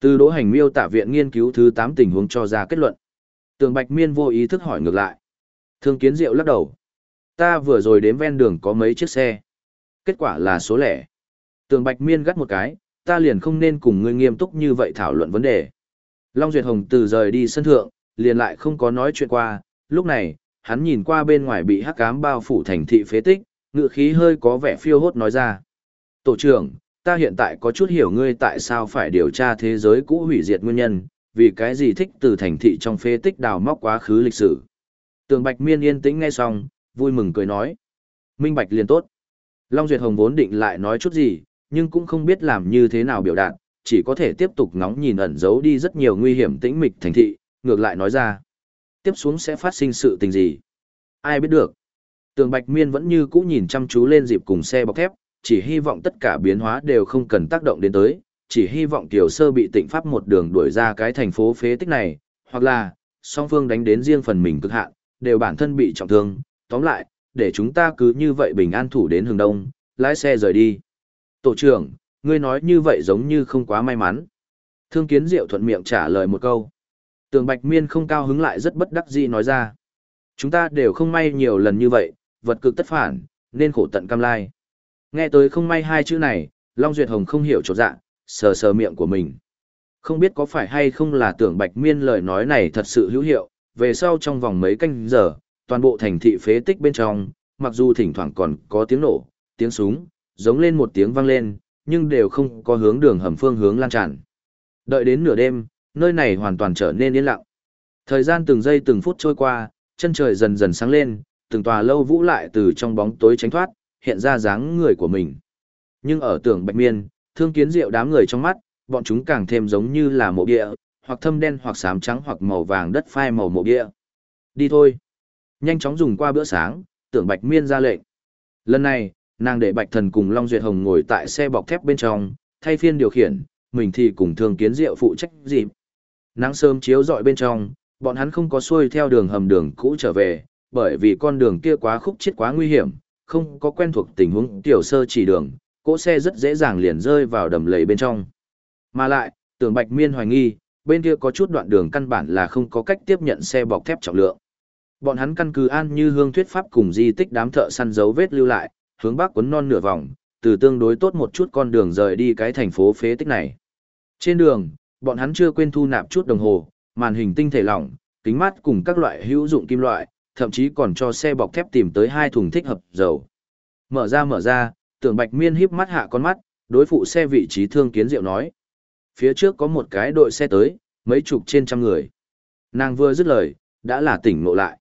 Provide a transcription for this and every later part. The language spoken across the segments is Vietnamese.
Từ đỗ hành miêu tả viện nghiên cứu thứ 8 tình huống cho ra kết luận. Tường Bạch Miên vô ý thức hỏi ngược lại. Thương kiến diệu lắc đầu. Ta vừa rồi đến ven đường có mấy chiếc xe. Kết quả là số lẻ. Tường Bạch Miên gắt một cái, ta liền không nên cùng ngươi nghiêm túc như vậy thảo luận vấn đề. Long Duyệt Hồng từ rời đi sân thượng, liền lại không có nói chuyện qua, lúc này, hắn nhìn qua bên ngoài bị hắc ám bao phủ thành thị phế tích, ngựa khí hơi có vẻ phiêu hốt nói ra. Tổ trưởng, ta hiện tại có chút hiểu ngươi tại sao phải điều tra thế giới cũ hủy diệt nguyên nhân, vì cái gì thích từ thành thị trong phế tích đào móc quá khứ lịch sử. Tường Bạch Miên yên tĩnh nghe xong, vui mừng cười nói. Minh Bạch liền tốt. Long Duyệt Hồng vốn định lại nói chút gì, nhưng cũng không biết làm như thế nào biểu đạt, chỉ có thể tiếp tục ngóng nhìn ẩn giấu đi rất nhiều nguy hiểm tĩnh mịch thành thị, ngược lại nói ra. Tiếp xuống sẽ phát sinh sự tình gì? Ai biết được? Tường Bạch Miên vẫn như cũ nhìn chăm chú lên dịp cùng xe bọc thép, chỉ hy vọng tất cả biến hóa đều không cần tác động đến tới, chỉ hy vọng tiểu sơ bị tịnh pháp một đường đuổi ra cái thành phố phế tích này, hoặc là, song phương đánh đến riêng phần mình cực hạn, đều bản thân bị trọng thương, tóm lại, để chúng ta cứ như vậy bình an thủ đến hướng đông, lái xe rời đi. Tổ trưởng, ngươi nói như vậy giống như không quá may mắn. Thương kiến diệu thuận miệng trả lời một câu. Tường Bạch Miên không cao hứng lại rất bất đắc dĩ nói ra. Chúng ta đều không may nhiều lần như vậy, vật cực tất phản, nên khổ tận cam lai. Nghe tới không may hai chữ này, Long Duyệt Hồng không hiểu chỗ dạ, sờ sờ miệng của mình. Không biết có phải hay không là tưởng Bạch Miên lời nói này thật sự hữu hiệu, về sau trong vòng mấy canh giờ, toàn bộ thành thị phế tích bên trong, mặc dù thỉnh thoảng còn có tiếng nổ, tiếng súng, giống lên một tiếng vang lên, nhưng đều không có hướng đường hầm phương hướng lan tràn. Đợi đến nửa đêm, nơi này hoàn toàn trở nên yên lặng. Thời gian từng giây từng phút trôi qua, chân trời dần dần sáng lên, từng tòa lâu vũ lại từ trong bóng tối tránh thoát, hiện ra dáng người của mình. Nhưng ở tưởng bạch miên, thương kiến diệu đám người trong mắt, bọn chúng càng thêm giống như là mộ địa, hoặc thâm đen hoặc xám trắng hoặc màu vàng đất phai màu mộ địa. Đi thôi. Nhanh chóng dùng qua bữa sáng, tưởng bạch miên ra lệnh. Lần này, nàng để bạch thần cùng Long Duyệt Hồng ngồi tại xe bọc thép bên trong, thay phiên điều khiển, mình thì cùng thương kiến diệu phụ trách dịp. Nắng sớm chiếu rọi bên trong, bọn hắn không có xuôi theo đường hầm đường cũ trở về, bởi vì con đường kia quá khúc chết quá nguy hiểm, không có quen thuộc tình huống tiểu sơ chỉ đường, cỗ xe rất dễ dàng liền rơi vào đầm lầy bên trong. Mà lại, tưởng bạch miên hoài nghi, bên kia có chút đoạn đường căn bản là không có cách tiếp nhận xe bọc thép trọng lượng. Bọn hắn căn cứ an như hương thuyết pháp cùng di tích đám thợ săn dấu vết lưu lại, hướng bắc quấn non nửa vòng, từ tương đối tốt một chút con đường rời đi cái thành phố phế tích này. Trên đường, bọn hắn chưa quên thu nạp chút đồng hồ, màn hình tinh thể lỏng, kính mắt cùng các loại hữu dụng kim loại, thậm chí còn cho xe bọc thép tìm tới hai thùng thích hợp dầu. Mở ra mở ra, tưởng bạch miên híp mắt hạ con mắt, đối phụ xe vị trí thương kiến diệu nói. Phía trước có một cái đội xe tới, mấy chục trên trăm người. Nàng vừa dứt lời, đã là tỉnh ngộ lại.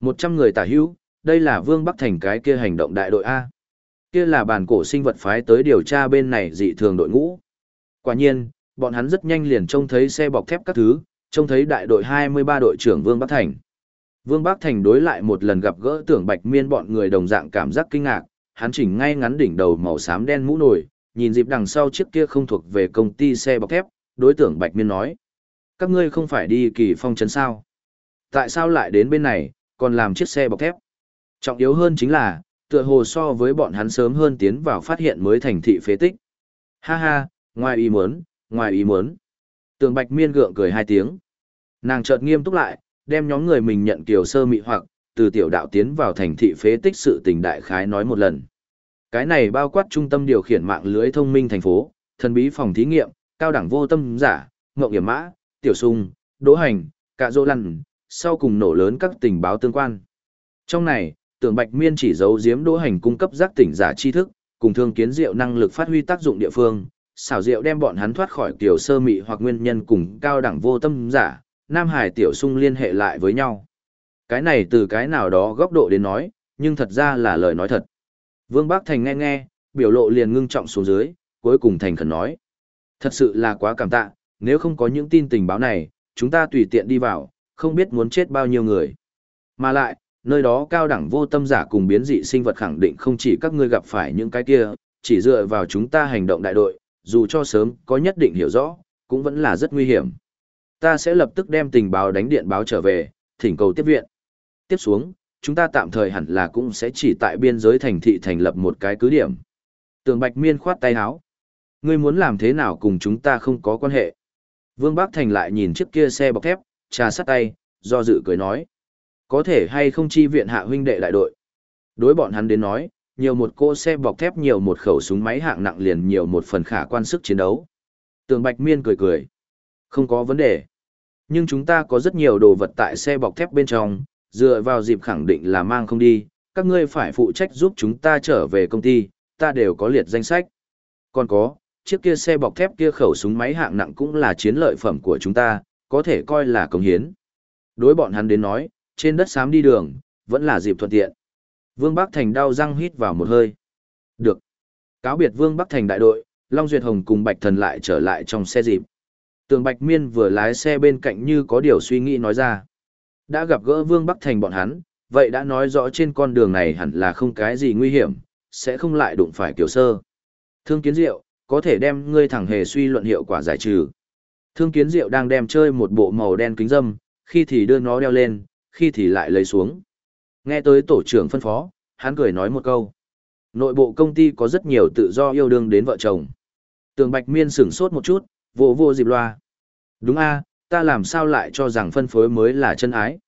Một trăm người tả hữu, đây là Vương Bắc Thành cái kia hành động đại đội A. Kia là bản cổ sinh vật phái tới điều tra bên này dị thường đội ngũ. Quả nhiên, bọn hắn rất nhanh liền trông thấy xe bọc thép các thứ, trông thấy đại đội 23 đội trưởng Vương Bắc Thành. Vương Bắc Thành đối lại một lần gặp gỡ tưởng bạch miên bọn người đồng dạng cảm giác kinh ngạc, hắn chỉnh ngay ngắn đỉnh đầu màu xám đen mũ nổi, nhìn dịp đằng sau chiếc kia không thuộc về công ty xe bọc thép, đối tưởng bạch miên nói. Các ngươi không phải đi kỳ phong trấn sao? Tại sao lại đến bên này, còn làm chiếc xe bọc thép? Trọng yếu hơn chính là, tựa hồ so với bọn hắn sớm hơn tiến vào phát hiện mới thành thị phế tích. Ha ha, ngoài ý muốn, ngoài ý muốn. Tường Bạch Miên gượng cười hai tiếng. Nàng chợt nghiêm túc lại, đem nhóm người mình nhận kiều sơ mị hoặc, từ tiểu đạo tiến vào thành thị phế tích sự tình đại khái nói một lần. Cái này bao quát trung tâm điều khiển mạng lưới thông minh thành phố, thần bí phòng thí nghiệm, cao đẳng vô tâm giả, ngộng hiểm mã, tiểu sung, đỗ hành, cạ dỗ lăn, sau cùng nổ lớn các tình báo tương quan. Trong này, tưởng bạch miên chỉ giấu giếm đỗ hành cung cấp giác tỉnh giả tri thức, cùng thương kiến diệu năng lực phát huy tác dụng địa phương, xảo diệu đem bọn hắn thoát khỏi tiểu sơ mị hoặc nguyên nhân cùng cao đẳng vô tâm giả, Nam Hải tiểu sung liên hệ lại với nhau. Cái này từ cái nào đó góc độ đến nói, nhưng thật ra là lời nói thật. Vương Bắc Thành nghe nghe, biểu lộ liền ngưng trọng xuống dưới, cuối cùng Thành khẩn nói. Thật sự là quá cảm tạ, nếu không có những tin tình báo này, chúng ta tùy tiện đi vào, không biết muốn chết bao nhiêu người. Mà lại, nơi đó cao đẳng vô tâm giả cùng biến dị sinh vật khẳng định không chỉ các ngươi gặp phải những cái kia, chỉ dựa vào chúng ta hành động đại đội, dù cho sớm có nhất định hiểu rõ, cũng vẫn là rất nguy hiểm. Ta sẽ lập tức đem tình báo đánh điện báo trở về, thỉnh cầu tiếp viện. Tiếp xuống, chúng ta tạm thời hẳn là cũng sẽ chỉ tại biên giới thành thị thành lập một cái cứ điểm. Tường Bạch Miên khoát tay áo. Ngươi muốn làm thế nào cùng chúng ta không có quan hệ. Vương Bắc Thành lại nhìn chiếc kia xe bọc thép, trà sắt tay, do dự cười nói. Có thể hay không chi viện hạ huynh đệ đại đội. Đối bọn hắn đến nói, nhiều một cô xe bọc thép nhiều một khẩu súng máy hạng nặng liền nhiều một phần khả quan sức chiến đấu. Tường Bạch Miên cười cười. Không có vấn đề. Nhưng chúng ta có rất nhiều đồ vật tại xe bọc thép bên trong, dựa vào dịp khẳng định là mang không đi, các ngươi phải phụ trách giúp chúng ta trở về công ty, ta đều có liệt danh sách. Còn có, chiếc kia xe bọc thép kia khẩu súng máy hạng nặng cũng là chiến lợi phẩm của chúng ta, có thể coi là công hiến. Đối bọn hắn đến nói, trên đất xám đi đường, vẫn là dịp thuận tiện. Vương Bắc Thành đau răng hít vào một hơi. Được. Cáo biệt Vương Bắc Thành đại đội, Long Duyệt Hồng cùng Bạch Thần lại trở lại trong xe dịp. Tường Bạch Miên vừa lái xe bên cạnh như có điều suy nghĩ nói ra. Đã gặp gỡ Vương Bắc Thành bọn hắn, vậy đã nói rõ trên con đường này hẳn là không cái gì nguy hiểm, sẽ không lại đụng phải kiểu sơ. Thương kiến diệu, có thể đem ngươi thẳng hề suy luận hiệu quả giải trừ. Thương kiến diệu đang đem chơi một bộ màu đen kính dâm, khi thì đưa nó đeo lên, khi thì lại lấy xuống. Nghe tới tổ trưởng phân phó, hắn cười nói một câu. Nội bộ công ty có rất nhiều tự do yêu đương đến vợ chồng. Tường Bạch Miên sửng sốt một chút, vô vô dịp loa. Đúng a, ta làm sao lại cho rằng phân phối mới là chân ái.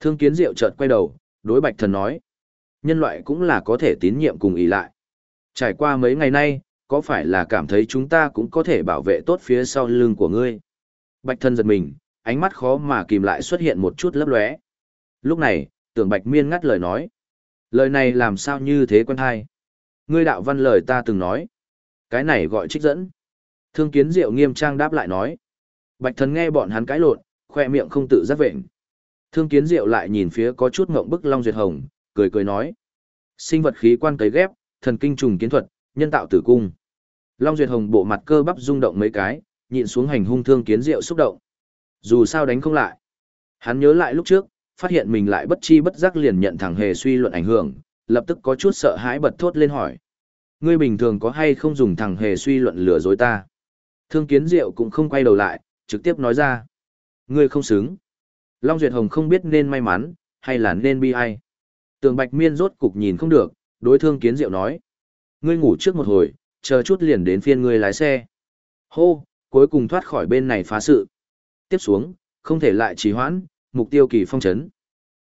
Thương kiến diệu chợt quay đầu, đối Bạch Thần nói. Nhân loại cũng là có thể tín nhiệm cùng ý lại. Trải qua mấy ngày nay, có phải là cảm thấy chúng ta cũng có thể bảo vệ tốt phía sau lưng của ngươi? Bạch Thần giật mình, ánh mắt khó mà kìm lại xuất hiện một chút lấp lóe. Lúc này, tưởng Bạch Miên ngắt lời nói. Lời này làm sao như thế quen hay? Ngươi đạo văn lời ta từng nói. Cái này gọi trích dẫn. Thương kiến diệu nghiêm trang đáp lại nói. Bạch thần nghe bọn hắn cãi lộn, khoe miệng không tự giác vệnh. Thương kiến diệu lại nhìn phía có chút ngộng bức Long Duyệt Hồng, cười cười nói. Sinh vật khí quan cấy ghép, thần kinh trùng kiến thuật, nhân tạo tử cung. Long Duyệt Hồng bộ mặt cơ bắp rung động mấy cái, nhịn xuống hành hung thương kiến diệu xúc động. Dù sao đánh không lại. Hắn nhớ lại lúc trước, phát hiện mình lại bất chi bất giác liền nhận thẳng hề suy luận ảnh hưởng, lập tức có chút sợ hãi bật thốt lên hỏi. Ngươi bình thường có hay không dùng thằng hề suy luận lừa dối ta? Thương kiến diệu cũng không quay đầu lại, trực tiếp nói ra. Ngươi không xứng. Long Duyệt Hồng không biết nên may mắn, hay là nên bi ai. Tường Bạch Miên rốt cục nhìn không được, đối thương kiến diệu nói. Ngươi ngủ trước một hồi, chờ chút liền đến phiên ngươi lái xe. Hô, cuối cùng thoát khỏi bên này phá sự. Tiếp xuống, không thể lại trì hoãn, mục tiêu kỳ phong chấn.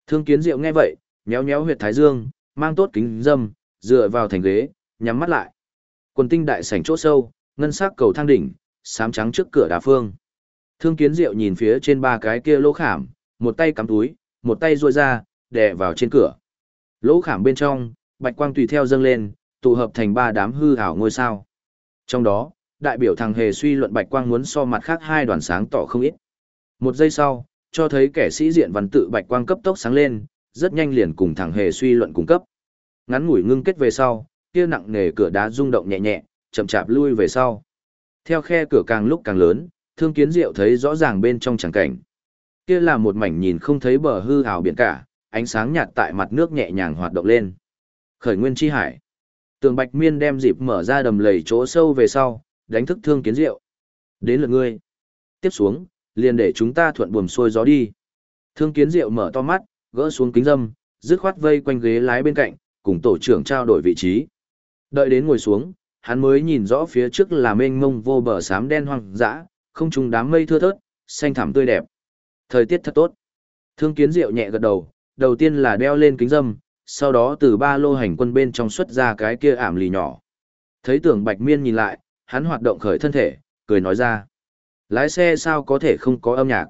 Thương kiến diệu nghe vậy, nhéo nhéo huyệt thái dương, mang tốt kính dâm, dựa vào thành ghế, nhắm mắt lại. Quần tinh đại sảnh chỗ sâu, ngân sắc cầu thang đỉnh, sám trắng trước cửa đá phương. Thương kiến diệu nhìn phía trên ba cái kia lỗ khảm, một tay cắm túi, một tay ruôi ra, đè vào trên cửa. Lỗ khảm bên trong, bạch quang tùy theo dâng lên, tụ hợp thành ba đám hư ảo ngôi sao. Trong đó, đại biểu thằng hề suy luận bạch quang muốn so mặt khác hai đoàn sáng tỏ không ít. Một giây sau, cho thấy kẻ sĩ diện văn tự bạch quang cấp tốc sáng lên, rất nhanh liền cùng thằng hề suy luận cung cấp. Ngắn ngủi ngưng kết về sau, kia nặng nề cửa đá rung động nhẹ nhẹ, chậm chạp lui về sau. Theo khe cửa càng lúc càng lớn, Thương Kiến Diệu thấy rõ ràng bên trong chẳng cảnh. Kia là một mảnh nhìn không thấy bờ hư hào biển cả, ánh sáng nhạt tại mặt nước nhẹ nhàng hoạt động lên. Khởi nguyên chi hải. Tường Bạch Miên đem dịp mở ra đầm lầy chỗ sâu về sau, đánh thức Thương Kiến Diệu. Đến lượt ngươi. Tiếp xuống, liền để chúng ta thuận buồm xuôi gió đi. Thương Kiến Diệu mở to mắt, gỡ xuống kính dâm, dứt khoát vây quanh ghế lái bên cạnh, cùng tổ trưởng trao đổi vị trí. Đợi đến ngồi xuống, hắn mới nhìn rõ phía trước là mênh mông vô bờ xám đen hoang dã, không trùng đám mây thưa thớt, xanh thẳm tươi đẹp. Thời tiết thật tốt. Thương Kiến Diệu nhẹ gật đầu, đầu tiên là đeo lên kính dâm, sau đó từ ba lô hành quân bên trong xuất ra cái kia ảm lì nhỏ. Thấy tưởng Bạch Miên nhìn lại, hắn hoạt động khởi thân thể, cười nói ra. Lái xe sao có thể không có âm nhạc.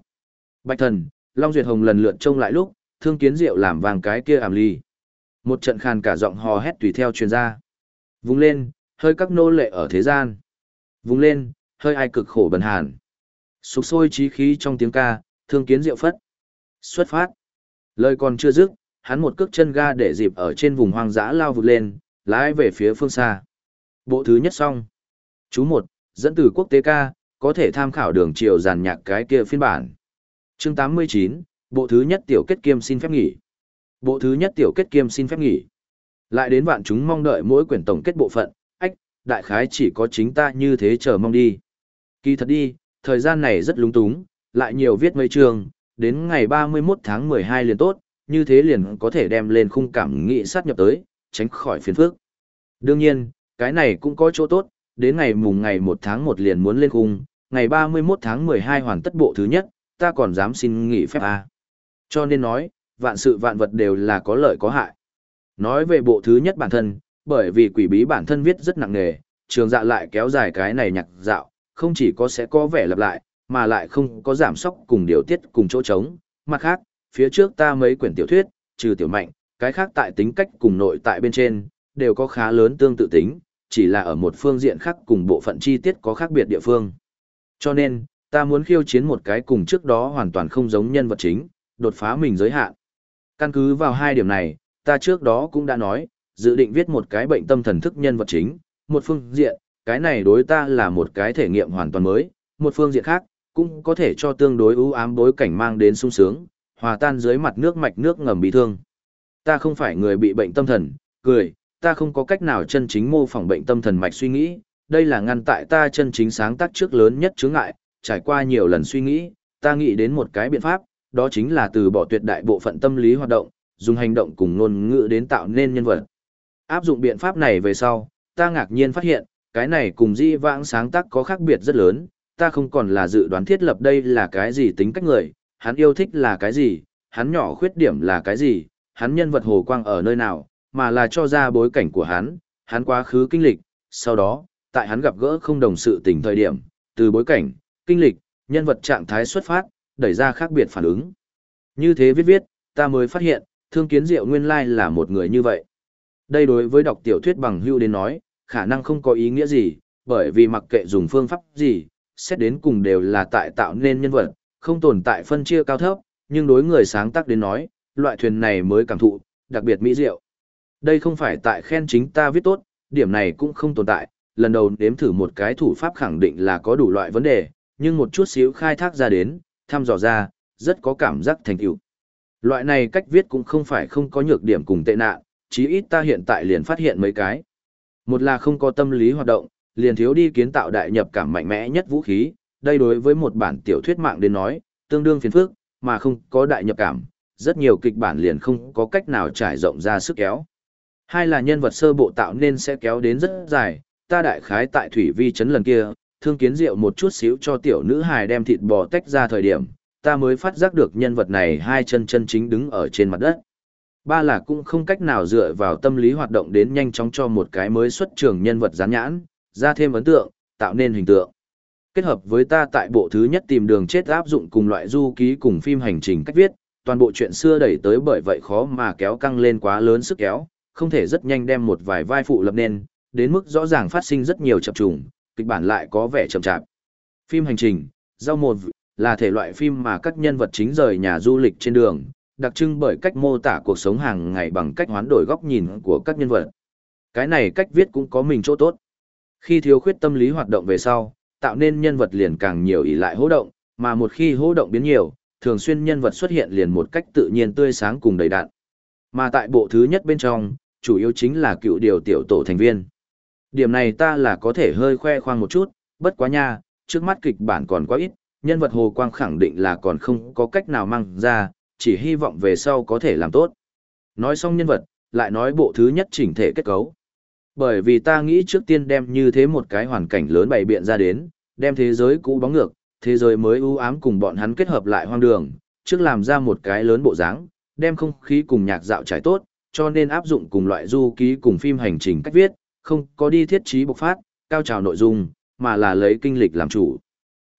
Bạch thần, Long Duyệt Hồng lần lượt trông lại lúc, thương kiến diệu làm vàng cái kia ảm ly. Một trận khàn cả giọng hò hét tùy theo truyền ra. vung lên, hơi các nô lệ ở thế gian. Vùng lên, hơi ai cực khổ bần hàn. Sục sôi trí khí trong tiếng ca, thương kiến diệu phất. Xuất phát. Lời còn chưa dứt, hắn một cước chân ga để dịp ở trên vùng hoang dã lao vụt lên, lái về phía phương xa. Bộ thứ nhất xong. Chú một, dẫn từ quốc tế ca, có thể tham khảo đường chiều giàn nhạc cái kia phiên bản. Chương 89, bộ thứ nhất tiểu kết kiêm xin phép nghỉ. Bộ thứ nhất tiểu kết kiêm xin phép nghỉ. Lại đến vạn chúng mong đợi mỗi quyển tổng kết bộ phận, đại khái chỉ có chính ta như thế chờ mong đi. Kỳ thật đi, thời gian này rất lúng túng, lại nhiều viết mấy trường. đến ngày 31 tháng 12 liền tốt, như thế liền có thể đem lên khung cảm nghị sát nhập tới, tránh khỏi phiền phức. Đương nhiên, cái này cũng có chỗ tốt, đến ngày mùng ngày 1 tháng 1 liền muốn lên khung, ngày 31 tháng 12 hoàn tất bộ thứ nhất, ta còn dám xin nghỉ phép à. Cho nên nói, vạn sự vạn vật đều là có lợi có hại. Nói về bộ thứ nhất bản thân, bởi vì quỷ bí bản thân viết rất nặng nề, trường dạ lại kéo dài cái này nhạc dạo, không chỉ có sẽ có vẻ lặp lại, mà lại không có giảm sóc cùng điều tiết cùng chỗ trống. Mặt khác, phía trước ta mấy quyển tiểu thuyết, trừ tiểu mạnh, cái khác tại tính cách cùng nội tại bên trên, đều có khá lớn tương tự tính, chỉ là ở một phương diện khác cùng bộ phận chi tiết có khác biệt địa phương. Cho nên, ta muốn khiêu chiến một cái cùng trước đó hoàn toàn không giống nhân vật chính, đột phá mình giới hạn. Căn cứ vào hai điểm này, ta trước đó cũng đã nói, dự định viết một cái bệnh tâm thần thức nhân vật chính, một phương diện, cái này đối ta là một cái thể nghiệm hoàn toàn mới, một phương diện khác, cũng có thể cho tương đối ưu ám bối cảnh mang đến sung sướng, hòa tan dưới mặt nước mạch nước ngầm bị thương. Ta không phải người bị bệnh tâm thần, cười, ta không có cách nào chân chính mô phỏng bệnh tâm thần mạch suy nghĩ, đây là ngăn tại ta chân chính sáng tác trước lớn nhất chướng ngại, trải qua nhiều lần suy nghĩ, ta nghĩ đến một cái biện pháp, đó chính là từ bỏ tuyệt đại bộ phận tâm lý hoạt động, dùng hành động cùng ngôn ngữ đến tạo nên nhân vật. Áp dụng biện pháp này về sau, ta ngạc nhiên phát hiện, cái này cùng di vãng sáng tác có khác biệt rất lớn, ta không còn là dự đoán thiết lập đây là cái gì tính cách người, hắn yêu thích là cái gì, hắn nhỏ khuyết điểm là cái gì, hắn nhân vật hồ quang ở nơi nào, mà là cho ra bối cảnh của hắn, hắn quá khứ kinh lịch, sau đó, tại hắn gặp gỡ không đồng sự tình thời điểm, từ bối cảnh, kinh lịch, nhân vật trạng thái xuất phát, đẩy ra khác biệt phản ứng. Như thế viết viết, ta mới phát hiện, thương kiến diệu nguyên lai là một người như vậy. Đây đối với đọc tiểu thuyết bằng hưu đến nói, khả năng không có ý nghĩa gì, bởi vì mặc kệ dùng phương pháp gì, xét đến cùng đều là tại tạo nên nhân vật, không tồn tại phân chia cao thấp, nhưng đối người sáng tác đến nói, loại thuyền này mới cảm thụ, đặc biệt mỹ diệu. Đây không phải tại khen chính ta viết tốt, điểm này cũng không tồn tại, lần đầu đếm thử một cái thủ pháp khẳng định là có đủ loại vấn đề, nhưng một chút xíu khai thác ra đến, thăm dò ra, rất có cảm giác thành tựu. Loại này cách viết cũng không phải không có nhược điểm cùng tệ nạn, chí ít ta hiện tại liền phát hiện mấy cái. Một là không có tâm lý hoạt động, liền thiếu đi kiến tạo đại nhập cảm mạnh mẽ nhất vũ khí, đây đối với một bản tiểu thuyết mạng đến nói, tương đương phiền phức, mà không có đại nhập cảm, rất nhiều kịch bản liền không có cách nào trải rộng ra sức kéo. Hai là nhân vật sơ bộ tạo nên sẽ kéo đến rất dài, ta đại khái tại thủy vi chấn lần kia, thương kiến rượu một chút xíu cho tiểu nữ hài đem thịt bò tách ra thời điểm, ta mới phát giác được nhân vật này hai chân chân chính đứng ở trên mặt đất. Ba là cũng không cách nào dựa vào tâm lý hoạt động đến nhanh chóng cho một cái mới xuất trường nhân vật gián nhãn, ra thêm ấn tượng, tạo nên hình tượng. Kết hợp với ta tại bộ thứ nhất tìm đường chết áp dụng cùng loại du ký cùng phim hành trình cách viết, toàn bộ chuyện xưa đẩy tới bởi vậy khó mà kéo căng lên quá lớn sức kéo, không thể rất nhanh đem một vài vai phụ lập nên, đến mức rõ ràng phát sinh rất nhiều chập trùng, kịch bản lại có vẻ chậm chạp. Phim hành trình, giao một là thể loại phim mà các nhân vật chính rời nhà du lịch trên đường, đặc trưng bởi cách mô tả cuộc sống hàng ngày bằng cách hoán đổi góc nhìn của các nhân vật. Cái này cách viết cũng có mình chỗ tốt. Khi thiếu khuyết tâm lý hoạt động về sau, tạo nên nhân vật liền càng nhiều ỷ lại hô động, mà một khi hô động biến nhiều, thường xuyên nhân vật xuất hiện liền một cách tự nhiên tươi sáng cùng đầy đạn. Mà tại bộ thứ nhất bên trong, chủ yếu chính là cựu điều tiểu tổ thành viên. Điểm này ta là có thể hơi khoe khoang một chút, bất quá nha, trước mắt kịch bản còn quá ít, nhân vật Hồ Quang khẳng định là còn không có cách nào mang ra, chỉ hy vọng về sau có thể làm tốt. Nói xong nhân vật, lại nói bộ thứ nhất chỉnh thể kết cấu. Bởi vì ta nghĩ trước tiên đem như thế một cái hoàn cảnh lớn bày biện ra đến, đem thế giới cũ bóng ngược, thế giới mới ưu ám cùng bọn hắn kết hợp lại hoang đường, trước làm ra một cái lớn bộ dáng, đem không khí cùng nhạc dạo trải tốt, cho nên áp dụng cùng loại du ký cùng phim hành trình cách viết, không có đi thiết trí bộc phát, cao trào nội dung, mà là lấy kinh lịch làm chủ.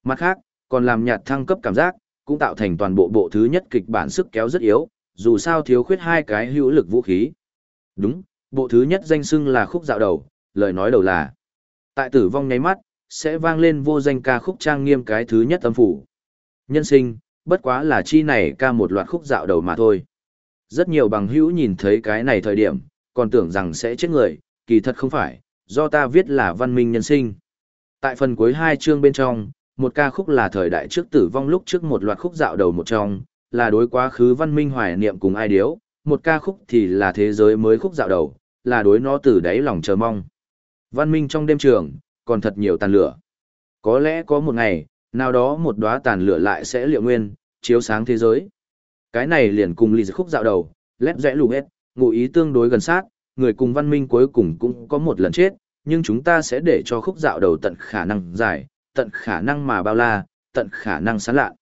Mặt khác, còn làm nhạt thăng cấp cảm giác, cũng tạo thành toàn bộ bộ thứ nhất kịch bản sức kéo rất yếu, dù sao thiếu khuyết hai cái hữu lực vũ khí. Đúng, bộ thứ nhất danh xưng là khúc dạo đầu, lời nói đầu là tại tử vong nháy mắt, sẽ vang lên vô danh ca khúc trang nghiêm cái thứ nhất âm phủ. Nhân sinh, bất quá là chi này ca một loạt khúc dạo đầu mà thôi. Rất nhiều bằng hữu nhìn thấy cái này thời điểm, còn tưởng rằng sẽ chết người, kỳ thật không phải, do ta viết là văn minh nhân sinh. Tại phần cuối hai chương bên trong, một ca khúc là thời đại trước tử vong lúc trước một loạt khúc dạo đầu một trong, là đối quá khứ văn minh hoài niệm cùng ai điếu, một ca khúc thì là thế giới mới khúc dạo đầu, là đối nó từ đáy lòng chờ mong. Văn minh trong đêm trường, còn thật nhiều tàn lửa. Có lẽ có một ngày, nào đó một đóa tàn lửa lại sẽ liệu nguyên, chiếu sáng thế giới. Cái này liền cùng lì khúc dạo đầu, lép rẽ lù hết, ngụ ý tương đối gần sát, người cùng văn minh cuối cùng cũng có một lần chết, nhưng chúng ta sẽ để cho khúc dạo đầu tận khả năng dài, tận khả năng mà bao la, tận khả năng sán lạ.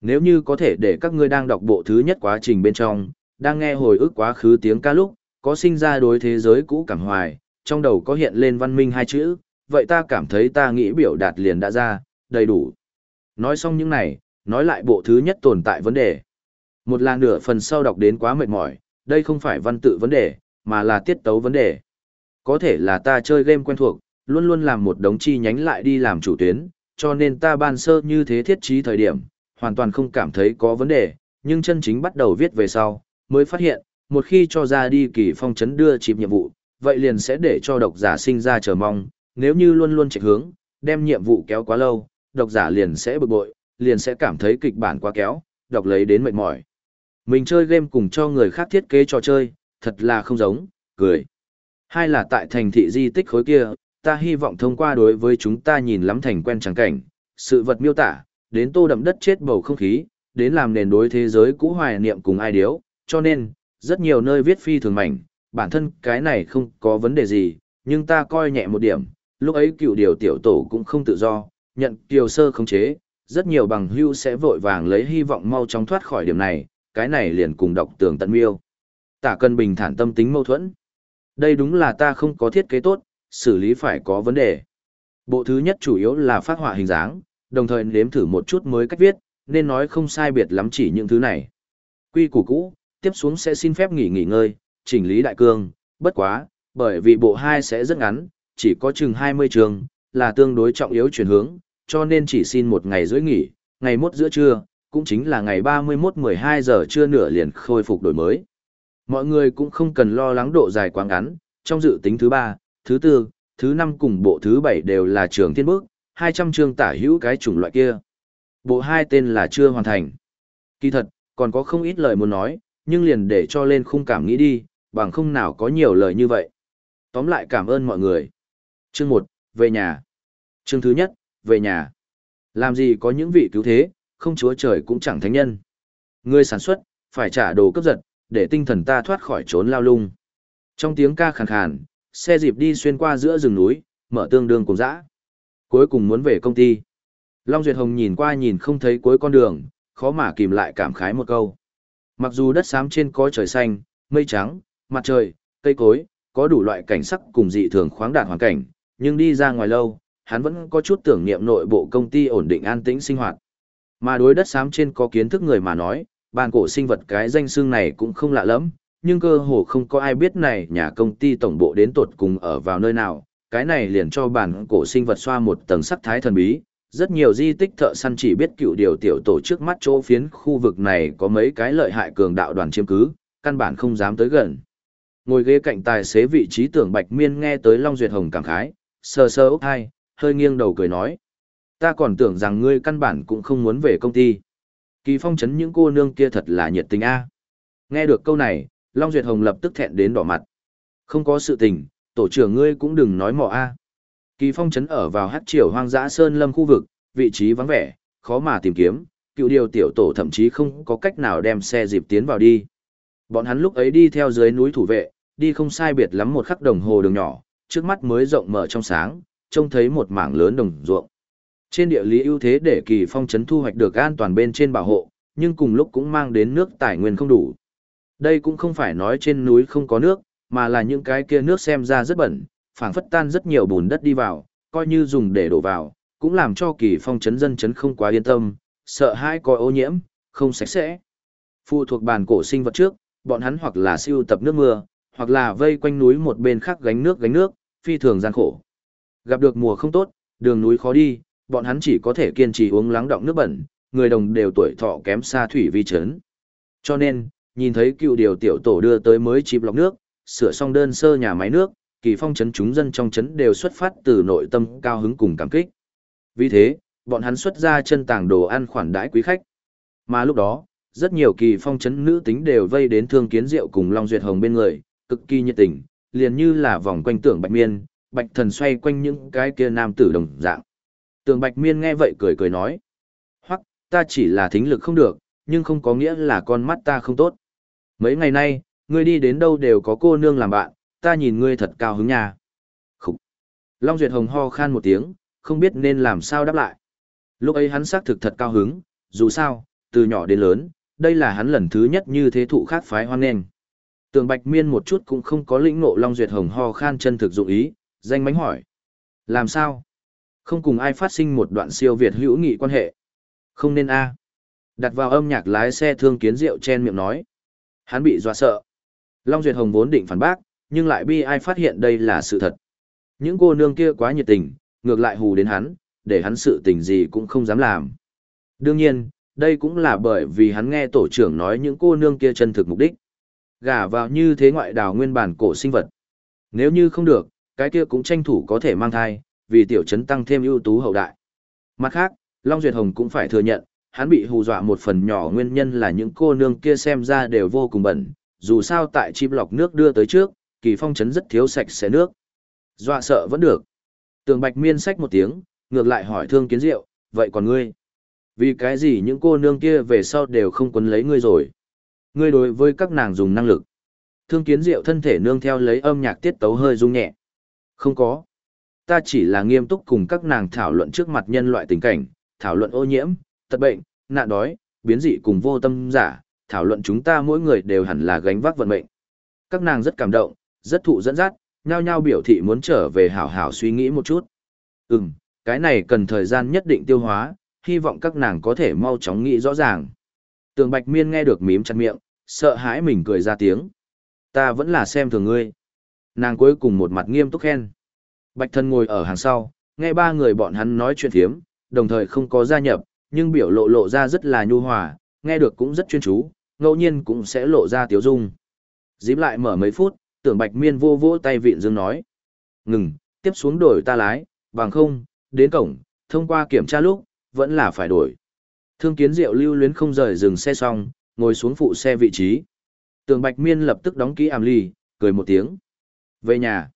Nếu như có thể để các ngươi đang đọc bộ thứ nhất quá trình bên trong, đang nghe hồi ức quá khứ tiếng ca lúc, có sinh ra đối thế giới cũ cảm hoài, trong đầu có hiện lên văn minh hai chữ, vậy ta cảm thấy ta nghĩ biểu đạt liền đã ra, đầy đủ. Nói xong những này, nói lại bộ thứ nhất tồn tại vấn đề. Một là nửa phần sau đọc đến quá mệt mỏi, đây không phải văn tự vấn đề, mà là tiết tấu vấn đề. Có thể là ta chơi game quen thuộc, luôn luôn làm một đống chi nhánh lại đi làm chủ tuyến, cho nên ta ban sơ như thế thiết trí thời điểm, hoàn toàn không cảm thấy có vấn đề, nhưng chân chính bắt đầu viết về sau, mới phát hiện, một khi cho ra đi kỳ phong chấn đưa chịp nhiệm vụ, vậy liền sẽ để cho độc giả sinh ra chờ mong, nếu như luôn luôn chạy hướng, đem nhiệm vụ kéo quá lâu, độc giả liền sẽ bực bội, liền sẽ cảm thấy kịch bản quá kéo, đọc lấy đến mệt mỏi. Mình chơi game cùng cho người khác thiết kế trò chơi, thật là không giống, cười. Hai là tại thành thị di tích khối kia, ta hy vọng thông qua đối với chúng ta nhìn lắm thành quen trắng cảnh, sự vật miêu tả, đến tô đậm đất chết bầu không khí, đến làm nền đối thế giới cũ hoài niệm cùng ai điếu, cho nên, rất nhiều nơi viết phi thường mảnh, bản thân cái này không có vấn đề gì, nhưng ta coi nhẹ một điểm, lúc ấy cựu điều tiểu tổ cũng không tự do, nhận kiều sơ khống chế, rất nhiều bằng hưu sẽ vội vàng lấy hy vọng mau chóng thoát khỏi điểm này, cái này liền cùng đọc tường tận miêu. Tả cân bình thản tâm tính mâu thuẫn. Đây đúng là ta không có thiết kế tốt, xử lý phải có vấn đề. Bộ thứ nhất chủ yếu là phát họa hình dáng, đồng thời nếm thử một chút mới cách viết, nên nói không sai biệt lắm chỉ những thứ này. Quy củ cũ, tiếp xuống sẽ xin phép nghỉ nghỉ ngơi, chỉnh lý đại cương, bất quá, bởi vì bộ 2 sẽ rất ngắn, chỉ có chừng 20 trường, là tương đối trọng yếu chuyển hướng, cho nên chỉ xin một ngày rưỡi nghỉ, ngày mốt giữa trưa, cũng chính là ngày 31-12 giờ trưa nửa liền khôi phục đổi mới. Mọi người cũng không cần lo lắng độ dài quá ngắn, trong dự tính thứ 3, thứ tư, thứ năm cùng bộ thứ bảy đều là trường thiên bước, 200 chương tả hữu cái chủng loại kia. Bộ hai tên là chưa hoàn thành. Kỳ thật, còn có không ít lời muốn nói, nhưng liền để cho lên khung cảm nghĩ đi, bằng không nào có nhiều lời như vậy. Tóm lại cảm ơn mọi người. Chương 1, về nhà. Chương thứ nhất, về nhà. Làm gì có những vị cứu thế, không chúa trời cũng chẳng thánh nhân. Người sản xuất, phải trả đồ cấp giật, để tinh thần ta thoát khỏi trốn lao lung. Trong tiếng ca khàn khàn, xe dịp đi xuyên qua giữa rừng núi, mở tương đương cùng dã. Cuối cùng muốn về công ty. Long Duyệt Hồng nhìn qua nhìn không thấy cuối con đường, khó mà kìm lại cảm khái một câu. Mặc dù đất xám trên có trời xanh, mây trắng, mặt trời, cây cối, có đủ loại cảnh sắc cùng dị thường khoáng đạt hoàn cảnh, nhưng đi ra ngoài lâu, hắn vẫn có chút tưởng niệm nội bộ công ty ổn định an tĩnh sinh hoạt. Mà đối đất xám trên có kiến thức người mà nói, bàn cổ sinh vật cái danh xương này cũng không lạ lắm, nhưng cơ hồ không có ai biết này nhà công ty tổng bộ đến tột cùng ở vào nơi nào, cái này liền cho bản cổ sinh vật xoa một tầng sắc thái thần bí. Rất nhiều di tích thợ săn chỉ biết cựu điều tiểu tổ trước mắt chỗ phiến khu vực này có mấy cái lợi hại cường đạo đoàn chiếm cứ, căn bản không dám tới gần. Ngồi ghế cạnh tài xế vị trí tưởng Bạch Miên nghe tới Long Duyệt Hồng cảm khái, sờ sờ ốc hai, hơi nghiêng đầu cười nói. Ta còn tưởng rằng ngươi căn bản cũng không muốn về công ty. Kỳ phong chấn những cô nương kia thật là nhiệt tình a. Nghe được câu này, Long Duyệt Hồng lập tức thẹn đến đỏ mặt. Không có sự tình, tổ trưởng ngươi cũng đừng nói mò a. Kỳ phong Trấn ở vào hát triều hoang dã sơn lâm khu vực, vị trí vắng vẻ, khó mà tìm kiếm, cựu điều tiểu tổ thậm chí không có cách nào đem xe dịp tiến vào đi. Bọn hắn lúc ấy đi theo dưới núi thủ vệ, đi không sai biệt lắm một khắc đồng hồ đường nhỏ, trước mắt mới rộng mở trong sáng, trông thấy một mảng lớn đồng ruộng. Trên địa lý ưu thế để kỳ phong trấn thu hoạch được an toàn bên trên bảo hộ, nhưng cùng lúc cũng mang đến nước tài nguyên không đủ. Đây cũng không phải nói trên núi không có nước, mà là những cái kia nước xem ra rất bẩn, phảng phất tan rất nhiều bùn đất đi vào, coi như dùng để đổ vào, cũng làm cho kỳ phong chấn dân chấn không quá yên tâm, sợ hãi coi ô nhiễm, không sạch sẽ. Phụ thuộc bàn cổ sinh vật trước, bọn hắn hoặc là siêu tập nước mưa, hoặc là vây quanh núi một bên khác gánh nước gánh nước, phi thường gian khổ. Gặp được mùa không tốt, đường núi khó đi, bọn hắn chỉ có thể kiên trì uống lắng động nước bẩn, người đồng đều tuổi thọ kém xa thủy vi chấn. Cho nên, nhìn thấy cựu điều tiểu tổ đưa tới mới chịp lọc nước, sửa xong đơn sơ nhà máy nước, kỳ phong chấn chúng dân trong chấn đều xuất phát từ nội tâm cao hứng cùng cảm kích. Vì thế, bọn hắn xuất ra chân tàng đồ ăn khoản đãi quý khách. Mà lúc đó, rất nhiều kỳ phong chấn nữ tính đều vây đến thương kiến rượu cùng Long Duyệt Hồng bên người, cực kỳ nhiệt tình, liền như là vòng quanh tưởng bạch miên, bạch thần xoay quanh những cái kia nam tử đồng dạng. Tưởng bạch miên nghe vậy cười cười nói, hoặc, ta chỉ là thính lực không được, nhưng không có nghĩa là con mắt ta không tốt. Mấy ngày nay, ngươi đi đến đâu đều có cô nương làm bạn, ta nhìn ngươi thật cao hứng nha. Khúc. Long Duyệt Hồng ho khan một tiếng, không biết nên làm sao đáp lại. Lúc ấy hắn xác thực thật cao hứng, dù sao, từ nhỏ đến lớn, đây là hắn lần thứ nhất như thế thụ khác phái hoan nghênh. Tường Bạch Miên một chút cũng không có lĩnh ngộ Long Duyệt Hồng ho khan chân thực dụng ý, danh mánh hỏi. Làm sao? Không cùng ai phát sinh một đoạn siêu việt hữu nghị quan hệ. Không nên a. Đặt vào âm nhạc lái xe thương kiến rượu chen miệng nói. Hắn bị dọa sợ. Long Duyệt Hồng vốn định phản bác, nhưng lại bi ai phát hiện đây là sự thật. Những cô nương kia quá nhiệt tình, ngược lại hù đến hắn, để hắn sự tình gì cũng không dám làm. Đương nhiên, đây cũng là bởi vì hắn nghe tổ trưởng nói những cô nương kia chân thực mục đích. Gả vào như thế ngoại đào nguyên bản cổ sinh vật. Nếu như không được, cái kia cũng tranh thủ có thể mang thai, vì tiểu trấn tăng thêm ưu tú hậu đại. Mặt khác, Long Duyệt Hồng cũng phải thừa nhận, hắn bị hù dọa một phần nhỏ nguyên nhân là những cô nương kia xem ra đều vô cùng bẩn, dù sao tại chim lọc nước đưa tới trước, kỳ phong trấn rất thiếu sạch sẽ nước. Dọa sợ vẫn được. Tường Bạch Miên sách một tiếng, ngược lại hỏi Thương Kiến Diệu, vậy còn ngươi? Vì cái gì những cô nương kia về sau đều không quấn lấy ngươi rồi? Ngươi đối với các nàng dùng năng lực. Thương Kiến Diệu thân thể nương theo lấy âm nhạc tiết tấu hơi rung nhẹ. Không có. Ta chỉ là nghiêm túc cùng các nàng thảo luận trước mặt nhân loại tình cảnh, thảo luận ô nhiễm, tật bệnh, nạn đói, biến dị cùng vô tâm giả, thảo luận chúng ta mỗi người đều hẳn là gánh vác vận mệnh. Các nàng rất cảm động, rất thụ dẫn dắt, nhao nhao biểu thị muốn trở về hảo hảo suy nghĩ một chút. Ừm, cái này cần thời gian nhất định tiêu hóa, hy vọng các nàng có thể mau chóng nghĩ rõ ràng. Tường Bạch Miên nghe được mím chặt miệng, sợ hãi mình cười ra tiếng. Ta vẫn là xem thường ngươi. Nàng cuối cùng một mặt nghiêm túc khen. Bạch thân ngồi ở hàng sau, nghe ba người bọn hắn nói chuyện thiếm, đồng thời không có gia nhập, nhưng biểu lộ lộ ra rất là nhu hòa, nghe được cũng rất chuyên chú, ngẫu nhiên cũng sẽ lộ ra tiếu dung. Dím lại mở mấy phút, tưởng bạch miên vô vỗ tay vịn dương nói. Ngừng, tiếp xuống đổi ta lái, bằng không, đến cổng, thông qua kiểm tra lúc, vẫn là phải đổi. Thương kiến diệu lưu luyến không rời dừng xe xong, ngồi xuống phụ xe vị trí. Tường bạch miên lập tức đóng ký ảm ly, cười một tiếng. Về nhà.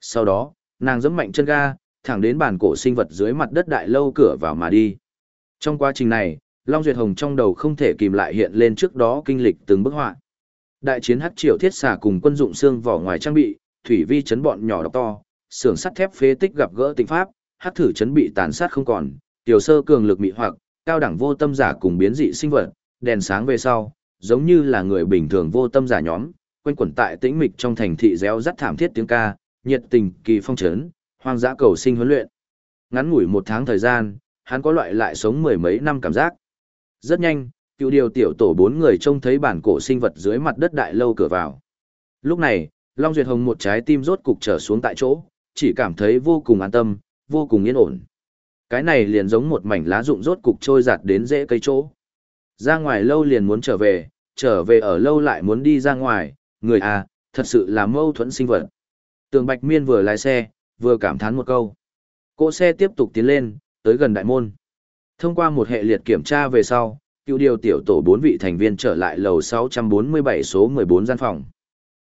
Sau đó, nàng giẫm mạnh chân ga, thẳng đến bàn cổ sinh vật dưới mặt đất đại lâu cửa vào mà đi. Trong quá trình này, Long Duyệt Hồng trong đầu không thể kìm lại hiện lên trước đó kinh lịch từng bức họa. Đại chiến hắc triều thiết xà cùng quân dụng xương vỏ ngoài trang bị, thủy vi chấn bọn nhỏ độc to, xưởng sắt thép phế tích gặp gỡ tình pháp, hắc thử chấn bị tàn sát không còn, tiểu sơ cường lực mị hoặc, cao đẳng vô tâm giả cùng biến dị sinh vật, đèn sáng về sau, giống như là người bình thường vô tâm giả nhóm, quanh quẩn tại tĩnh mịch trong thành thị réo rắt thảm thiết tiếng ca, nhiệt tình kỳ phong trấn, hoang dã cầu sinh huấn luyện. Ngắn ngủi một tháng thời gian, hắn có loại lại sống mười mấy năm cảm giác. Rất nhanh, cựu điều tiểu tổ bốn người trông thấy bản cổ sinh vật dưới mặt đất đại lâu cửa vào. Lúc này, Long Duyệt Hồng một trái tim rốt cục trở xuống tại chỗ, chỉ cảm thấy vô cùng an tâm, vô cùng yên ổn. Cái này liền giống một mảnh lá rụng rốt cục trôi giạt đến rễ cây chỗ. Ra ngoài lâu liền muốn trở về, trở về ở lâu lại muốn đi ra ngoài, người à, thật sự là mâu thuẫn sinh vật. Tường Bạch Miên vừa lái xe, vừa cảm thán một câu. Cỗ xe tiếp tục tiến lên, tới gần đại môn. Thông qua một hệ liệt kiểm tra về sau, cựu điều tiểu tổ bốn vị thành viên trở lại lầu 647 số 14 gian phòng.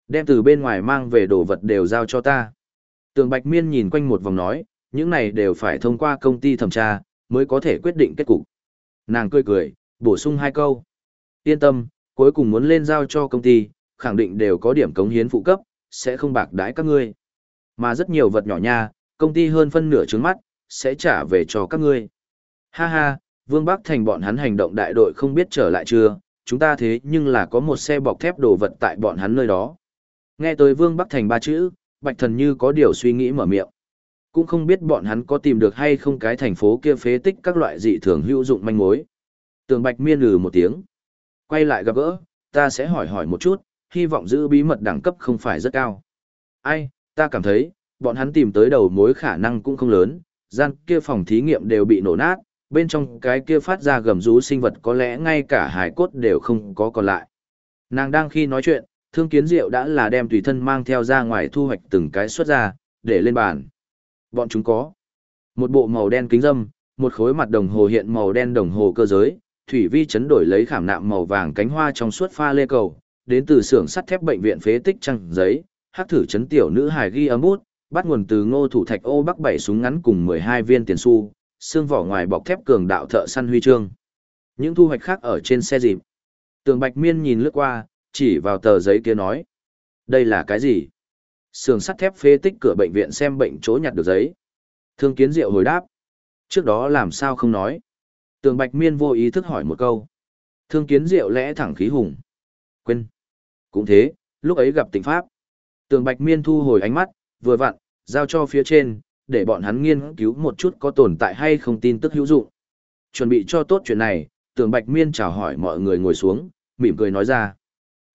Đem từ bên ngoài mang về đồ vật đều giao cho ta. Tường Bạch Miên nhìn quanh một vòng nói, những này đều phải thông qua công ty thẩm tra, mới có thể quyết định kết cục. Nàng cười cười, bổ sung hai câu. Yên tâm, cuối cùng muốn lên giao cho công ty, khẳng định đều có điểm cống hiến phụ cấp, sẽ không bạc đái các ngươi. Mà rất nhiều vật nhỏ nha, công ty hơn phân nửa trứng mắt, sẽ trả về cho các ngươi. Ha ha, Vương Bắc Thành bọn hắn hành động đại đội không biết trở lại chưa, chúng ta thế nhưng là có một xe bọc thép đồ vật tại bọn hắn nơi đó. Nghe tới Vương Bắc Thành ba chữ, Bạch Thần như có điều suy nghĩ mở miệng. Cũng không biết bọn hắn có tìm được hay không cái thành phố kia phế tích các loại dị thường hữu dụng manh mối. Tường Bạch miên lừ một tiếng. Quay lại gặp gỡ, ta sẽ hỏi hỏi một chút, hy vọng giữ bí mật đẳng cấp không phải rất cao. Ai, ta cảm thấy, bọn hắn tìm tới đầu mối khả năng cũng không lớn, gian kia phòng thí nghiệm đều bị nổ nát, bên trong cái kia phát ra gầm rú sinh vật có lẽ ngay cả hải cốt đều không có còn lại. Nàng đang khi nói chuyện, thương kiến diệu đã là đem tùy thân mang theo ra ngoài thu hoạch từng cái xuất ra, để lên bàn. Bọn chúng có một bộ màu đen kính dâm, một khối mặt đồng hồ hiện màu đen đồng hồ cơ giới, thủy vi chấn đổi lấy khảm nạm màu vàng cánh hoa trong suốt pha lê cầu, đến từ xưởng sắt thép bệnh viện phế tích trăng giấy, hắc thử chấn tiểu nữ hài ghi âm bút, bắt nguồn từ ngô thủ thạch ô bắc bảy súng ngắn cùng 12 viên tiền xu, xương vỏ ngoài bọc thép cường đạo thợ săn huy chương. Những thu hoạch khác ở trên xe dịp. Tường Bạch Miên nhìn lướt qua, chỉ vào tờ giấy kia nói. Đây là cái gì? Sườn sắt thép phế tích cửa bệnh viện xem bệnh chỗ nhặt được giấy. Thương kiến diệu hồi đáp. Trước đó làm sao không nói? Tường Bạch Miên vô ý thức hỏi một câu. Thương kiến diệu lẽ thẳng khí hùng. Quên. Cũng thế, lúc ấy gặp tịnh pháp. Tường Bạch Miên thu hồi ánh mắt, vừa vặn, giao cho phía trên, để bọn hắn nghiên cứu một chút có tồn tại hay không tin tức hữu dụng. Chuẩn bị cho tốt chuyện này, Tường Bạch Miên chào hỏi mọi người ngồi xuống, mỉm cười nói ra.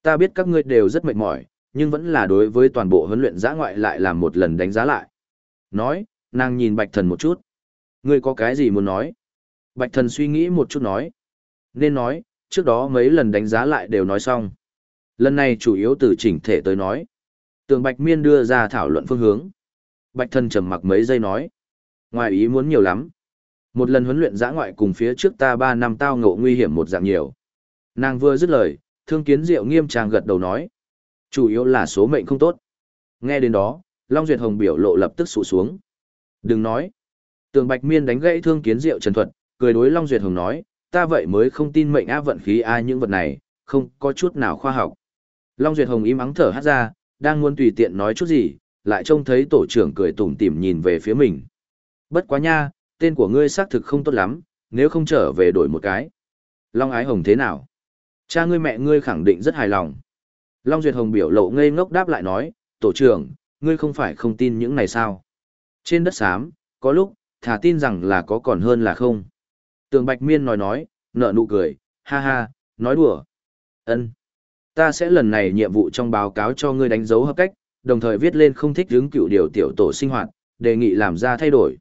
Ta biết các ngươi đều rất mệt mỏi, nhưng vẫn là đối với toàn bộ huấn luyện giã ngoại lại làm một lần đánh giá lại. Nói, nàng nhìn Bạch Thần một chút. Ngươi có cái gì muốn nói? Bạch Thần suy nghĩ một chút nói. Nên nói, trước đó mấy lần đánh giá lại đều nói xong. Lần này chủ yếu từ chỉnh thể tới nói. Tường Bạch Miên đưa ra thảo luận phương hướng. Bạch Thần trầm mặc mấy giây nói. Ngoài ý muốn nhiều lắm. Một lần huấn luyện giã ngoại cùng phía trước ta ba năm tao ngộ nguy hiểm một dạng nhiều. Nàng vừa dứt lời, thương kiến diệu nghiêm trang gật đầu nói. Chủ yếu là số mệnh không tốt. Nghe đến đó, Long Duyệt Hồng biểu lộ lập tức sụ xuống. Đừng nói. Tường Bạch Miên đánh gãy thương kiến diệu trần thuật, cười đối Long Duyệt Hồng nói, ta vậy mới không tin mệnh á vận khí ai những vật này, không có chút nào khoa học. Long Duyệt Hồng im ắng thở hát ra, đang muốn tùy tiện nói chút gì, lại trông thấy tổ trưởng cười tủm tỉm nhìn về phía mình. Bất quá nha, tên của ngươi xác thực không tốt lắm, nếu không trở về đổi một cái. Long Ái Hồng thế nào? Cha ngươi mẹ ngươi khẳng định rất hài lòng. Long Duyệt Hồng biểu lộ ngây ngốc đáp lại nói, tổ trưởng, ngươi không phải không tin những này sao? Trên đất xám, có lúc, thả tin rằng là có còn hơn là không. Tường Bạch Miên nói nói, nợ nụ cười, ha ha, nói đùa. ân Ta sẽ lần này nhiệm vụ trong báo cáo cho ngươi đánh dấu hợp cách, đồng thời viết lên không thích hướng cựu điều tiểu tổ sinh hoạt, đề nghị làm ra thay đổi.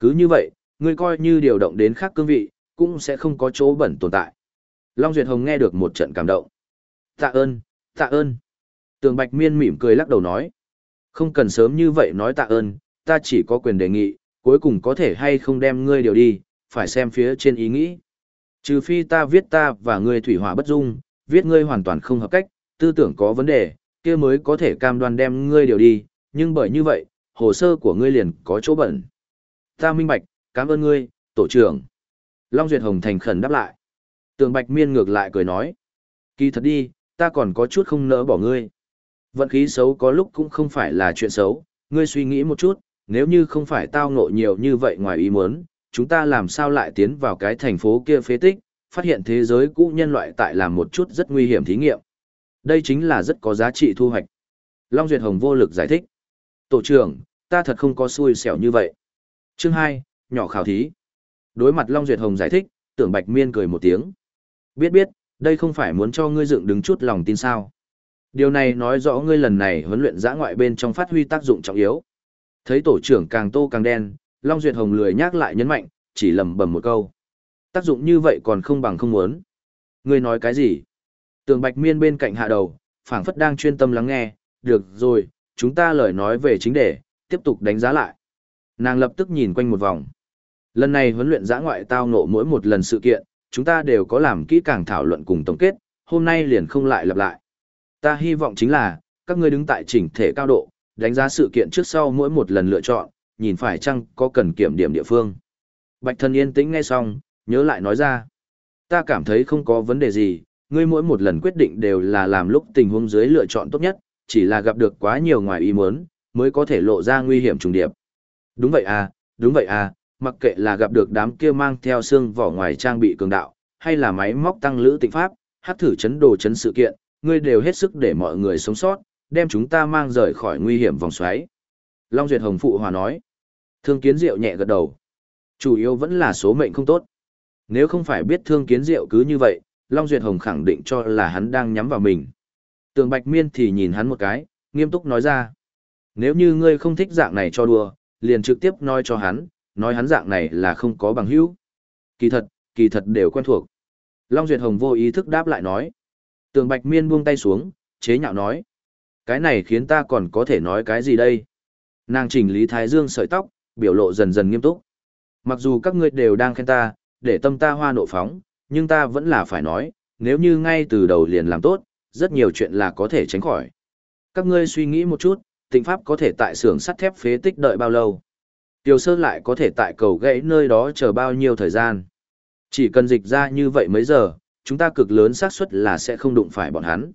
Cứ như vậy, ngươi coi như điều động đến khác cương vị, cũng sẽ không có chỗ bẩn tồn tại. Long Duyệt Hồng nghe được một trận cảm động. Tạ ơn, tạ ơn. Tường Bạch Miên mỉm cười lắc đầu nói. Không cần sớm như vậy nói tạ ơn, ta chỉ có quyền đề nghị, cuối cùng có thể hay không đem ngươi điều đi, phải xem phía trên ý nghĩ. Trừ phi ta viết ta và ngươi thủy hỏa bất dung, viết ngươi hoàn toàn không hợp cách, tư tưởng có vấn đề, kia mới có thể cam đoan đem ngươi điều đi, nhưng bởi như vậy, hồ sơ của ngươi liền có chỗ bẩn. Ta minh bạch, cảm ơn ngươi, tổ trưởng. Long Duyệt Hồng thành khẩn đáp lại. Tường Bạch Miên ngược lại cười nói. Kỳ thật đi, ta còn có chút không nỡ bỏ ngươi. Vận khí xấu có lúc cũng không phải là chuyện xấu, ngươi suy nghĩ một chút, nếu như không phải tao ngộ nhiều như vậy ngoài ý muốn, chúng ta làm sao lại tiến vào cái thành phố kia phế tích, phát hiện thế giới cũ nhân loại tại làm một chút rất nguy hiểm thí nghiệm. Đây chính là rất có giá trị thu hoạch. Long Duyệt Hồng vô lực giải thích. Tổ trưởng, ta thật không có xui xẻo như vậy. Chương 2, nhỏ khảo thí. Đối mặt Long Duyệt Hồng giải thích, tưởng Bạch Miên cười một tiếng. Biết biết, đây không phải muốn cho ngươi dựng đứng chút lòng tin sao. Điều này nói rõ ngươi lần này huấn luyện giã ngoại bên trong phát huy tác dụng trọng yếu. Thấy tổ trưởng càng tô càng đen, Long Duyệt Hồng lười nhắc lại nhấn mạnh, chỉ lầm bầm một câu. Tác dụng như vậy còn không bằng không muốn. Ngươi nói cái gì? Tường Bạch Miên bên cạnh hạ đầu, phảng phất đang chuyên tâm lắng nghe, được rồi, chúng ta lời nói về chính đề, tiếp tục đánh giá lại. Nàng lập tức nhìn quanh một vòng. Lần này huấn luyện giã ngoại tao ngộ mỗi một lần sự kiện, chúng ta đều có làm kỹ càng thảo luận cùng tổng kết, hôm nay liền không lại lặp lại. Ta hy vọng chính là, các ngươi đứng tại chỉnh thể cao độ, đánh giá sự kiện trước sau mỗi một lần lựa chọn, nhìn phải chăng có cần kiểm điểm địa phương. Bạch thân yên tĩnh nghe xong, nhớ lại nói ra. Ta cảm thấy không có vấn đề gì, ngươi mỗi một lần quyết định đều là làm lúc tình huống dưới lựa chọn tốt nhất, chỉ là gặp được quá nhiều ngoài ý muốn, mới có thể lộ ra nguy hiểm trùng điệp. Đúng vậy à, đúng vậy à, mặc kệ là gặp được đám kia mang theo xương vỏ ngoài trang bị cường đạo, hay là máy móc tăng lữ tịnh pháp, hát thử chấn đồ chấn sự kiện, ngươi đều hết sức để mọi người sống sót, đem chúng ta mang rời khỏi nguy hiểm vòng xoáy. Long Duyệt Hồng Phụ Hòa nói. Thương Kiến Diệu nhẹ gật đầu. Chủ yếu vẫn là số mệnh không tốt. Nếu không phải biết Thương Kiến Diệu cứ như vậy, Long Duyệt Hồng khẳng định cho là hắn đang nhắm vào mình. Tường Bạch Miên thì nhìn hắn một cái, nghiêm túc nói ra. Nếu như ngươi không thích dạng này cho đùa, liền trực tiếp nói cho hắn, nói hắn dạng này là không có bằng hữu. Kỳ thật, kỳ thật đều quen thuộc. Long Duyệt Hồng vô ý thức đáp lại nói. Tường Bạch Miên buông tay xuống, chế nhạo nói. Cái này khiến ta còn có thể nói cái gì đây? Nàng chỉnh lý thái dương sợi tóc, biểu lộ dần dần nghiêm túc. Mặc dù các ngươi đều đang khen ta, để tâm ta hoa nộ phóng, nhưng ta vẫn là phải nói, nếu như ngay từ đầu liền làm tốt, rất nhiều chuyện là có thể tránh khỏi. Các ngươi suy nghĩ một chút, tịnh pháp có thể tại xưởng sắt thép phế tích đợi bao lâu? Tiểu sơ lại có thể tại cầu gãy nơi đó chờ bao nhiêu thời gian? Chỉ cần dịch ra như vậy mấy giờ, chúng ta cực lớn xác suất là sẽ không đụng phải bọn hắn.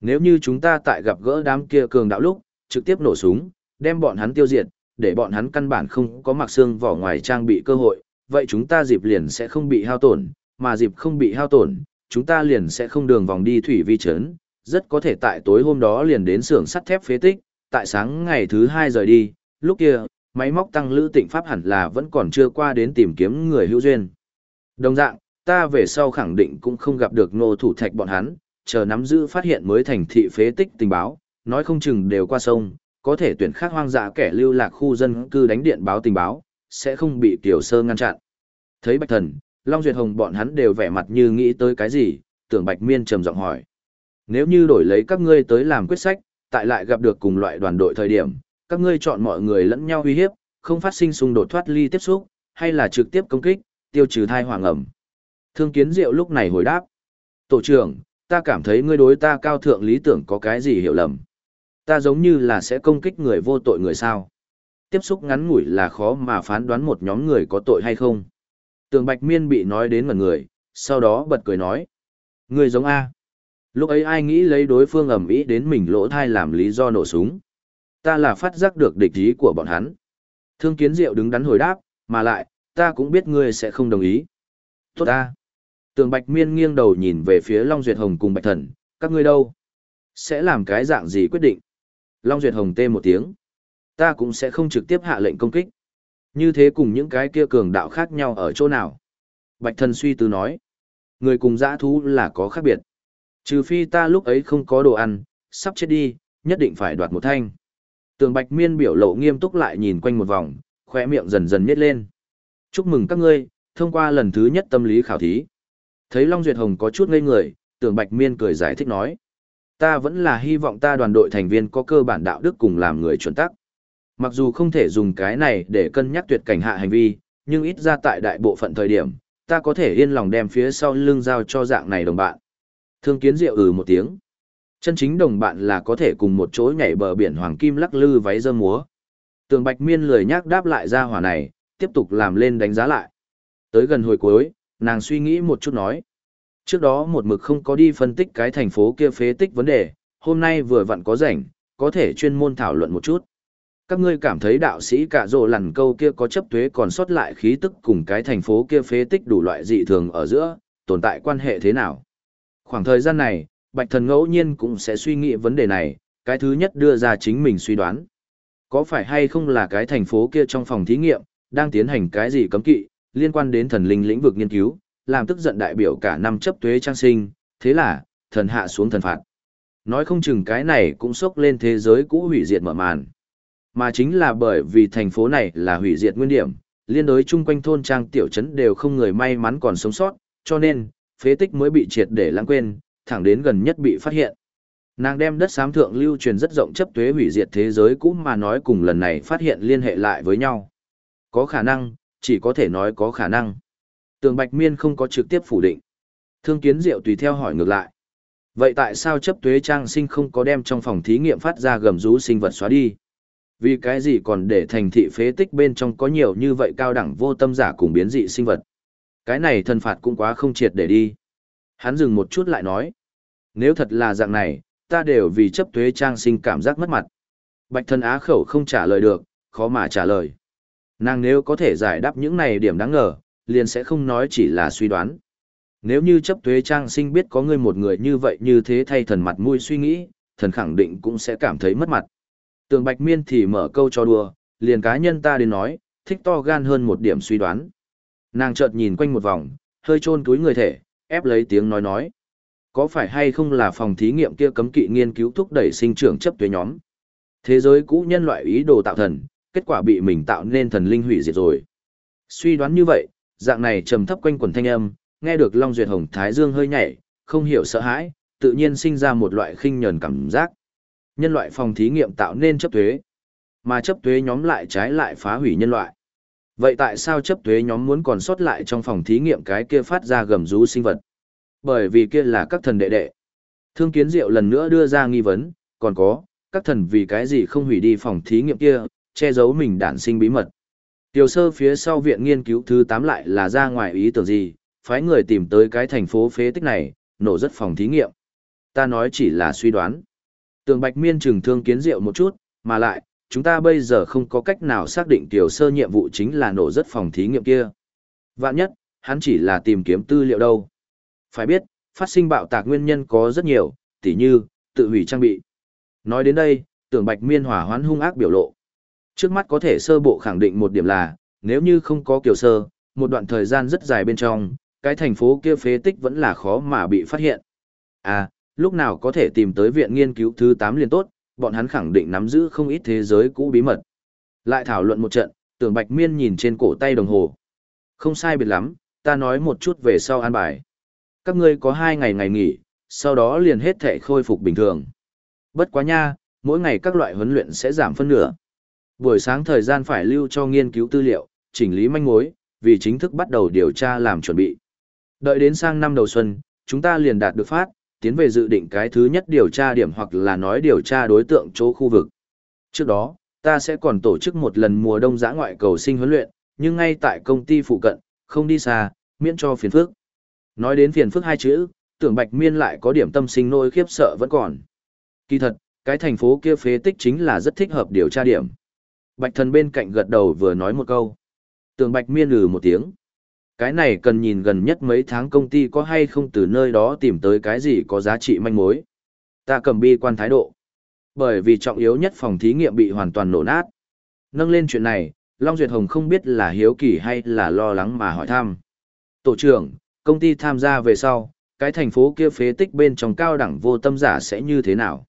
Nếu như chúng ta tại gặp gỡ đám kia cường đạo lúc, trực tiếp nổ súng, đem bọn hắn tiêu diệt, để bọn hắn căn bản không có mặc xương vỏ ngoài trang bị cơ hội, vậy chúng ta dịp liền sẽ không bị hao tổn, mà dịp không bị hao tổn, chúng ta liền sẽ không đường vòng đi thủy vi chấn, rất có thể tại tối hôm đó liền đến xưởng sắt thép phế tích, tại sáng ngày thứ hai rời đi, lúc kia, máy móc tăng lữ tịnh pháp hẳn là vẫn còn chưa qua đến tìm kiếm người hữu duyên. Đồng dạng, ta về sau khẳng định cũng không gặp được nô thủ thạch bọn hắn, chờ nắm giữ phát hiện mới thành thị phế tích tình báo, nói không chừng đều qua sông, có thể tuyển khác hoang dã kẻ lưu lạc khu dân cư đánh điện báo tình báo, sẽ không bị tiểu sơ ngăn chặn. Thấy Bạch Thần, Long Duyệt Hồng bọn hắn đều vẻ mặt như nghĩ tới cái gì, tưởng Bạch Miên trầm giọng hỏi. Nếu như đổi lấy các ngươi tới làm quyết sách, tại lại gặp được cùng loại đoàn đội thời điểm, các ngươi chọn mọi người lẫn nhau uy hiếp, không phát sinh xung đột thoát ly tiếp xúc, hay là trực tiếp công kích, tiêu trừ thai hoàng ẩm. Thương Kiến Diệu lúc này hồi đáp. Tổ trưởng, ta cảm thấy ngươi đối ta cao thượng lý tưởng có cái gì hiểu lầm. Ta giống như là sẽ công kích người vô tội người sao. Tiếp xúc ngắn ngủi là khó mà phán đoán một nhóm người có tội hay không. Tường Bạch Miên bị nói đến ngần người, sau đó bật cười nói. Người giống A. Lúc ấy ai nghĩ lấy đối phương ầm ý đến mình lỗ thai làm lý do nổ súng. Ta là phát giác được địch ý của bọn hắn. Thương kiến diệu đứng đắn hồi đáp, mà lại, ta cũng biết ngươi sẽ không đồng ý. Tốt ta. Tường Bạch Miên nghiêng đầu nhìn về phía Long Duyệt Hồng cùng Bạch Thần, các ngươi đâu? Sẽ làm cái dạng gì quyết định? Long Duyệt Hồng tê một tiếng. Ta cũng sẽ không trực tiếp hạ lệnh công kích. Như thế cùng những cái kia cường đạo khác nhau ở chỗ nào? Bạch Thần suy tư nói. Người cùng dã thú là có khác biệt. Trừ phi ta lúc ấy không có đồ ăn, sắp chết đi, nhất định phải đoạt một thanh. Tường Bạch Miên biểu lộ nghiêm túc lại nhìn quanh một vòng, khóe miệng dần dần nhếch lên. Chúc mừng các ngươi, thông qua lần thứ nhất tâm lý khảo thí. Thấy Long Duyệt Hồng có chút ngây người, Tường Bạch Miên cười giải thích nói. Ta vẫn là hy vọng ta đoàn đội thành viên có cơ bản đạo đức cùng làm người chuẩn tắc. Mặc dù không thể dùng cái này để cân nhắc tuyệt cảnh hạ hành vi, nhưng ít ra tại đại bộ phận thời điểm, ta có thể yên lòng đem phía sau lưng giao cho dạng này đồng bạn. Thương kiến diệu ừ một tiếng. Chân chính đồng bạn là có thể cùng một chỗ nhảy bờ biển hoàng kim lắc lư váy dơ múa. Tường Bạch Miên lười nhác đáp lại ra hỏa này, tiếp tục làm lên đánh giá lại. Tới gần hồi cuối, nàng suy nghĩ một chút nói. Trước đó một mực không có đi phân tích cái thành phố kia phế tích vấn đề, hôm nay vừa vặn có rảnh, có thể chuyên môn thảo luận một chút. Các ngươi cảm thấy đạo sĩ cả rồ lằn câu kia có chấp thuế còn sót lại khí tức cùng cái thành phố kia phế tích đủ loại dị thường ở giữa, tồn tại quan hệ thế nào? Khoảng thời gian này, Bạch Thần ngẫu nhiên cũng sẽ suy nghĩ vấn đề này, cái thứ nhất đưa ra chính mình suy đoán. Có phải hay không là cái thành phố kia trong phòng thí nghiệm, đang tiến hành cái gì cấm kỵ, liên quan đến thần linh lĩnh vực nghiên cứu, làm tức giận đại biểu cả năm chấp thuế trang sinh, thế là, thần hạ xuống thần phạt. Nói không chừng cái này cũng sốc lên thế giới cũ hủy diệt mở màn. Mà chính là bởi vì thành phố này là hủy diệt nguyên điểm, liên đối chung quanh thôn trang tiểu trấn đều không người may mắn còn sống sót, cho nên, phế tích mới bị triệt để lãng quên, thẳng đến gần nhất bị phát hiện. Nàng đem đất xám thượng lưu truyền rất rộng chấp tuế hủy diệt thế giới cũ mà nói cùng lần này phát hiện liên hệ lại với nhau. Có khả năng, chỉ có thể nói có khả năng. Tường Bạch Miên không có trực tiếp phủ định. Thương Kiến Diệu tùy theo hỏi ngược lại. Vậy tại sao chấp tuế trang sinh không có đem trong phòng thí nghiệm phát ra gầm rú sinh vật xóa đi? Vì cái gì còn để thành thị phế tích bên trong có nhiều như vậy cao đẳng vô tâm giả cùng biến dị sinh vật? Cái này thần phạt cũng quá không triệt để đi. Hắn dừng một chút lại nói. Nếu thật là dạng này, ta đều vì chấp thuế trang sinh cảm giác mất mặt. Bạch thân á khẩu không trả lời được, khó mà trả lời. Nàng nếu có thể giải đáp những này điểm đáng ngờ, liền sẽ không nói chỉ là suy đoán. Nếu như chấp thuế trang sinh biết có người một người như vậy như thế thay thần mặt mũi suy nghĩ, thần khẳng định cũng sẽ cảm thấy mất mặt. Tường Bạch Miên thì mở câu cho đùa, liền cá nhân ta đến nói, thích to gan hơn một điểm suy đoán. Nàng chợt nhìn quanh một vòng, hơi chôn túi người thể, ép lấy tiếng nói nói. Có phải hay không là phòng thí nghiệm kia cấm kỵ nghiên cứu thúc đẩy sinh trưởng chấp thuế nhóm? Thế giới cũ nhân loại ý đồ tạo thần, kết quả bị mình tạo nên thần linh hủy diệt rồi. Suy đoán như vậy, dạng này trầm thấp quanh quần thanh âm, nghe được Long Duyệt Hồng Thái Dương hơi nhảy, không hiểu sợ hãi, tự nhiên sinh ra một loại khinh nhờn cảm giác. Nhân loại phòng thí nghiệm tạo nên chấp thuế, mà chấp thuế nhóm lại trái lại phá hủy nhân loại. Vậy tại sao chấp thuế nhóm muốn còn sót lại trong phòng thí nghiệm cái kia phát ra gầm rú sinh vật? Bởi vì kia là các thần đệ đệ. Thương kiến diệu lần nữa đưa ra nghi vấn, còn có, các thần vì cái gì không hủy đi phòng thí nghiệm kia, che giấu mình đản sinh bí mật. Tiểu sơ phía sau viện nghiên cứu thứ 8 lại là ra ngoài ý tưởng gì, phái người tìm tới cái thành phố phế tích này, nổ rất phòng thí nghiệm. Ta nói chỉ là suy đoán. Tường Bạch Miên trừng thương kiến diệu một chút, mà lại, chúng ta bây giờ không có cách nào xác định tiểu sơ nhiệm vụ chính là nổ rất phòng thí nghiệm kia. Vạn nhất, hắn chỉ là tìm kiếm tư liệu đâu. Phải biết, phát sinh bạo tạc nguyên nhân có rất nhiều, tỉ như, tự hủy trang bị. Nói đến đây, tưởng bạch miên hỏa hoán hung ác biểu lộ. Trước mắt có thể sơ bộ khẳng định một điểm là, nếu như không có kiểu sơ, một đoạn thời gian rất dài bên trong, cái thành phố kia phế tích vẫn là khó mà bị phát hiện. À, lúc nào có thể tìm tới viện nghiên cứu thứ 8 liền tốt, bọn hắn khẳng định nắm giữ không ít thế giới cũ bí mật. Lại thảo luận một trận, tưởng bạch miên nhìn trên cổ tay đồng hồ. Không sai biệt lắm, ta nói một chút về sau an bài. Các ngươi có hai ngày ngày nghỉ, sau đó liền hết thể khôi phục bình thường. Bất quá nha, mỗi ngày các loại huấn luyện sẽ giảm phân nửa. Buổi sáng thời gian phải lưu cho nghiên cứu tư liệu, chỉnh lý manh mối, vì chính thức bắt đầu điều tra làm chuẩn bị. Đợi đến sang năm đầu xuân, chúng ta liền đạt được phát, tiến về dự định cái thứ nhất điều tra điểm hoặc là nói điều tra đối tượng chỗ khu vực. Trước đó, ta sẽ còn tổ chức một lần mùa đông giã ngoại cầu sinh huấn luyện, nhưng ngay tại công ty phụ cận, không đi xa, miễn cho phiền phức. Nói đến phiền phức hai chữ, tưởng bạch miên lại có điểm tâm sinh nỗi khiếp sợ vẫn còn. Kỳ thật, cái thành phố kia phế tích chính là rất thích hợp điều tra điểm. Bạch thần bên cạnh gật đầu vừa nói một câu. Tưởng bạch miên lừ một tiếng. Cái này cần nhìn gần nhất mấy tháng công ty có hay không từ nơi đó tìm tới cái gì có giá trị manh mối. Ta cầm bi quan thái độ. Bởi vì trọng yếu nhất phòng thí nghiệm bị hoàn toàn nổ nát. Nâng lên chuyện này, Long Duyệt Hồng không biết là hiếu kỳ hay là lo lắng mà hỏi thăm. Tổ trưởng, công ty tham gia về sau, cái thành phố kia phế tích bên trong cao đẳng vô tâm giả sẽ như thế nào?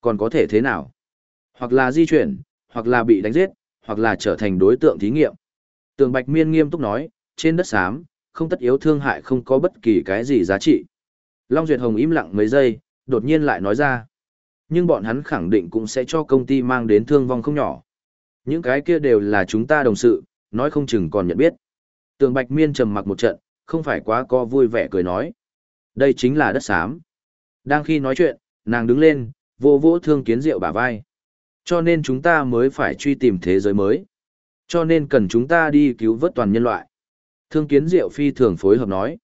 Còn có thể thế nào? Hoặc là di chuyển, hoặc là bị đánh giết, hoặc là trở thành đối tượng thí nghiệm. Tường Bạch Miên nghiêm túc nói, trên đất xám, không tất yếu thương hại không có bất kỳ cái gì giá trị. Long Duyệt Hồng im lặng mấy giây, đột nhiên lại nói ra. Nhưng bọn hắn khẳng định cũng sẽ cho công ty mang đến thương vong không nhỏ. Những cái kia đều là chúng ta đồng sự, nói không chừng còn nhận biết. Tường Bạch Miên trầm mặc một trận, không phải quá co vui vẻ cười nói. Đây chính là đất xám. Đang khi nói chuyện, nàng đứng lên, vô vỗ thương kiến rượu bả vai. Cho nên chúng ta mới phải truy tìm thế giới mới. Cho nên cần chúng ta đi cứu vớt toàn nhân loại. Thương kiến diệu phi thường phối hợp nói.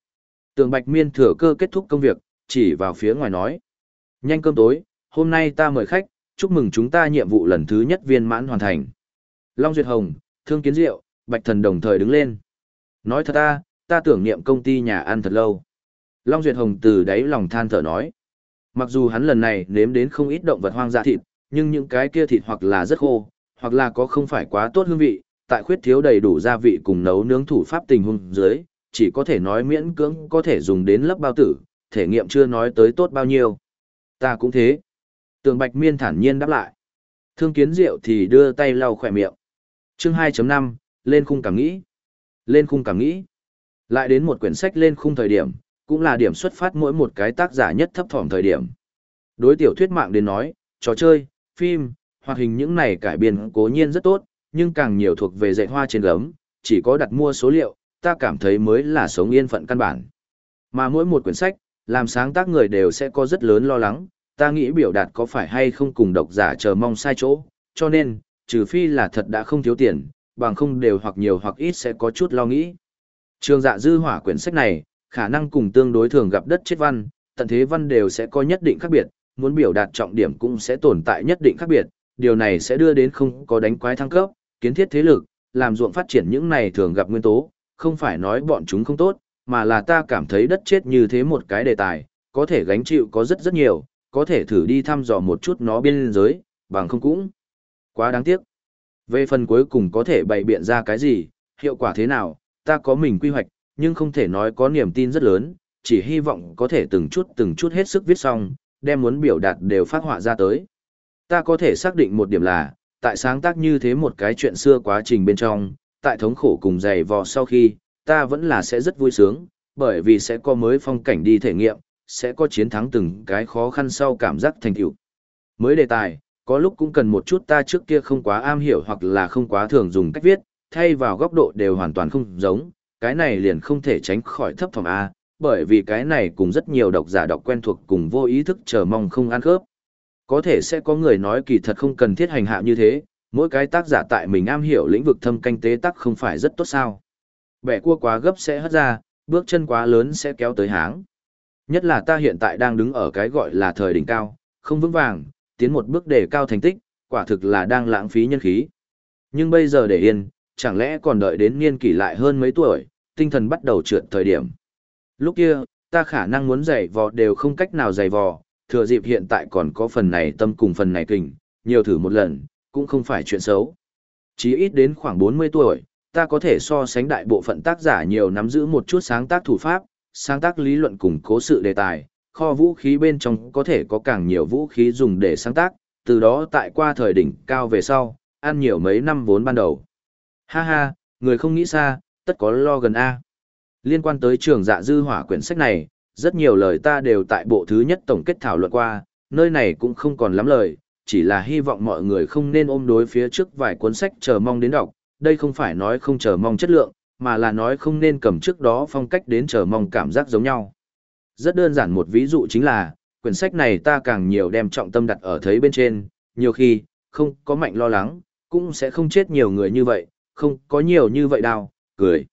Tường Bạch Miên thừa cơ kết thúc công việc, chỉ vào phía ngoài nói. Nhanh cơm tối, hôm nay ta mời khách, chúc mừng chúng ta nhiệm vụ lần thứ nhất viên mãn hoàn thành. Long Duyệt Hồng, Thương Kiến Diệu, Bạch Thần đồng thời đứng lên. Nói thật ta, ta tưởng niệm công ty nhà ăn thật lâu. Long Duyệt Hồng từ đáy lòng than thở nói. Mặc dù hắn lần này nếm đến không ít động vật hoang dã thịt, nhưng những cái kia thịt hoặc là rất khô, hoặc là có không phải quá tốt hương vị, tại khuyết thiếu đầy đủ gia vị cùng nấu nướng thủ pháp tình huống dưới, chỉ có thể nói miễn cưỡng có thể dùng đến lớp bao tử, thể nghiệm chưa nói tới tốt bao nhiêu. Ta cũng thế. Tường Bạch Miên thản nhiên đáp lại. Thương kiến rượu thì đưa tay lau khỏe miệng. Chương 2.5, lên khung cảm nghĩ. Lên khung cảm nghĩ. Lại đến một quyển sách lên khung thời điểm, cũng là điểm xuất phát mỗi một cái tác giả nhất thấp thỏm thời điểm. Đối tiểu thuyết mạng đến nói, trò chơi, phim, hoạt hình những này cải biên cố nhiên rất tốt, nhưng càng nhiều thuộc về dạy hoa trên gấm, chỉ có đặt mua số liệu, ta cảm thấy mới là sống yên phận căn bản. Mà mỗi một quyển sách, làm sáng tác người đều sẽ có rất lớn lo lắng, ta nghĩ biểu đạt có phải hay không cùng độc giả chờ mong sai chỗ, cho nên, trừ phi là thật đã không thiếu tiền, bằng không đều hoặc nhiều hoặc ít sẽ có chút lo nghĩ. Trường dạ dư hỏa quyển sách này, khả năng cùng tương đối thường gặp đất chết văn, tận thế văn đều sẽ có nhất định khác biệt, muốn biểu đạt trọng điểm cũng sẽ tồn tại nhất định khác biệt, điều này sẽ đưa đến không có đánh quái thăng cấp, kiến thiết thế lực, làm ruộng phát triển những này thường gặp nguyên tố, không phải nói bọn chúng không tốt, mà là ta cảm thấy đất chết như thế một cái đề tài, có thể gánh chịu có rất rất nhiều, có thể thử đi thăm dò một chút nó biên giới, bằng không cũng. Quá đáng tiếc. Về phần cuối cùng có thể bày biện ra cái gì, hiệu quả thế nào, ta có mình quy hoạch, nhưng không thể nói có niềm tin rất lớn, chỉ hy vọng có thể từng chút từng chút hết sức viết xong, đem muốn biểu đạt đều phát họa ra tới. Ta có thể xác định một điểm là, tại sáng tác như thế một cái chuyện xưa quá trình bên trong, tại thống khổ cùng dày vò sau khi, ta vẫn là sẽ rất vui sướng, bởi vì sẽ có mới phong cảnh đi thể nghiệm, sẽ có chiến thắng từng cái khó khăn sau cảm giác thành tựu. Mới đề tài, có lúc cũng cần một chút ta trước kia không quá am hiểu hoặc là không quá thường dùng cách viết, thay vào góc độ đều hoàn toàn không giống, cái này liền không thể tránh khỏi thấp phòng A, bởi vì cái này cùng rất nhiều độc giả đọc quen thuộc cùng vô ý thức chờ mong không ăn khớp. Có thể sẽ có người nói kỳ thật không cần thiết hành hạ như thế, mỗi cái tác giả tại mình am hiểu lĩnh vực thâm canh tế tắc không phải rất tốt sao. Bẻ cua quá gấp sẽ hất ra, bước chân quá lớn sẽ kéo tới háng. Nhất là ta hiện tại đang đứng ở cái gọi là thời đỉnh cao, không vững vàng, tiến một bước đề cao thành tích, quả thực là đang lãng phí nhân khí. Nhưng bây giờ để yên, chẳng lẽ còn đợi đến niên kỷ lại hơn mấy tuổi, tinh thần bắt đầu trượt thời điểm. Lúc kia, ta khả năng muốn giày vò đều không cách nào giày vò, thừa dịp hiện tại còn có phần này tâm cùng phần này kình, nhiều thử một lần, cũng không phải chuyện xấu. Chí ít đến khoảng 40 tuổi, ta có thể so sánh đại bộ phận tác giả nhiều nắm giữ một chút sáng tác thủ pháp, sáng tác lý luận cùng cố sự đề tài, kho vũ khí bên trong có thể có càng nhiều vũ khí dùng để sáng tác, từ đó tại qua thời đỉnh cao về sau, ăn nhiều mấy năm vốn ban đầu. Ha ha, người không nghĩ xa, tất có lo gần A. Liên quan tới trường dạ dư hỏa quyển sách này, rất nhiều lời ta đều tại bộ thứ nhất tổng kết thảo luận qua, nơi này cũng không còn lắm lời, chỉ là hy vọng mọi người không nên ôm đối phía trước vài cuốn sách chờ mong đến đọc, đây không phải nói không chờ mong chất lượng, mà là nói không nên cầm trước đó phong cách đến chờ mong cảm giác giống nhau. Rất đơn giản một ví dụ chính là, quyển sách này ta càng nhiều đem trọng tâm đặt ở thấy bên trên, nhiều khi, không có mạnh lo lắng, cũng sẽ không chết nhiều người như vậy, không có nhiều như vậy đâu, cười.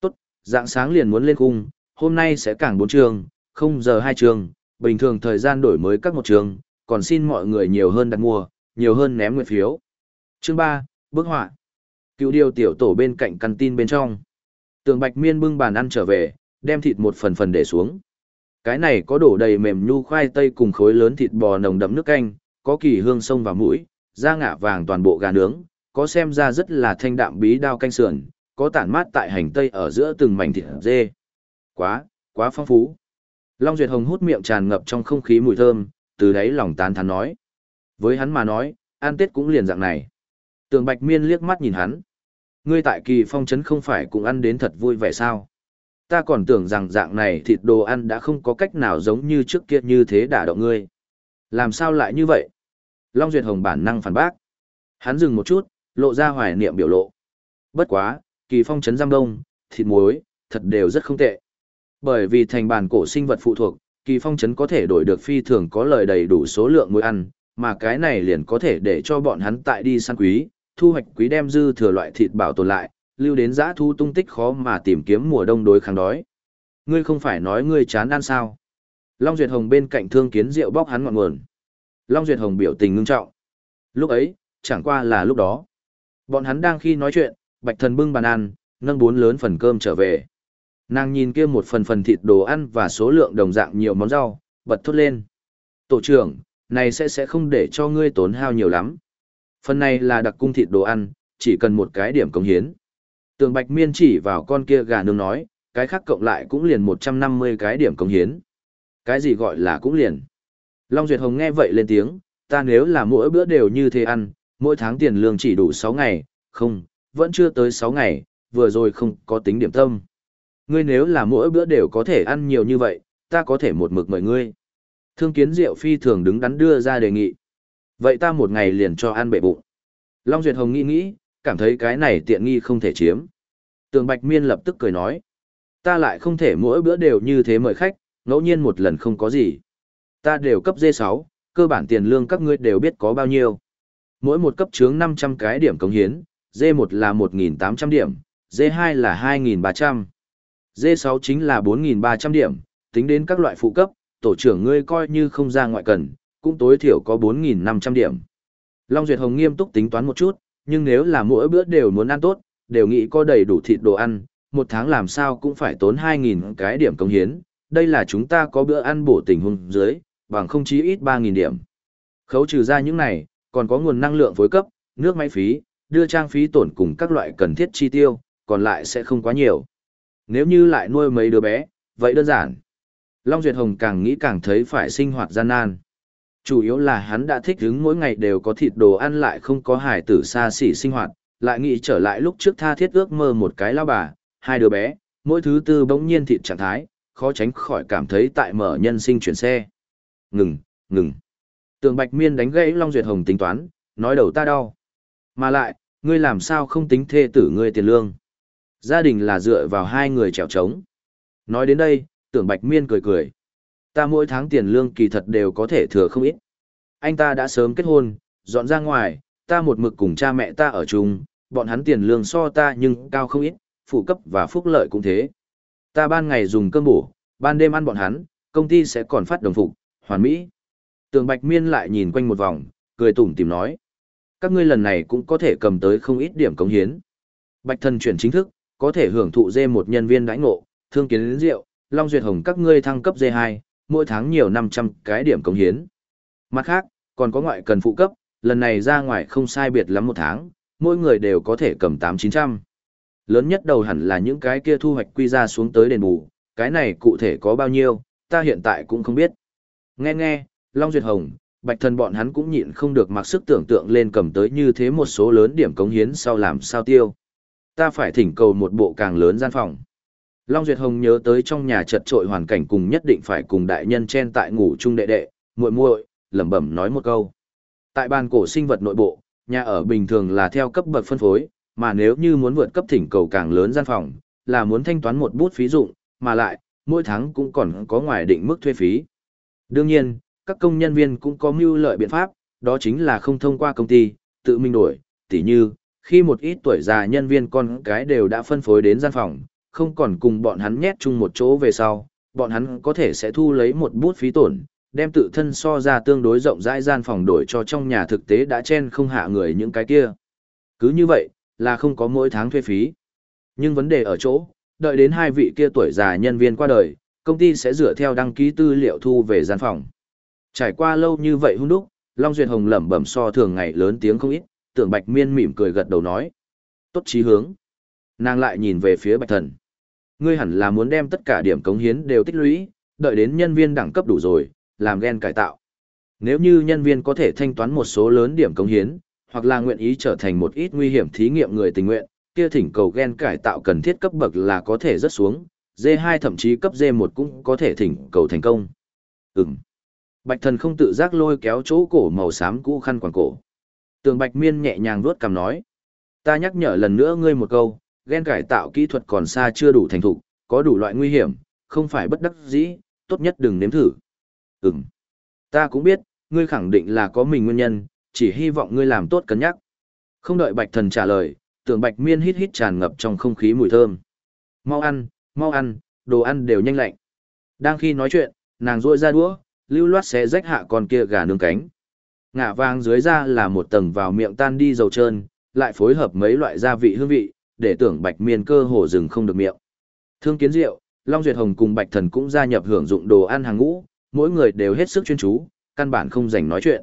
Tốt, dạng sáng liền muốn lên cung, hôm nay sẽ càng bốn trường, không giờ hai trường, bình thường thời gian đổi mới các một trường, còn xin mọi người nhiều hơn đặt mua, nhiều hơn ném nguyện phiếu. Chương 3, Bức họa Cựu điều tiểu tổ bên cạnh căn tin bên trong. Tường Bạch Miên bưng bàn ăn trở về, đem thịt một phần phần để xuống. Cái này có đổ đầy mềm nhu khoai tây cùng khối lớn thịt bò nồng đậm nước canh, có kỳ hương sông vào mũi, da ngả vàng toàn bộ gà nướng, có xem ra rất là thanh đạm bí đao canh sườn, có tản mát tại hành tây ở giữa từng mảnh thịt dê. Quá, quá phong phú. Long Duyệt Hồng hút miệng tràn ngập trong không khí mùi thơm, từ đấy lòng tán thán nói. Với hắn mà nói, an tết cũng liền dạng này. Tường Bạch Miên liếc mắt nhìn hắn. Ngươi tại kỳ phong trấn không phải cũng ăn đến thật vui vẻ sao? Ta còn tưởng rằng dạng này thịt đồ ăn đã không có cách nào giống như trước kia như thế đả động ngươi. Làm sao lại như vậy? Long Duyệt Hồng bản năng phản bác. Hắn dừng một chút, lộ ra hoài niệm biểu lộ. Bất quá, kỳ phong trấn giam đông, thịt muối, thật đều rất không tệ. Bởi vì thành bản cổ sinh vật phụ thuộc, kỳ phong trấn có thể đổi được phi thường có lời đầy đủ số lượng muối ăn, mà cái này liền có thể để cho bọn hắn tại đi săn quý, thu hoạch quý đem dư thừa loại thịt bảo tồn lại, lưu đến giã thu tung tích khó mà tìm kiếm mùa đông đối kháng đói. Ngươi không phải nói ngươi chán ăn sao? Long Duyệt Hồng bên cạnh thương kiến rượu bóc hắn ngọn nguồn. Long Duyệt Hồng biểu tình ngưng trọng. Lúc ấy, chẳng qua là lúc đó. Bọn hắn đang khi nói chuyện, Bạch Thần bưng bàn ăn, nâng bốn lớn phần cơm trở về. Nàng nhìn kia một phần phần thịt đồ ăn và số lượng đồng dạng nhiều món rau, bật thốt lên. Tổ trưởng, này sẽ sẽ không để cho ngươi tốn hao nhiều lắm. Phần này là đặc cung thịt đồ ăn, chỉ cần một cái điểm công hiến. Tường Bạch Miên chỉ vào con kia gà nướng nói, cái khác cộng lại cũng liền 150 cái điểm công hiến. Cái gì gọi là cũng liền. Long Duyệt Hồng nghe vậy lên tiếng, ta nếu là mỗi bữa đều như thế ăn, mỗi tháng tiền lương chỉ đủ 6 ngày, không, vẫn chưa tới 6 ngày, vừa rồi không có tính điểm tâm. Ngươi nếu là mỗi bữa đều có thể ăn nhiều như vậy, ta có thể một mực mời ngươi. Thương kiến diệu phi thường đứng đắn đưa ra đề nghị. Vậy ta một ngày liền cho ăn bệ bụng. Long Duyệt Hồng nghĩ nghĩ, cảm thấy cái này tiện nghi không thể chiếm. Tường Bạch Miên lập tức cười nói. Ta lại không thể mỗi bữa đều như thế mời khách, ngẫu nhiên một lần không có gì. Ta đều cấp D6, cơ bản tiền lương các ngươi đều biết có bao nhiêu. Mỗi một cấp chướng 500 cái điểm cống hiến, D1 là 1.800 điểm, D2 là 2.300. D6 chính là 4.300 điểm, tính đến các loại phụ cấp, tổ trưởng ngươi coi như không ra ngoại cần, cũng tối thiểu có 4.500 điểm. Long Duyệt Hồng nghiêm túc tính toán một chút, nhưng nếu là mỗi bữa đều muốn ăn tốt, đều nghĩ có đầy đủ thịt đồ ăn, một tháng làm sao cũng phải tốn 2.000 cái điểm công hiến, đây là chúng ta có bữa ăn bổ tình huống dưới, bằng không chí ít 3.000 điểm. Khấu trừ ra những này, còn có nguồn năng lượng phối cấp, nước máy phí, đưa trang phí tổn cùng các loại cần thiết chi tiêu, còn lại sẽ không quá nhiều. Nếu như lại nuôi mấy đứa bé, vậy đơn giản. Long Duyệt Hồng càng nghĩ càng thấy phải sinh hoạt gian nan. Chủ yếu là hắn đã thích hứng mỗi ngày đều có thịt đồ ăn lại không có hải tử xa xỉ sinh hoạt, lại nghĩ trở lại lúc trước tha thiết ước mơ một cái lao bà, hai đứa bé, mỗi thứ tư bỗng nhiên thịt trạng thái, khó tránh khỏi cảm thấy tại mở nhân sinh chuyển xe. Ngừng, ngừng. Tường Bạch Miên đánh gãy Long Duyệt Hồng tính toán, nói đầu ta đau. Mà lại, ngươi làm sao không tính thê tử ngươi tiền lương? Gia đình là dựa vào hai người trèo trống. Nói đến đây, tưởng Bạch Miên cười cười. Ta mỗi tháng tiền lương kỳ thật đều có thể thừa không ít. Anh ta đã sớm kết hôn, dọn ra ngoài, ta một mực cùng cha mẹ ta ở chung, bọn hắn tiền lương so ta nhưng cao không ít, phụ cấp và phúc lợi cũng thế. Ta ban ngày dùng cơm bổ, ban đêm ăn bọn hắn, công ty sẽ còn phát đồng phục, hoàn mỹ. Tường Bạch Miên lại nhìn quanh một vòng, cười tủm tìm nói. các ngươi lần này cũng có thể cầm tới không ít điểm cống hiến. Bạch thần chuyển chính thức, có thể hưởng thụ dê một nhân viên đãi ngộ, thương kiến đến rượu, Long Duyệt Hồng các ngươi thăng cấp dê 2 mỗi tháng nhiều 500 cái điểm cống hiến. Mặt khác, còn có ngoại cần phụ cấp, lần này ra ngoài không sai biệt lắm một tháng, mỗi người đều có thể cầm 8-900. Lớn nhất đầu hẳn là những cái kia thu hoạch quy ra xuống tới đền bù, cái này cụ thể có bao nhiêu, ta hiện tại cũng không biết. Nghe nghe, Long Duyệt Hồng, Bạch Thần bọn hắn cũng nhịn không được mặc sức tưởng tượng lên cầm tới như thế một số lớn điểm cống hiến sau làm sao tiêu. Ta phải thỉnh cầu một bộ càng lớn gian phòng. Long Duyệt Hồng nhớ tới trong nhà chật trội hoàn cảnh cùng nhất định phải cùng đại nhân chen tại ngủ chung đệ đệ, muội muội, lẩm bẩm nói một câu. Tại bàn cổ sinh vật nội bộ, nhà ở bình thường là theo cấp bậc phân phối, mà nếu như muốn vượt cấp thỉnh cầu càng lớn gian phòng, là muốn thanh toán một bút phí dụng, mà lại, mỗi tháng cũng còn có ngoài định mức thuê phí. Đương nhiên, các công nhân viên cũng có mưu lợi biện pháp, đó chính là không thông qua công ty, tự mình đổi, tỉ như, khi một ít tuổi già nhân viên con cái đều đã phân phối đến gian phòng, không còn cùng bọn hắn nhét chung một chỗ về sau, bọn hắn có thể sẽ thu lấy một bút phí tổn, đem tự thân so ra tương đối rộng rãi gian phòng đổi cho trong nhà thực tế đã chen không hạ người những cái kia. Cứ như vậy, là không có mỗi tháng thuê phí. Nhưng vấn đề ở chỗ, đợi đến hai vị kia tuổi già nhân viên qua đời, công ty sẽ dựa theo đăng ký tư liệu thu về gian phòng. Trải qua lâu như vậy hung đúc, Long Duyệt Hồng lẩm bẩm so thường ngày lớn tiếng không ít, tưởng Bạch Miên mỉm cười gật đầu nói. Tốt chí hướng. Nàng lại nhìn về phía Bạch Thần. Ngươi hẳn là muốn đem tất cả điểm cống hiến đều tích lũy, đợi đến nhân viên đẳng cấp đủ rồi, làm gen cải tạo. Nếu như nhân viên có thể thanh toán một số lớn điểm cống hiến, hoặc là nguyện ý trở thành một ít nguy hiểm thí nghiệm người tình nguyện, kia thỉnh cầu gen cải tạo cần thiết cấp bậc là có thể rất xuống, D2 thậm chí cấp D1 cũng có thể thỉnh cầu thành công. Ừm. Bạch thần không tự giác lôi kéo chỗ cổ màu xám cũ khăn quàng cổ. Tường bạch miên nhẹ nhàng vuốt cằm nói. Ta nhắc nhở lần nữa ngươi một câu, gen cải tạo kỹ thuật còn xa chưa đủ thành thục, có đủ loại nguy hiểm, không phải bất đắc dĩ, tốt nhất đừng nếm thử. Ừm. Ta cũng biết, ngươi khẳng định là có mình nguyên nhân, chỉ hy vọng ngươi làm tốt cân nhắc. Không đợi bạch thần trả lời, Tường bạch miên hít hít tràn ngập trong không khí mùi thơm. Mau ăn, mau ăn, đồ ăn đều nhanh lạnh. Đang khi nói chuyện, nàng duỗi ra đũa, lưu loát xé rách hạ con kia gà nướng cánh. Ngả vàng dưới da là một tầng vào miệng tan đi dầu trơn, lại phối hợp mấy loại gia vị hương vị, để tưởng bạch miên cơ hồ dừng không được miệng. Thương kiến rượu, Long Duyệt Hồng cùng Bạch Thần cũng gia nhập hưởng dụng đồ ăn hàng ngũ, mỗi người đều hết sức chuyên chú, căn bản không dành nói chuyện.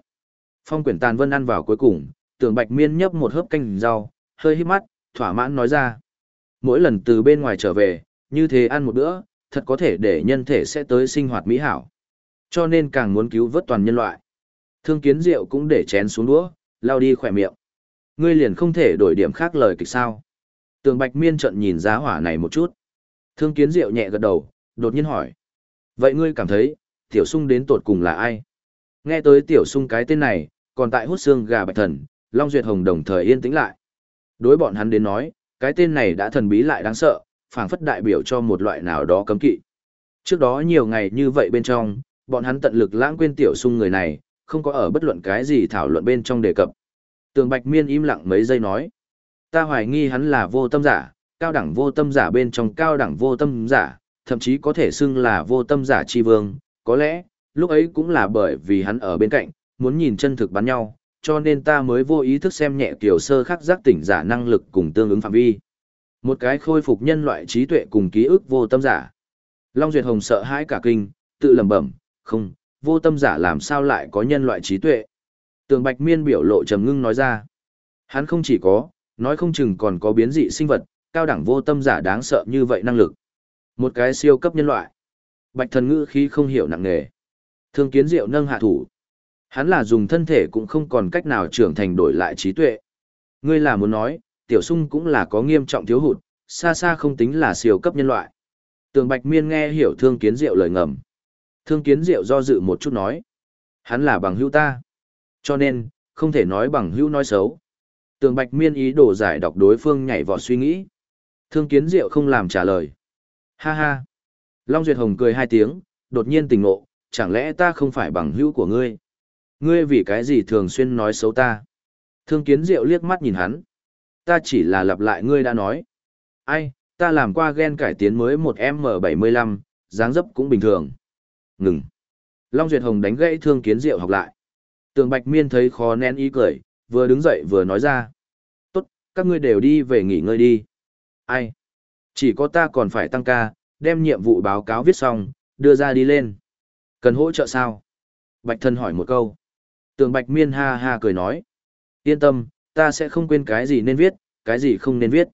Phong quyển tàn vân ăn vào cuối cùng, tưởng bạch miên nhấp một hớp canh rau, hơi hít mắt, thỏa mãn nói ra. Mỗi lần từ bên ngoài trở về, như thế ăn một bữa, thật có thể để nhân thể sẽ tới sinh hoạt mỹ hảo. Cho nên càng muốn cứu vớt toàn nhân loại. Thương kiến rượu cũng để chén xuống đũa, lao đi khỏe miệng. Ngươi liền không thể đổi điểm khác lời kịch sao. Tường bạch miên trận nhìn giá hỏa này một chút. Thương kiến rượu nhẹ gật đầu, đột nhiên hỏi. Vậy ngươi cảm thấy, tiểu sung đến tột cùng là ai? Nghe tới tiểu sung cái tên này, còn tại hút xương gà bạch thần, Long Duyệt Hồng đồng thời yên tĩnh lại. Đối bọn hắn đến nói, cái tên này đã thần bí lại đáng sợ, phảng phất đại biểu cho một loại nào đó cấm kỵ. Trước đó nhiều ngày như vậy bên trong, bọn hắn tận lực lãng quên tiểu sung người này, không có ở bất luận cái gì thảo luận bên trong đề cập. Tường Bạch Miên im lặng mấy giây nói. Ta hoài nghi hắn là vô tâm giả, cao đẳng vô tâm giả bên trong cao đẳng vô tâm giả, thậm chí có thể xưng là vô tâm giả chi vương, có lẽ, lúc ấy cũng là bởi vì hắn ở bên cạnh, muốn nhìn chân thực bắn nhau, cho nên ta mới vô ý thức xem nhẹ kiểu sơ khắc giác tỉnh giả năng lực cùng tương ứng phạm vi. Một cái khôi phục nhân loại trí tuệ cùng ký ức vô tâm giả. Long Duyệt Hồng sợ hãi cả kinh, tự lẩm bẩm, không, vô tâm giả làm sao lại có nhân loại trí tuệ. Tường Bạch Miên biểu lộ trầm ngưng nói ra. Hắn không chỉ có, nói không chừng còn có biến dị sinh vật, cao đẳng vô tâm giả đáng sợ như vậy năng lực. Một cái siêu cấp nhân loại. Bạch thần ngữ khí không hiểu nặng nề. Thương kiến diệu nâng hạ thủ. Hắn là dùng thân thể cũng không còn cách nào trưởng thành đổi lại trí tuệ. Ngươi là muốn nói, tiểu sung cũng là có nghiêm trọng thiếu hụt, xa xa không tính là siêu cấp nhân loại. Tường Bạch Miên nghe hiểu Thương Kiến Diệu lời ngầm. Thương Kiến Diệu do dự một chút nói. Hắn là bằng hữu ta. Cho nên, không thể nói bằng hữu nói xấu. Tường Bạch Miên ý đồ giải đọc đối phương nhảy vọt suy nghĩ. Thương Kiến Diệu không làm trả lời. Ha ha. Long Duyệt Hồng cười hai tiếng, đột nhiên tỉnh ngộ, chẳng lẽ ta không phải bằng hữu của ngươi? Ngươi vì cái gì thường xuyên nói xấu ta? Thương kiến diệu liếc mắt nhìn hắn. Ta chỉ là lặp lại ngươi đã nói. Ai, ta làm qua gen cải tiến mới một M75, dáng dấp cũng bình thường. Ngừng. Long Duyệt Hồng đánh gãy thương kiến diệu học lại. Tường Bạch Miên thấy khó nén ý cười, vừa đứng dậy vừa nói ra. Tốt, các ngươi đều đi về nghỉ ngơi đi. Ai? Chỉ có ta còn phải tăng ca, đem nhiệm vụ báo cáo viết xong, đưa ra đi lên. Cần hỗ trợ sao? Bạch thân hỏi một câu. Tường Bạch Miên ha ha cười nói. Yên tâm, ta sẽ không quên cái gì nên viết, cái gì không nên viết.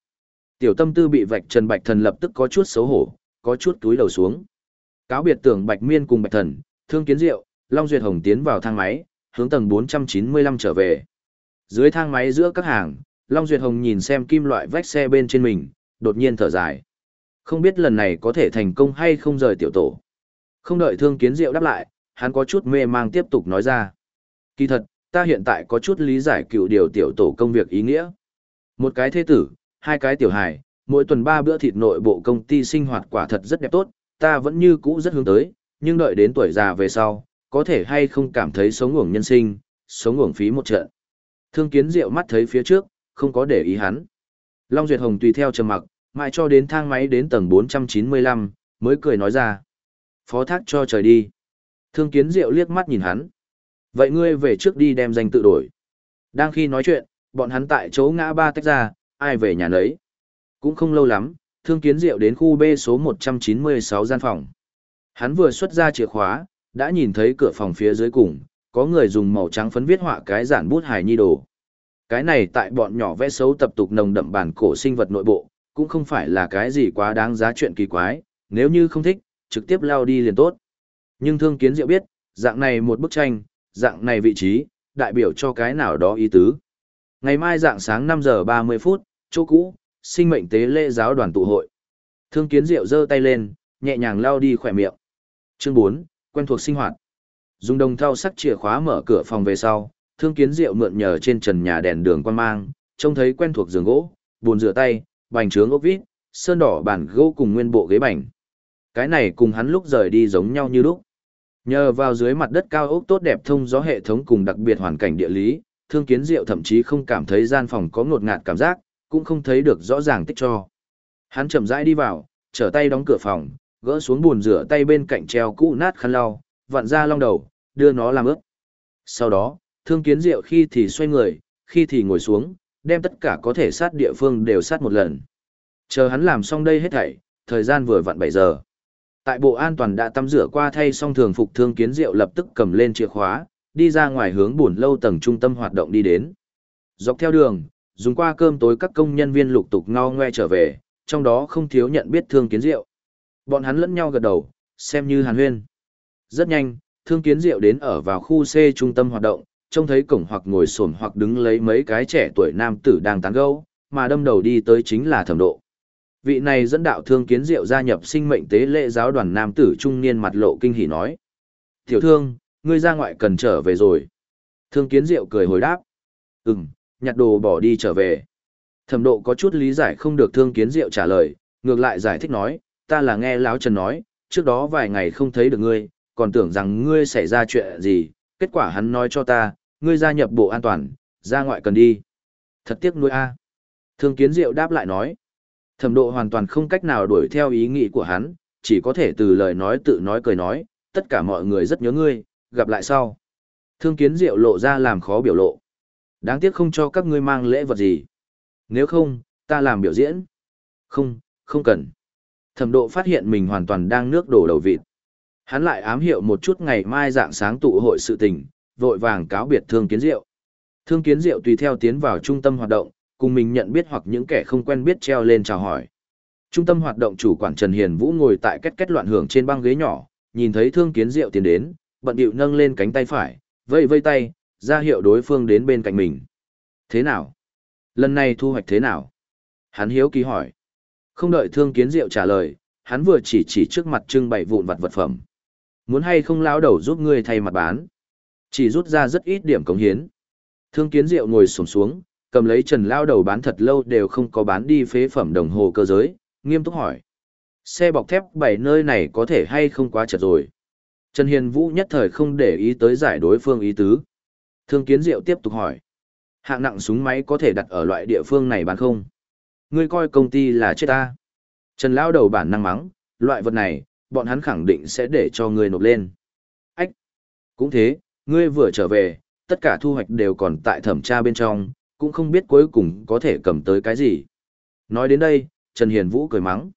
Tiểu tâm tư bị vạch trần Bạch thần lập tức có chút xấu hổ, có chút túi đầu xuống. Cáo biệt tưởng Bạch Miên cùng Bạch thần, thương kiến diệu, Long Duyệt Hồng tiến vào thang máy, hướng tầng 495 trở về. Dưới thang máy giữa các hàng, Long Duyệt Hồng nhìn xem kim loại vách xe bên trên mình, đột nhiên thở dài. Không biết lần này có thể thành công hay không rời tiểu tổ. Không đợi thương kiến diệu đáp lại, hắn có chút mê mang tiếp tục nói ra. Kỳ thật, ta hiện tại có chút lý giải cựu điều tiểu tổ công việc ý nghĩa. Một cái thế tử, hai cái tiểu hài, mỗi tuần ba bữa thịt nội bộ công ty sinh hoạt quả thật rất đẹp tốt, ta vẫn như cũ rất hướng tới, nhưng đợi đến tuổi già về sau, có thể hay không cảm thấy sống uổng nhân sinh, sống uổng phí một trận. Thương kiến diệu mắt thấy phía trước, không có để ý hắn. Long Duyệt Hồng tùy theo trầm mặc, mãi cho đến thang máy đến tầng 495, mới cười nói ra. Phó thác cho trời đi. Thương kiến diệu liếc mắt nhìn hắn. Vậy ngươi về trước đi đem danh tự đổi. Đang khi nói chuyện, bọn hắn tại chỗ ngã ba tách ra, ai về nhà nấy. Cũng không lâu lắm, thương kiến diệu đến khu B số 196 gian phòng. Hắn vừa xuất ra chìa khóa, đã nhìn thấy cửa phòng phía dưới cùng, có người dùng màu trắng phấn viết họa cái giản bút hài nhi đồ. Cái này tại bọn nhỏ vẽ xấu tập tục nồng đậm bản cổ sinh vật nội bộ, cũng không phải là cái gì quá đáng giá chuyện kỳ quái, nếu như không thích, trực tiếp lao đi liền tốt. Nhưng thương kiến diệu biết, dạng này một bức tranh, dạng này vị trí, đại biểu cho cái nào đó ý tứ. Ngày mai dạng sáng 5 giờ 30 phút, chỗ cũ, sinh mệnh tế lễ giáo đoàn tụ hội. Thương kiến diệu giơ tay lên, nhẹ nhàng lao đi khỏe miệng. Chương 4, quen thuộc sinh hoạt. Dùng đồng thau sắc chìa khóa mở cửa phòng về sau, thương kiến diệu mượn nhờ trên trần nhà đèn đường quan mang, trông thấy quen thuộc giường gỗ, buồn rửa tay, bành trướng ốc vít, sơn đỏ bàn gỗ cùng nguyên bộ ghế bành. Cái này cùng hắn lúc rời đi giống nhau như lúc. Nhờ vào dưới mặt đất cao ốc tốt đẹp thông gió hệ thống cùng đặc biệt hoàn cảnh địa lý, thương kiến diệu thậm chí không cảm thấy gian phòng có ngột ngạt cảm giác, cũng không thấy được rõ ràng tích cho. Hắn chậm rãi đi vào, trở tay đóng cửa phòng, gỡ xuống bồn rửa tay bên cạnh treo cũ nát khăn lau, vặn ra long đầu, đưa nó làm ướt. Sau đó, thương kiến rượu khi thì xoay người, khi thì ngồi xuống, đem tất cả có thể sát địa phương đều sát một lần. Chờ hắn làm xong đây hết thảy, thời gian vừa vặn 7 giờ. Tại bộ an toàn đã tắm rửa qua thay xong thường phục thương kiến rượu lập tức cầm lên chìa khóa, đi ra ngoài hướng buồn lâu tầng trung tâm hoạt động đi đến. Dọc theo đường, dùng qua cơm tối các công nhân viên lục tục ngao ngoe trở về, trong đó không thiếu nhận biết thương kiến diệu. Bọn hắn lẫn nhau gật đầu, xem như hàn huyên. Rất nhanh, thương kiến diệu đến ở vào khu C trung tâm hoạt động, trông thấy cổng hoặc ngồi xổm hoặc đứng lấy mấy cái trẻ tuổi nam tử đang tán gẫu, mà đâm đầu đi tới chính là thẩm độ. Vị này dẫn đạo thương kiến diệu gia nhập sinh mệnh tế lễ giáo đoàn nam tử trung niên mặt lộ kinh hỉ nói. Tiểu thương, ngươi ra ngoại cần trở về rồi. Thương kiến diệu cười hồi đáp. Ừm, nhặt đồ bỏ đi trở về. Thẩm độ có chút lý giải không được thương kiến diệu trả lời, ngược lại giải thích nói, ta là nghe láo trần nói, trước đó vài ngày không thấy được ngươi, còn tưởng rằng ngươi xảy ra chuyện gì, kết quả hắn nói cho ta, ngươi gia nhập bộ an toàn, ra ngoại cần đi. Thật tiếc nuôi a. Thương kiến diệu đáp lại nói, thẩm độ hoàn toàn không cách nào đuổi theo ý nghĩ của hắn, chỉ có thể từ lời nói tự nói cười nói, tất cả mọi người rất nhớ ngươi, gặp lại sau. Thương kiến diệu lộ ra làm khó biểu lộ. Đáng tiếc không cho các ngươi mang lễ vật gì. Nếu không, ta làm biểu diễn. Không, không cần. Thẩm độ phát hiện mình hoàn toàn đang nước đổ đầu vịt. Hắn lại ám hiệu một chút ngày mai dạng sáng tụ hội sự tình, vội vàng cáo biệt Thương Kiến Diệu. Thương Kiến Diệu tùy theo tiến vào trung tâm hoạt động, cùng mình nhận biết hoặc những kẻ không quen biết treo lên chào hỏi. Trung tâm hoạt động chủ quản Trần Hiền Vũ ngồi tại kết kết loạn hưởng trên băng ghế nhỏ, nhìn thấy Thương Kiến Diệu tiến đến, bận điệu nâng lên cánh tay phải, vây vây tay, ra hiệu đối phương đến bên cạnh mình. Thế nào? Lần này thu hoạch thế nào? Hắn hiếu kỳ hỏi. Không đợi Thương Kiến Diệu trả lời, hắn vừa chỉ chỉ trước mặt trưng bày vụn vặt vật phẩm. Muốn hay không lão đầu giúp ngươi thay mặt bán? Chỉ rút ra rất ít điểm cống hiến. Thương Kiến Diệu ngồi xổm xuống, cầm lấy Trần lão đầu bán thật lâu đều không có bán đi phế phẩm đồng hồ cơ giới, nghiêm túc hỏi. Xe bọc thép bảy nơi này có thể hay không quá chật rồi. Trần Hiền Vũ nhất thời không để ý tới giải đối phương ý tứ. Thương Kiến Diệu tiếp tục hỏi. Hạng nặng súng máy có thể đặt ở loại địa phương này bán không? Ngươi coi công ty là chết ta. Trần Lão đầu bản năng mắng, loại vật này, bọn hắn khẳng định sẽ để cho ngươi nộp lên. Ách! Cũng thế, ngươi vừa trở về, tất cả thu hoạch đều còn tại thẩm tra bên trong, cũng không biết cuối cùng có thể cầm tới cái gì. Nói đến đây, Trần Hiền Vũ cười mắng.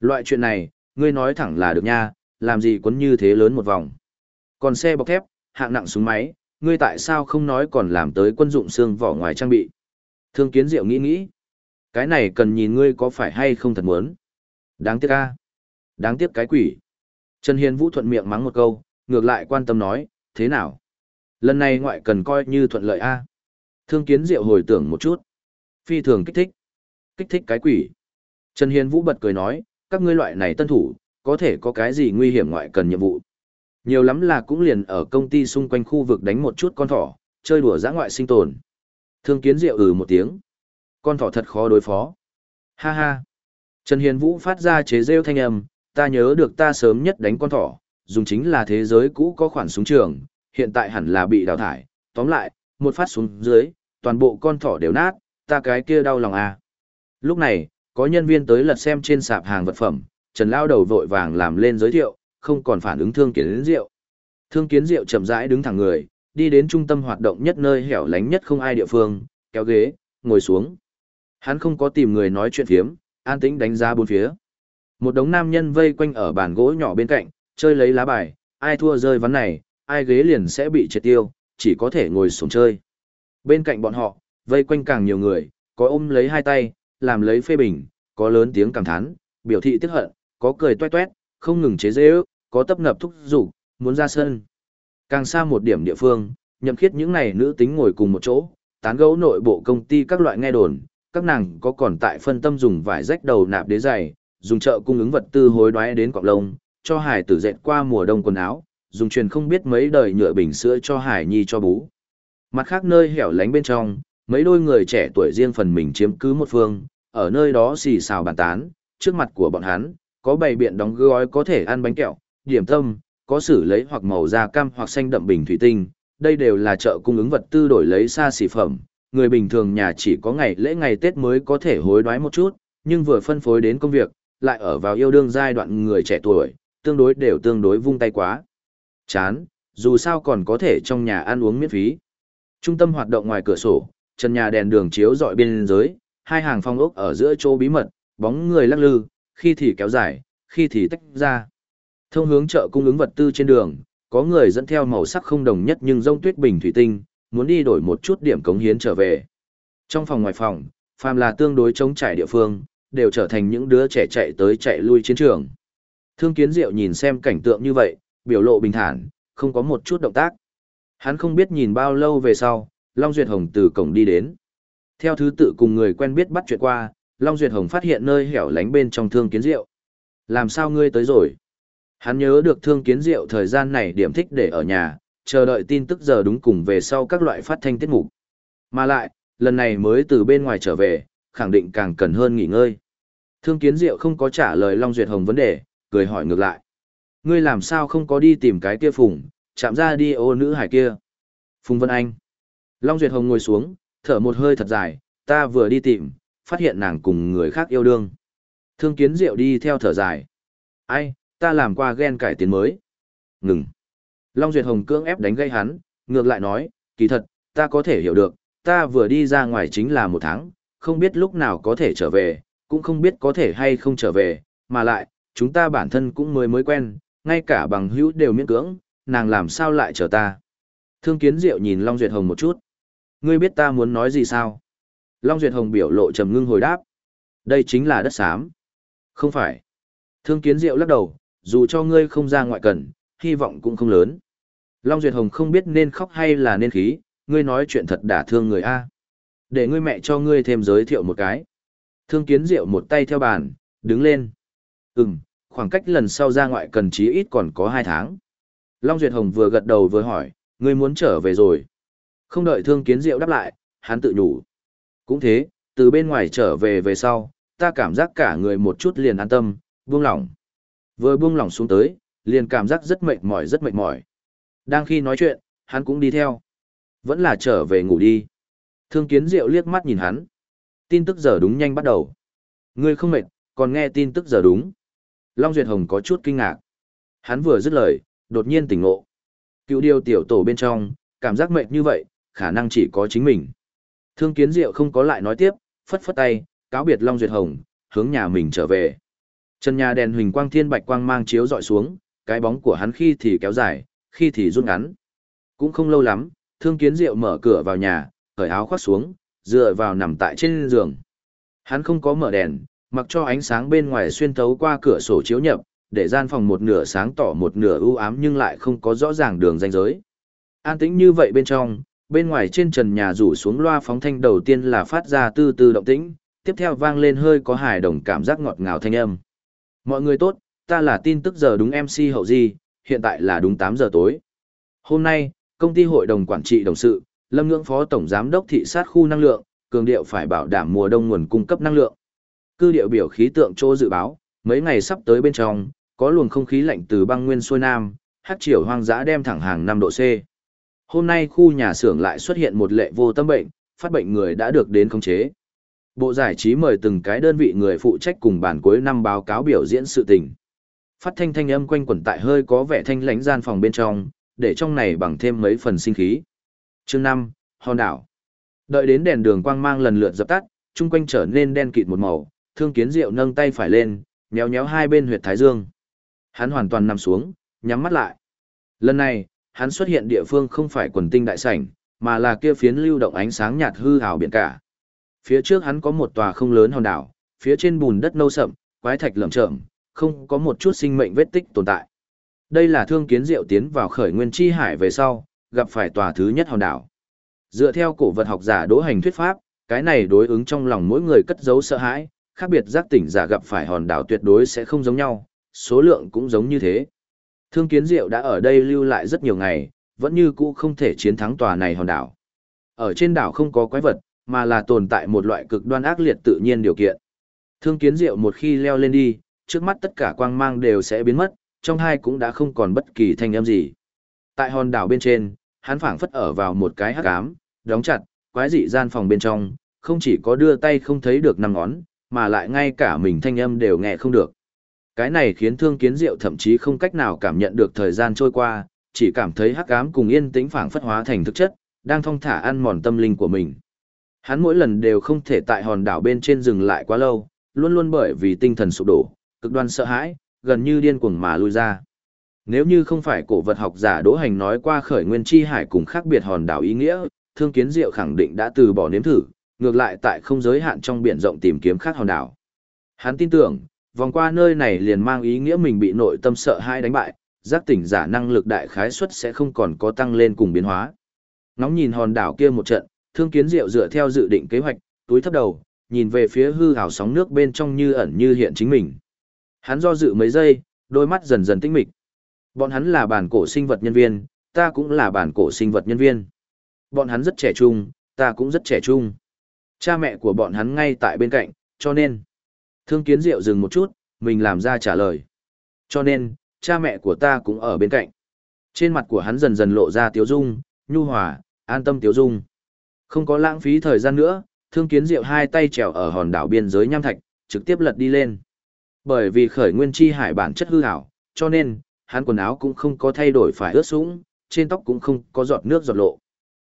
Loại chuyện này, ngươi nói thẳng là được nha, làm gì quấn như thế lớn một vòng. Còn xe bọc thép, hạng nặng súng máy, ngươi tại sao không nói còn làm tới quân dụng xương vỏ ngoài trang bị. Thương kiến diệu nghĩ nghĩ. Cái này cần nhìn ngươi có phải hay không thật muốn. Đáng tiếc a Đáng tiếc cái quỷ. Trần Hiền Vũ thuận miệng mắng một câu, ngược lại quan tâm nói, thế nào? Lần này ngoại cần coi như thuận lợi a Thương kiến diệu hồi tưởng một chút. Phi thường kích thích. Kích thích cái quỷ. Trần Hiền Vũ bật cười nói, các ngươi loại này tân thủ, có thể có cái gì nguy hiểm ngoại cần nhiệm vụ. Nhiều lắm là cũng liền ở công ty xung quanh khu vực đánh một chút con thỏ, chơi đùa giã ngoại sinh tồn. Thương kiến diệu ừ một tiếng. Con thỏ thật khó đối phó. Ha ha. Trần Hiền Vũ phát ra chế rêu thanh âm, ta nhớ được ta sớm nhất đánh con thỏ, dùng chính là thế giới cũ có khoản súng trường, hiện tại hẳn là bị đào thải. Tóm lại, một phát súng dưới, toàn bộ con thỏ đều nát, ta cái kia đau lòng à. Lúc này, có nhân viên tới lật xem trên sạp hàng vật phẩm, Trần Lao đầu vội vàng làm lên giới thiệu, không còn phản ứng thương kiến rượu. Thương kiến rượu chậm rãi đứng thẳng người, đi đến trung tâm hoạt động nhất nơi hẻo lánh nhất không ai địa phương, kéo ghế, ngồi xuống. Hắn không có tìm người nói chuyện phiếm, an tĩnh đánh giá bốn phía. Một đống nam nhân vây quanh ở bàn gỗ nhỏ bên cạnh, chơi lấy lá bài, ai thua rơi ván này, ai ghế liền sẽ bị triệt tiêu, chỉ có thể ngồi xuống chơi. Bên cạnh bọn họ, vây quanh càng nhiều người, có ôm lấy hai tay, làm lấy phê bình, có lớn tiếng cảm thán, biểu thị tiếc hận, có cười toét toét, không ngừng chế giễu, có tấp nập thúc rủ muốn ra sân. Càng xa một điểm địa phương, nhậm khiết những này nữ tính ngồi cùng một chỗ, tán gẫu nội bộ công ty các loại nghe đồn, các nàng có còn tại phân tâm dùng vải rách đầu nạp đế giày, dùng chợ cung ứng vật tư hối đoái đến cọng lông, cho hải tử dệt qua mùa đông quần áo, dùng truyền không biết mấy đời nhựa bình sữa cho hải nhi cho bú. Mặt khác nơi hẻo lánh bên trong, mấy đôi người trẻ tuổi riêng phần mình chiếm cứ một phương, ở nơi đó xì xào bàn tán, trước mặt của bọn hắn, có bày biện đóng gói có thể ăn bánh kẹo, điểm tâm, có xử lấy hoặc màu da cam hoặc xanh đậm bình thủy tinh, đây đều là chợ cung ứng vật tư đổi lấy xa xỉ phẩm, người bình thường nhà chỉ có ngày lễ ngày Tết mới có thể hối đoái một chút, nhưng vừa phân phối đến công việc, lại ở vào yêu đương giai đoạn người trẻ tuổi, tương đối đều tương đối vung tay quá. Chán, dù sao còn có thể trong nhà ăn uống miễn phí. Trung tâm hoạt động ngoài cửa sổ, chân nhà đèn đường chiếu dọi bên dưới, hai hàng phong ốc ở giữa chỗ bí mật, bóng người lắc lư, khi thì kéo dài, khi thì tách ra. Thông hướng chợ cung ứng vật tư trên đường, có người dẫn theo màu sắc không đồng nhất nhưng rông tuyết bình thủy tinh, muốn đi đổi một chút điểm cống hiến trở về. Trong phòng ngoài phòng, phàm là tương đối chống trải địa phương, đều trở thành những đứa trẻ chạy tới chạy lui chiến trường. Thương Kiến Diệu nhìn xem cảnh tượng như vậy, biểu lộ bình thản, không có một chút động tác. Hắn không biết nhìn bao lâu về sau, Long Duyệt Hồng từ cổng đi đến. Theo thứ tự cùng người quen biết bắt chuyện qua, Long Duyệt Hồng phát hiện nơi hẻo lánh bên trong Thương Kiến Diệu. Làm sao ngươi tới rồi? Hắn nhớ được Thương Kiến Diệu thời gian này điểm thích để ở nhà, chờ đợi tin tức giờ đúng cùng về sau các loại phát thanh tiết mục. Mà lại, lần này mới từ bên ngoài trở về, khẳng định càng cần hơn nghỉ ngơi. Thương Kiến Diệu không có trả lời Long Duyệt Hồng vấn đề, cười hỏi ngược lại. Ngươi làm sao không có đi tìm cái kia phùng, chạm ra đi ô nữ hải kia. Phùng Vân Anh. Long Duyệt Hồng ngồi xuống, thở một hơi thật dài, ta vừa đi tìm, phát hiện nàng cùng người khác yêu đương. Thương Kiến Diệu đi theo thở dài. Ai, ta làm qua ghen cải tiến mới. Ngừng. Long Duyệt Hồng cưỡng ép đánh gây hắn, ngược lại nói, kỳ thật, ta có thể hiểu được, ta vừa đi ra ngoài chính là một tháng, không biết lúc nào có thể trở về, cũng không biết có thể hay không trở về, mà lại, chúng ta bản thân cũng mới mới quen, ngay cả bằng hữu đều miễn cưỡng, nàng làm sao lại chờ ta. Thương Kiến Diệu nhìn Long Duyệt Hồng một chút. Ngươi biết ta muốn nói gì sao? Long Duyệt Hồng biểu lộ trầm ngưng hồi đáp. Đây chính là đất xám. Không phải. Thương Kiến Diệu lắc đầu, dù cho ngươi không ra ngoại cần, hy vọng cũng không lớn. Long Duyệt Hồng không biết nên khóc hay là nên khí, ngươi nói chuyện thật đả thương người A. Để ngươi mẹ cho ngươi thêm giới thiệu một cái. Thương Kiến Diệu một tay theo bàn, đứng lên. Ừm, khoảng cách lần sau ra ngoại cần chí ít còn có hai tháng. Long Duyệt Hồng vừa gật đầu vừa hỏi, ngươi muốn trở về rồi. Không đợi Thương Kiến Diệu đáp lại, hắn tự nhủ. Cũng thế, từ bên ngoài trở về về sau, ta cảm giác cả người một chút liền an tâm, buông lỏng. Vừa buông lỏng xuống tới, liền cảm giác rất mệt mỏi rất mệt mỏi. Đang khi nói chuyện, hắn cũng đi theo. Vẫn là trở về ngủ đi. Thương kiến diệu liếc mắt nhìn hắn. Tin tức giờ đúng nhanh bắt đầu. Ngươi không mệt, còn nghe tin tức giờ đúng. Long Duyệt Hồng có chút kinh ngạc. Hắn vừa dứt lời, đột nhiên tỉnh ngộ. Cựu điều tiểu tổ bên trong, cảm giác mệt như vậy, khả năng chỉ có chính mình. Thương kiến diệu không có lại nói tiếp, phất phất tay, cáo biệt Long Duyệt Hồng, hướng nhà mình trở về. Chân nhà đèn huỳnh quang thiên bạch quang mang chiếu dọi xuống, cái bóng của hắn khi thì kéo dài, khi thì rút ngắn. Cũng không lâu lắm, thương kiến diệu mở cửa vào nhà, cởi áo khoác xuống, dựa vào nằm tại trên giường. Hắn không có mở đèn, mặc cho ánh sáng bên ngoài xuyên thấu qua cửa sổ chiếu nhập, để gian phòng một nửa sáng tỏ một nửa u ám nhưng lại không có rõ ràng đường ranh giới. An tĩnh như vậy bên trong, bên ngoài trên trần nhà rủ xuống loa phóng thanh đầu tiên là phát ra tư tư động tĩnh, tiếp theo vang lên hơi có hài đồng cảm giác ngọt ngào thanh âm. Mọi người tốt, ta là tin tức giờ đúng MC hậu di, hiện tại là đúng 8 giờ tối. Hôm nay, công ty hội đồng quản trị đồng sự, Lâm Ngưỡng phó tổng giám đốc thị sát khu năng lượng, cường điệu phải bảo đảm mùa đông nguồn cung cấp năng lượng. Cư điệu biểu khí tượng chỗ dự báo, mấy ngày sắp tới bên trong, có luồng không khí lạnh từ băng nguyên xuôi nam, hát triều hoang dã đem thẳng hàng 5 độ C. Hôm nay khu nhà xưởng lại xuất hiện một lệ vô tâm bệnh, phát bệnh người đã được đến khống chế. Bộ giải trí mời từng cái đơn vị người phụ trách cùng bản cuối năm báo cáo biểu diễn sự tình. Phát thanh thanh âm quanh quẩn tại hơi có vẻ thanh lãnh gian phòng bên trong, để trong này bằng thêm mấy phần sinh khí. Chương 5, Hòn đảo. Đợi đến đèn đường quang mang lần lượt dập tắt, chung quanh trở nên đen kịt một màu, Thương Kiến Diệu nâng tay phải lên, nhéo nhéo hai bên huyệt thái dương. Hắn hoàn toàn nằm xuống, nhắm mắt lại. Lần này, hắn xuất hiện địa phương không phải quần tinh đại sảnh, mà là kia phiến lưu động ánh sáng nhạt hư ảo biển cả. Phía trước hắn có một tòa không lớn hòn đảo, phía trên bùn đất nâu sậm, quái thạch lởm chởm, không có một chút sinh mệnh vết tích tồn tại. Đây là thương kiến diệu tiến vào khởi nguyên chi hải về sau, gặp phải tòa thứ nhất hòn đảo. Dựa theo cổ vật học giả đỗ hành thuyết pháp, cái này đối ứng trong lòng mỗi người cất giấu sợ hãi, khác biệt giác tỉnh giả gặp phải hòn đảo tuyệt đối sẽ không giống nhau, số lượng cũng giống như thế. Thương kiến diệu đã ở đây lưu lại rất nhiều ngày, vẫn như cũ không thể chiến thắng tòa này hòn đảo. Ở trên đảo không có quái vật, mà là tồn tại một loại cực đoan ác liệt tự nhiên điều kiện. Thương kiến diệu một khi leo lên đi, trước mắt tất cả quang mang đều sẽ biến mất, trong hai cũng đã không còn bất kỳ thanh âm gì. Tại hòn đảo bên trên, hắn phảng phất ở vào một cái hắc ám, đóng chặt, quái dị gian phòng bên trong, không chỉ có đưa tay không thấy được năm ngón, mà lại ngay cả mình thanh âm đều nghe không được. Cái này khiến thương kiến diệu thậm chí không cách nào cảm nhận được thời gian trôi qua, chỉ cảm thấy hắc ám cùng yên tĩnh phảng phất hóa thành thực chất, đang thong thả ăn mòn tâm linh của mình. Hắn mỗi lần đều không thể tại hòn đảo bên trên dừng lại quá lâu, luôn luôn bởi vì tinh thần sụp đổ, cực đoan sợ hãi, gần như điên cuồng mà lui ra. Nếu như không phải cổ vật học giả Đỗ Hành nói qua khởi nguyên chi hải cùng khác biệt hòn đảo ý nghĩa, Thương Kiến Diệu khẳng định đã từ bỏ nếm thử, ngược lại tại không giới hạn trong biển rộng tìm kiếm khác hòn đảo. Hắn tin tưởng, vòng qua nơi này liền mang ý nghĩa mình bị nội tâm sợ hãi đánh bại, giác tỉnh giả năng lực đại khái suất sẽ không còn có tăng lên cùng biến hóa. Nóng nhìn hòn đảo kia một trận, Thương Kiến Diệu dựa theo dự định kế hoạch, túi thấp đầu, nhìn về phía hư ảo sóng nước bên trong như ẩn như hiện chính mình. Hắn do dự mấy giây, đôi mắt dần dần tinh mịch. Bọn hắn là bản cổ sinh vật nhân viên, ta cũng là bản cổ sinh vật nhân viên. Bọn hắn rất trẻ trung, ta cũng rất trẻ trung. Cha mẹ của bọn hắn ngay tại bên cạnh, cho nên. Thương kiến diệu dừng một chút, mình làm ra trả lời. Cho nên, cha mẹ của ta cũng ở bên cạnh. Trên mặt của hắn dần dần lộ ra tiếu dung, nhu hòa, an tâm tiếu dung. Không có lãng phí thời gian nữa, thương kiến diệu hai tay trèo ở hòn đảo biên giới nham thạch, trực tiếp lật đi lên. Bởi vì khởi nguyên chi hải bản chất hư hảo, cho nên, hắn quần áo cũng không có thay đổi phải ướt sũng, trên tóc cũng không có giọt nước giọt lộ.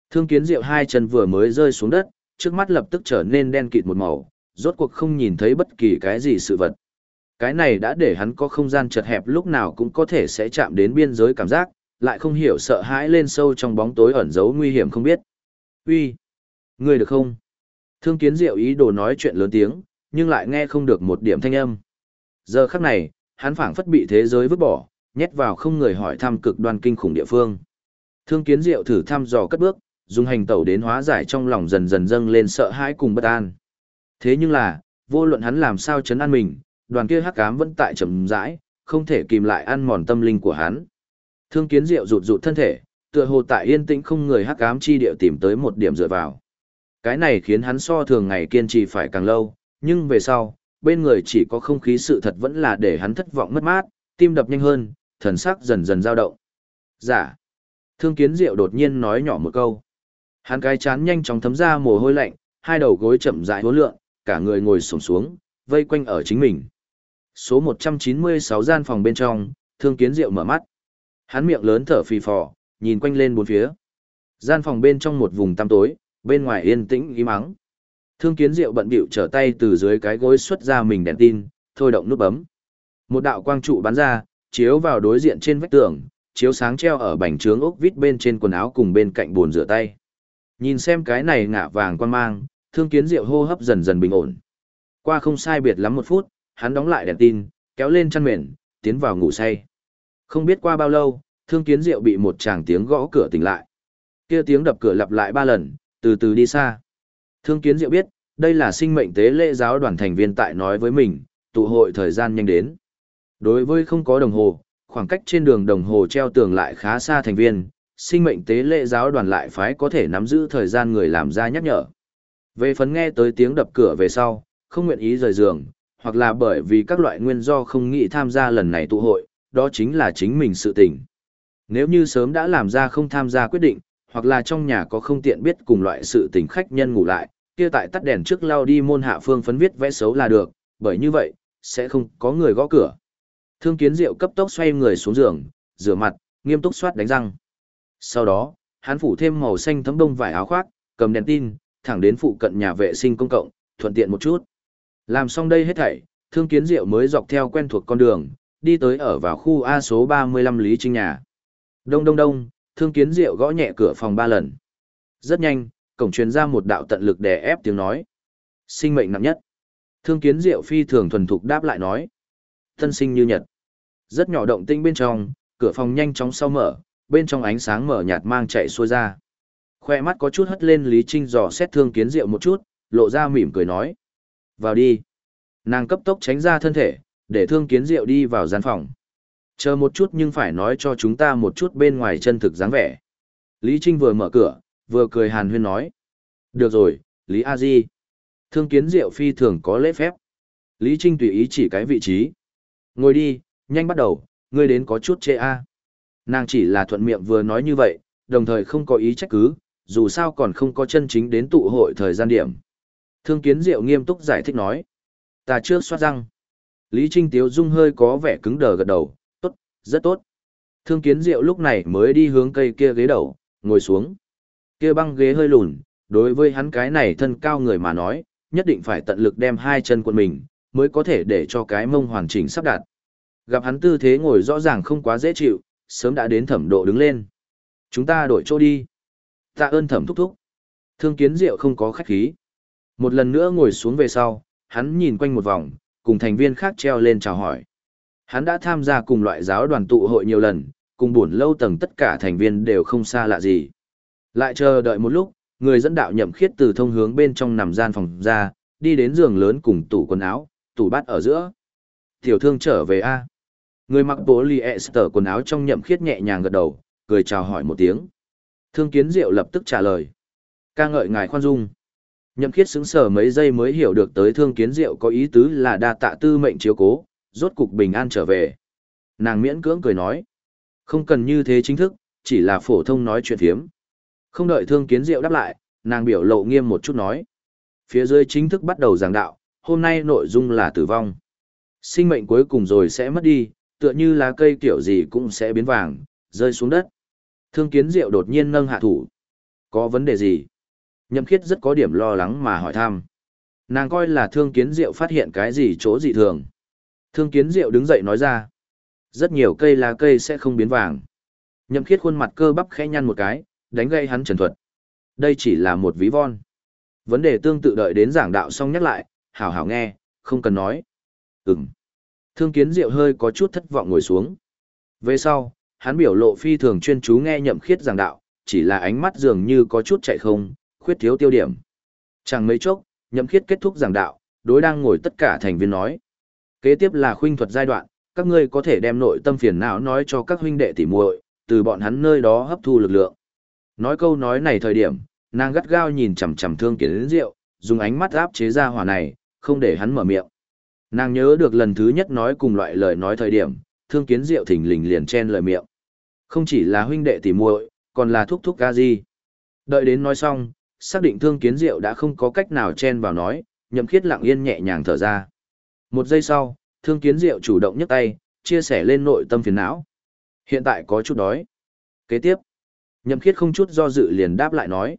Thương kiến diệu hai chân vừa mới rơi xuống đất, trước mắt lập tức trở nên đen kịt một màu, rốt cuộc không nhìn thấy bất kỳ cái gì sự vật. Cái này đã để hắn có không gian chật hẹp lúc nào cũng có thể sẽ chạm đến biên giới cảm giác, lại không hiểu sợ hãi lên sâu trong bóng tối ẩn giấu nguy hiểm không biết. Uy, ngươi được không? Thương kiến diệu ý đồ nói chuyện lớn tiếng, nhưng lại nghe không được một điểm thanh âm. Giờ khắc này, hắn phảng phất bị thế giới vứt bỏ, nhét vào không người hỏi thăm cực đoan kinh khủng địa phương. Thương kiến diệu thử thăm dò cất bước, dùng hành tẩu đến hóa giải trong lòng dần dần dâng lên sợ hãi cùng bất an. Thế nhưng là, vô luận hắn làm sao chấn an mình, đoàn kia hắc ám vẫn tại chậm rãi, không thể kìm lại ăn mòn tâm linh của hắn. Thương kiến diệu rụt rụt thân thể, tựa hồ tại yên tĩnh không người hắc ám chi địa tìm tới một điểm dựa vào. Cái này khiến hắn so thường ngày kiên trì phải càng lâu, nhưng về sau, bên người chỉ có không khí sự thật vẫn là để hắn thất vọng mất mát, tim đập nhanh hơn, thần sắc dần dần dao động. Giả. Dạ. Thương kiến diệu đột nhiên nói nhỏ một câu. Hắn cái chán nhanh chóng thấm ra mồ hôi lạnh, hai đầu gối chậm rãi hối lượng, cả người ngồi sổng xuống, vây quanh ở chính mình. Số 196 gian phòng bên trong, thương kiến diệu mở mắt. Hắn miệng lớn thở phì phò, nhìn quanh lên bốn phía. Gian phòng bên trong một vùng tăm tối, bên ngoài yên tĩnh im mắng. Thương kiến diệu bận bịu trở tay từ dưới cái gối xuất ra mình đèn tin, thôi động nút bấm. Một đạo quang trụ bắn ra, chiếu vào đối diện trên vách tường, chiếu sáng treo ở bành trướng ốc vít bên trên quần áo cùng bên cạnh bồn rửa tay. Nhìn xem cái này ngả vàng quan mang, thương kiến diệu hô hấp dần dần bình ổn. Qua không sai biệt lắm một phút, hắn đóng lại đèn tin, kéo lên chăn mền, tiến vào ngủ say. Không biết qua bao lâu, thương kiến diệu bị một chàng tiếng gõ cửa tỉnh lại. Kia tiếng đập cửa lặp lại ba lần, từ từ đi xa. Thương kiến diệu biết, đây là sinh mệnh tế lễ giáo đoàn thành viên tại nói với mình, tụ hội thời gian nhanh đến. Đối với không có đồng hồ, khoảng cách trên đường đồng hồ treo tường lại khá xa thành viên, sinh mệnh tế lễ giáo đoàn lại phái có thể nắm giữ thời gian người làm ra nhắc nhở. Về phần nghe tới tiếng đập cửa về sau, không nguyện ý rời giường, hoặc là bởi vì các loại nguyên do không nghĩ tham gia lần này tụ hội, đó chính là chính mình sự tình. Nếu như sớm đã làm ra không tham gia quyết định, hoặc là trong nhà có không tiện biết cùng loại sự tình khách nhân ngủ lại, kia tại tắt đèn trước lao đi môn hạ phương phấn viết vẽ xấu là được, bởi như vậy, sẽ không có người gõ cửa. Thương kiến diệu cấp tốc xoay người xuống giường, rửa mặt, nghiêm túc soát đánh răng. Sau đó, hắn phủ thêm màu xanh thấm đông vải áo khoác, cầm đèn tin, thẳng đến phụ cận nhà vệ sinh công cộng, thuận tiện một chút. Làm xong đây hết thảy, thương kiến diệu mới dọc theo quen thuộc con đường, đi tới ở vào khu A số 35 Lý Trinh nhà. Đông đông đông, thương kiến diệu gõ nhẹ cửa phòng ba lần. Rất nhanh, cổng truyền ra một đạo tận lực đè ép tiếng nói. Sinh mệnh nặng nhất. Thương kiến diệu phi thường thuần thục đáp lại nói. Thân sinh như nhật. Rất nhỏ động tinh bên trong, cửa phòng nhanh chóng sau mở, bên trong ánh sáng mở nhạt mang chạy xuôi ra. Khoe mắt có chút hất lên Lý Trinh dò xét thương kiến diệu một chút, lộ ra mỉm cười nói. Vào đi. Nàng cấp tốc tránh ra thân thể, để thương kiến diệu đi vào gian phòng. Chờ một chút nhưng phải nói cho chúng ta một chút bên ngoài chân thực dáng vẻ. Lý Trinh vừa mở cửa, vừa cười hàn huyên nói. Được rồi, Lý A Di. Thương kiến diệu phi thường có lễ phép. Lý Trinh tùy ý chỉ cái vị trí. Ngồi đi, nhanh bắt đầu, ngươi đến có chút chê a. Nàng chỉ là thuận miệng vừa nói như vậy, đồng thời không có ý trách cứ, dù sao còn không có chân chính đến tụ hội thời gian điểm. Thương kiến diệu nghiêm túc giải thích nói. Ta chưa soát răng. Lý Trinh Tiếu Dung hơi có vẻ cứng đờ gật đầu, rất tốt. Thương kiến diệu lúc này mới đi hướng cây kia ghế đầu, ngồi xuống. Kia băng ghế hơi lùn, đối với hắn cái này thân cao người mà nói, nhất định phải tận lực đem hai chân quần mình, mới có thể để cho cái mông hoàn chỉnh sắp đặt. Gặp hắn tư thế ngồi rõ ràng không quá dễ chịu, sớm đã đến thẩm độ đứng lên. Chúng ta đổi chỗ đi. Tạ ơn thẩm thúc thúc. Thương kiến diệu không có khách khí. Một lần nữa ngồi xuống về sau, hắn nhìn quanh một vòng, cùng thành viên khác treo lên chào hỏi. Hắn đã tham gia cùng loại giáo đoàn tụ hội nhiều lần, cùng buồn lâu tầng tất cả thành viên đều không xa lạ gì. Lại chờ đợi một lúc, người dẫn đạo nhậm khiết từ thông hướng bên trong nằm gian phòng ra, đi đến giường lớn cùng tủ quần áo, tủ bát ở giữa. Tiểu thương trở về A. Người mặc bố li Esther quần áo trong nhậm khiết nhẹ nhàng gật đầu, cười chào hỏi một tiếng. Thương kiến diệu lập tức trả lời. ca ngợi ngài khoan dung. Nhậm khiết sững sờ mấy giây mới hiểu được tới thương kiến diệu có ý tứ là đa tạ tư mệnh chiếu cố, rốt cục bình an trở về. Nàng miễn cưỡng cười nói. Không cần như thế chính thức, chỉ là phổ thông nói chuyện thiếm. Không đợi thương kiến diệu đáp lại, nàng biểu lộ nghiêm một chút nói. Phía dưới chính thức bắt đầu giảng đạo, hôm nay nội dung là tử vong. Sinh mệnh cuối cùng rồi sẽ mất đi, tựa như lá cây kiểu gì cũng sẽ biến vàng, rơi xuống đất. Thương kiến diệu đột nhiên nâng hạ thủ. Có vấn đề gì? Nhậm khiết rất có điểm lo lắng mà hỏi thăm. Nàng coi là thương kiến diệu phát hiện cái gì chỗ dị thường. Thương kiến diệu đứng dậy nói ra. Rất nhiều cây lá cây sẽ không biến vàng. Nhậm khiết khuôn mặt cơ bắp khẽ nhăn một cái, đánh gây hắn trần thuật. Đây chỉ là một ví von. Vấn đề tương tự đợi đến giảng đạo xong nhắc lại, hảo hảo nghe, không cần nói. Ừm. Thương kiến diệu hơi có chút thất vọng ngồi xuống. Về sau, hắn biểu lộ phi thường chuyên chú nghe nhậm khiết giảng đạo, chỉ là ánh mắt dường như có chút chạy không, khuyết thiếu tiêu điểm. Chẳng mấy chốc, nhậm khiết kết thúc giảng đạo, đối đang ngồi tất cả thành viên nói. Kế tiếp là khuynh thuật giai đoạn, các ngươi có thể đem nội tâm phiền não nói cho các huynh đệ tỉ muội, từ bọn hắn nơi đó hấp thu lực lượng. Nói câu nói này thời điểm, nàng gắt gao nhìn chằm chằm thương kiến đến rượu, dùng ánh mắt áp chế ra hỏa này, không để hắn mở miệng. Nàng nhớ được lần thứ nhất nói cùng loại lời nói thời điểm, thương kiến diệu thỉnh lình liền chen lời miệng. Không chỉ là huynh đệ tỉ muội, còn là thúc thúc ca gì. Đợi đến nói xong, xác định thương kiến diệu đã không có cách nào chen vào nói, nhậm khiết lặng yên nhẹ nhàng thở ra. Một giây sau, thương kiến diệu chủ động nhấc tay, chia sẻ lên nội tâm phiền não. Hiện tại có chút đói. Kế tiếp, Nhậm khiết không chút do dự liền đáp lại nói.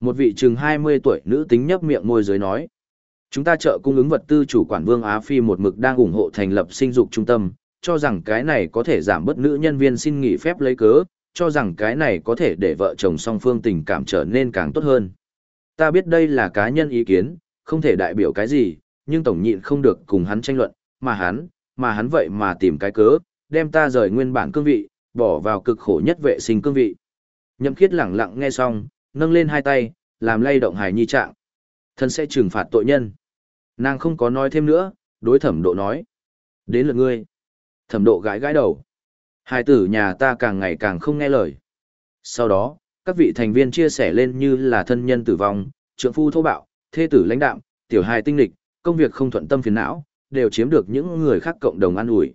Một vị chừng 20 tuổi nữ tính nhấp miệng môi dưới nói. Chúng ta chợ cung ứng vật tư chủ quản Vương Á Phi một mực đang ủng hộ thành lập sinh dục trung tâm, cho rằng cái này có thể giảm bớt nữ nhân viên xin nghỉ phép lấy cớ, cho rằng cái này có thể để vợ chồng song phương tình cảm trở nên càng tốt hơn. Ta biết đây là cá nhân ý kiến, không thể đại biểu cái gì, nhưng tổng nhịn không được cùng hắn tranh luận, mà hắn, mà hắn vậy mà tìm cái cớ, đem ta rời nguyên bản cương vị, bỏ vào cực khổ nhất vệ sinh cương vị. Nhậm khiết lẳng lặng nghe xong, nâng lên hai tay, làm lay động hài nhi trạng. Thân sẽ trừng phạt tội nhân. Nàng không có nói thêm nữa, đối thẩm độ nói. Đến lượt ngươi. Thẩm độ gãi gãi đầu. Hai tử nhà ta càng ngày càng không nghe lời. Sau đó, các vị thành viên chia sẻ lên như là thân nhân tử vong, trượng phu thô bạo, thê tử lãnh đạm, tiểu hài tinh lịch, công việc không thuận tâm phiền não, đều chiếm được những người khác cộng đồng an ủi.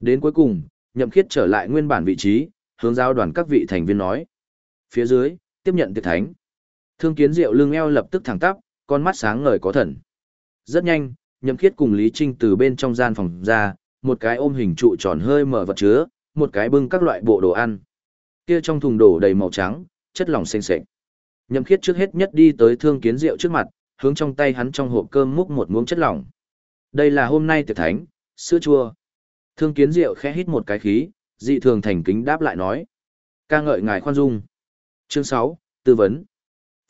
Đến cuối cùng, nhậm khiết trở lại nguyên bản vị trí, hướng giao đoàn các vị thành viên nói. Phía dưới, tiếp nhận tiệc thánh. Thương kiến diệu lưng eo lập tức thẳng tắp, con mắt sáng ngời có thần. Rất nhanh, nhậm khiết cùng Lý Trinh từ bên trong gian phòng ra, một cái ôm hình trụ tròn hơi mở vật chứa, một cái bưng các loại bộ đồ ăn. Kia trong thùng đổ đầy màu trắng, chất lỏng xanh xệch. Nhậm khiết trước hết nhất đi tới thương kiến rượu trước mặt, hướng trong tay hắn trong hộp cơm múc một muỗng chất lỏng. Đây là hôm nay tiệc thánh, sữa chua. Thương kiến rượu khẽ hít một cái khí, dị thường thành kính đáp lại nói. ca ngợi ngài khoan dung. Chương 6, tư vấn.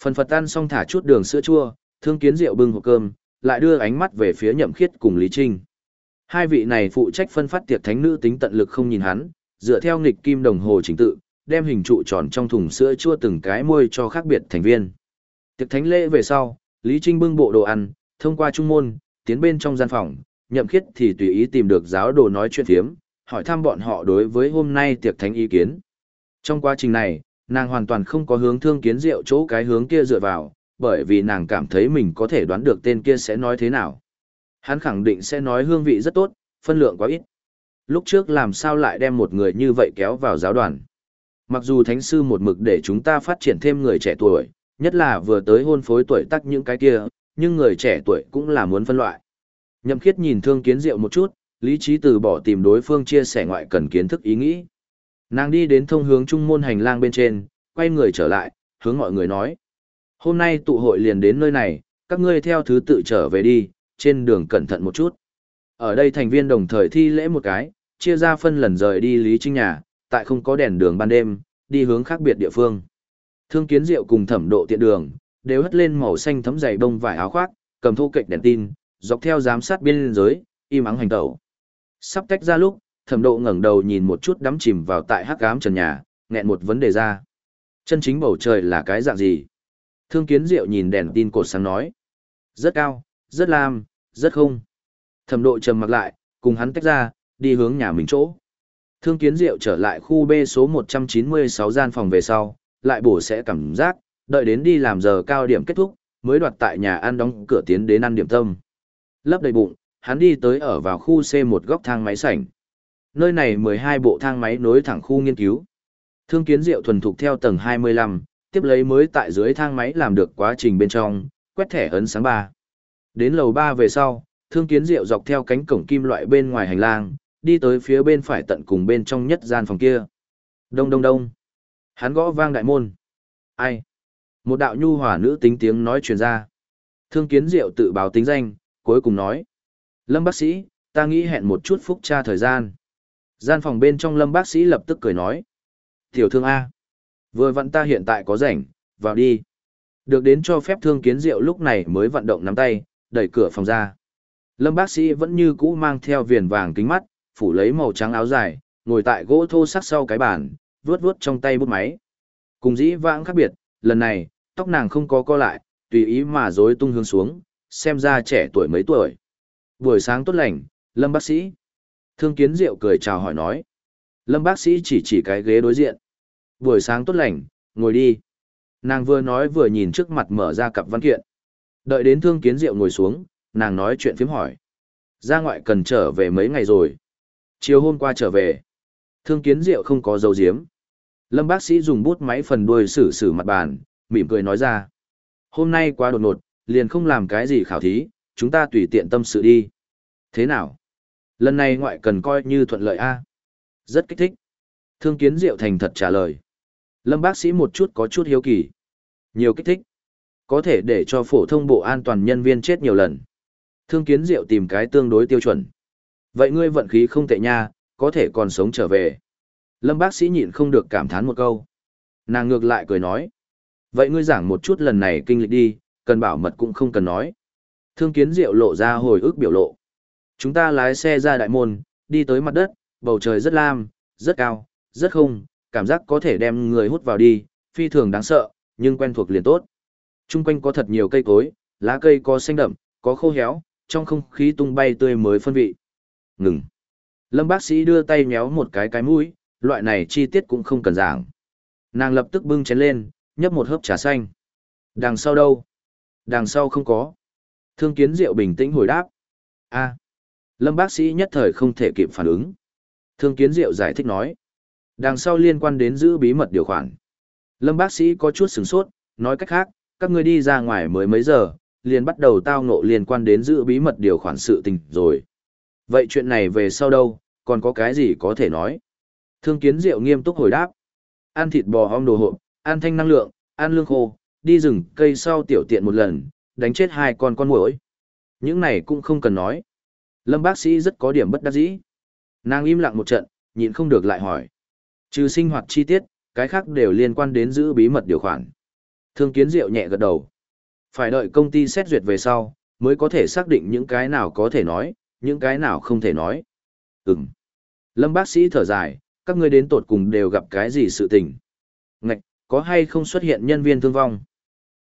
Phần Phật tan xong thả chút đường sữa chua, thương kiến rượu bưng hộp cơm, lại đưa ánh mắt về phía nhậm khiết cùng Lý Trinh. Hai vị này phụ trách phân phát tiệc thánh nữ tính tận lực không nhìn hắn, dựa theo nghịch kim đồng hồ chính tự, đem hình trụ tròn trong thùng sữa chua từng cái môi cho khác biệt thành viên. Tiệc thánh lễ về sau, Lý Trinh bưng bộ đồ ăn, thông qua trung môn, tiến bên trong gian phòng, nhậm khiết thì tùy ý tìm được giáo đồ nói chuyện phiếm, hỏi thăm bọn họ đối với hôm nay tiệc thánh ý kiến. Trong quá trình này, nàng hoàn toàn không có hướng thương kiến rượu chỗ cái hướng kia dựa vào, bởi vì nàng cảm thấy mình có thể đoán được tên kia sẽ nói thế nào. Hắn khẳng định sẽ nói hương vị rất tốt, phân lượng quá ít. Lúc trước làm sao lại đem một người như vậy kéo vào giáo đoàn. Mặc dù thánh sư một mực để chúng ta phát triển thêm người trẻ tuổi, nhất là vừa tới hôn phối tuổi tác những cái kia, nhưng người trẻ tuổi cũng là muốn phân loại. Nhậm khiết nhìn thương kiến diệu một chút, lý trí từ bỏ tìm đối phương chia sẻ ngoại cần kiến thức ý nghĩ. Nàng đi đến thông hướng trung môn hành lang bên trên, quay người trở lại, hướng mọi người nói. Hôm nay tụ hội liền đến nơi này, các ngươi theo thứ tự trở về đi, trên đường cẩn thận một chút. Ở đây thành viên đồng thời thi lễ một cái, chia ra phân lần rời đi Lý Trinh nhà, tại không có đèn đường ban đêm, đi hướng khác biệt địa phương. Thương kiến diệu cùng thẩm độ tiện đường, đều hất lên màu xanh thấm dày bông vải áo khoác, cầm thô kệch đèn tin, dọc theo giám sát biên giới, im ắng hành tẩu. Sắp tách ra lúc, thẩm độ ngẩng đầu nhìn một chút đắm chìm vào tại hắc ám trần nhà, nghẹn một vấn đề ra. Chân chính bầu trời là cái dạng gì? Thương kiến diệu nhìn đèn tin cột sáng nói. Rất cao, rất lam, rất không. Thẩm độ trầm mặc lại, cùng hắn tách ra, đi hướng nhà mình chỗ. Thương kiến diệu trở lại khu B số 196 gian phòng về sau, lại bổ sẽ cảm giác, đợi đến đi làm giờ cao điểm kết thúc, mới đoạt tại nhà ăn đóng cửa tiến đến ăn điểm tâm. Lấp đầy bụng, hắn đi tới ở vào khu C1 góc thang máy sảnh. Nơi này 12 bộ thang máy nối thẳng khu nghiên cứu. Thương kiến diệu thuần thục theo tầng 25, tiếp lấy mới tại dưới thang máy làm được quá trình bên trong, quét thẻ ấn sáng 3. Đến lầu 3 về sau, thương kiến diệu dọc theo cánh cổng kim loại bên ngoài hành lang, đi tới phía bên phải tận cùng bên trong nhất gian phòng kia. Đông đông đông. Hắn gõ vang đại môn. Ai? Một đạo nhu hòa nữ tính tiếng nói truyền ra. Thương kiến diệu tự báo tính danh, cuối cùng nói. Lâm bác sĩ, ta nghĩ hẹn một chút phúc tra thời gian. Gian phòng bên trong lâm bác sĩ lập tức cười nói. Tiểu thương A. Vừa vặn ta hiện tại có rảnh, vào đi. Được đến cho phép thương kiến diệu lúc này mới vận động nắm tay, đẩy cửa phòng ra. Lâm bác sĩ vẫn như cũ mang theo viền vàng kính mắt, phủ lấy màu trắng áo dài, ngồi tại gỗ thô sắc sau cái bàn, vuốt vuốt trong tay bút máy. Cùng dĩ vãng khác biệt, lần này, tóc nàng không có co lại, tùy ý mà rối tung hướng xuống, xem ra trẻ tuổi mấy tuổi. Buổi sáng tốt lành, Lâm bác sĩ. Thương kiến diệu cười chào hỏi nói. Lâm bác sĩ chỉ chỉ cái ghế đối diện. Buổi sáng tốt lành, ngồi đi. Nàng vừa nói vừa nhìn trước mặt mở ra cặp văn kiện. Đợi đến thương kiến diệu ngồi xuống, nàng nói chuyện phím hỏi. Ra ngoại cần trở về mấy ngày rồi. Chiều hôm qua trở về. Thương kiến diệu không có dấu diếm. Lâm bác sĩ dùng bút máy phần đuôi xử xử mặt bàn, mỉm cười nói ra. Hôm nay quá đột ngột, liền không làm cái gì khảo thí, chúng ta tùy tiện tâm sự đi. Thế nào? Lần này ngoại cần coi như thuận lợi a Rất kích thích. Thương kiến diệu thành thật trả lời. Lâm bác sĩ một chút có chút hiếu kỳ. Nhiều kích thích. Có thể để cho phổ thông bộ an toàn nhân viên chết nhiều lần. Thương kiến diệu tìm cái tương đối tiêu chuẩn. Vậy ngươi vận khí không tệ nha, có thể còn sống trở về. Lâm bác sĩ nhịn không được cảm thán một câu. Nàng ngược lại cười nói. Vậy ngươi giảng một chút lần này kinh lịch đi, cần bảo mật cũng không cần nói. Thương kiến diệu lộ ra hồi ức biểu lộ. Chúng ta lái xe ra đại môn, đi tới mặt đất, bầu trời rất lam, rất cao, rất không, cảm giác có thể đem người hút vào đi, phi thường đáng sợ, nhưng quen thuộc liền tốt. Trung quanh có thật nhiều cây cối, lá cây có xanh đậm, có khô héo, trong không khí tung bay tươi mới phân vị. Ngừng. Lâm bác sĩ đưa tay méo một cái cái mũi, loại này chi tiết cũng không cần giảng. Nàng lập tức bưng chén lên, nhấp một hớp trà xanh. Đằng sau đâu? Đằng sau không có. Thương kiến diệu bình tĩnh hồi đáp. a Lâm bác sĩ nhất thời không thể kịp phản ứng. Thương kiến diệu giải thích nói. Đằng sau liên quan đến giữ bí mật điều khoản. Lâm bác sĩ có chút sửng sốt, nói cách khác, các ngươi đi ra ngoài mới mấy giờ, liền bắt đầu tao ngộ liên quan đến giữ bí mật điều khoản sự tình rồi. Vậy chuyện này về sau đâu, còn có cái gì có thể nói? Thương kiến diệu nghiêm túc hồi đáp. Ăn thịt bò om đồ hộp, ăn thanh năng lượng, ăn lương khô, đi rừng cây sau tiểu tiện một lần, đánh chết hai con con muỗi. Những này cũng không cần nói. Lâm bác sĩ rất có điểm bất đắc dĩ. Nàng im lặng một trận, nhịn không được lại hỏi. Trừ sinh hoạt chi tiết, cái khác đều liên quan đến giữ bí mật điều khoản. Thương kiến diệu nhẹ gật đầu. Phải đợi công ty xét duyệt về sau, mới có thể xác định những cái nào có thể nói, những cái nào không thể nói. Ừm. Lâm bác sĩ thở dài, các ngươi đến tột cùng đều gặp cái gì sự tình. Ngạch, có hay không xuất hiện nhân viên thương vong.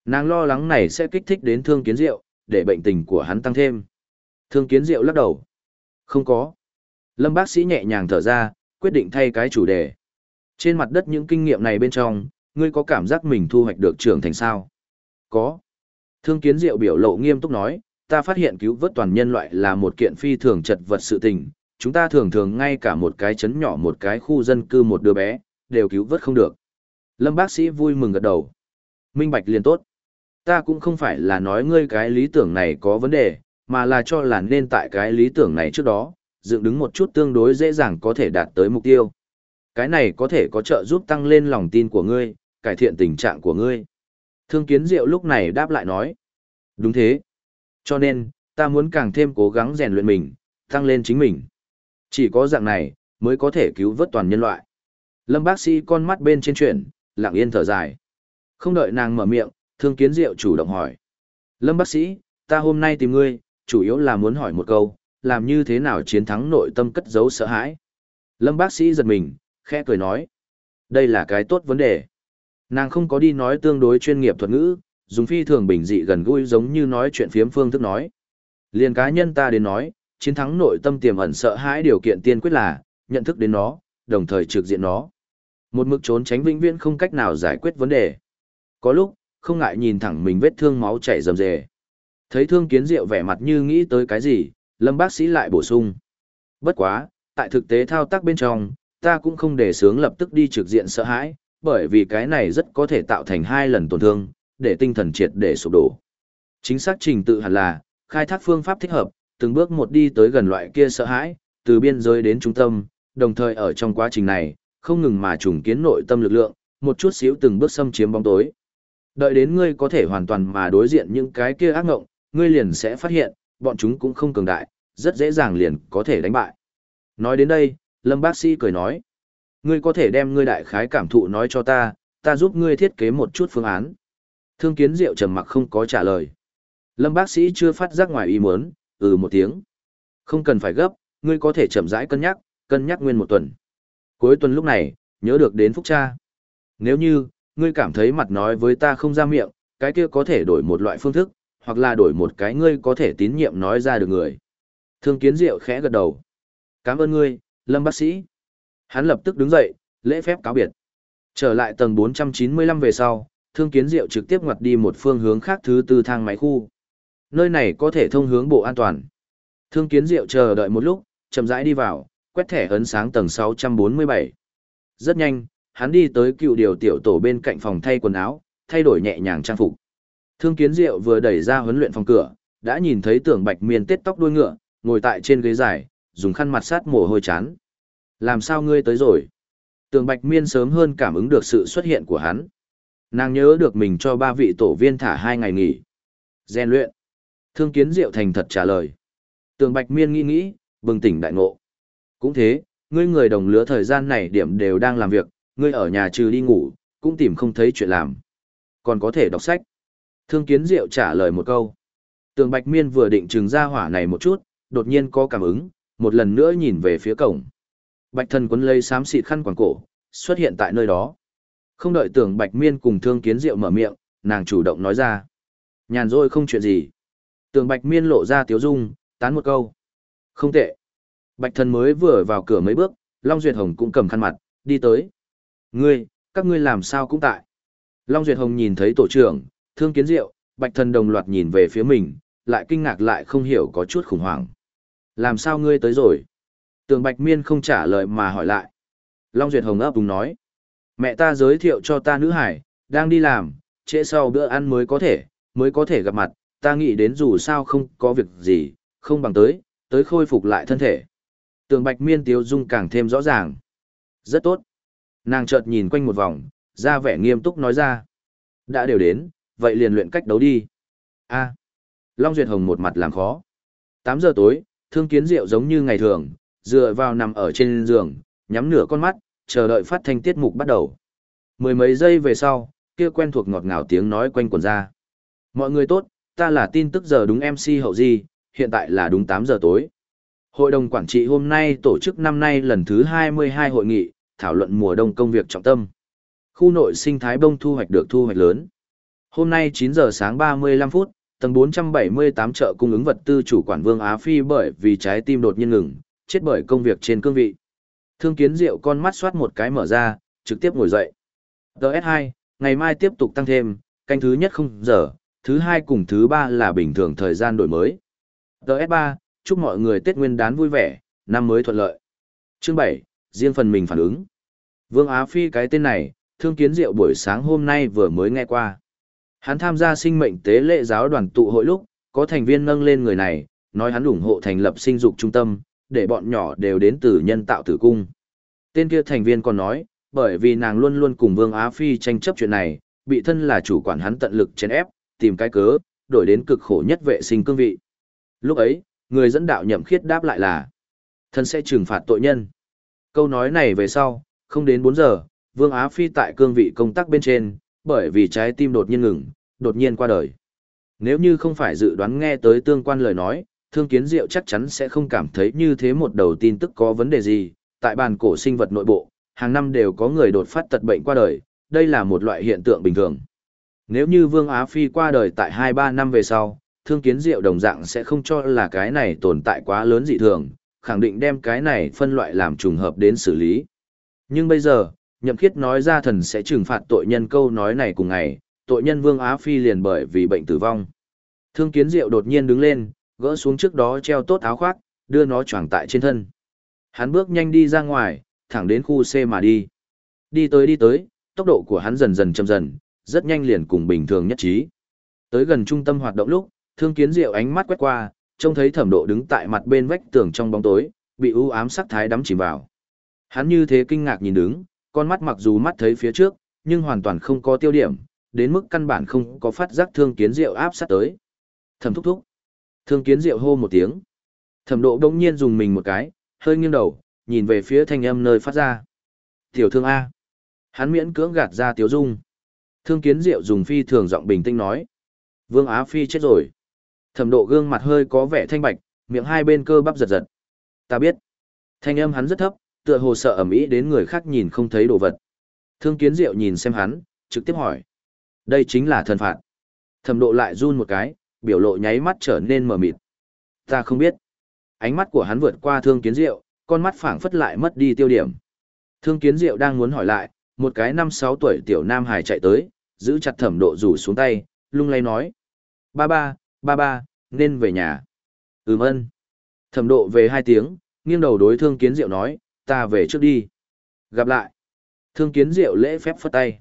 Nàng lo lắng này sẽ kích thích đến thương kiến diệu, để bệnh tình của hắn tăng thêm. Thương kiến diệu lắc đầu. Không có. Lâm bác sĩ nhẹ nhàng thở ra, quyết định thay cái chủ đề. Trên mặt đất những kinh nghiệm này bên trong, ngươi có cảm giác mình thu hoạch được trưởng thành sao? Có. Thương kiến diệu biểu lộ nghiêm túc nói, ta phát hiện cứu vớt toàn nhân loại là một kiện phi thường chật vật sự tình. Chúng ta thường thường ngay cả một cái chấn nhỏ một cái khu dân cư một đứa bé, đều cứu vớt không được. Lâm bác sĩ vui mừng gật đầu. Minh bạch liền tốt. Ta cũng không phải là nói ngươi cái lý tưởng này có vấn đề, mà là cho là nên tại cái lý tưởng này trước đó, dựng đứng một chút tương đối dễ dàng có thể đạt tới mục tiêu. Cái này có thể có trợ giúp tăng lên lòng tin của ngươi, cải thiện tình trạng của ngươi. Thương kiến diệu lúc này đáp lại nói. Đúng thế. Cho nên, ta muốn càng thêm cố gắng rèn luyện mình, tăng lên chính mình. Chỉ có dạng này, mới có thể cứu vớt toàn nhân loại. Lâm bác sĩ con mắt bên trên chuyển, lặng yên thở dài. Không đợi nàng mở miệng, thương kiến diệu chủ động hỏi. Lâm bác sĩ, ta hôm nay tìm ngươi, chủ yếu là muốn hỏi một câu, làm như thế nào chiến thắng nội tâm cất giấu sợ hãi. Lâm bác sĩ giật mình, khẽ cười nói. Đây là cái tốt vấn đề. Nàng không có đi nói tương đối chuyên nghiệp thuật ngữ, dùng phi thường bình dị gần gũi giống như nói chuyện phiếm phương thức nói. Liên cá nhân ta đến nói, chiến thắng nội tâm tiềm ẩn sợ hãi điều kiện tiên quyết là, nhận thức đến nó, đồng thời trực diện nó. Một mực trốn tránh vĩnh viễn không cách nào giải quyết vấn đề. Có lúc, không ngại nhìn thẳng mình vết thương máu chảy rầm rề. Thấy thương kiến diệu vẻ mặt như nghĩ tới cái gì, lâm bác sĩ lại bổ sung. Bất quá, tại thực tế thao tác bên trong, ta cũng không để sướng lập tức đi trực diện sợ hãi, bởi vì cái này rất có thể tạo thành hai lần tổn thương, để tinh thần triệt để sụp đổ. Chính xác trình tự hẳn là, khai thác phương pháp thích hợp, từng bước một đi tới gần loại kia sợ hãi, từ biên giới đến trung tâm, đồng thời ở trong quá trình này, không ngừng mà trùng kiến nội tâm lực lượng, một chút xíu từng bước xâm chiếm bóng tối. Đợi đến ngươi có thể hoàn toàn mà đối diện những cái kia ác ngộng, ngươi liền sẽ phát hiện, bọn chúng cũng không cường đại, rất dễ dàng liền có thể đánh bại. Nói đến đây, Lâm bác sĩ cười nói, ngươi có thể đem ngươi đại khái cảm thụ nói cho ta, ta giúp ngươi thiết kế một chút phương án. Thương kiến diệu trầm mặc không có trả lời. Lâm bác sĩ chưa phát giác ngoài ý muốn, ừ một tiếng. Không cần phải gấp, ngươi có thể chậm rãi cân nhắc, cân nhắc nguyên một tuần. Cuối tuần lúc này, nhớ được đến phúc cha. Nếu như, ngươi cảm thấy mặt nói với ta không ra miệng, cái kia có thể đổi một loại phương thức, hoặc là đổi một cái ngươi có thể tín nhiệm nói ra được người. Thương kiến diệu khẽ gật đầu. Cảm ơn ngươi, Lâm bác sĩ. Hắn lập tức đứng dậy, lễ phép cáo biệt. Trở lại tầng 495 về sau, thương kiến diệu trực tiếp ngoặt đi một phương hướng khác thứ tư thang máy khu. Nơi này có thể thông hướng bộ an toàn. Thương kiến diệu chờ đợi một lúc, chậm rãi đi vào, quét thẻ ấn sáng tầng 647. Rất nhanh, hắn đi tới cựu điều tiểu tổ bên cạnh phòng thay quần áo, thay đổi nhẹ nhàng trang phục. Thương kiến diệu vừa đẩy ra huấn luyện phòng cửa, đã nhìn thấy tưởng bạch miên tết tóc đuôi ngựa, ngồi tại trên ghế dài, dùng khăn mặt sát mồ hôi chán. Làm sao ngươi tới rồi? Tường Bạch Miên sớm hơn cảm ứng được sự xuất hiện của hắn. Nàng nhớ được mình cho ba vị tổ viên thả hai ngày nghỉ. Gen luyện. Thương kiến diệu thành thật trả lời. Tường Bạch Miên nghĩ nghĩ, bừng tỉnh đại ngộ. Cũng thế, ngươi người đồng lứa thời gian này điểm đều đang làm việc, ngươi ở nhà trừ đi ngủ, cũng tìm không thấy chuyện làm. Còn có thể đọc sách. Thương kiến diệu trả lời một câu. Tường Bạch Miên vừa định trừng ra hỏa này một chút, đột nhiên có cảm ứng, một lần nữa nhìn về phía cổng. Bạch thần quấn lấy xám xịt khăn quàng cổ, xuất hiện tại nơi đó. Không đợi tưởng Bạch Miên cùng Thương Kiến Diệu mở miệng, nàng chủ động nói ra. Nhàn rỗi không chuyện gì. Tường Bạch Miên lộ ra tiếu dung, tán một câu. Không tệ. Bạch thần mới vừa vào cửa mấy bước, Long Duyệt Hồng cũng cầm khăn mặt, đi tới. Ngươi, các ngươi làm sao cũng tại. Long Duyệt Hồng nhìn thấy tổ trưởng, Thương Kiến Diệu, Bạch thần đồng loạt nhìn về phía mình, lại kinh ngạc lại không hiểu có chút khủng hoảng. Làm sao ngươi tới rồi? Tường Bạch Miên không trả lời mà hỏi lại. Long Duyệt Hồng ấp đúng nói. Mẹ ta giới thiệu cho ta nữ hải, đang đi làm, trễ sau bữa ăn mới có thể, mới có thể gặp mặt, ta nghĩ đến dù sao không có việc gì, không bằng tới, tới khôi phục lại thân thể. Tường Bạch Miên tiếu dung càng thêm rõ ràng. Rất tốt. Nàng chợt nhìn quanh một vòng, ra vẻ nghiêm túc nói ra. Đã đều đến, vậy liền luyện cách đấu đi. A. Long Duyệt Hồng một mặt làm khó. 8 giờ tối, thương kiến rượu giống như ngày thường, dựa vào nằm ở trên giường, nhắm nửa con mắt, chờ đợi phát thanh tiết mục bắt đầu. Mười mấy giây về sau, kia quen thuộc ngọt ngào tiếng nói quanh quần ra. Mọi người tốt, ta là tin tức giờ đúng MC hậu di, hiện tại là đúng 8 giờ tối. Hội đồng quản trị hôm nay tổ chức năm nay lần thứ 22 hội nghị, thảo luận mùa đông công việc trọng tâm. Khu nội sinh thái bông thu hoạch được thu hoạch lớn. Hôm nay 9 giờ sáng 35 phút, tầng 478 chợ cung ứng vật tư chủ quản Vương Á Phi bởi vì trái tim đột nhiên ngừng, chết bởi công việc trên cương vị. Thương kiến rượu con mắt soát một cái mở ra, trực tiếp ngồi dậy. TS2, ngày mai tiếp tục tăng thêm, canh thứ nhất không giờ, thứ hai cùng thứ ba là bình thường thời gian đổi mới. TS3, chúc mọi người Tết Nguyên đán vui vẻ, năm mới thuận lợi. Chương 7, riêng phần mình phản ứng. Vương Á Phi cái tên này, thương kiến diệu buổi sáng hôm nay vừa mới nghe qua. Hắn tham gia sinh mệnh tế lễ giáo đoàn tụ hội lúc, có thành viên nâng lên người này, nói hắn ủng hộ thành lập sinh dục trung tâm, để bọn nhỏ đều đến từ nhân tạo tử cung. Tên kia thành viên còn nói, bởi vì nàng luôn luôn cùng Vương Á Phi tranh chấp chuyện này, bị thân là chủ quản hắn tận lực chèn ép, tìm cái cớ, đổi đến cực khổ nhất vệ sinh cương vị. Lúc ấy, người dẫn đạo nhậm khiết đáp lại là, thân sẽ trừng phạt tội nhân. Câu nói này về sau, không đến 4 giờ, Vương Á Phi tại cương vị công tác bên trên, bởi vì trái tim đột nhiên ngừng, đột nhiên qua đời. Nếu như không phải dự đoán nghe tới tương quan lời nói, thương kiến diệu chắc chắn sẽ không cảm thấy như thế một đầu tin tức có vấn đề gì. Tại bàn cổ sinh vật nội bộ, hàng năm đều có người đột phát tật bệnh qua đời, đây là một loại hiện tượng bình thường. Nếu như Vương Á Phi qua đời tại 2-3 năm về sau, thương kiến diệu đồng dạng sẽ không cho là cái này tồn tại quá lớn dị thường, khẳng định đem cái này phân loại làm trùng hợp đến xử lý. Nhưng bây giờ, nhậm khiết nói ra thần sẽ trừng phạt tội nhân câu nói này cùng ngày, tội nhân Vương Á Phi liền bởi vì bệnh tử vong. Thương kiến diệu đột nhiên đứng lên, gỡ xuống trước đó treo tốt áo khoác, đưa nó choàng tại trên thân. Hắn bước nhanh đi ra ngoài, thẳng đến khu C mà đi. Đi tới đi tới, tốc độ của hắn dần dần chậm dần, rất nhanh liền cùng bình thường nhất trí. Tới gần trung tâm hoạt động lúc, thương kiến diệu ánh mắt quét qua, trông thấy thẩm độ đứng tại mặt bên vách tường trong bóng tối, bị u ám sắc thái đắm chìm vào. Hắn như thế kinh ngạc nhìn đứng, con mắt mặc dù mắt thấy phía trước, nhưng hoàn toàn không có tiêu điểm, đến mức căn bản không có phát giác thương kiến diệu áp sát tới. Thẩm thúc thúc. Thương kiến diệu hô một tiếng. Thẩm độ đột nhiên dùng mình một cái, hơi nghiêng đầu, nhìn về phía thanh âm nơi phát ra. Tiểu thương A. Hắn miễn cưỡng gạt ra tiểu dung. Thương kiến diệu dùng phi thường giọng bình tĩnh nói. Vương Á Phi chết rồi. Thẩm độ gương mặt hơi có vẻ thanh bạch, miệng hai bên cơ bắp giật giật. Ta biết. Thanh âm hắn rất thấp, tựa hồ sợ ẩm ý đến người khác nhìn không thấy đồ vật. Thương kiến diệu nhìn xem hắn, trực tiếp hỏi. Đây chính là thần phạt. Thẩm độ lại run một cái, biểu lộ nháy mắt trở nên mờ mịt. Ta không biết. Ánh mắt của hắn vượt qua thương kiến diệu, con mắt phảng phất lại mất đi tiêu điểm. Thương kiến diệu đang muốn hỏi lại, một cái năm sáu tuổi tiểu nam hải chạy tới, giữ chặt thẩm độ rủ xuống tay, lung lay nói. Ba ba, ba ba, nên về nhà. Ừm ân. Thẩm độ về hai tiếng, nghiêng đầu đối thương kiến diệu nói, ta về trước đi. Gặp lại. Thương kiến diệu lễ phép phất tay.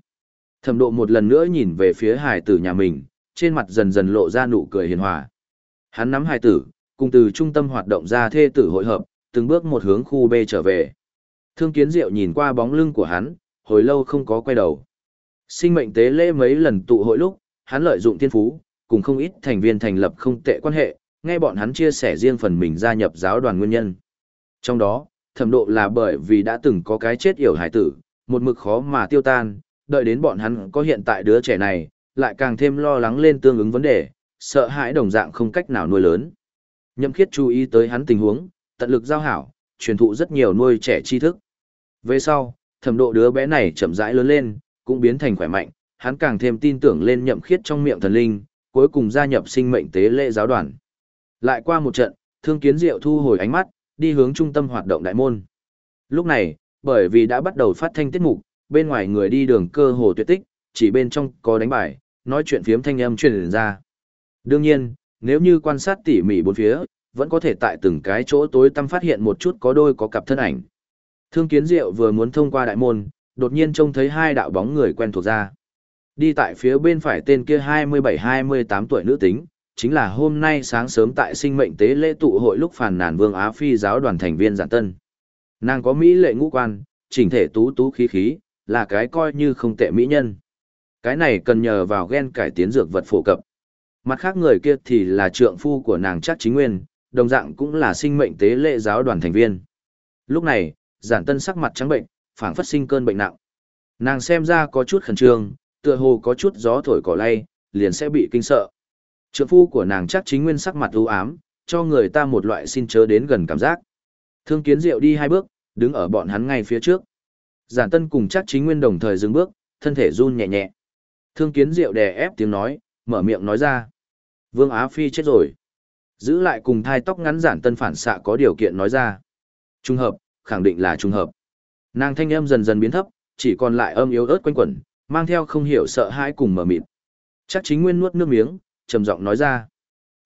Thẩm độ một lần nữa nhìn về phía hải tử nhà mình, trên mặt dần dần lộ ra nụ cười hiền hòa. Hắn nắm hải tử, cùng từ trung tâm hoạt động ra thê tử hội hợp, từng bước một hướng khu B trở về. Thương kiến diệu nhìn qua bóng lưng của hắn, hồi lâu không có quay đầu. Sinh mệnh tế lễ mấy lần tụ hội lúc, hắn lợi dụng thiên phú, cùng không ít thành viên thành lập không tệ quan hệ, nghe bọn hắn chia sẻ riêng phần mình gia nhập giáo đoàn nguyên nhân. Trong đó, thẩm độ là bởi vì đã từng có cái chết yểu hải tử, một mực khó mà tiêu tan, đợi đến bọn hắn có hiện tại đứa trẻ này, lại càng thêm lo lắng lên tương ứng vấn đề, sợ hãi đồng dạng không cách nào nuôi lớn. Nhậm khiết chú ý tới hắn tình huống, tận lực giao hảo, truyền thụ rất nhiều nuôi trẻ tri thức. Về sau, thẩm độ đứa bé này chậm rãi lớn lên, cũng biến thành khỏe mạnh, hắn càng thêm tin tưởng lên nhậm khiết trong miệng thần linh, cuối cùng gia nhập sinh mệnh tế lễ giáo đoàn. Lại qua một trận, thương kiến diệu thu hồi ánh mắt, đi hướng trung tâm hoạt động đại môn. Lúc này, bởi vì đã bắt đầu phát thanh tiết mục, bên ngoài người đi đường cơ hồ tuyệt tích, chỉ bên trong có đánh bài, nói chuyện phiếm thanh âm truyền ra. Đương nhiên, nếu như quan sát tỉ mỉ bốn phía, vẫn có thể tại từng cái chỗ tối tăm phát hiện một chút có đôi có cặp thân ảnh. Thương Kiến Diệu vừa muốn thông qua đại môn, đột nhiên trông thấy hai đạo bóng người quen thuộc ra. Đi tại phía bên phải tên kia 27-28 tuổi nữ tính, chính là hôm nay sáng sớm tại sinh mệnh tế lễ tụ hội lúc phàn nàn Vương Á Phi giáo đoàn thành viên giản tân. Nàng có mỹ lệ ngũ quan, chỉnh thể tú tú khí khí, là cái coi như không tệ mỹ nhân. Cái này cần nhờ vào gen cải tiến dược vật phổ cập. Mặt khác người kia thì là trượng phu của nàng chắc chính nguyên, đồng dạng cũng là sinh mệnh tế lễ giáo đoàn thành viên. Lúc này, giản tân sắc mặt trắng bệnh, phảng phất sinh cơn bệnh nặng. Nàng xem ra có chút khẩn trương, tựa hồ có chút gió thổi cỏ lay, liền sẽ bị kinh sợ. Trượng phu của nàng chắc chính nguyên sắc mặt u ám, cho người ta một loại xin chớ đến gần cảm giác. Thương kiến diệu đi hai bước, đứng ở bọn hắn ngay phía trước. Giản tân cùng chắc chính nguyên đồng thời dừng bước, thân thể run nhẹ nhẹ. Thương kiến diệu đè ép tiếng nói, mở miệng nói ra. Vương Á Phi chết rồi. Giữ lại cùng thai tóc ngắn giản tân phản xạ có điều kiện nói ra. Trung hợp, khẳng định là trung hợp. Nàng thanh âm dần dần biến thấp, chỉ còn lại âm yếu ớt quanh quẩn, mang theo không hiểu sợ hãi cùng mở mịt. Chắc chính nguyên nuốt nước miếng, trầm giọng nói ra.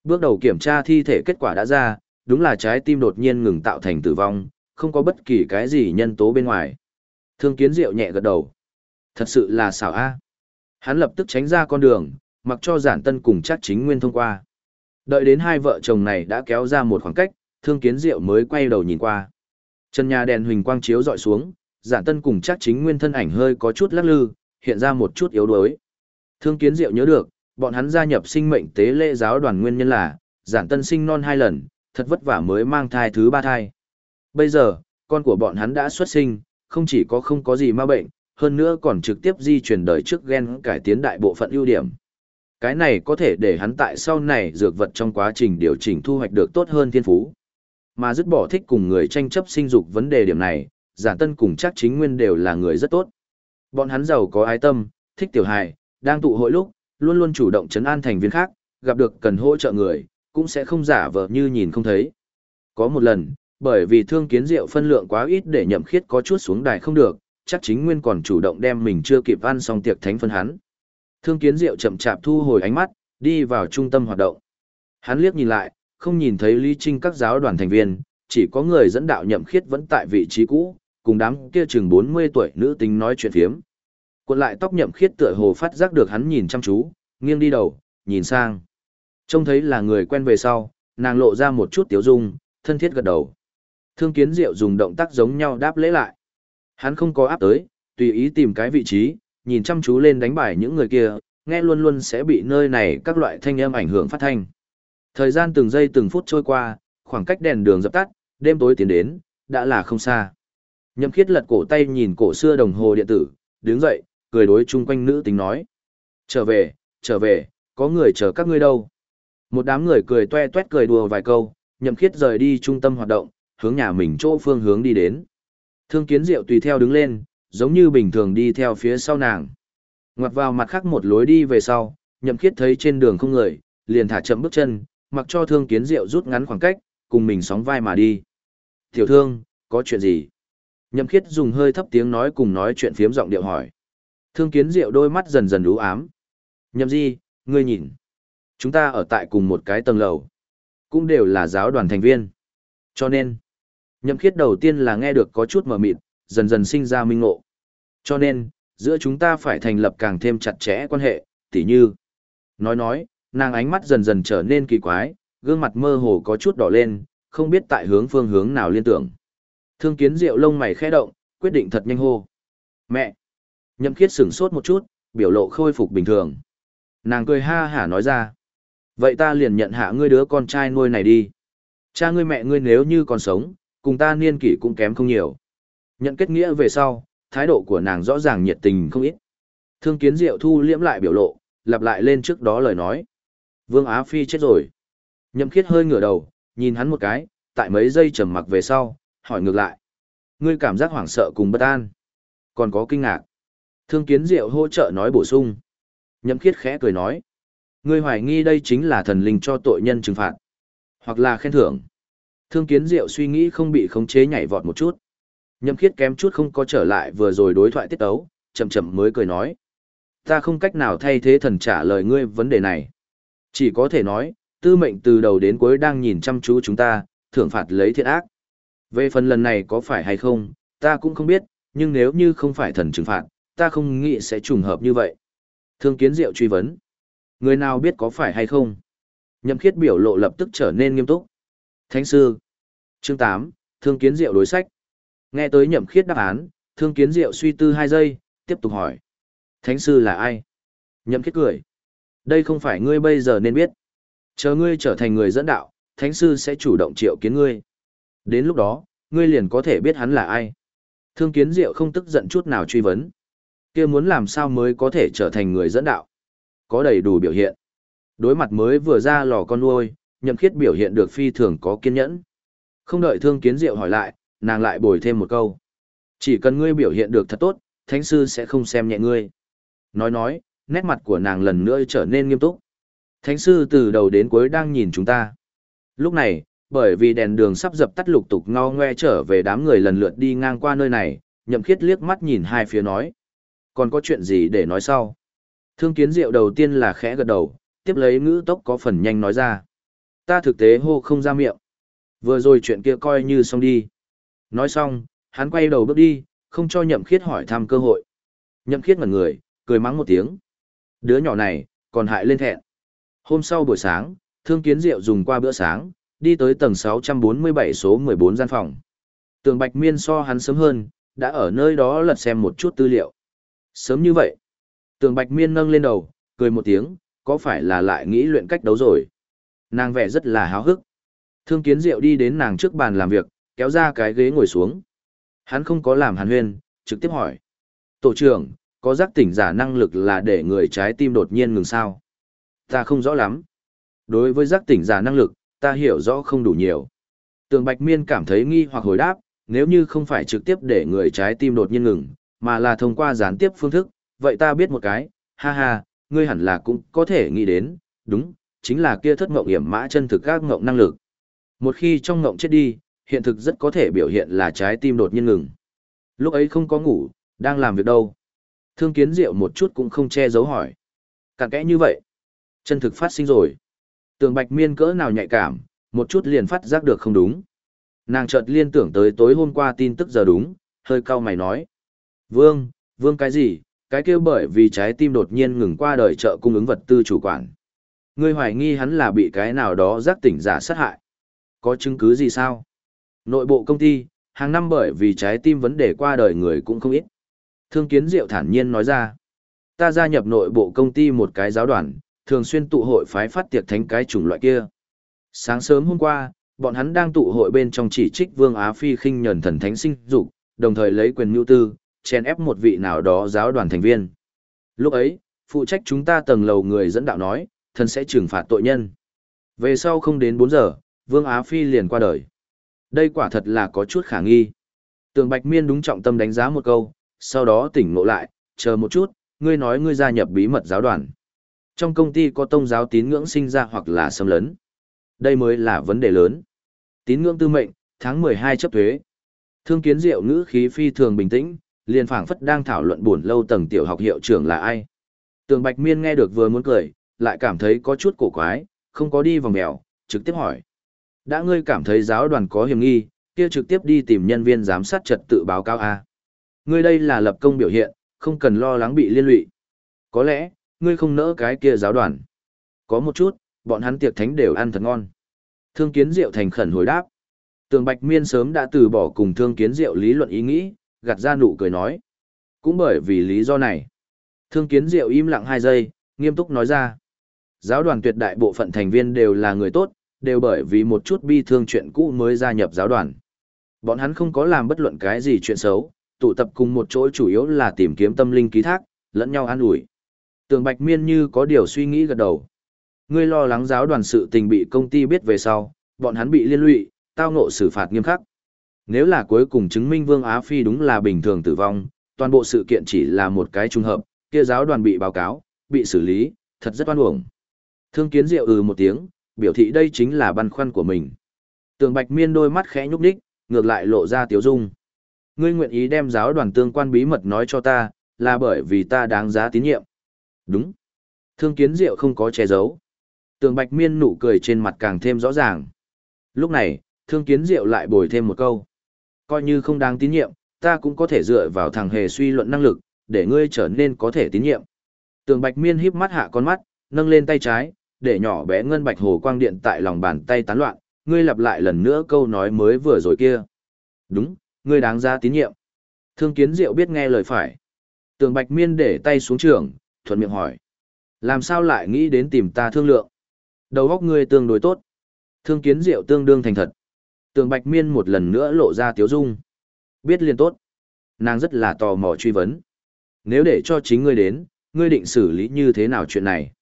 Bước đầu kiểm tra thi thể kết quả đã ra, đúng là trái tim đột nhiên ngừng tạo thành tử vong, không có bất kỳ cái gì nhân tố bên ngoài. Thương kiến diệu nhẹ gật đầu. Thật sự là xảo a. Hắn lập tức tránh ra con đường, mặc cho giản tân cùng chắc chính nguyên thông qua. Đợi đến hai vợ chồng này đã kéo ra một khoảng cách, thương kiến diệu mới quay đầu nhìn qua. Chân nhà đèn huỳnh quang chiếu dọi xuống, giản tân cùng chắc chính nguyên thân ảnh hơi có chút lắc lư, hiện ra một chút yếu đuối. Thương kiến diệu nhớ được, bọn hắn gia nhập sinh mệnh tế lễ giáo đoàn nguyên nhân là, giản tân sinh non hai lần, thật vất vả mới mang thai thứ ba thai. Bây giờ, con của bọn hắn đã xuất sinh, không chỉ có không có gì ma bệnh, hơn nữa còn trực tiếp di chuyển đời trước gen cải tiến đại bộ phận ưu điểm. Cái này có thể để hắn tại sau này dược vật trong quá trình điều chỉnh thu hoạch được tốt hơn thiên phú. Mà dứt bỏ thích cùng người tranh chấp sinh dục vấn đề điểm này, giản tân cùng chắc chính nguyên đều là người rất tốt. Bọn hắn giàu có ái tâm, thích tiểu hài, đang tụ hội lúc, luôn luôn chủ động chấn an thành viên khác, gặp được cần hỗ trợ người, cũng sẽ không giả vờ như nhìn không thấy. Có một lần, bởi vì thương kiến rượu phân lượng quá ít để nhậm khiết có chút xuống đài không được, chắc chính nguyên còn chủ động đem mình chưa kịp ăn xong tiệc thánh phân hắn. Thương kiến diệu chậm chạp thu hồi ánh mắt, đi vào trung tâm hoạt động. Hắn liếc nhìn lại, không nhìn thấy Lý Trinh các giáo đoàn thành viên, chỉ có người dẫn đạo nhậm khiết vẫn tại vị trí cũ, cùng đám kia chừng 40 tuổi nữ tính nói chuyện phiếm. Cuộn lại tóc nhậm khiết tựa hồ phát giác được hắn nhìn chăm chú, nghiêng đi đầu, nhìn sang. Trông thấy là người quen về sau, nàng lộ ra một chút tiếu dung, thân thiết gật đầu. Thương kiến diệu dùng động tác giống nhau đáp lễ lại. Hắn không có áp tới, tùy ý tìm cái vị trí, nhìn chăm chú lên đánh bài những người kia, nghe luôn luôn sẽ bị nơi này các loại thanh âm ảnh hưởng phát thanh. Thời gian từng giây từng phút trôi qua, khoảng cách đèn đường dập tắt, đêm tối tiến đến, đã là không xa. Nhậm khiết lật cổ tay nhìn cổ xưa đồng hồ điện tử, đứng dậy, cười đối chung quanh nữ tính nói. Trở về, trở về, có người chờ các ngươi đâu. Một đám người cười toe toét cười đùa vài câu, nhậm khiết rời đi trung tâm hoạt động, hướng nhà mình chỗ phương hướng đi đến. Thương kiến diệu tùy theo đứng lên, giống như bình thường đi theo phía sau nàng. Ngoặt vào mặt khác một lối đi về sau, nhậm khiết thấy trên đường không người, liền thả chậm bước chân, mặc cho thương kiến diệu rút ngắn khoảng cách, cùng mình sóng vai mà đi. Tiểu thương, có chuyện gì? Nhậm khiết dùng hơi thấp tiếng nói cùng nói chuyện phiếm giọng điệu hỏi. Thương kiến diệu đôi mắt dần dần đú ám. Nhậm di, ngươi nhìn. Chúng ta ở tại cùng một cái tầng lầu. Cũng đều là giáo đoàn thành viên. Cho nên, nhậm khiết đầu tiên là nghe được có chút mờ mịt, dần dần sinh ra minh ngộ. Cho nên, giữa chúng ta phải thành lập càng thêm chặt chẽ quan hệ, tỉ như. Nói nói, nàng ánh mắt dần dần trở nên kỳ quái, gương mặt mơ hồ có chút đỏ lên, không biết tại hướng phương hướng nào liên tưởng. Thương kiến diệu lông mày khẽ động, quyết định thật nhanh hô. Mẹ! Nhậm khiết sửng sốt một chút, biểu lộ khôi phục bình thường. Nàng cười ha hả nói ra. Vậy ta liền nhận hạ ngươi đứa con trai nuôi này đi. Cha ngươi mẹ ngươi nếu như còn sống, cùng ta niên kỷ cũng kém không nhiều. Nhận kết nghĩa về sau, thái độ của nàng rõ ràng nhiệt tình không ít. Thương kiến diệu thu liễm lại biểu lộ, lặp lại lên trước đó lời nói. Vương Á Phi chết rồi. Nhậm khiết hơi ngửa đầu, nhìn hắn một cái, tại mấy giây trầm mặc về sau, hỏi ngược lại. Ngươi cảm giác hoảng sợ cùng bất an. Còn có kinh ngạc. Thương kiến diệu hỗ trợ nói bổ sung. Nhậm khiết khẽ cười nói. Ngươi hoài nghi đây chính là thần linh cho tội nhân trừng phạt. Hoặc là khen thưởng. Thương kiến diệu suy nghĩ không bị khống chế nhảy vọt một chút. Nhậm khiết kém chút không có trở lại vừa rồi đối thoại tiết tấu, chậm chậm mới cười nói. Ta không cách nào thay thế thần trả lời ngươi vấn đề này. Chỉ có thể nói, tư mệnh từ đầu đến cuối đang nhìn chăm chú chúng ta, thưởng phạt lấy thiện ác. Về phần lần này có phải hay không, ta cũng không biết, nhưng nếu như không phải thần trừng phạt, ta không nghĩ sẽ trùng hợp như vậy. Thương kiến diệu truy vấn. Người nào biết có phải hay không? Nhậm khiết biểu lộ lập tức trở nên nghiêm túc. Thánh sư. Chương 8, Thương kiến diệu đối sách. Nghe tới nhậm khiết đáp án, Thương kiến diệu suy tư hai giây, tiếp tục hỏi. Thánh sư là ai? Nhậm khiết cười. Đây không phải ngươi bây giờ nên biết. Chờ ngươi trở thành người dẫn đạo, thánh sư sẽ chủ động triệu kiến ngươi. Đến lúc đó, ngươi liền có thể biết hắn là ai. Thương kiến diệu không tức giận chút nào truy vấn. kia muốn làm sao mới có thể trở thành người dẫn đạo. Có đầy đủ biểu hiện. Đối mặt mới vừa ra lò con nuôi, nhậm khiết biểu hiện được phi thường có kiên nhẫn. Không đợi thương kiến diệu hỏi lại, nàng lại bồi thêm một câu. Chỉ cần ngươi biểu hiện được thật tốt, thánh sư sẽ không xem nhẹ ngươi. Nói nói, nét mặt của nàng lần nữa trở nên nghiêm túc. Thánh sư từ đầu đến cuối đang nhìn chúng ta. Lúc này, bởi vì đèn đường sắp dập tắt lục tục ngao ngoe trở về đám người lần lượt đi ngang qua nơi này, nhậm khiết liếc mắt nhìn hai phía nói. Còn có chuyện gì để nói sau? Thương kiến diệu đầu tiên là khẽ gật đầu, tiếp lấy ngữ tốc có phần nhanh nói ra. Ta thực tế hô không ra miệng. Vừa rồi chuyện kia coi như xong đi. Nói xong, hắn quay đầu bước đi, không cho nhậm khiết hỏi thăm cơ hội. Nhậm khiết ngẩn người, cười mắng một tiếng. Đứa nhỏ này, còn hại lên thẹn. Hôm sau buổi sáng, Thương Kiến Diệu dùng qua bữa sáng, đi tới tầng 647 số 14 gian phòng. Tường Bạch Miên so hắn sớm hơn, đã ở nơi đó lật xem một chút tư liệu. Sớm như vậy. Tường Bạch Miên nâng lên đầu, cười một tiếng, có phải là lại nghĩ luyện cách đấu rồi. Nàng vẻ rất là háo hức. Thương Kiến Diệu đi đến nàng trước bàn làm việc, kéo ra cái ghế ngồi xuống. Hắn không có làm hàn huyên, trực tiếp hỏi. Tổ trưởng, có giác tỉnh giả năng lực là để người trái tim đột nhiên ngừng sao? Ta không rõ lắm. Đối với giác tỉnh giả năng lực, ta hiểu rõ không đủ nhiều. Tường Bạch Miên cảm thấy nghi hoặc hồi đáp, nếu như không phải trực tiếp để người trái tim đột nhiên ngừng, mà là thông qua gián tiếp phương thức, vậy ta biết một cái, ha ha, ngươi hẳn là cũng có thể nghĩ đến, đúng, chính là kia thất ngộng hiểm mã chân thực các ngộng năng lực. Một khi trong ngộng chết đi, hiện thực rất có thể biểu hiện là trái tim đột nhiên ngừng. Lúc ấy không có ngủ, đang làm việc đâu. Thương kiến diệu một chút cũng không che giấu hỏi. Càng kẽ như vậy. Chân thực phát sinh rồi. Tường bạch miên cỡ nào nhạy cảm, một chút liền phát giác được không đúng. Nàng chợt liên tưởng tới tối hôm qua tin tức giờ đúng, hơi cau mày nói. Vương, vương cái gì, cái kêu bởi vì trái tim đột nhiên ngừng qua đời chợ cung ứng vật tư chủ quản. Ngươi hoài nghi hắn là bị cái nào đó giác tỉnh giả sát hại. Có chứng cứ gì sao? Nội bộ công ty, hàng năm bởi vì trái tim vấn đề qua đời người cũng không ít. Thương kiến diệu thản nhiên nói ra. Ta gia nhập nội bộ công ty một cái giáo đoàn, thường xuyên tụ hội phái phát tiệc thánh cái chủng loại kia. Sáng sớm hôm qua, bọn hắn đang tụ hội bên trong chỉ trích Vương Á Phi khinh nhẫn thần thánh sinh dục, đồng thời lấy quyền nhu tư, chen ép một vị nào đó giáo đoàn thành viên. Lúc ấy, phụ trách chúng ta tầng lầu người dẫn đạo nói, thần sẽ trừng phạt tội nhân. Về sau không đến 4 giờ, Vương Á Phi liền qua đời. Đây quả thật là có chút khả nghi. Tường Bạch Miên đúng trọng tâm đánh giá một câu, sau đó tỉnh ngộ lại, chờ một chút, ngươi nói ngươi gia nhập bí mật giáo đoàn. Trong công ty có tông giáo tín ngưỡng sinh ra hoặc là xâm lấn. Đây mới là vấn đề lớn. Tín ngưỡng tư mệnh, tháng 12 chấp thuế. Thương kiến diệu ngữ khí phi thường bình tĩnh, liền phảng phất đang thảo luận buồn lâu tầng tiểu học hiệu trưởng là ai. Tường Bạch Miên nghe được vừa muốn cười, lại cảm thấy có chút cổ quái, không có đi vòng mèo, trực tiếp hỏi. Đã ngươi cảm thấy giáo đoàn có hiểm nghi, kia trực tiếp đi tìm nhân viên giám sát trật tự báo cáo A. Ngươi đây là lập công biểu hiện, không cần lo lắng bị liên lụy. Có lẽ, ngươi không nỡ cái kia giáo đoàn. Có một chút, bọn hắn tiệc thánh đều ăn thật ngon. Thương kiến diệu thành khẩn hồi đáp. Tường Bạch Miên sớm đã từ bỏ cùng thương kiến diệu lý luận ý nghĩ, gạt ra nụ cười nói. Cũng bởi vì lý do này. Thương kiến diệu im lặng hai giây, nghiêm túc nói ra. Giáo đoàn tuyệt đại bộ phận thành viên đều là người tốt, đều bởi vì một chút bi thương chuyện cũ mới gia nhập giáo đoàn. Bọn hắn không có làm bất luận cái gì chuyện xấu, tụ tập cùng một chỗ chủ yếu là tìm kiếm tâm linh ký thác, lẫn nhau an ủi. Tường Bạch Miên như có điều suy nghĩ gật đầu. Ngươi lo lắng giáo đoàn sự tình bị công ty biết về sau, bọn hắn bị liên lụy, tao ngộ xử phạt nghiêm khắc. Nếu là cuối cùng chứng minh Vương Á Phi đúng là bình thường tử vong, toàn bộ sự kiện chỉ là một cái trùng hợp, kia giáo đoàn bị báo cáo, bị xử lý, thật rất oan uổng. Thương Kiến Diệu ừ một tiếng, biểu thị đây chính là băn khoăn của mình. Tường Bạch Miên đôi mắt khẽ nhúc nhích, ngược lại lộ ra tiếu dung. Ngươi nguyện ý đem giáo đoàn tương quan bí mật nói cho ta, là bởi vì ta đáng giá tín nhiệm. Đúng. Thương Kiến Diệu không có che giấu. Tường Bạch Miên nụ cười trên mặt càng thêm rõ ràng. Lúc này, Thương Kiến Diệu lại bồi thêm một câu. Coi như không đáng tín nhiệm, ta cũng có thể dựa vào thằng hề suy luận năng lực, để ngươi trở nên có thể tín nhiệm. Tường Bạch Miên híp mắt hạ con mắt, nâng lên tay trái, để nhỏ bé ngân bạch hồ quang điện tại lòng bàn tay tán loạn, ngươi lặp lại lần nữa câu nói mới vừa rồi kia. Đúng, ngươi đáng ra tín nhiệm. Thương Kiến Diệu biết nghe lời phải. Tường Bạch Miên để tay xuống trường, thuận miệng hỏi. Làm sao lại nghĩ đến tìm ta thương lượng? Đầu óc ngươi tương đối tốt. Thương Kiến Diệu tương đương thành thật. Tường Bạch Miên một lần nữa lộ ra tiếu dung. Biết liền tốt. Nàng rất là tò mò truy vấn. Nếu để cho chính ngươi đến, ngươi định xử lý như thế nào chuyện này?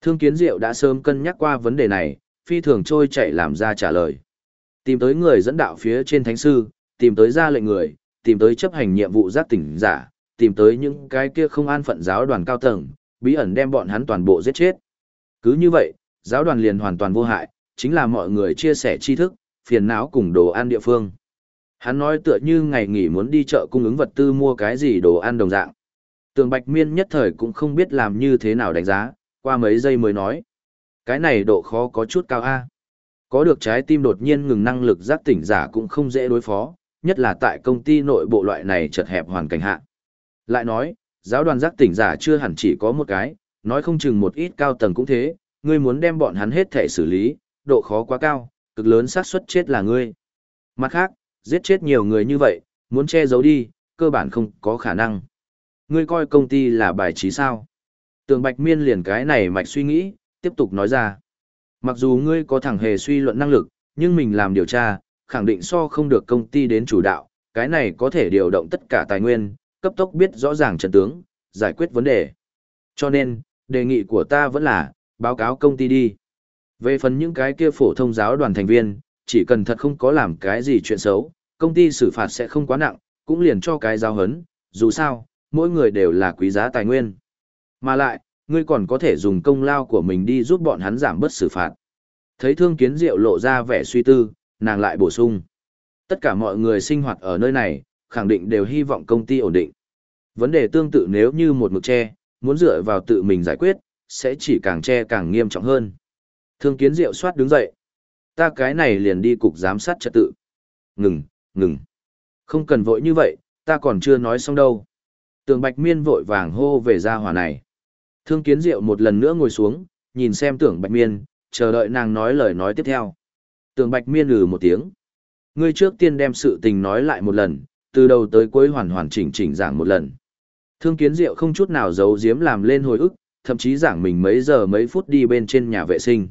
Thương Kiến Diệu đã sớm cân nhắc qua vấn đề này, phi thường trôi chạy làm ra trả lời. Tìm tới người dẫn đạo phía trên thánh sư, tìm tới ra lệnh người, tìm tới chấp hành nhiệm vụ giác tỉnh giả, tìm tới những cái kia không an phận giáo đoàn cao tầng, bí ẩn đem bọn hắn toàn bộ giết chết. Cứ như vậy, giáo đoàn liền hoàn toàn vô hại, chính là mọi người chia sẻ tri thức, phiền não cùng đồ ăn địa phương. Hắn nói tựa như ngày nghỉ muốn đi chợ cung ứng vật tư mua cái gì đồ ăn đồng dạng. Tường Bạch Miên nhất thời cũng không biết làm như thế nào đánh giá, qua mấy giây mới nói. Cái này độ khó có chút cao a. Có được trái tim đột nhiên ngừng năng lực giác tỉnh giả cũng không dễ đối phó, nhất là tại công ty nội bộ loại này chật hẹp hoàn cảnh hạ. Lại nói, giáo đoàn giác tỉnh giả chưa hẳn chỉ có một cái, nói không chừng một ít cao tầng cũng thế, ngươi muốn đem bọn hắn hết thể xử lý, độ khó quá cao, cực lớn xác suất chết là ngươi. Mặt khác, giết chết nhiều người như vậy, muốn che giấu đi, cơ bản không có khả năng. Ngươi coi công ty là bài trí sao? Tường Bạch Miên liền cái này mạch suy nghĩ, tiếp tục nói ra. Mặc dù ngươi có thẳng hề suy luận năng lực, nhưng mình làm điều tra, khẳng định so không được công ty đến chủ đạo, cái này có thể điều động tất cả tài nguyên, cấp tốc biết rõ ràng trận tướng, giải quyết vấn đề. Cho nên, đề nghị của ta vẫn là, báo cáo công ty đi. Về phần những cái kia phổ thông giáo đoàn thành viên, chỉ cần thật không có làm cái gì chuyện xấu, công ty xử phạt sẽ không quá nặng, cũng liền cho cái giao hấn, dù sao, mỗi người đều là quý giá tài nguyên. Mà lại, ngươi còn có thể dùng công lao của mình đi giúp bọn hắn giảm bớt xử phạt. Thấy thương kiến diệu lộ ra vẻ suy tư, nàng lại bổ sung. Tất cả mọi người sinh hoạt ở nơi này, khẳng định đều hy vọng công ty ổn định. Vấn đề tương tự nếu như một mực che, muốn dựa vào tự mình giải quyết, sẽ chỉ càng che càng nghiêm trọng hơn. Thương kiến diệu soát đứng dậy. Ta cái này liền đi cục giám sát trật tự. Ngừng, ngừng. Không cần vội như vậy, ta còn chưa nói xong đâu. Tường Bạch Miên vội vàng hô về gia hỏa này. Thương kiến diệu một lần nữa ngồi xuống, nhìn xem tưởng Bạch Miên, chờ đợi nàng nói lời nói tiếp theo. Tường Bạch Miên lừ một tiếng. Ngươi trước tiên đem sự tình nói lại một lần, từ đầu tới cuối hoàn hoàn chỉnh chỉnh giảng một lần. Thương kiến diệu không chút nào giấu giếm làm lên hồi ức, thậm chí giảng mình mấy giờ mấy phút đi bên trên nhà vệ sinh.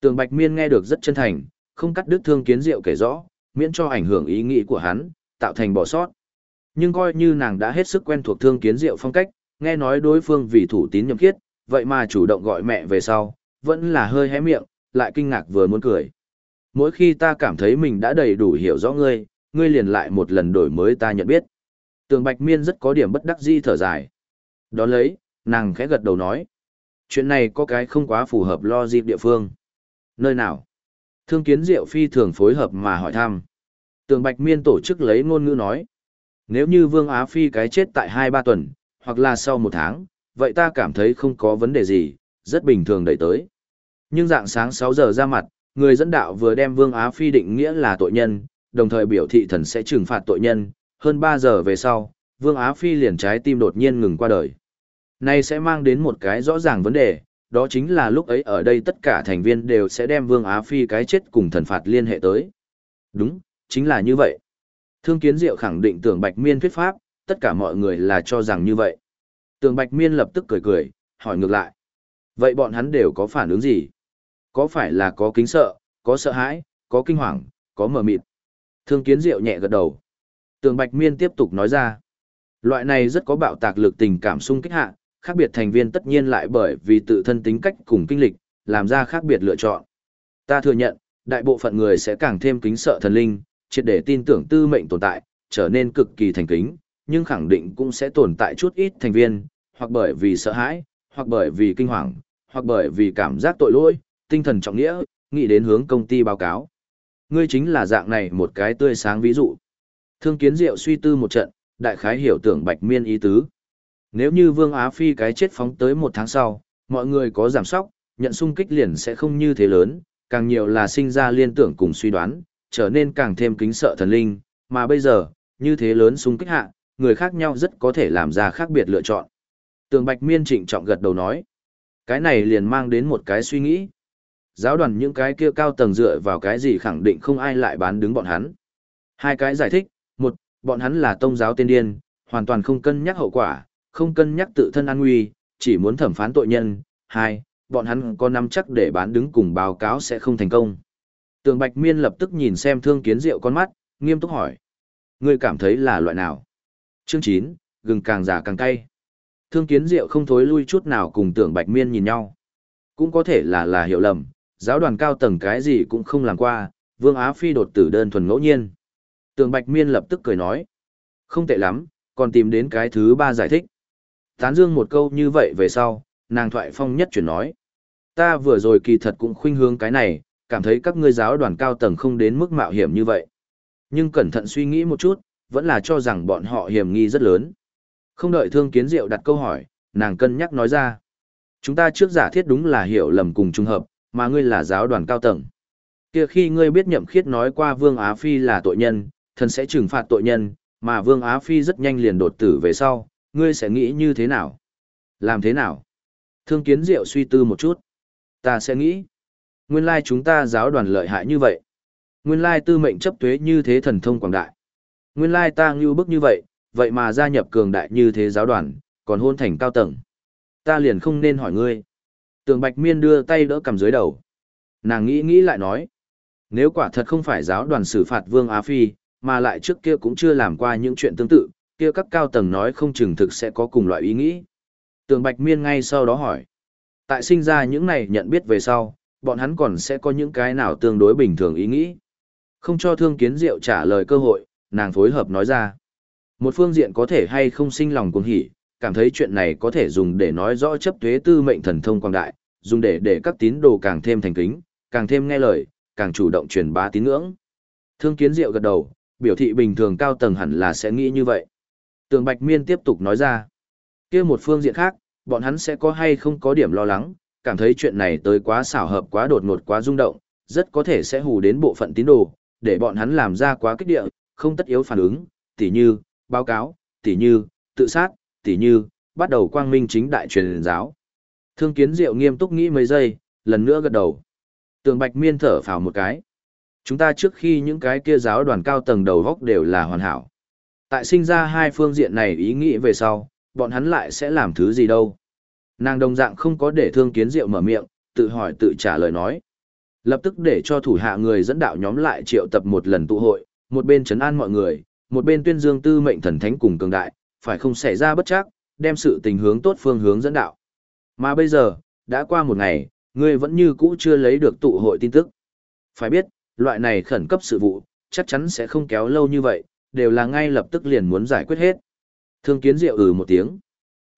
Tường Bạch Miên nghe được rất chân thành, không cắt đứt thương kiến diệu kể rõ, miễn cho ảnh hưởng ý nghĩ của hắn, tạo thành bỏ sót. Nhưng coi như nàng đã hết sức quen thuộc thương kiến diệu phong cách, nghe nói đối phương vì thủ tín nhậm khiết, vậy mà chủ động gọi mẹ về sau, vẫn là hơi hé miệng, lại kinh ngạc vừa muốn cười. Mỗi khi ta cảm thấy mình đã đầy đủ hiểu rõ ngươi, ngươi liền lại một lần đổi mới ta nhận biết. Tường Bạch Miên rất có điểm bất đắc di thở dài. Đó lấy, nàng khẽ gật đầu nói. Chuyện này có cái không quá phù hợp lo dịp địa phương. Nơi nào? Thương kiến diệu phi thường phối hợp mà hỏi thăm. Tường Bạch Miên tổ chức lấy ngôn ngữ nói. Nếu như Vương Á Phi cái chết tại 2-3 tuần, hoặc là sau một tháng, vậy ta cảm thấy không có vấn đề gì, rất bình thường đẩy tới. Nhưng dạng sáng 6 giờ ra mặt, người dẫn đạo vừa đem Vương Á Phi định nghĩa là tội nhân, đồng thời biểu thị thần sẽ trừng phạt tội nhân, hơn 3 giờ về sau, Vương Á Phi liền trái tim đột nhiên ngừng qua đời. Này sẽ mang đến một cái rõ ràng vấn đề, đó chính là lúc ấy ở đây tất cả thành viên đều sẽ đem Vương Á Phi cái chết cùng thần phạt liên hệ tới. Đúng, chính là như vậy. Thương kiến diệu khẳng định tưởng bạch miên thuyết pháp, tất cả mọi người là cho rằng như vậy. Tưởng bạch miên lập tức cười cười, hỏi ngược lại. Vậy bọn hắn đều có phản ứng gì? Có phải là có kính sợ, có sợ hãi, có kinh hoàng, có mờ mịt? Thương kiến diệu nhẹ gật đầu. Tường bạch miên tiếp tục nói ra. Loại này rất có bạo tạc lực tình cảm xung kích hạ, khác biệt thành viên tất nhiên lại bởi vì tự thân tính cách cùng kinh lịch, làm ra khác biệt lựa chọn. Ta thừa nhận, đại bộ phận người sẽ càng thêm kính sợ thần linh, triệt để tin tưởng tư mệnh tồn tại, trở nên cực kỳ thành kính, nhưng khẳng định cũng sẽ tồn tại chút ít thành viên, hoặc bởi vì sợ hãi, hoặc bởi vì kinh hoàng, hoặc bởi vì cảm giác tội lỗi, tinh thần trọng nghĩa, nghĩ đến hướng công ty báo cáo. Ngươi chính là dạng này một cái tươi sáng ví dụ. Thương kiến diệu suy tư một trận, đại khái hiểu tưởng bạch miên ý tứ. Nếu như Vương Á Phi cái chết phóng tới một tháng sau, mọi người có giảm sóc, nhận sung kích liền sẽ không như thế lớn, càng nhiều là sinh ra liên tưởng cùng suy đoán, trở nên càng thêm kính sợ thần linh, mà bây giờ, như thế lớn sung kích hạ, người khác nhau rất có thể làm ra khác biệt lựa chọn. Tường Bạch Miên trịnh trọng gật đầu nói, cái này liền mang đến một cái suy nghĩ. Giáo đoàn những cái kia cao tầng dựa vào cái gì khẳng định không ai lại bán đứng bọn hắn. Hai cái giải thích, một, bọn hắn là tông giáo tiên điên, hoàn toàn không cân nhắc hậu quả, không cân nhắc tự thân an nguy, chỉ muốn thẩm phán tội nhân. Hai, bọn hắn có nắm chắc để bán đứng cùng báo cáo sẽ không thành công. Tường Bạch Miên lập tức nhìn xem thương kiến rượu con mắt, nghiêm túc hỏi. Ngươi cảm thấy là loại nào? Chương 9, gừng càng già càng cay. Thương kiến diệu không thối lui chút nào cùng tưởng bạch miên nhìn nhau. Cũng có thể là là hiểu lầm, giáo đoàn cao tầng cái gì cũng không làm qua, vương Á Phi đột tử đơn thuần ngẫu nhiên. Tường bạch miên lập tức cười nói. Không tệ lắm, còn tìm đến cái thứ ba giải thích. Tán dương một câu như vậy về sau, nàng thoại phong nhất chuyển nói. Ta vừa rồi kỳ thật cũng khuynh hướng cái này, cảm thấy các ngươi giáo đoàn cao tầng không đến mức mạo hiểm như vậy. Nhưng cẩn thận suy nghĩ một chút, vẫn là cho rằng bọn họ hiểm nghi rất lớn. Không đợi thương kiến diệu đặt câu hỏi, nàng cân nhắc nói ra. Chúng ta trước giả thiết đúng là hiểu lầm cùng trung hợp, mà ngươi là giáo đoàn cao tầng. kia khi ngươi biết nhậm khiết nói qua Vương Á Phi là tội nhân, thần sẽ trừng phạt tội nhân, mà Vương Á Phi rất nhanh liền đột tử về sau, ngươi sẽ nghĩ như thế nào? Làm thế nào? Thương kiến diệu suy tư một chút. Ta sẽ nghĩ. Nguyên lai chúng ta giáo đoàn lợi hại như vậy. Nguyên lai tư mệnh chấp thuế như thế thần thông quảng đại. Nguyên lai ta ngưu bức như vậy, vậy mà gia nhập cường đại như thế giáo đoàn, còn hôn thành cao tầng. Ta liền không nên hỏi ngươi. Tường Bạch Miên đưa tay đỡ cầm dưới đầu. Nàng nghĩ nghĩ lại nói. Nếu quả thật không phải giáo đoàn xử phạt Vương Á Phi, mà lại trước kia cũng chưa làm qua những chuyện tương tự, kia các cao tầng nói không chừng thực sẽ có cùng loại ý nghĩ. Tường Bạch Miên ngay sau đó hỏi. Tại sinh ra những này nhận biết về sau, bọn hắn còn sẽ có những cái nào tương đối bình thường ý nghĩ. Không cho thương kiến diệu trả lời cơ hội, nàng phối hợp nói ra. Một phương diện có thể hay không sinh lòng cuồng hỉ, cảm thấy chuyện này có thể dùng để nói rõ chấp thuế tư mệnh thần thông quang đại, dùng để để các tín đồ càng thêm thành kính, càng thêm nghe lời, càng chủ động truyền bá tín ngưỡng. Thương kiến diệu gật đầu, biểu thị bình thường cao tầng hẳn là sẽ nghĩ như vậy. Tường Bạch Miên tiếp tục nói ra, kia một phương diện khác, bọn hắn sẽ có hay không có điểm lo lắng, cảm thấy chuyện này tới quá xảo hợp quá đột ngột quá rung động, rất có thể sẽ hù đến bộ phận tín đồ, để bọn hắn làm ra quá kích địa, không tất yếu phản ứng, tỉ như, báo cáo, tỉ như, tự sát, tỉ như, bắt đầu quang minh chính đại truyền giáo. Thương kiến diệu nghiêm túc nghĩ mấy giây, lần nữa gật đầu. Tường bạch miên thở phào một cái. Chúng ta trước khi những cái kia giáo đoàn cao tầng đầu góc đều là hoàn hảo. Tại sinh ra hai phương diện này ý nghĩ về sau, bọn hắn lại sẽ làm thứ gì đâu. Nàng đồng dạng không có để thương kiến diệu mở miệng, tự hỏi tự trả lời nói. Lập tức để cho thủ hạ người dẫn đạo nhóm lại triệu tập một lần tụ hội, một bên chấn an mọi người, một bên tuyên dương tư mệnh thần thánh cùng cường đại, phải không xảy ra bất chắc, đem sự tình hướng tốt phương hướng dẫn đạo. Mà bây giờ, đã qua một ngày, ngươi vẫn như cũ chưa lấy được tụ hội tin tức. Phải biết, loại này khẩn cấp sự vụ, chắc chắn sẽ không kéo lâu như vậy, đều là ngay lập tức liền muốn giải quyết hết. Thương kiến diệu ừ một tiếng.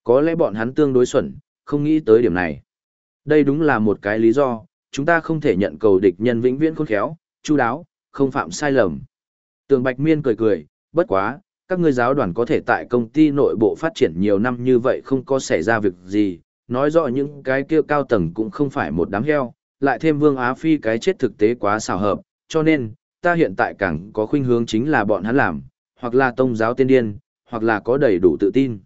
Có lẽ bọn hắn tương đối xuẩn, không nghĩ tới điểm này. Đây đúng là một cái lý do, chúng ta không thể nhận cầu địch nhân vĩnh viễn khôn khéo, chu đáo, không phạm sai lầm. Tường Bạch Miên cười cười, bất quá, các ngươi giáo đoàn có thể tại công ty nội bộ phát triển nhiều năm như vậy không có xảy ra việc gì, nói rõ những cái kia cao tầng cũng không phải một đám heo, lại thêm Vương Á Phi cái chết thực tế quá xào hợp, cho nên, ta hiện tại càng có khuynh hướng chính là bọn hắn làm, hoặc là tông giáo tiên điên, hoặc là có đầy đủ tự tin.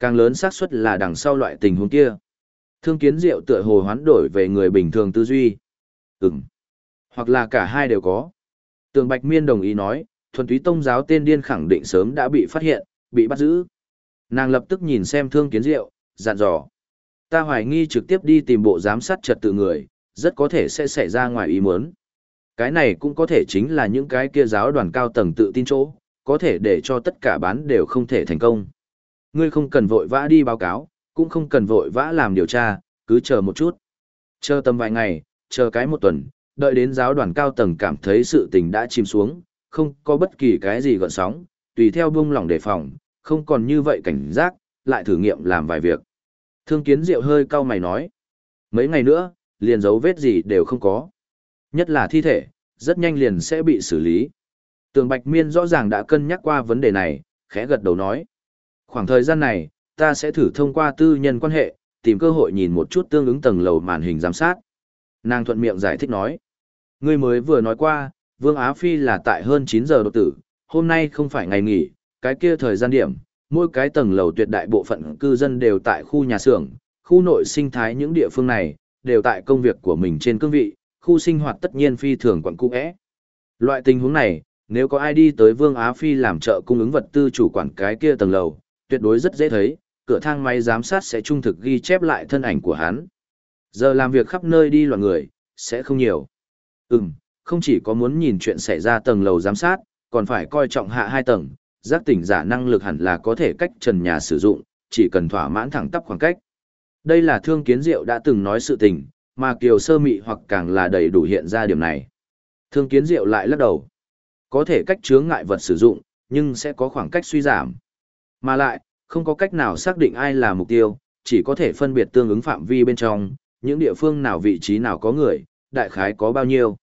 Càng lớn xác suất là đằng sau loại tình huống kia. Thương kiến diệu tựa hồ hoán đổi về người bình thường tư duy. Ừm. Hoặc là cả hai đều có. Tường Bạch Miên đồng ý nói, thuần túy tông giáo tên điên khẳng định sớm đã bị phát hiện, bị bắt giữ. Nàng lập tức nhìn xem thương kiến diệu, dặn dò. Ta hoài nghi trực tiếp đi tìm bộ giám sát trật tự người, rất có thể sẽ xảy ra ngoài ý muốn. Cái này cũng có thể chính là những cái kia giáo đoàn cao tầng tự tin chỗ, có thể để cho tất cả bán đều không thể thành công. Ngươi không cần vội vã đi báo cáo, cũng không cần vội vã làm điều tra, cứ chờ một chút. Chờ tầm vài ngày, chờ cái một tuần, đợi đến giáo đoàn cao tầng cảm thấy sự tình đã chìm xuống, không có bất kỳ cái gì gợn sóng, tùy theo buông lỏng đề phòng, không còn như vậy cảnh giác, lại thử nghiệm làm vài việc. Thương kiến diệu hơi cau mày nói. Mấy ngày nữa, liền dấu vết gì đều không có. Nhất là thi thể, rất nhanh liền sẽ bị xử lý. Tường Bạch Miên rõ ràng đã cân nhắc qua vấn đề này, khẽ gật đầu nói. Khoảng thời gian này, ta sẽ thử thông qua tư nhân quan hệ, tìm cơ hội nhìn một chút tương ứng tầng lầu màn hình giám sát. Nàng thuận miệng giải thích nói. Ngươi mới vừa nói qua, Vương Á Phi là tại hơn 9 giờ đột tử, hôm nay không phải ngày nghỉ, cái kia thời gian điểm, mỗi cái tầng lầu tuyệt đại bộ phận cư dân đều tại khu nhà xưởng, khu nội sinh thái những địa phương này, đều tại công việc của mình trên cương vị, khu sinh hoạt tất nhiên phi thường quận cung ẽ. Loại tình huống này, nếu có ai đi tới Vương Á Phi làm trợ cung ứng vật tư chủ quản cái kia tầng lầu, tuyệt đối rất dễ thấy, cửa thang máy giám sát sẽ trung thực ghi chép lại thân ảnh của hắn. Giờ làm việc khắp nơi đi loạn người, sẽ không nhiều. Ừm, không chỉ có muốn nhìn chuyện xảy ra tầng lầu giám sát, còn phải coi trọng hạ hai tầng, giác tỉnh giả năng lực hẳn là có thể cách trần nhà sử dụng, chỉ cần thỏa mãn thẳng tắp khoảng cách. Đây là thương kiến diệu đã từng nói sự tình, mà kiều sơ mị hoặc càng là đầy đủ hiện ra điểm này. Thương kiến diệu lại lắc đầu. Có thể cách chướng ngại vật sử dụng, nhưng sẽ có khoảng cách suy giảm. Mà lại, không có cách nào xác định ai là mục tiêu, chỉ có thể phân biệt tương ứng phạm vi bên trong, những địa phương nào vị trí nào có người, đại khái có bao nhiêu.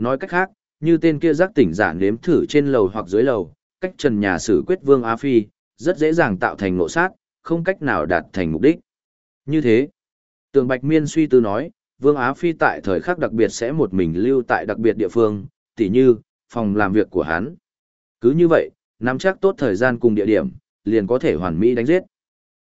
Nói cách khác, như tên kia giác tỉnh giả nếm thử trên lầu hoặc dưới lầu, cách trần nhà sử quyết vương Á Phi, rất dễ dàng tạo thành nộ sát, không cách nào đạt thành mục đích. Như thế, tường Bạch Miên suy tư nói, Vương Á Phi tại thời khắc đặc biệt sẽ một mình lưu tại đặc biệt địa phương, tỉ như, phòng làm việc của hắn. Cứ như vậy, nắm chắc tốt thời gian cùng địa điểm, liền có thể hoàn mỹ đánh giết.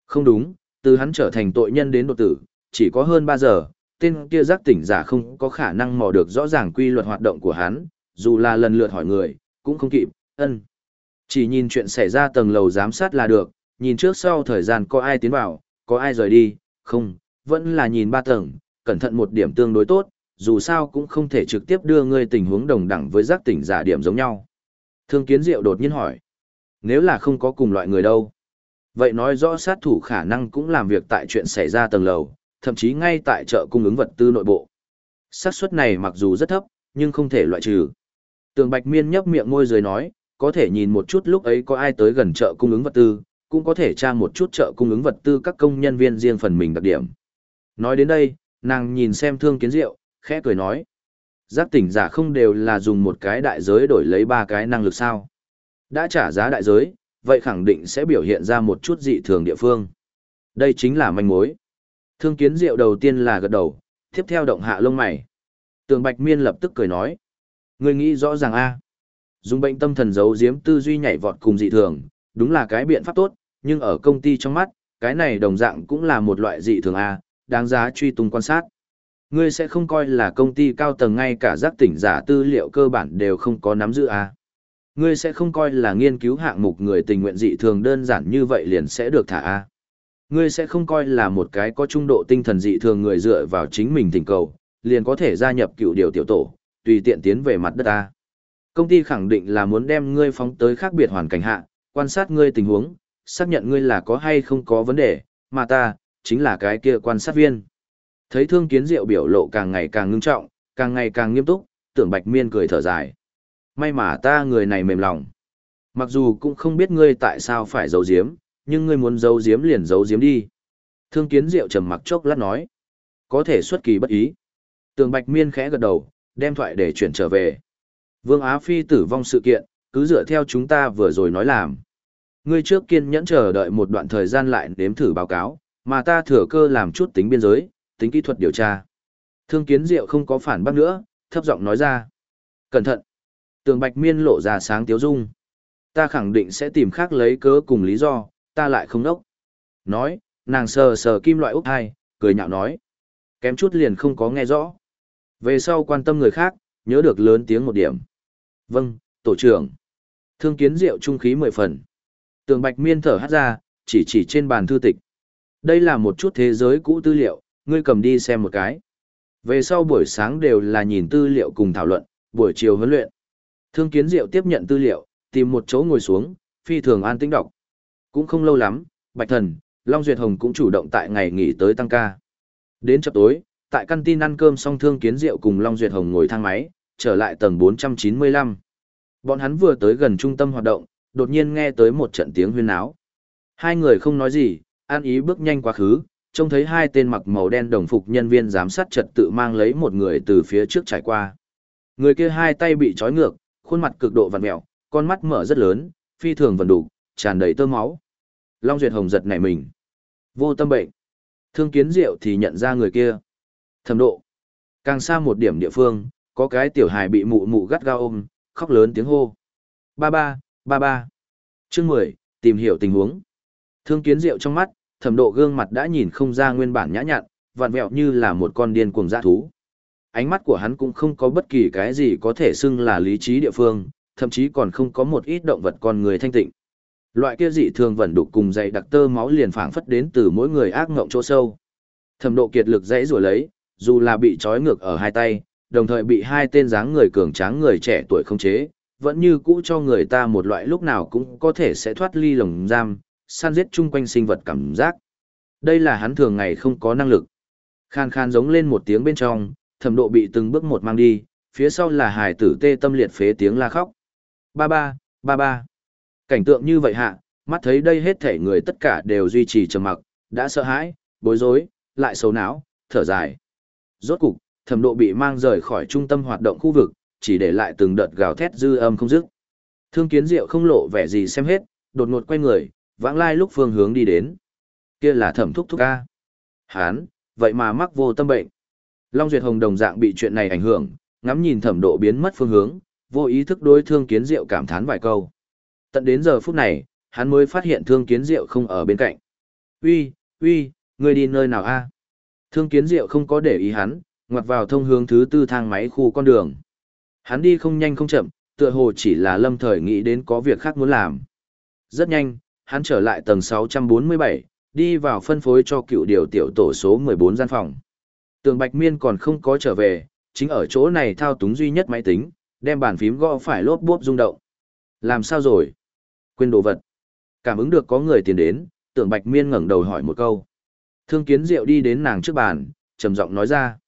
Không đúng, từ hắn trở thành tội nhân đến đột tử, chỉ có hơn 3 giờ, tên kia giác tỉnh giả không có khả năng mò được rõ ràng quy luật hoạt động của hắn, dù là lần lượt hỏi người, cũng không kịp, ân. Chỉ nhìn chuyện xảy ra tầng lầu giám sát là được, nhìn trước sau thời gian có ai tiến vào, có ai rời đi, không, vẫn là nhìn ba tầng, cẩn thận một điểm tương đối tốt, dù sao cũng không thể trực tiếp đưa ngươi tình huống đồng đẳng với giác tỉnh giả điểm giống nhau. Thương kiến diệu đột nhiên hỏi, nếu là không có cùng loại người đâu, vậy nói rõ sát thủ khả năng cũng làm việc tại chuyện xảy ra tầng lầu, thậm chí ngay tại chợ cung ứng vật tư nội bộ. xác suất này mặc dù rất thấp, nhưng không thể loại trừ. Tường Bạch Miên nhấp miệng môi dưới nói, có thể nhìn một chút lúc ấy có ai tới gần chợ cung ứng vật tư, cũng có thể tra một chút chợ cung ứng vật tư các công nhân viên riêng phần mình đặc điểm. Nói đến đây, nàng nhìn xem thương kiến diệu, khẽ cười nói. Giác tỉnh giả không đều là dùng một cái đại giới đổi lấy ba cái năng lực sao. Đã trả giá đại giới, vậy khẳng định sẽ biểu hiện ra một chút dị thường địa phương. Đây chính là manh mối. Thương kiến diệu đầu tiên là gật đầu, tiếp theo động hạ lông mày. Tường Bạch Miên lập tức cười nói. Người nghĩ rõ ràng a Dùng bệnh tâm thần giấu giếm tư duy nhảy vọt cùng dị thường, đúng là cái biện pháp tốt, nhưng ở công ty trong mắt, cái này đồng dạng cũng là một loại dị thường a đáng giá truy tung quan sát. Ngươi sẽ không coi là công ty cao tầng ngay cả giác tỉnh giả tư liệu cơ bản đều không có nắm giữ a Ngươi sẽ không coi là nghiên cứu hạng mục người tình nguyện dị thường đơn giản như vậy liền sẽ được thả a Ngươi sẽ không coi là một cái có trung độ tinh thần dị thường người dựa vào chính mình tình cầu, liền có thể gia nhập cựu điều tiểu tổ, tùy tiện tiến về mặt đất ta. Công ty khẳng định là muốn đem ngươi phóng tới khác biệt hoàn cảnh hạ, quan sát ngươi tình huống, xác nhận ngươi là có hay không có vấn đề, mà ta, chính là cái kia quan sát viên. Thấy thương kiến diệu biểu lộ càng ngày càng ngưng trọng, càng ngày càng nghiêm túc, tưởng bạch miên cười thở dài. May mà ta người này mềm lòng. Mặc dù cũng không biết ngươi tại sao phải giấu giếm, nhưng ngươi muốn giấu giếm liền giấu giếm đi. Thương kiến diệu trầm mặc chốc lát nói. Có thể xuất kỳ bất ý. Tường bạch miên khẽ gật đầu, đem thoại để chuyển trở về. Vương Á Phi tử vong sự kiện, cứ dựa theo chúng ta vừa rồi nói làm. Ngươi trước kiên nhẫn chờ đợi một đoạn thời gian lại đếm thử báo cáo, mà ta thừa cơ làm chút tính biên giới, tính kỹ thuật điều tra. Thương kiến diệu không có phản bác nữa, thấp giọng nói ra. Cẩn thận. Tường Bạch Miên lộ ra sáng tiếu dung. Ta khẳng định sẽ tìm khác lấy cớ cùng lý do, ta lại không đốc. Nói, nàng sờ sờ kim loại úp hai, cười nhạo nói. Kém chút liền không có nghe rõ. Về sau quan tâm người khác, nhớ được lớn tiếng một điểm. Vâng, tổ trưởng. Thương kiến diệu trung khí mười phần. Tường Bạch Miên thở hắt ra, chỉ chỉ trên bàn thư tịch. Đây là một chút thế giới cũ tư liệu, ngươi cầm đi xem một cái. Về sau buổi sáng đều là nhìn tư liệu cùng thảo luận, buổi chiều huấn luyện. Thương kiến diệu tiếp nhận tư liệu, tìm một chỗ ngồi xuống, phi thường an tĩnh đọc. Cũng không lâu lắm, Bạch Thần, Long Duyệt Hồng cũng chủ động tại ngày nghỉ tới tăng ca. Đến chập tối, tại căn tin ăn cơm xong Thương Kiến Diệu cùng Long Duyệt Hồng ngồi thang máy, trở lại tầng 495. Bọn hắn vừa tới gần trung tâm hoạt động, đột nhiên nghe tới một trận tiếng huyên náo. Hai người không nói gì, an ý bước nhanh quá khứ, trông thấy hai tên mặc màu đen đồng phục nhân viên giám sát trật tự mang lấy một người từ phía trước trải qua. Người kia hai tay bị trói ngược, khuôn mặt cực độ vặn mẹo, con mắt mở rất lớn, phi thường vần đủ, tràn đầy tơ máu. Long Duyệt Hồng giật nảy mình. Vô tâm bệnh. Thương kiến diệu thì nhận ra người kia. Thẩm độ. Càng xa một điểm địa phương, có cái tiểu hài bị mụ mụ gắt gao ôm, khóc lớn tiếng hô. Ba ba, ba ba. Chương mười tìm hiểu tình huống. Thương kiến diệu trong mắt, thẩm độ gương mặt đã nhìn không ra nguyên bản nhã nhặn, vặn vẹo như là một con điên cuồng dã thú. Ánh mắt của hắn cũng không có bất kỳ cái gì có thể xưng là lý trí địa phương, thậm chí còn không có một ít động vật con người thanh tịnh. Loại kia dị thường vẫn đục cùng dày đặc tơ máu liền phảng phất đến từ mỗi người ác ngộng chỗ sâu. Thẩm độ kiệt lực dãy rủa lấy, dù là bị trói ngược ở hai tay, đồng thời bị hai tên dáng người cường tráng người trẻ tuổi không chế, vẫn như cũ cho người ta một loại lúc nào cũng có thể sẽ thoát ly lồng giam, săn giết chung quanh sinh vật cảm giác. Đây là hắn thường ngày không có năng lực. Khan khan giống lên một tiếng bên trong, thẩm độ bị từng bước một mang đi, phía sau là hài tử tê tâm liệt phế tiếng la khóc. Ba ba, ba ba. Cảnh tượng như vậy hạ, mắt thấy đây hết thể người tất cả đều duy trì trầm mặc, đã sợ hãi, bối rối, lại xấu não, thở dài. Rốt cục, thẩm độ bị mang rời khỏi trung tâm hoạt động khu vực, chỉ để lại từng đợt gào thét dư âm không dứt. Thương kiến diệu không lộ vẻ gì xem hết, đột ngột quay người, vãng lai lúc phương hướng đi đến. Kia là thẩm thúc thúc ca. Hán, vậy mà mắc vô tâm bệnh. Long Duyệt Hồng đồng dạng bị chuyện này ảnh hưởng, ngắm nhìn thẩm độ biến mất phương hướng, vô ý thức đối thương kiến diệu cảm thán vài câu. Tận đến giờ phút này, hắn mới phát hiện thương kiến diệu không ở bên cạnh. Uy, uy, ngươi đi nơi nào a? Thương kiến diệu không có để ý hắn, ngoặt vào thông hướng thứ tư thang máy khu con đường. Hắn đi không nhanh không chậm, tựa hồ chỉ là lâm thời nghĩ đến có việc khác muốn làm. Rất nhanh, hắn trở lại tầng 647, đi vào phân phối cho cựu điều tiểu tổ số 14 gian phòng. Tường Bạch Miên còn không có trở về, chính ở chỗ này thao túng duy nhất máy tính, đem bàn phím gõ phải lốp bốp rung động. Làm sao rồi? Quên đồ vật. Cảm ứng được có người tiền đến, tưởng Bạch Miên ngẩng đầu hỏi một câu. Thương kiến diệu đi đến nàng trước bàn, trầm giọng nói ra.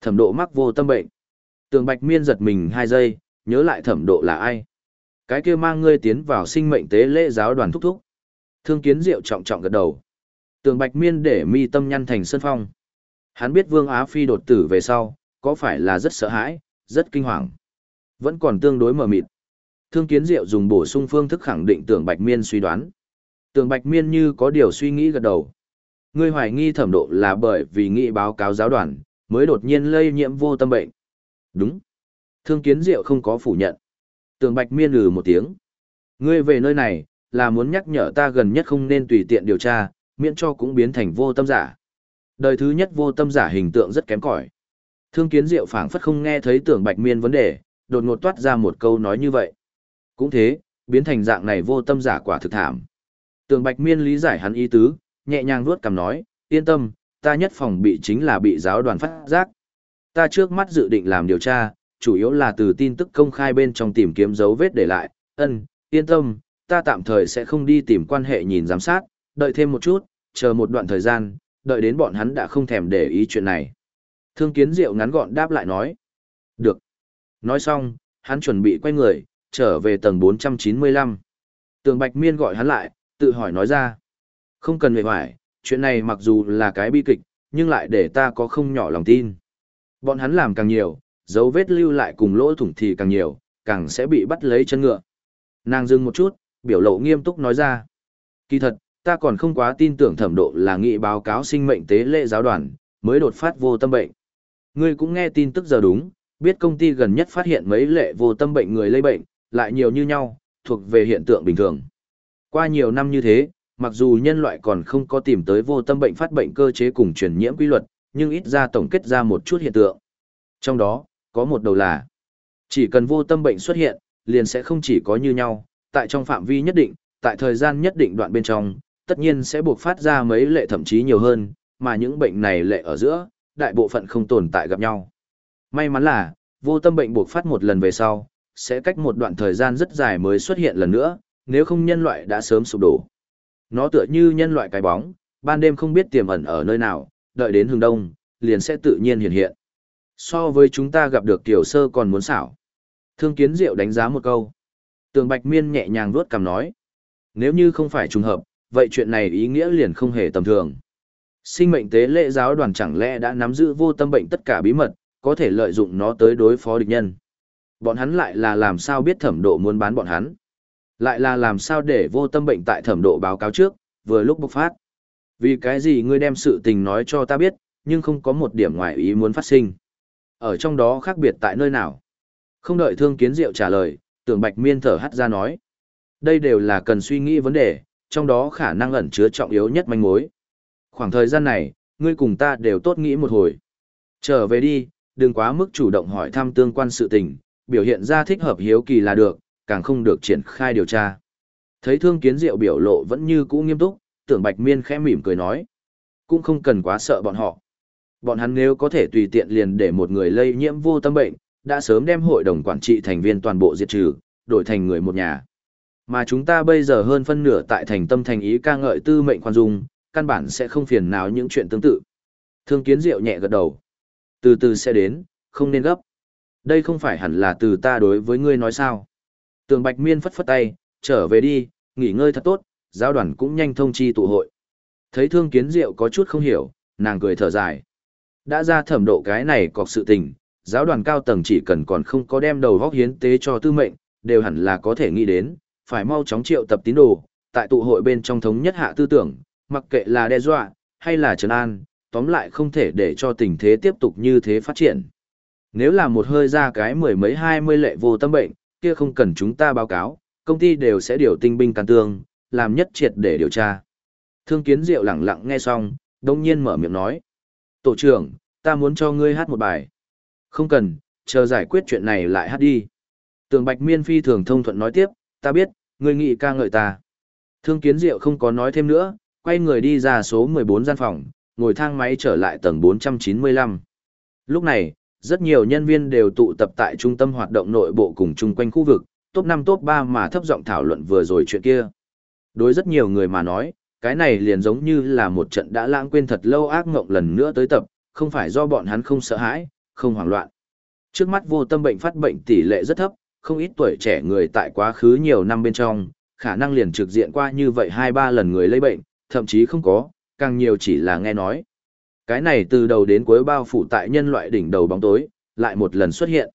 Thẩm độ mắc vô tâm bệnh. Tường Bạch Miên giật mình hai giây, nhớ lại thẩm độ là ai. Cái kia mang ngươi tiến vào sinh mệnh tế lễ giáo đoàn thúc thúc. Thương kiến diệu trọng trọng gật đầu. Tường Bạch Miên để mi tâm nhăn thành sân phong. Hắn biết Vương Á Phi đột tử về sau, có phải là rất sợ hãi, rất kinh hoàng. Vẫn còn tương đối mờ mịt. Thương Kiến Diệu dùng bổ sung phương thức khẳng định Tưởng Bạch Miên suy đoán. Tưởng Bạch Miên như có điều suy nghĩ gật đầu. Ngươi hoài nghi thẩm độ là bởi vì nghị báo cáo giáo đoàn, mới đột nhiên lây nhiễm vô tâm bệnh. Đúng. Thương Kiến Diệu không có phủ nhận. Tưởng Bạch Miên lừ một tiếng. Ngươi về nơi này, là muốn nhắc nhở ta gần nhất không nên tùy tiện điều tra, miễn cho cũng biến thành vô tâm giả. Đời thứ nhất vô tâm giả hình tượng rất kém cỏi. Thương Kiến Diệu phảng phất không nghe thấy Tưởng Bạch Miên vấn đề, đột ngột toát ra một câu nói như vậy. Cũng thế, biến thành dạng này vô tâm giả quả thực thảm. Tường Bạch Miên lý giải hắn ý tứ, nhẹ nhàng nuốt cằm nói, yên tâm, ta nhất phòng bị chính là bị giáo đoàn phát giác. Ta trước mắt dự định làm điều tra, chủ yếu là từ tin tức công khai bên trong tìm kiếm dấu vết để lại, ân, yên tâm, ta tạm thời sẽ không đi tìm quan hệ nhìn giám sát, đợi thêm một chút, chờ một đoạn thời gian, đợi đến bọn hắn đã không thèm để ý chuyện này. Thương kiến diệu ngắn gọn đáp lại nói. Được. Nói xong, hắn chuẩn bị quay người, trở về tầng 495. Tường Bạch Miên gọi hắn lại, tự hỏi nói ra. Không cần về hoài, chuyện này mặc dù là cái bi kịch, nhưng lại để ta có không nhỏ lòng tin. Bọn hắn làm càng nhiều, dấu vết lưu lại cùng lỗ thủng thì càng nhiều, càng sẽ bị bắt lấy chân ngựa. Nàng dừng một chút, biểu lộ nghiêm túc nói ra. Kỳ thật, ta còn không quá tin tưởng thẩm độ là nghị báo cáo sinh mệnh tế lễ giáo đoàn, mới đột phát vô tâm bệnh. Ngươi cũng nghe tin tức giờ đúng, biết công ty gần nhất phát hiện mấy lệ vô tâm bệnh người lây bệnh, lại nhiều như nhau, thuộc về hiện tượng bình thường. Qua nhiều năm như thế, mặc dù nhân loại còn không có tìm tới vô tâm bệnh phát bệnh cơ chế cùng truyền nhiễm quy luật, nhưng ít ra tổng kết ra một chút hiện tượng. Trong đó, có một đầu là, chỉ cần vô tâm bệnh xuất hiện, liền sẽ không chỉ có như nhau, tại trong phạm vi nhất định, tại thời gian nhất định đoạn bên trong, tất nhiên sẽ buộc phát ra mấy lệ thậm chí nhiều hơn, mà những bệnh này lệ ở giữa, đại bộ phận không tồn tại gặp nhau. May mắn là, vô tâm bệnh buộc phát một lần về sau, sẽ cách một đoạn thời gian rất dài mới xuất hiện lần nữa, nếu không nhân loại đã sớm sụp đổ. Nó tựa như nhân loại cái bóng, ban đêm không biết tiềm ẩn ở nơi nào, đợi đến hướng đông, liền sẽ tự nhiên hiện hiện. So với chúng ta gặp được tiểu sơ còn muốn xảo. Thương kiến diệu đánh giá một câu. Tường Bạch Miên nhẹ nhàng vuốt cằm nói. Nếu như không phải trùng hợp, vậy chuyện này ý nghĩa liền không hề tầm thường. Sinh mệnh tế lễ giáo đoàn chẳng lẽ đã nắm giữ vô tâm bệnh tất cả bí mật, có thể lợi dụng nó tới đối phó địch nhân. Bọn hắn lại là làm sao biết thẩm độ muốn bán bọn hắn. Lại là làm sao để vô tâm bệnh tại thẩm độ báo cáo trước, vừa lúc bộc phát. Vì cái gì ngươi đem sự tình nói cho ta biết, nhưng không có một điểm ngoại ý muốn phát sinh. Ở trong đó khác biệt tại nơi nào? Không đợi thương kiến diệu trả lời, tưởng bạch miên thở hắt ra nói. Đây đều là cần suy nghĩ vấn đề, trong đó khả năng ẩn chứa trọng yếu nhất manh mối. Khoảng thời gian này, ngươi cùng ta đều tốt nghĩ một hồi. Trở về đi, đừng quá mức chủ động hỏi thăm tương quan sự tình, biểu hiện ra thích hợp hiếu kỳ là được, càng không được triển khai điều tra. Thấy thương kiến diệu biểu lộ vẫn như cũ nghiêm túc, tưởng bạch miên khẽ mỉm cười nói. Cũng không cần quá sợ bọn họ. Bọn hắn nếu có thể tùy tiện liền để một người lây nhiễm vô tâm bệnh, đã sớm đem hội đồng quản trị thành viên toàn bộ diệt trừ, đổi thành người một nhà. Mà chúng ta bây giờ hơn phân nửa tại thành tâm thành ý ca ngợi tư mệnh khoan dung, căn bản sẽ không phiền nào những chuyện tương tự. Thương kiến diệu nhẹ gật đầu. Từ từ sẽ đến, không nên gấp. Đây không phải hẳn là từ ta đối với ngươi nói sao. Tường Bạch Miên phất phất tay, trở về đi, nghỉ ngơi thật tốt, giáo đoàn cũng nhanh thông chi tụ hội. Thấy thương kiến diệu có chút không hiểu, nàng cười thở dài. Đã ra thẩm độ cái này có sự tình, giáo đoàn cao tầng chỉ cần còn không có đem đầu vóc hiến tế cho tư mệnh, đều hẳn là có thể nghĩ đến, phải mau chóng triệu tập tín đồ, tại tụ hội bên trong thống nhất hạ tư tưởng, mặc kệ là đe dọa, hay là trấn an, tóm lại không thể để cho tình thế tiếp tục như thế phát triển. Nếu là một hơi ra cái mười mấy hai mươi lệ vô tâm bệnh, kia không cần chúng ta báo cáo, công ty đều sẽ điều tinh binh can tương, làm nhất triệt để điều tra. Thương kiến diệu lặng lặng nghe xong, đông nhiên mở miệng nói. Tổ trưởng, ta muốn cho ngươi hát một bài. Không cần, chờ giải quyết chuyện này lại hát đi. Tường Bạch Miên phi thường thông thuận nói tiếp, ta biết, ngươi nghĩ ca ngợi ta. Thương kiến diệu không có nói thêm nữa, quay người đi ra số 14 gian phòng, ngồi thang máy trở lại tầng 495. Lúc này, rất nhiều nhân viên đều tụ tập tại trung tâm hoạt động nội bộ cùng chung quanh khu vực, top 5 top 3 mà thấp giọng thảo luận vừa rồi chuyện kia. Đối rất nhiều người mà nói, cái này liền giống như là một trận đã lãng quên thật lâu ác ngộng lần nữa tới tập, không phải do bọn hắn không sợ hãi, không hoảng loạn. Trước mắt vô tâm bệnh phát bệnh tỷ lệ rất thấp, không ít tuổi trẻ người tại quá khứ nhiều năm bên trong, khả năng liền trực diện qua như vậy hai ba lần người lây bệnh, thậm chí không có, càng nhiều chỉ là nghe nói. Cái này từ đầu đến cuối bao phủ tại nhân loại đỉnh đầu bóng tối, lại một lần xuất hiện.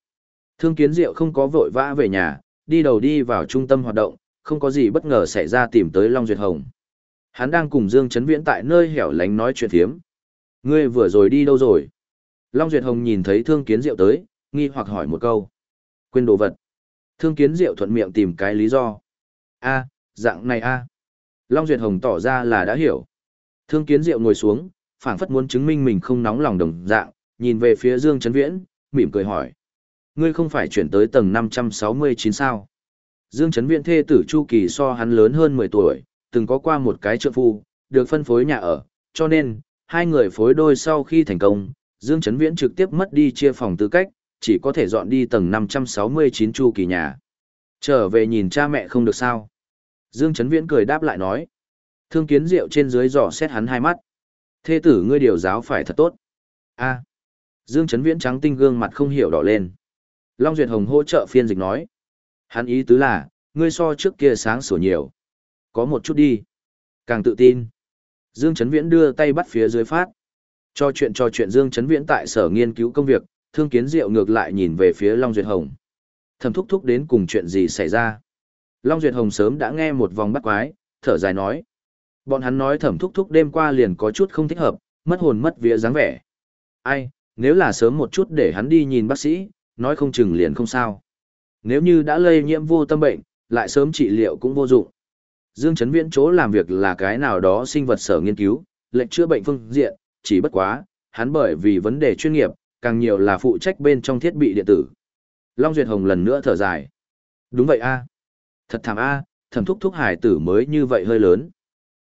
Thương kiến diệu không có vội vã về nhà, đi đầu đi vào trung tâm hoạt động, không có gì bất ngờ xảy ra tìm tới Long Duyệt Hồng. Hắn đang cùng Dương Trấn Viễn tại nơi hẻo lánh nói chuyện thiếm. Ngươi vừa rồi đi đâu rồi? Long Duyệt Hồng nhìn thấy Thương Kiến Diệu tới, nghi hoặc hỏi một câu. Quên đồ vật. Thương Kiến Diệu thuận miệng tìm cái lý do. A, dạng này a. Long Duyệt Hồng tỏ ra là đã hiểu. Thương Kiến Diệu ngồi xuống, phảng phất muốn chứng minh mình không nóng lòng đồng dạng, nhìn về phía Dương Trấn Viễn, mỉm cười hỏi. Ngươi không phải chuyển tới tầng 569 sao? Dương Trấn Viễn thê tử Chu Kỳ so hắn lớn hơn 10 tuổi, từng có qua một cái trợ phu, được phân phối nhà ở, cho nên, hai người phối đôi sau khi thành công, Dương Trấn Viễn trực tiếp mất đi chia phòng tư cách, chỉ có thể dọn đi tầng 569 Chu Kỳ nhà. Trở về nhìn cha mẹ không được sao? Dương Trấn Viễn cười đáp lại nói. Thương kiến rượu trên dưới giỏ xét hắn hai mắt. Thê tử ngươi điều giáo phải thật tốt. a Dương Trấn Viễn trắng tinh gương mặt không hiểu đỏ lên. Long Duyệt Hồng hỗ trợ phiên dịch nói. Hắn ý tứ là, ngươi so trước kia sáng sủa nhiều. Có một chút đi. Càng tự tin. Dương Trấn Viễn đưa tay bắt phía dưới phát. Cho chuyện cho chuyện Dương Trấn Viễn tại sở nghiên cứu công việc, thương kiến diệu ngược lại nhìn về phía Long Duyệt Hồng. Thầm thúc thúc đến cùng chuyện gì xảy ra. Long Duyệt Hồng sớm đã nghe một vòng bắt quái, thở dài nói. Bọn hắn nói thẩm thúc thúc đêm qua liền có chút không thích hợp, mất hồn mất vía dáng vẻ. Ai, nếu là sớm một chút để hắn đi nhìn bác sĩ, nói không chừng liền không sao. Nếu như đã lây nhiễm vô tâm bệnh, lại sớm trị liệu cũng vô dụng. Dương Trấn Viễn chỗ làm việc là cái nào đó sinh vật sở nghiên cứu, lệnh chữa bệnh phương diện, chỉ bất quá, hắn bởi vì vấn đề chuyên nghiệp, càng nhiều là phụ trách bên trong thiết bị điện tử. Long Duyệt Hồng lần nữa thở dài. Đúng vậy a, Thật thảm a, thẩm thúc thúc hải tử mới như vậy hơi lớn.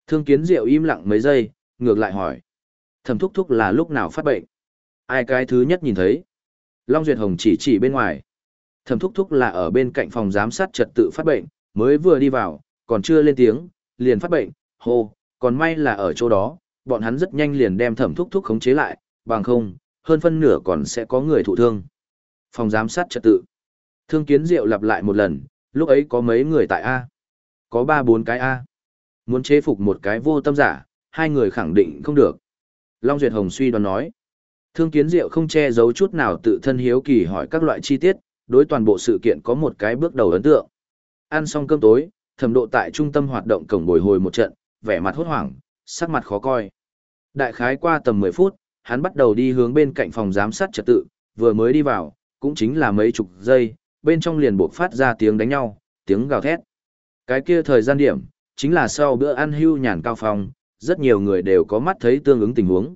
Thương kiến diệu im lặng mấy giây, ngược lại hỏi. Thẩm thúc thúc là lúc nào phát bệnh? Ai cái thứ nhất nhìn thấy? Long Duyệt Hồng chỉ chỉ bên ngoài. Thẩm thúc thúc là ở bên cạnh phòng giám sát trật tự phát bệnh, mới vừa đi vào, còn chưa lên tiếng, liền phát bệnh, hô, còn may là ở chỗ đó, bọn hắn rất nhanh liền đem thẩm thúc thúc khống chế lại, bằng không, hơn phân nửa còn sẽ có người thụ thương. Phòng giám sát trật tự. Thương kiến diệu lặp lại một lần, lúc ấy có mấy người tại A. Có ba bốn cái A. Muốn chế phục một cái vô tâm giả, hai người khẳng định không được. Long Duyệt Hồng suy đoán nói. Thương kiến diệu không che giấu chút nào tự thân hiếu kỳ hỏi các loại chi tiết, đối toàn bộ sự kiện có một cái bước đầu ấn tượng. Ăn xong cơm tối, thẩm độ tại trung tâm hoạt động cổng bồi hồi một trận, vẻ mặt hốt hoảng, sắc mặt khó coi. Đại khái qua tầm 10 phút, hắn bắt đầu đi hướng bên cạnh phòng giám sát trật tự, vừa mới đi vào, cũng chính là mấy chục giây, bên trong liền buộc phát ra tiếng đánh nhau, tiếng gào thét. Cái kia thời gian điểm, chính là sau bữa ăn hưu nhàn cao phòng, rất nhiều người đều có mắt thấy tương ứng tình huống.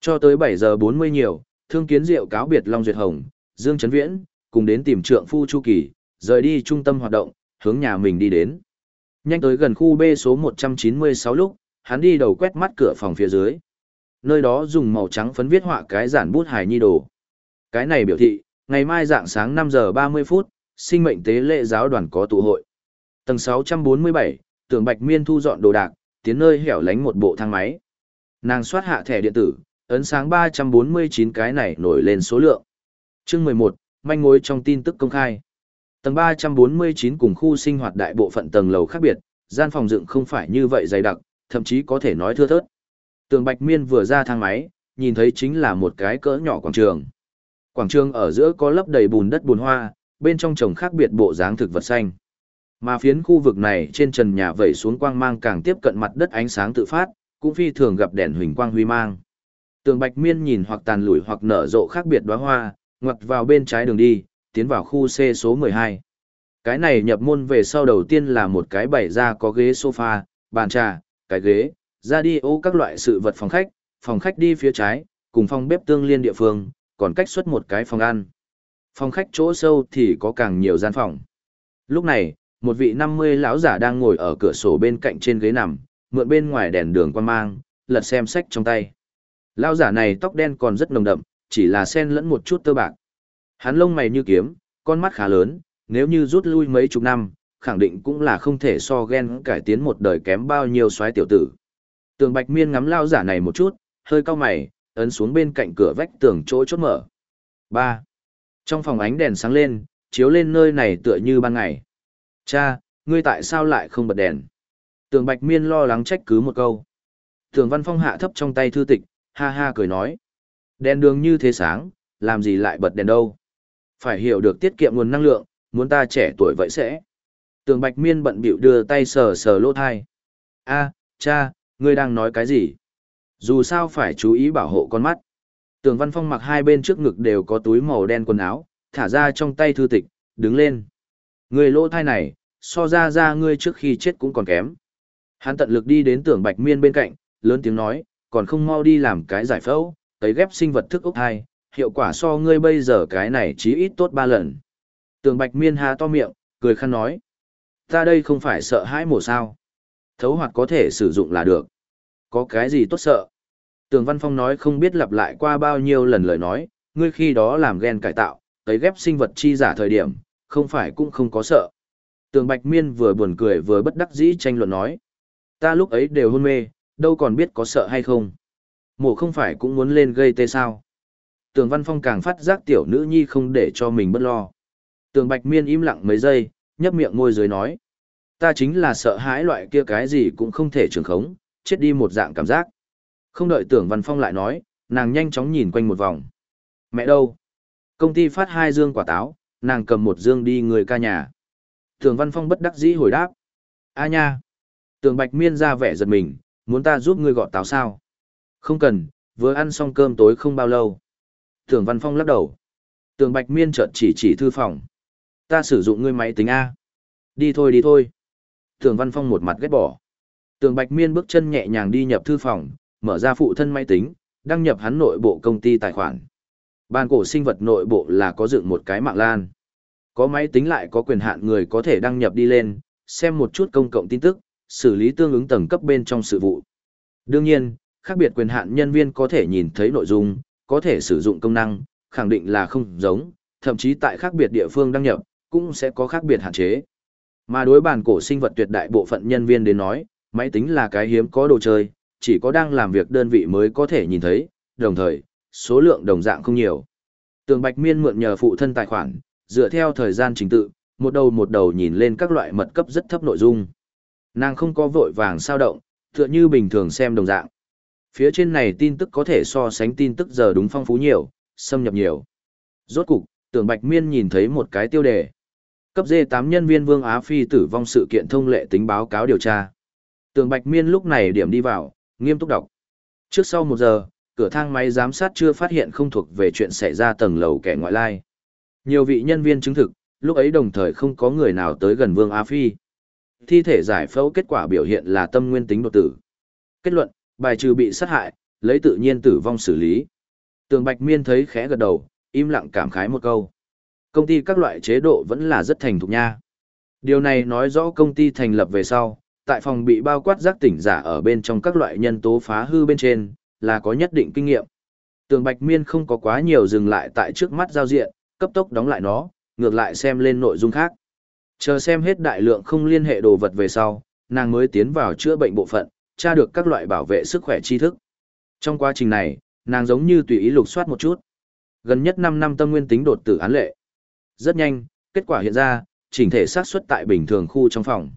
Cho tới 7 giờ 40 nhiều, Thương Kiến Diệu cáo biệt Long Duyệt Hồng, Dương Trấn Viễn, cùng đến tìm trượng phu Chu Kỳ, rời đi trung tâm hoạt động, hướng nhà mình đi đến. Nhanh tới gần khu B số 196 lúc, hắn đi đầu quét mắt cửa phòng phía dưới. Nơi đó dùng màu trắng phấn viết họa cái giản bút hài nhi đồ. Cái này biểu thị, ngày mai dạng sáng 5 giờ 30 phút, sinh mệnh tế lễ giáo đoàn có tụ hội. Tầng 647, tưởng Bạch Miên thu dọn đồ đạc, tiến nơi hẻo lánh một bộ thang máy. Nàng soát hạ thẻ điện tử, ấn sáng 349 cái này nổi lên số lượng. Chương 11, manh mối trong tin tức công khai. Tầng 349 cùng khu sinh hoạt đại bộ phận tầng lầu khác biệt, gian phòng dựng không phải như vậy dày đặc, thậm chí có thể nói thưa thớt. Tường Bạch Miên vừa ra thang máy, nhìn thấy chính là một cái cỡ nhỏ quảng trường. Quảng trường ở giữa có lấp đầy bùn đất bùn hoa, bên trong trồng khác biệt bộ dáng thực vật xanh. Mà phiến khu vực này trên trần nhà vẩy xuống quang mang càng tiếp cận mặt đất ánh sáng tự phát, cũng phi thường gặp đèn huỳnh quang huy mang. Tường Bạch Miên nhìn hoặc tàn lủi hoặc nở rộ khác biệt đóa hoa, ngoặt vào bên trái đường đi, tiến vào khu C số 12. Cái này nhập môn về sau đầu tiên là một cái bày ra có ghế sofa, bàn trà, cái ghế, radio các loại sự vật phòng khách, phòng khách đi phía trái, cùng phòng bếp tương liên địa phương, còn cách xuất một cái phòng ăn. Phòng khách chỗ sâu thì có càng nhiều gian phòng. Lúc này, một vị 50 lão giả đang ngồi ở cửa sổ bên cạnh trên ghế nằm, mượn bên ngoài đèn đường quan mang, lật xem sách trong tay. Lão giả này tóc đen còn rất nồng đậm, chỉ là xen lẫn một chút tơ bạc. Hắn lông mày như kiếm, con mắt khá lớn, nếu như rút lui mấy chục năm, khẳng định cũng là không thể so ghen cải tiến một đời kém bao nhiêu xoái tiểu tử. Tường Bạch Miên ngắm lao giả này một chút, hơi cau mày, ấn xuống bên cạnh cửa vách tường chỗ chốt mở. 3. Trong phòng ánh đèn sáng lên, chiếu lên nơi này tựa như ban ngày. Cha, ngươi tại sao lại không bật đèn? Tường Bạch Miên lo lắng trách cứ một câu. Tường Văn Phong hạ thấp trong tay thư tịch, ha ha cười nói. Đèn đường như thế sáng, làm gì lại bật đèn đâu? Phải hiểu được tiết kiệm nguồn năng lượng, muốn ta trẻ tuổi vậy sẽ. Tường Bạch Miên bận bịu đưa tay sờ sờ lỗ thai. A, cha, ngươi đang nói cái gì? Dù sao phải chú ý bảo hộ con mắt. Tường Văn Phong mặc hai bên trước ngực đều có túi màu đen quần áo, thả ra trong tay thư tịch, đứng lên. Người lỗ thai này, so ra ra ngươi trước khi chết cũng còn kém. Hắn tận lực đi đến tưởng Bạch Miên bên cạnh, lớn tiếng nói, còn không mau đi làm cái giải phẫu, tấy ghép sinh vật thức ốc thai, hiệu quả so ngươi bây giờ cái này chí ít tốt ba lần. Tưởng Bạch Miên há to miệng, cười khăn nói. Ta đây không phải sợ hãi mổ sao. Thấu hoạt có thể sử dụng là được. Có cái gì tốt sợ? Tường Văn Phong nói không biết lặp lại qua bao nhiêu lần lời nói, ngươi khi đó làm gen cải tạo, tấy ghép sinh vật chi giả thời điểm, không phải cũng không có sợ. Tường Bạch Miên vừa buồn cười vừa bất đắc dĩ tranh luận nói. Ta lúc ấy đều hôn mê, đâu còn biết có sợ hay không. Mổ không phải cũng muốn lên gây tê sao. Tường Văn Phong càng phát giác tiểu nữ nhi không để cho mình bất lo. Tường Bạch Miên im lặng mấy giây, nhấp miệng môi dưới nói. Ta chính là sợ hãi loại kia cái gì cũng không thể trường khống, chết đi một dạng cảm giác. Không đợi tưởng Văn Phong lại nói, nàng nhanh chóng nhìn quanh một vòng. Mẹ đâu? Công ty phát hai dương quả táo, nàng cầm một dương đi người ca nhà. Tường Văn Phong bất đắc dĩ hồi đáp. A nha! Tường Bạch Miên ra vẻ giật mình, muốn ta giúp ngươi gọt táo sao? Không cần, vừa ăn xong cơm tối không bao lâu. Tường Văn Phong lắc đầu. Tường Bạch Miên chợt chỉ chỉ thư phòng. Ta sử dụng ngươi máy tính A. Đi thôi đi thôi. Tường Văn Phong một mặt ghét bỏ. Tường Bạch Miên bước chân nhẹ nhàng đi nhập thư phòng, mở ra phụ thân máy tính, đăng nhập hắn nội bộ công ty tài khoản. Bàn cổ sinh vật nội bộ là có dựng một cái mạng lan. Có máy tính lại có quyền hạn người có thể đăng nhập đi lên, xem một chút công cộng tin tức, xử lý tương ứng tầng cấp bên trong sự vụ. Đương nhiên, khác biệt quyền hạn nhân viên có thể nhìn thấy nội dung, có thể sử dụng công năng, khẳng định là không giống, thậm chí tại khác biệt địa phương đăng nhập, cũng sẽ có khác biệt hạn chế. Mà đối bàn cổ sinh vật tuyệt đại bộ phận nhân viên đến nói, máy tính là cái hiếm có đồ chơi, chỉ có đang làm việc đơn vị mới có thể nhìn thấy, đồng thời, số lượng đồng dạng không nhiều. Tường Bạch Miên mượn nhờ phụ thân tài khoản, dựa theo thời gian trình tự, một đầu một đầu nhìn lên các loại mật cấp rất thấp nội dung. Nàng không có vội vàng sao động, tựa như bình thường xem đồng dạng. Phía trên này tin tức có thể so sánh tin tức giờ đúng phong phú nhiều, xâm nhập nhiều. Rốt cục, tưởng Bạch Miên nhìn thấy một cái tiêu đề. Cấp D8 nhân viên Vương Á Phi tử vong sự kiện thông lệ tính báo cáo điều tra. Tưởng Bạch Miên lúc này điểm đi vào, nghiêm túc đọc. Trước sau một giờ, cửa thang máy giám sát chưa phát hiện không thuộc về chuyện xảy ra tầng lầu kẻ ngoại lai. Nhiều vị nhân viên chứng thực, lúc ấy đồng thời không có người nào tới gần Vương Á Phi. Thi thể giải phẫu kết quả biểu hiện là tâm nguyên tính đột tử. Kết luận, bài trừ bị sát hại, lấy tự nhiên tử vong xử lý. Tường Bạch Miên thấy khẽ gật đầu, im lặng cảm khái một câu. Công ty các loại chế độ vẫn là rất thành thục nha. Điều này nói rõ công ty thành lập về sau, tại phòng bị bao quát giác tỉnh giả ở bên trong các loại nhân tố phá hư bên trên, là có nhất định kinh nghiệm. Tường Bạch Miên không có quá nhiều dừng lại tại trước mắt giao diện, cấp tốc đóng lại nó, ngược lại xem lên nội dung khác. Chờ xem hết đại lượng không liên hệ đồ vật về sau, nàng mới tiến vào chữa bệnh bộ phận, tra được các loại bảo vệ sức khỏe tri thức. Trong quá trình này, nàng giống như tùy ý lục soát một chút. Gần nhất 5 năm tâm nguyên tính đột tử án lệ. Rất nhanh, kết quả hiện ra, chỉnh thể xác suất tại bình thường khu trong phòng.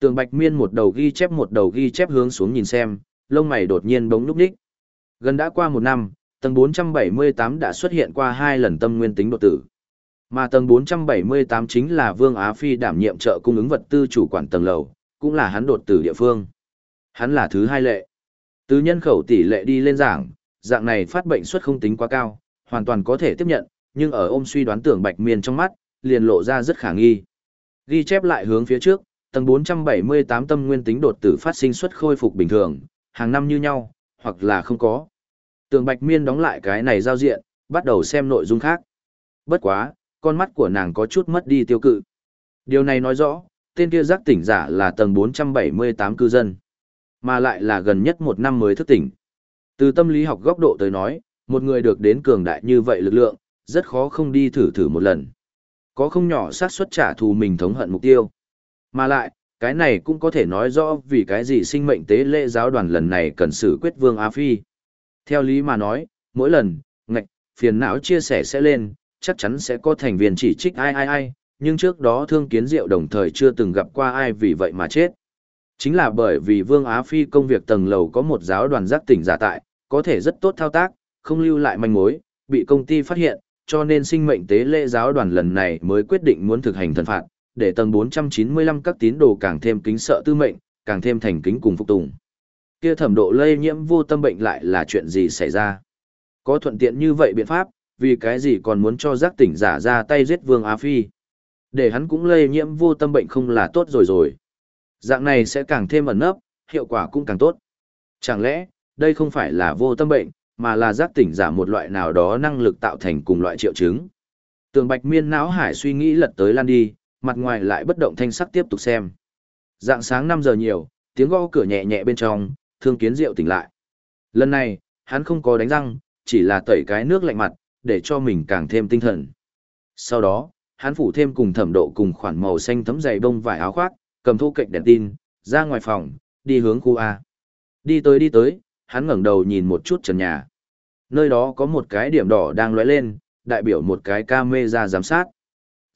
Tường Bạch Miên một đầu ghi chép một đầu ghi chép hướng xuống nhìn xem, lông mày đột nhiên bỗng núp đích. Gần đã qua một năm, tầng 478 đã xuất hiện qua hai lần tâm nguyên tính đột tử. Mà tầng 478 chính là Vương Á Phi đảm nhiệm trợ cung ứng vật tư chủ quản tầng lầu, cũng là hắn đột tử địa phương. Hắn là thứ hai lệ. Từ nhân khẩu tỷ lệ đi lên giảng, dạng này phát bệnh suất không tính quá cao, hoàn toàn có thể tiếp nhận, nhưng ở ôm suy đoán tưởng Bạch Miên trong mắt, liền lộ ra rất khả nghi. Ghi chép lại hướng phía trước, tầng 478 tâm nguyên tính đột tử phát sinh suất khôi phục bình thường, hàng năm như nhau, hoặc là không có. Tường Bạch Miên đóng lại cái này giao diện, bắt đầu xem nội dung khác. Bất quá, con mắt của nàng có chút mất đi tiêu cự. Điều này nói rõ, tên kia giác tỉnh giả là tầng 478 cư dân, mà lại là gần nhất một năm mới thức tỉnh. Từ tâm lý học góc độ tới nói, một người được đến cường đại như vậy lực lượng, rất khó không đi thử thử một lần. Có không nhỏ xác suất trả thù mình thống hận mục tiêu. Mà lại, cái này cũng có thể nói rõ vì cái gì sinh mệnh tế lễ giáo đoàn lần này cần xử quyết vương Á Phi. Theo lý mà nói, mỗi lần, ngạch, phiền não chia sẻ sẽ lên, chắc chắn sẽ có thành viên chỉ trích ai ai ai, nhưng trước đó thương kiến diệu đồng thời chưa từng gặp qua ai vì vậy mà chết. Chính là bởi vì Vương Á Phi công việc tầng lầu có một giáo đoàn giác tỉnh giả tại, có thể rất tốt thao tác, không lưu lại manh mối, bị công ty phát hiện, cho nên sinh mệnh tế lễ giáo đoàn lần này mới quyết định muốn thực hành thần phạt, để tầng 495 các tín đồ càng thêm kính sợ tư mệnh, càng thêm thành kính cùng phục tùng. Kia thẩm độ lây nhiễm vô tâm bệnh lại là chuyện gì xảy ra? Có thuận tiện như vậy biện pháp, vì cái gì còn muốn cho giác tỉnh giả ra tay giết Vương Á Phi? Để hắn cũng lây nhiễm vô tâm bệnh không là tốt rồi rồi. Dạng này sẽ càng thêm ẩn nấp, hiệu quả cũng càng tốt. Chẳng lẽ, đây không phải là vô tâm bệnh, mà là giác tỉnh giả một loại nào đó năng lực tạo thành cùng loại triệu chứng? Tường Bạch Miên não hải suy nghĩ lật tới lan đi, mặt ngoài lại bất động thanh sắc tiếp tục xem. Dạng sáng 5 giờ nhiều, tiếng gõ cửa nhẹ nhẹ bên trong, thương kiến rượu tỉnh lại. Lần này, hắn không có đánh răng, chỉ là tẩy cái nước lạnh mặt, để cho mình càng thêm tinh thần. Sau đó, hắn phủ thêm cùng thẩm độ cùng khoản màu xanh thấm dày bông vải áo khoác, cầm thu cạnh đèn tin, ra ngoài phòng, đi hướng khu A. Đi tới đi tới, hắn ngẩng đầu nhìn một chút trần nhà. Nơi đó có một cái điểm đỏ đang lóe lên, đại biểu một cái camera giám sát.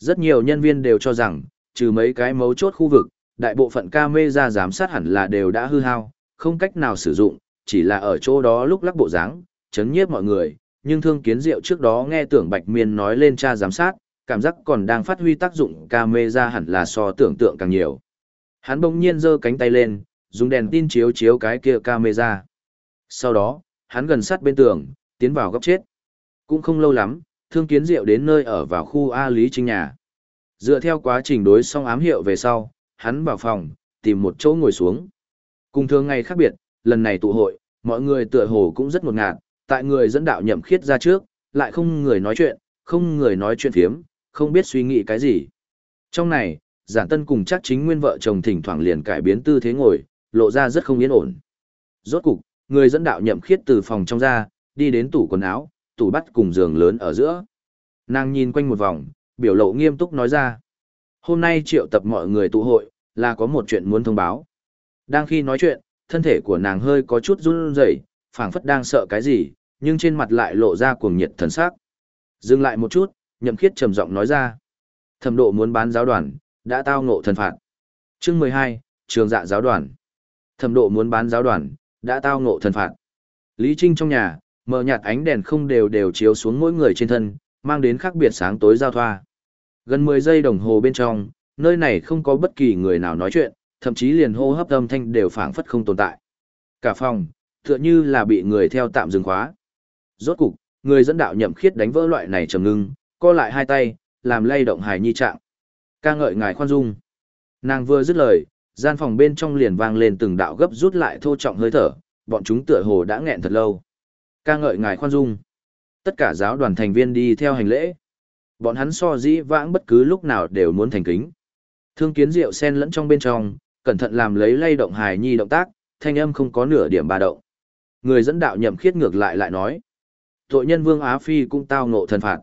Rất nhiều nhân viên đều cho rằng, trừ mấy cái mấu chốt khu vực, đại bộ phận camera giám sát hẳn là đều đã hư hao, không cách nào sử dụng, chỉ là ở chỗ đó lúc lắc bộ dáng, chấn nhiếp mọi người, nhưng thương kiến diệu trước đó nghe tưởng Bạch Miên nói lên tra giám sát, cảm giác còn đang phát huy tác dụng camera hẳn là so tưởng tượng càng nhiều. Hắn bỗng nhiên giơ cánh tay lên, dùng đèn tin chiếu chiếu cái kia camera. Sau đó, hắn gần sát bên tường, tiến vào góc chết. Cũng không lâu lắm, thương kiến diệu đến nơi ở vào khu A Lý Trinh nhà. Dựa theo quá trình đối xong ám hiệu về sau, hắn vào phòng, tìm một chỗ ngồi xuống. Cùng thường ngày khác biệt, lần này tụ hội, mọi người tựa hồ cũng rất ngột ngạt, tại người dẫn đạo nhậm khiết ra trước, lại không người nói chuyện, không người nói chuyện phiếm, không biết suy nghĩ cái gì. Trong này, giản tân cùng chắc chính nguyên vợ chồng thỉnh thoảng liền cải biến tư thế ngồi, lộ ra rất không yên ổn. Rốt cục, người dẫn đạo nhậm khiết từ phòng trong ra, đi đến tủ quần áo, tủ bắt cùng giường lớn ở giữa. Nàng nhìn quanh một vòng, biểu lộ nghiêm túc nói ra. Hôm nay triệu tập mọi người tụ hội, là có một chuyện muốn thông báo. Đang khi nói chuyện, thân thể của nàng hơi có chút run rẩy, phảng phất đang sợ cái gì, nhưng trên mặt lại lộ ra cuồng nhiệt thần sắc. Dừng lại một chút, nhậm khiết trầm giọng nói ra. Thẩm độ muốn bán giáo đoàn, đã tao ngộ thần phạt. Chương mười hai, trường dạ giáo đoàn. Thẩm độ muốn bán giáo đoàn, đã tao ngộ thần phạt. Lý Trinh trong nhà, mở nhạt ánh đèn không đều đều chiếu xuống mỗi người trên thân, mang đến khác biệt sáng tối giao thoa. Gần mười giây đồng hồ bên trong, nơi này không có bất kỳ người nào nói chuyện, thậm chí liền hô hấp âm thanh đều phảng phất không tồn tại. Cả phòng, tựa như là bị người theo tạm dừng khóa. Rốt cục, người dẫn đạo nhậm khiết đánh vỡ loại này trầm ngưng, co lại hai tay, làm lay động hài nhi trạng. Ca ngợi ngài khoan dung. Nàng vừa dứt lời, gian phòng bên trong liền vang lên từng đạo gấp rút lại thô trọng hơi thở, bọn chúng tựa hồ đã nghẹn thật lâu. Ca ngợi ngài khoan dung. Tất cả giáo đoàn thành viên đi theo hành lễ. Bọn hắn so dĩ vãng bất cứ lúc nào đều muốn thành kính. Thương kiến rượu sen lẫn trong bên trong, cẩn thận làm lấy lay động hài nhi động tác, thanh âm không có nửa điểm ba động. Người dẫn đạo nhậm khiết ngược lại lại nói. Tội nhân Vương Á Phi cũng tao ngộ thần phạt.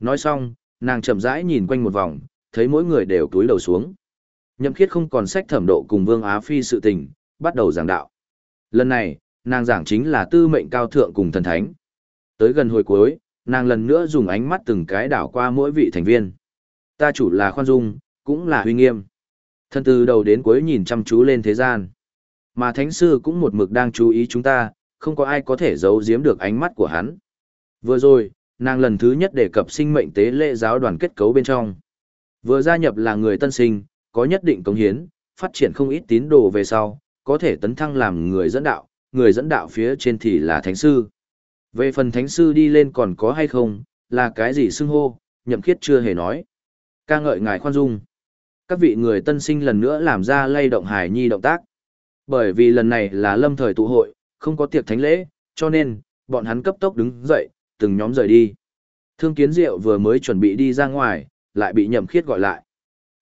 Nói xong, nàng chậm rãi nhìn quanh một vòng, thấy mỗi người đều túi đầu xuống. Nhậm khiết không còn sách thẩm độ cùng Vương Á Phi sự tình, bắt đầu giảng đạo. Lần này, nàng giảng chính là tư mệnh cao thượng cùng thần thánh. Tới gần hồi cuối, nàng lần nữa dùng ánh mắt từng cái đảo qua mỗi vị thành viên. Ta chủ là khoan dung, cũng là huy nghiêm. Thân từ đầu đến cuối nhìn chăm chú lên thế gian. Mà thánh sư cũng một mực đang chú ý chúng ta, không có ai có thể giấu giếm được ánh mắt của hắn. Vừa rồi, nàng lần thứ nhất đề cập sinh mệnh tế lễ giáo đoàn kết cấu bên trong. Vừa gia nhập là người tân sinh, có nhất định công hiến, phát triển không ít tín đồ về sau, có thể tấn thăng làm người dẫn đạo, người dẫn đạo phía trên thì là thánh sư. Về phần thánh sư đi lên còn có hay không, là cái gì xưng hô, nhậm khiết chưa hề nói. ca ngợi ngài khoan dung. Các vị người tân sinh lần nữa làm ra lay động hài nhi động tác. Bởi vì lần này là lâm thời tụ hội, không có tiệc thánh lễ, cho nên, bọn hắn cấp tốc đứng dậy, từng nhóm rời đi. Thương kiến diệu vừa mới chuẩn bị đi ra ngoài, lại bị nhậm khiết gọi lại.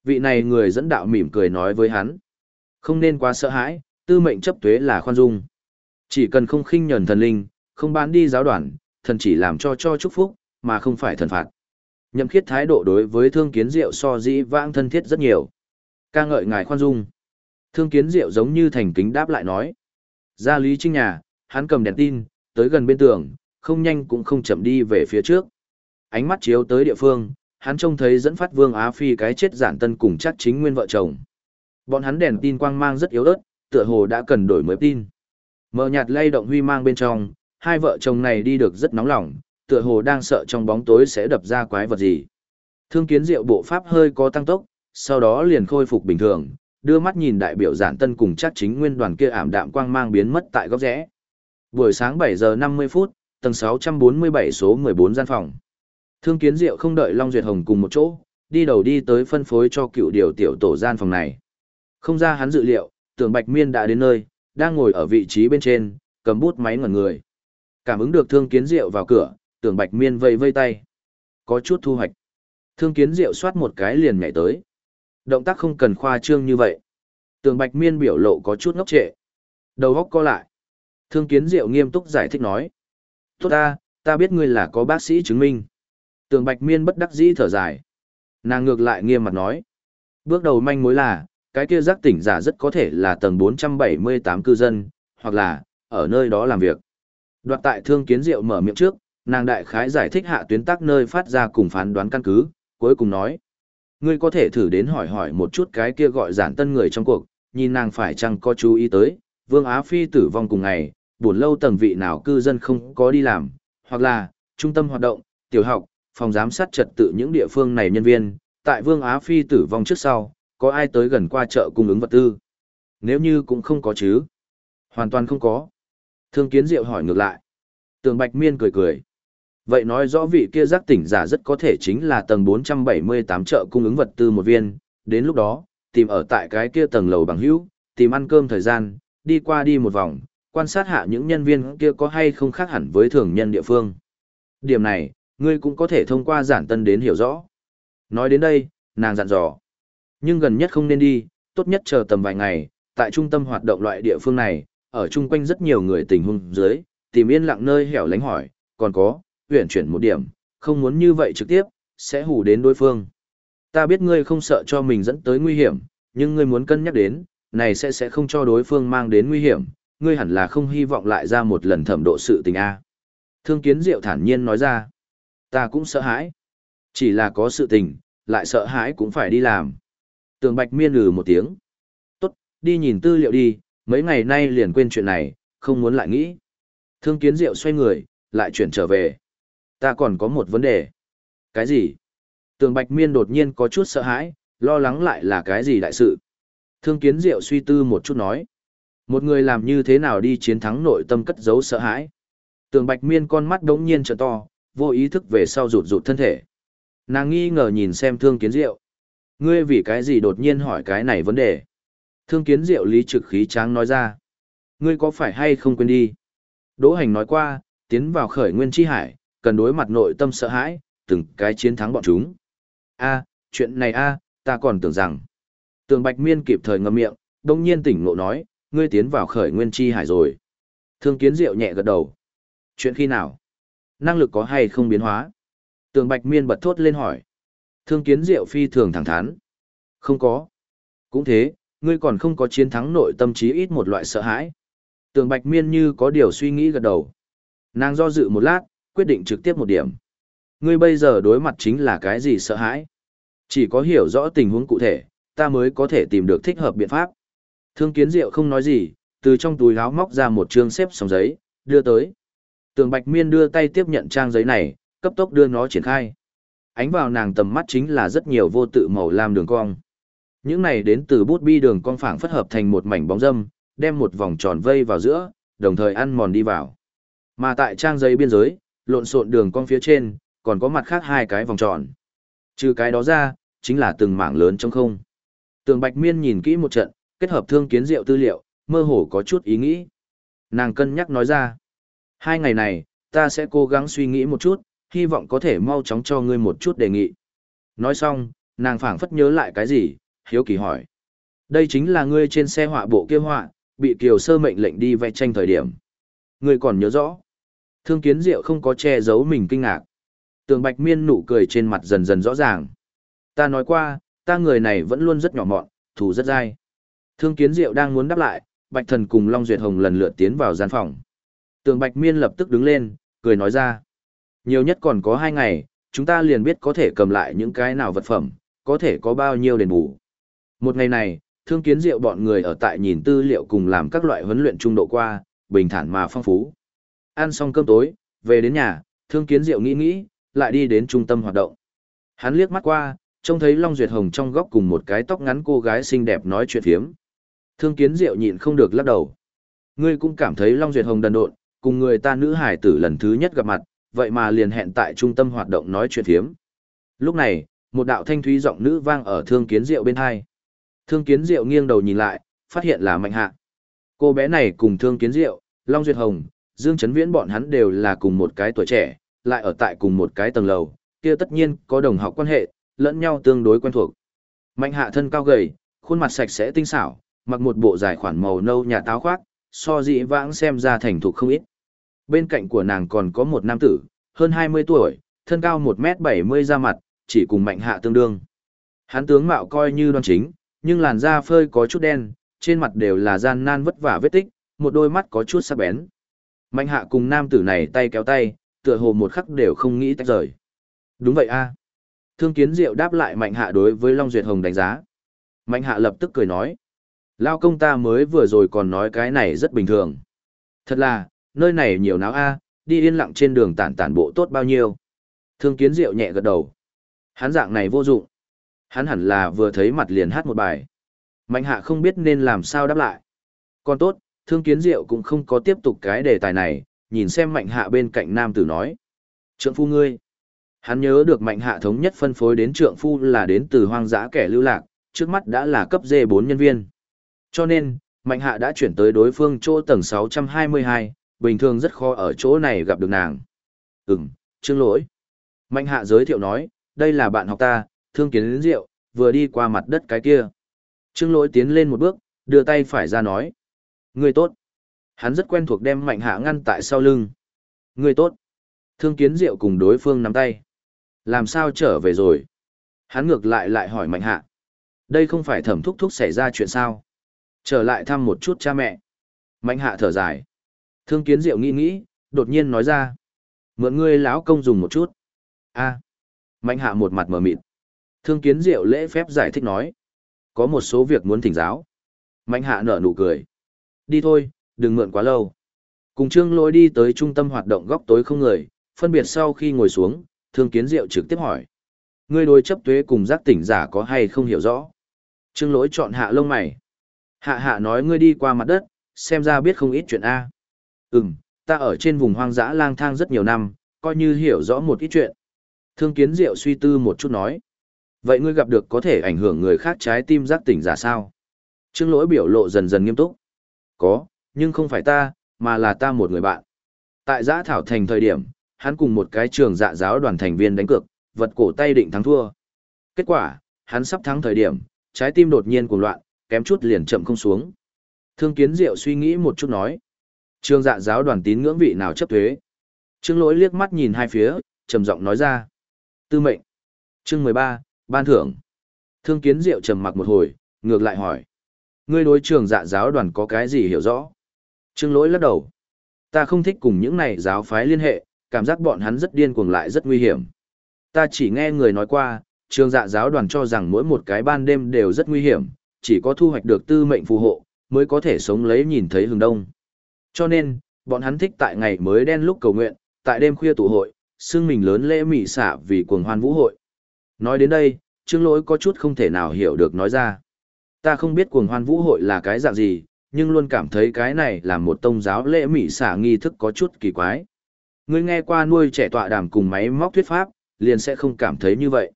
Vị này người dẫn đạo mỉm cười nói với hắn. Không nên quá sợ hãi, tư mệnh chấp tuế là khoan dung. Chỉ cần không khinh nhẫn thần linh, không bán đi giáo đoàn, thần chỉ làm cho cho chúc phúc, mà không phải thần phạt. Nhậm khiết thái độ đối với thương kiến diệu so dĩ vãng thân thiết rất nhiều. ca ngợi ngài khoan dung. Thương kiến diệu giống như thành kính đáp lại nói. Ra lý trinh nhà, hắn cầm đèn tin, tới gần bên tường, không nhanh cũng không chậm đi về phía trước. Ánh mắt chiếu tới địa phương, hắn trông thấy dẫn phát vương Á Phi cái chết giản tân cùng chắc chính nguyên vợ chồng. Bọn hắn đèn tin quang mang rất yếu ớt, tựa hồ đã cần đổi mới tin. Mờ nhạt lay động huy mang bên trong, hai vợ chồng này đi được rất nóng lòng, tựa hồ đang sợ trong bóng tối sẽ đập ra quái vật gì. Thương kiến diệu bộ pháp hơi có tăng tốc, sau đó liền khôi phục bình thường, đưa mắt nhìn đại biểu giản tân cùng chắc chính nguyên đoàn kia ảm đạm quang mang biến mất tại góc rẽ. Buổi sáng 7 giờ 50 phút, tầng 647 số 14 gian phòng. Thương kiến diệu không đợi Long Duyệt Hồng cùng một chỗ, đi đầu đi tới phân phối cho cựu điều tiểu tổ gian phòng này. Không ra hắn dự liệu, tưởng Bạch Miên đã đến nơi, đang ngồi ở vị trí bên trên, cầm bút máy ngẩn người. Cảm ứng được thương kiến diệu vào cửa, tưởng Bạch Miên vây vây tay. Có chút thu hoạch. Thương kiến diệu soát một cái liền nhảy tới. Động tác không cần khoa trương như vậy. Tưởng Bạch Miên biểu lộ có chút ngốc trệ. Đầu góc co lại. Thương kiến diệu nghiêm túc giải thích nói. Tốt ta, ta biết ngươi là có bác sĩ chứng minh. Tường Bạch Miên bất đắc dĩ thở dài. Nàng ngược lại nghiêm mặt nói. Bước đầu manh mối là, cái kia giác tỉnh giả rất có thể là tầng 478 cư dân, hoặc là, ở nơi đó làm việc. Đoạt tại thương kiến diệu mở miệng trước, nàng đại khái giải thích hạ tuyến tắc nơi phát ra cùng phán đoán căn cứ, cuối cùng nói. Ngươi có thể thử đến hỏi hỏi một chút cái kia gọi giản tân người trong cuộc, nhìn nàng phải chăng có chú ý tới, Vương Á Phi tử vong cùng ngày, buồn lâu tầng vị nào cư dân không có đi làm, hoặc là, trung tâm hoạt động, tiểu học, phòng giám sát trật tự những địa phương này nhân viên, tại Vương Á Phi tử vong trước sau, có ai tới gần qua chợ cung ứng vật tư? Nếu như cũng không có chứ? Hoàn toàn không có. Thương Kiến Diệu hỏi ngược lại. Tường Bạch Miên cười cười. Vậy nói rõ vị kia giác tỉnh giả rất có thể chính là tầng 478 chợ cung ứng vật tư một viên, đến lúc đó, tìm ở tại cái kia tầng lầu bằng hữu, tìm ăn cơm thời gian, đi qua đi một vòng, quan sát hạ những nhân viên kia có hay không khác hẳn với thường nhân địa phương. Điểm này, ngươi cũng có thể thông qua giản tân đến hiểu rõ. Nói đến đây, nàng dặn dò. Nhưng gần nhất không nên đi, tốt nhất chờ tầm vài ngày, tại trung tâm hoạt động loại địa phương này, ở chung quanh rất nhiều người tình huống dưới, tìm yên lặng nơi hẻo lánh hỏi, còn có, huyển chuyển một điểm, không muốn như vậy trực tiếp, sẽ hù đến đối phương. Ta biết ngươi không sợ cho mình dẫn tới nguy hiểm, nhưng ngươi muốn cân nhắc đến, này sẽ sẽ không cho đối phương mang đến nguy hiểm, ngươi hẳn là không hy vọng lại ra một lần thẩm độ sự tình A. Thương kiến diệu thản nhiên nói ra, ta cũng sợ hãi. Chỉ là có sự tình, lại sợ hãi cũng phải đi làm. Tường Bạch miên lừ một tiếng. Tốt, đi nhìn tư liệu đi, mấy ngày nay liền quên chuyện này, không muốn lại nghĩ. Thương kiến diệu xoay người, lại chuyển trở về. Ta còn có một vấn đề. Cái gì? Tường Bạch Miên đột nhiên có chút sợ hãi, lo lắng lại là cái gì đại sự. Thương kiến diệu suy tư một chút nói. Một người làm như thế nào đi chiến thắng nội tâm cất giấu sợ hãi. Tường Bạch Miên con mắt đống nhiên trợ to, vô ý thức về sau rụt rụt thân thể. Nàng nghi ngờ nhìn xem thương kiến diệu. Ngươi vì cái gì đột nhiên hỏi cái này vấn đề? Thương kiến diệu lý trực khí tráng nói ra. Ngươi có phải hay không quên đi? Đỗ hành nói qua, tiến vào khởi nguyên chi hải, cần đối mặt nội tâm sợ hãi, từng cái chiến thắng bọn chúng. a chuyện này a ta còn tưởng rằng. Tường Bạch Miên kịp thời ngậm miệng, đông nhiên tỉnh ngộ nói, ngươi tiến vào khởi nguyên chi hải rồi. Thương kiến diệu nhẹ gật đầu. Chuyện khi nào? Năng lực có hay không biến hóa? Tường Bạch Miên bật thốt lên hỏi. Thương kiến diệu phi thường thẳng thắn. Không có. Cũng thế, ngươi còn không có chiến thắng nội tâm trí ít một loại sợ hãi. Tường Bạch Miên như có điều suy nghĩ gật đầu. Nàng do dự một lát, quyết định trực tiếp một điểm. Ngươi bây giờ đối mặt chính là cái gì sợ hãi? Chỉ có hiểu rõ tình huống cụ thể, ta mới có thể tìm được thích hợp biện pháp. Thương kiến diệu không nói gì, từ trong túi áo móc ra một chương xếp sòng giấy, đưa tới. Tường Bạch Miên đưa tay tiếp nhận trang giấy này, cấp tốc đưa nó triển khai. Ánh vào nàng tầm mắt chính là rất nhiều vô tự màu lam đường cong. Những này đến từ bút bi đường cong phảng phất hợp thành một mảnh bóng dâm, đem một vòng tròn vây vào giữa, đồng thời ăn mòn đi vào. Mà tại trang giấy biên giới, lộn xộn đường cong phía trên, còn có mặt khác hai cái vòng tròn. Trừ cái đó ra, chính là từng mảng lớn trong không. Tường Bạch Miên nhìn kỹ một trận, kết hợp thương kiến diệu tư liệu, mơ hồ có chút ý nghĩ. Nàng cân nhắc nói ra. Hai ngày này, ta sẽ cố gắng suy nghĩ một chút, hy vọng có thể mau chóng cho ngươi một chút đề nghị. Nói xong, nàng phảng phất nhớ lại cái gì, hiếu kỳ hỏi. Đây chính là ngươi trên xe họa bộ kia họa, bị Kiều Sơ mệnh lệnh đi vẽ tranh thời điểm. Ngươi còn nhớ rõ. Thương kiến diệu không có che giấu mình kinh ngạc. Tường Bạch Miên nụ cười trên mặt dần dần rõ ràng. Ta nói qua, ta người này vẫn luôn rất nhỏ mọn, thủ rất dai. Thương Kiến Diệu đang muốn đáp lại, Bạch Thần cùng Long Duyệt Hồng lần lượt tiến vào gian phòng. Tường Bạch Miên lập tức đứng lên, cười nói ra. Nhiều nhất còn có hai ngày, chúng ta liền biết có thể cầm lại những cái nào vật phẩm, có thể có bao nhiêu đền bù. Một ngày này, Thương Kiến Diệu bọn người ở tại nhìn tư liệu cùng làm các loại huấn luyện trung độ qua, bình thản mà phong phú. Ăn xong cơm tối, về đến nhà, Thương Kiến Diệu nghĩ nghĩ, lại đi đến trung tâm hoạt động. Hắn liếc mắt qua, trông thấy Long Duyệt Hồng trong góc cùng một cái tóc ngắn cô gái xinh đẹp nói chuyện phiếm. Thương kiến diệu nhịn không được lắc đầu. Ngươi cũng cảm thấy Long Duyệt Hồng đần độn, cùng người ta nữ hải tử lần thứ nhất gặp mặt, vậy mà liền hẹn tại trung tâm hoạt động nói chuyện phiếm. Lúc này, một đạo thanh thúy giọng nữ vang ở thương kiến diệu bên hai. Thương kiến diệu nghiêng đầu nhìn lại, phát hiện là mạnh hạ. Cô bé này cùng thương kiến diệu, Long Duyệt Hồng, Dương Trấn Viễn bọn hắn đều là cùng một cái tuổi trẻ, lại ở tại cùng một cái tầng lầu, kia tất nhiên có đồng học quan hệ, lẫn nhau tương đối quen thuộc. Mạnh hạ thân cao gầy, khuôn mặt sạch sẽ tinh xảo, mặc một bộ dài khoản màu nâu nhà táo khoác, so dị vãng xem ra thành thục không ít. Bên cạnh của nàng còn có một nam tử, hơn 20 tuổi, thân cao 1m70 ra mặt, chỉ cùng mạnh hạ tương đương. Hắn tướng mạo coi như đoan chính, nhưng làn da phơi có chút đen, trên mặt đều là gian nan vất vả vết tích, một đôi mắt có chút sắc bén. Mạnh hạ cùng nam tử này tay kéo tay, tựa hồ một khắc đều không nghĩ tách rời. Đúng vậy a. Thương kiến diệu đáp lại Mạnh hạ đối với Long Duyệt Hồng đánh giá. Mạnh hạ lập tức cười nói. Lao công ta mới vừa rồi còn nói cái này rất bình thường. Thật là, nơi này nhiều náo a, đi yên lặng trên đường tản tản bộ tốt bao nhiêu. Thương kiến diệu nhẹ gật đầu. Hắn dạng này vô dụng. Hắn hẳn là vừa thấy mặt liền hát một bài. Mạnh hạ không biết nên làm sao đáp lại. Còn tốt, thương kiến diệu cũng không có tiếp tục cái đề tài này, nhìn xem mạnh hạ bên cạnh nam tử nói. Trượng phu ngươi. Hắn nhớ được mạnh hạ thống nhất phân phối đến trượng phu là đến từ hoang dã kẻ lưu lạc, trước mắt đã là cấp D4 nhân viên. Cho nên, mạnh hạ đã chuyển tới đối phương chỗ tầng 622, bình thường rất khó ở chỗ này gặp được nàng. Ừm, chương lỗi. Mạnh hạ giới thiệu nói, đây là bạn học ta, thương kiến đến rượu, vừa đi qua mặt đất cái kia. Trương lỗi tiến lên một bước, đưa tay phải ra nói. Người tốt. Hắn rất quen thuộc đem mạnh hạ ngăn tại sau lưng. Người tốt. Thương kiến diệu cùng đối phương nắm tay. Làm sao trở về rồi? Hắn ngược lại lại hỏi mạnh hạ. Đây không phải thẩm thúc thúc xảy ra chuyện sao? Trở lại thăm một chút cha mẹ. Mạnh hạ thở dài. Thương kiến diệu nghĩ nghĩ, đột nhiên nói ra. Mượn ngươi lão công dùng một chút. a Mạnh hạ một mặt mở mịt. Thương kiến diệu lễ phép giải thích nói. Có một số việc muốn thỉnh giáo. Mạnh hạ nở nụ cười. Đi thôi, đừng mượn quá lâu. Cùng trương lỗi đi tới trung tâm hoạt động góc tối không người, phân biệt sau khi ngồi xuống, thương kiến diệu trực tiếp hỏi. Ngươi đối chấp tuế cùng giác tỉnh giả có hay không hiểu rõ? Trương lỗi chọn hạ lông mày. Hạ hạ nói ngươi đi qua mặt đất, xem ra biết không ít chuyện A. Ừm, ta ở trên vùng hoang dã lang thang rất nhiều năm, coi như hiểu rõ một ít chuyện. Thương kiến diệu suy tư một chút nói. Vậy ngươi gặp được có thể ảnh hưởng người khác trái tim giác tỉnh giả sao? Trương lỗi biểu lộ dần dần nghiêm túc. Có, nhưng không phải ta, mà là ta một người bạn. Tại giã thảo thành thời điểm, hắn cùng một cái trường dạ giáo đoàn thành viên đánh cược, vật cổ tay định thắng thua. Kết quả, hắn sắp thắng thời điểm, trái tim đột nhiên cuồng loạn, kém chút liền chậm không xuống. Thương kiến diệu suy nghĩ một chút nói. Trương dạ giáo đoàn tín ngưỡng vị nào chấp thuế? Trương lỗi liếc mắt nhìn hai phía, trầm giọng nói ra. Tư mệnh. Chương 13, ban thưởng. Thương kiến diệu trầm mặc một hồi, ngược lại hỏi. Ngươi đối trường dạ giáo đoàn có cái gì hiểu rõ? Trương lỗi lắc đầu. Ta không thích cùng những này giáo phái liên hệ, cảm giác bọn hắn rất điên cuồng lại rất nguy hiểm. Ta chỉ nghe người nói qua, trường dạ giáo đoàn cho rằng mỗi một cái ban đêm đều rất nguy hiểm, chỉ có thu hoạch được tư mệnh phù hộ, mới có thể sống lấy nhìn thấy hừng đông. Cho nên, bọn hắn thích tại ngày mới đen lúc cầu nguyện, tại đêm khuya tụ hội, xương mình lớn lễ mỉ xả vì cuồng hoan vũ hội. Nói đến đây, Trương Lỗi có chút không thể nào hiểu được nói ra. Ta không biết cuồng hoan vũ hội là cái dạng gì, nhưng luôn cảm thấy cái này là một tông giáo lễ mỉ xả nghi thức có chút kỳ quái. Ngươi nghe qua nuôi trẻ tọa đàm cùng máy móc thuyết pháp, liền sẽ không cảm thấy như vậy.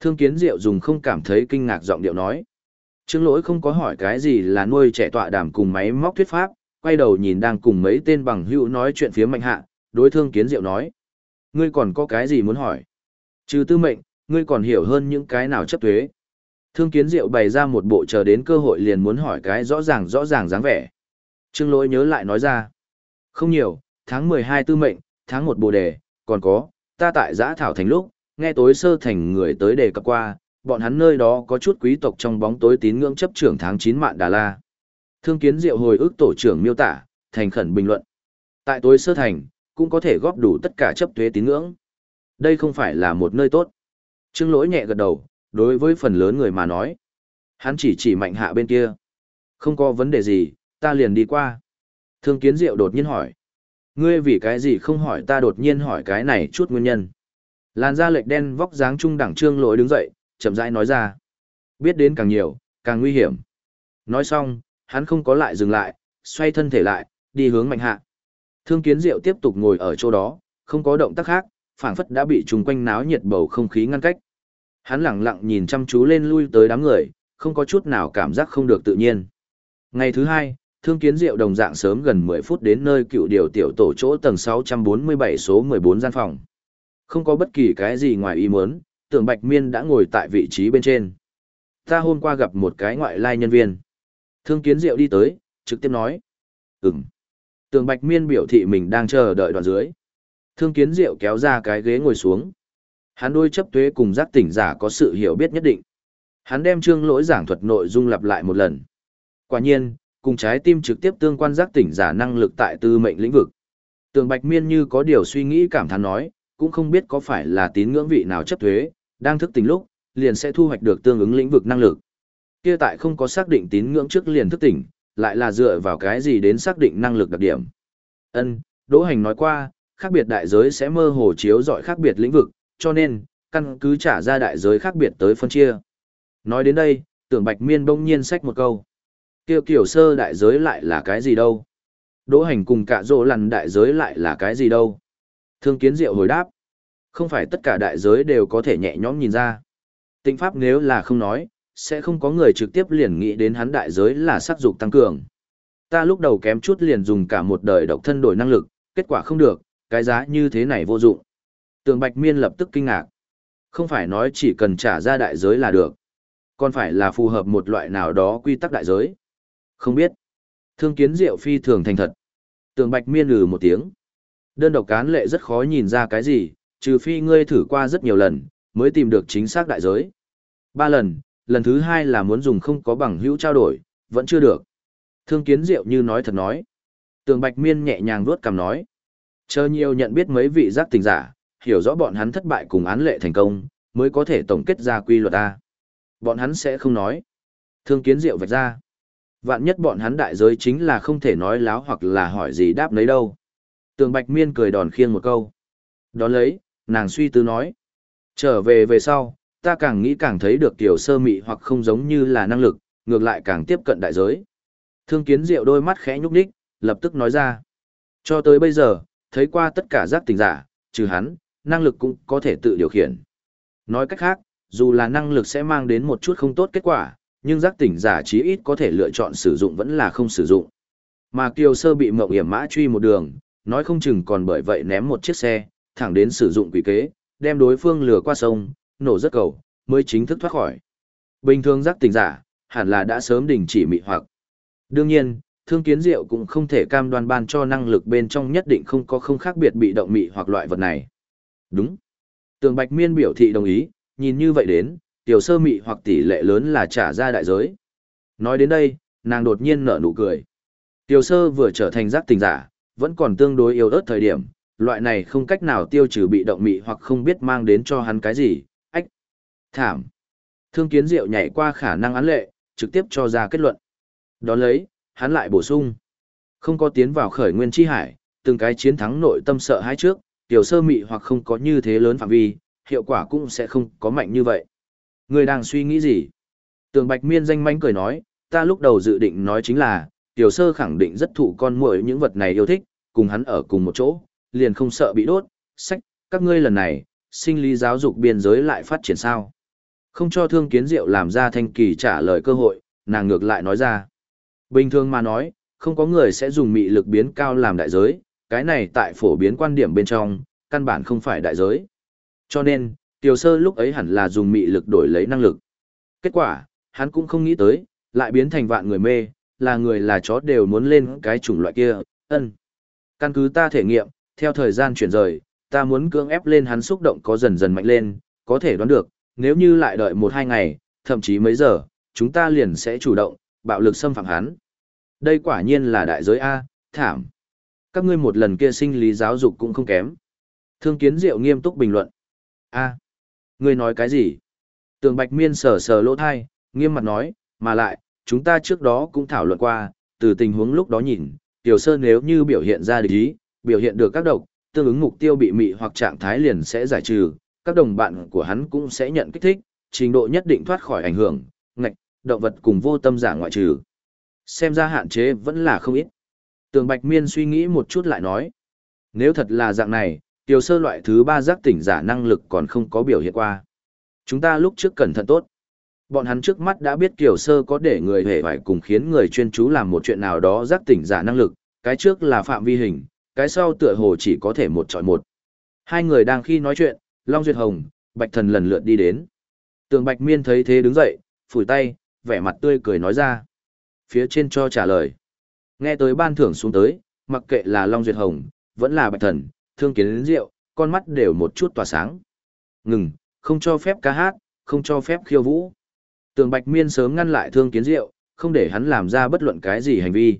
Thương kiến diệu dùng không cảm thấy kinh ngạc giọng điệu nói. Trương lỗi không có hỏi cái gì là nuôi trẻ tọa đàm cùng máy móc thuyết pháp, quay đầu nhìn đang cùng mấy tên bằng hữu nói chuyện phía mạnh hạ, đối thương kiến diệu nói. Ngươi còn có cái gì muốn hỏi? Trừ tư mệnh, ngươi còn hiểu hơn những cái nào chấp thuế. Thương kiến diệu bày ra một bộ chờ đến cơ hội liền muốn hỏi cái rõ ràng rõ ràng dáng vẻ. Trương lỗi nhớ lại nói ra. Không nhiều, tháng 12 tư mệnh, tháng 1 bồ đề, còn có, ta tại giã thảo thành lúc, nghe tối sơ thành người tới đề cập qua, bọn hắn nơi đó có chút quý tộc trong bóng tối tín ngưỡng chấp trưởng tháng 9 mạn Đà La. Thương kiến diệu hồi ức tổ trưởng miêu tả, thành khẩn bình luận. Tại tối sơ thành, cũng có thể góp đủ tất cả chấp thuế tín ngưỡng. Đây không phải là một nơi tốt. Trương lỗi nhẹ gật đầu, đối với phần lớn người mà nói. Hắn chỉ chỉ mạnh hạ bên kia. Không có vấn đề gì, ta liền đi qua. Thương kiến diệu đột nhiên hỏi. Ngươi vì cái gì không hỏi ta đột nhiên hỏi cái này chút nguyên nhân. Làn da lệch đen vóc dáng trung đẳng trương lỗi đứng dậy, chậm rãi nói ra. Biết đến càng nhiều, càng nguy hiểm. Nói xong, hắn không có lại dừng lại, xoay thân thể lại, đi hướng mạnh hạ. Thương kiến diệu tiếp tục ngồi ở chỗ đó, không có động tác khác, phảng phất đã bị trùng quanh náo nhiệt bầu không khí ngăn cách. Hắn lặng lặng nhìn chăm chú lên lui tới đám người, không có chút nào cảm giác không được tự nhiên. Ngày thứ hai, thương kiến diệu đồng dạng sớm gần 10 phút đến nơi cựu điều tiểu tổ chỗ tầng 647 số 14 gian phòng. Không có bất kỳ cái gì ngoài ý muốn, tưởng Bạch Miên đã ngồi tại vị trí bên trên. Ta hôm qua gặp một cái ngoại lai nhân viên. Thương kiến diệu đi tới, trực tiếp nói. Ừm. Tường Bạch Miên biểu thị mình đang chờ đợi đoạn dưới. Thương kiến diệu kéo ra cái ghế ngồi xuống. Hắn đôi chấp tuế cùng giác tỉnh giả có sự hiểu biết nhất định. Hắn đem trương lỗi giảng thuật nội dung lặp lại một lần. Quả nhiên, cùng trái tim trực tiếp tương quan giác tỉnh giả năng lực tại tư mệnh lĩnh vực. Tường Bạch Miên như có điều suy nghĩ cảm thán nói, cũng không biết có phải là tín ngưỡng vị nào chấp thuế, đang thức tỉnh lúc, liền sẽ thu hoạch được tương ứng lĩnh vực năng lực. Kia tại không có xác định tín ngưỡng trước liền thức tỉnh, lại là dựa vào cái gì đến xác định năng lực đặc điểm. Ân, Đỗ Hành nói qua, khác biệt đại giới sẽ mơ hồ chiếu dọi khác biệt lĩnh vực, cho nên, căn cứ trả ra đại giới khác biệt tới phân chia. Nói đến đây, tưởng Bạch Miên bỗng nhiên xách một câu. Kiều kiểu sơ đại giới lại là cái gì đâu? Đỗ hành cùng cả rộ lằn đại giới lại là cái gì đâu? Thương kiến diệu hồi đáp. Không phải tất cả đại giới đều có thể nhẹ nhõm nhìn ra. Tịnh pháp nếu là không nói, sẽ không có người trực tiếp liền nghĩ đến hắn đại giới là sắc dục tăng cường. Ta lúc đầu kém chút liền dùng cả một đời độc thân đổi năng lực, kết quả không được, cái giá như thế này vô dụng. Tường Bạch Miên lập tức kinh ngạc. Không phải nói chỉ cần trả ra đại giới là được. Còn phải là phù hợp một loại nào đó quy tắc đại giới. Không biết. Thương kiến diệu phi thường thành thật. Tường bạch miên lừ một tiếng. Đơn độc cán lệ rất khó nhìn ra cái gì, trừ phi ngươi thử qua rất nhiều lần, mới tìm được chính xác đại giới. Ba lần, lần thứ hai là muốn dùng không có bằng hữu trao đổi, vẫn chưa được. Thương kiến diệu như nói thật nói. Tường bạch miên nhẹ nhàng vuốt cằm nói. Chờ nhiều nhận biết mấy vị giác tình giả, hiểu rõ bọn hắn thất bại cùng án lệ thành công, mới có thể tổng kết ra quy luật A. Bọn hắn sẽ không nói. Thương kiến diệu vạch ra. Vạn nhất bọn hắn đại giới chính là không thể nói láo hoặc là hỏi gì đáp lấy đâu. Tường Bạch Miên cười đòn khiêng một câu. Đón lấy, nàng suy tư nói. Trở về về sau, ta càng nghĩ càng thấy được Tiểu sơ mị hoặc không giống như là năng lực, ngược lại càng tiếp cận đại giới. Thương kiến diệu đôi mắt khẽ nhúc đích, lập tức nói ra. Cho tới bây giờ, thấy qua tất cả giác tình giả, trừ hắn, năng lực cũng có thể tự điều khiển. Nói cách khác, dù là năng lực sẽ mang đến một chút không tốt kết quả, nhưng giác tỉnh giả chí ít có thể lựa chọn sử dụng vẫn là không sử dụng. Mà Kiều Sơ bị mộng hiểm mã truy một đường, nói không chừng còn bởi vậy ném một chiếc xe, thẳng đến sử dụng quỷ kế, đem đối phương lừa qua sông, nổ rất cầu, mới chính thức thoát khỏi. Bình thường giác tỉnh giả, hẳn là đã sớm đình chỉ mị hoặc. Đương nhiên, thương kiến diệu cũng không thể cam đoan ban cho năng lực bên trong nhất định không có không khác biệt bị động mị hoặc loại vật này. Đúng. Tường Bạch Miên biểu thị đồng ý, nhìn như vậy đến, tiểu sơ mị hoặc tỷ lệ lớn là trả ra đại giới. Nói đến đây, nàng đột nhiên nở nụ cười. Tiểu sơ vừa trở thành giác tình giả, vẫn còn tương đối yếu ớt thời điểm, loại này không cách nào tiêu trừ bị động mị hoặc không biết mang đến cho hắn cái gì, thảm. Thương kiến diệu nhảy qua khả năng án lệ, trực tiếp cho ra kết luận. Đón lấy, hắn lại bổ sung. Không có tiến vào khởi nguyên chi hải, từng cái chiến thắng nội tâm sợ hãi trước, tiểu sơ mị hoặc không có như thế lớn phạm vi, hiệu quả cũng sẽ không có mạnh như vậy. Người đang suy nghĩ gì? Tường Bạch Miên danh manh cười nói, ta lúc đầu dự định nói chính là, tiểu sơ khẳng định rất thụ con muội những vật này yêu thích, cùng hắn ở cùng một chỗ, liền không sợ bị đốt, sách, các ngươi lần này, sinh lý giáo dục biên giới lại phát triển sao. Không cho thương kiến diệu làm ra thanh kỳ trả lời cơ hội, nàng ngược lại nói ra. Bình thường mà nói, không có người sẽ dùng mị lực biến cao làm đại giới, cái này tại phổ biến quan điểm bên trong, căn bản không phải đại giới. Cho nên, tiểu sơ lúc ấy hẳn là dùng mị lực đổi lấy năng lực. Kết quả, hắn cũng không nghĩ tới, lại biến thành vạn người mê, là người là chó đều muốn lên cái chủng loại kia, ân. Căn cứ ta thể nghiệm, theo thời gian chuyển rời, ta muốn cưỡng ép lên hắn xúc động có dần dần mạnh lên, có thể đoán được, nếu như lại đợi một hai ngày, thậm chí mấy giờ, chúng ta liền sẽ chủ động, bạo lực xâm phạm hắn. Đây quả nhiên là đại giới A, thảm. Các ngươi một lần kia sinh lý giáo dục cũng không kém. Thương kiến diệu nghiêm túc bình luận. A, ngươi nói cái gì? Tường Bạch Miên sờ sờ lỗ thai, nghiêm mặt nói, mà lại, chúng ta trước đó cũng thảo luận qua, từ tình huống lúc đó nhìn, Tiểu Sơn nếu như biểu hiện ra địch ý, biểu hiện được các độc, tương ứng mục tiêu bị mị hoặc trạng thái liền sẽ giải trừ, các đồng bạn của hắn cũng sẽ nhận kích thích, trình độ nhất định thoát khỏi ảnh hưởng, ngạch, động vật cùng vô tâm giả ngoại trừ. Xem ra hạn chế vẫn là không ít. Tường Bạch Miên suy nghĩ một chút lại nói, nếu thật là dạng này, tiểu sơ loại thứ ba giác tỉnh giả năng lực còn không có biểu hiện qua. Chúng ta lúc trước cẩn thận tốt. Bọn hắn trước mắt đã biết kiểu sơ có để người hề phải cùng khiến người chuyên chú làm một chuyện nào đó giác tỉnh giả năng lực, cái trước là phạm vi hình, cái sau tựa hồ chỉ có thể một chọi một. Hai người đang khi nói chuyện, Long Duyệt Hồng, Bạch Thần lần lượt đi đến. Tường Bạch Miên thấy thế đứng dậy, phủi tay, vẻ mặt tươi cười nói ra. Phía trên cho trả lời. Nghe tới ban thưởng xuống tới, mặc kệ là Long Duyệt Hồng, vẫn là Bạch Thần, thương kiến đến rượu, con mắt đều một chút tỏa sáng. Ngừng, không cho phép ca hát, không cho phép khiêu vũ. Tường Bạch Miên sớm ngăn lại Thương Kiến Diệu, không để hắn làm ra bất luận cái gì hành vi.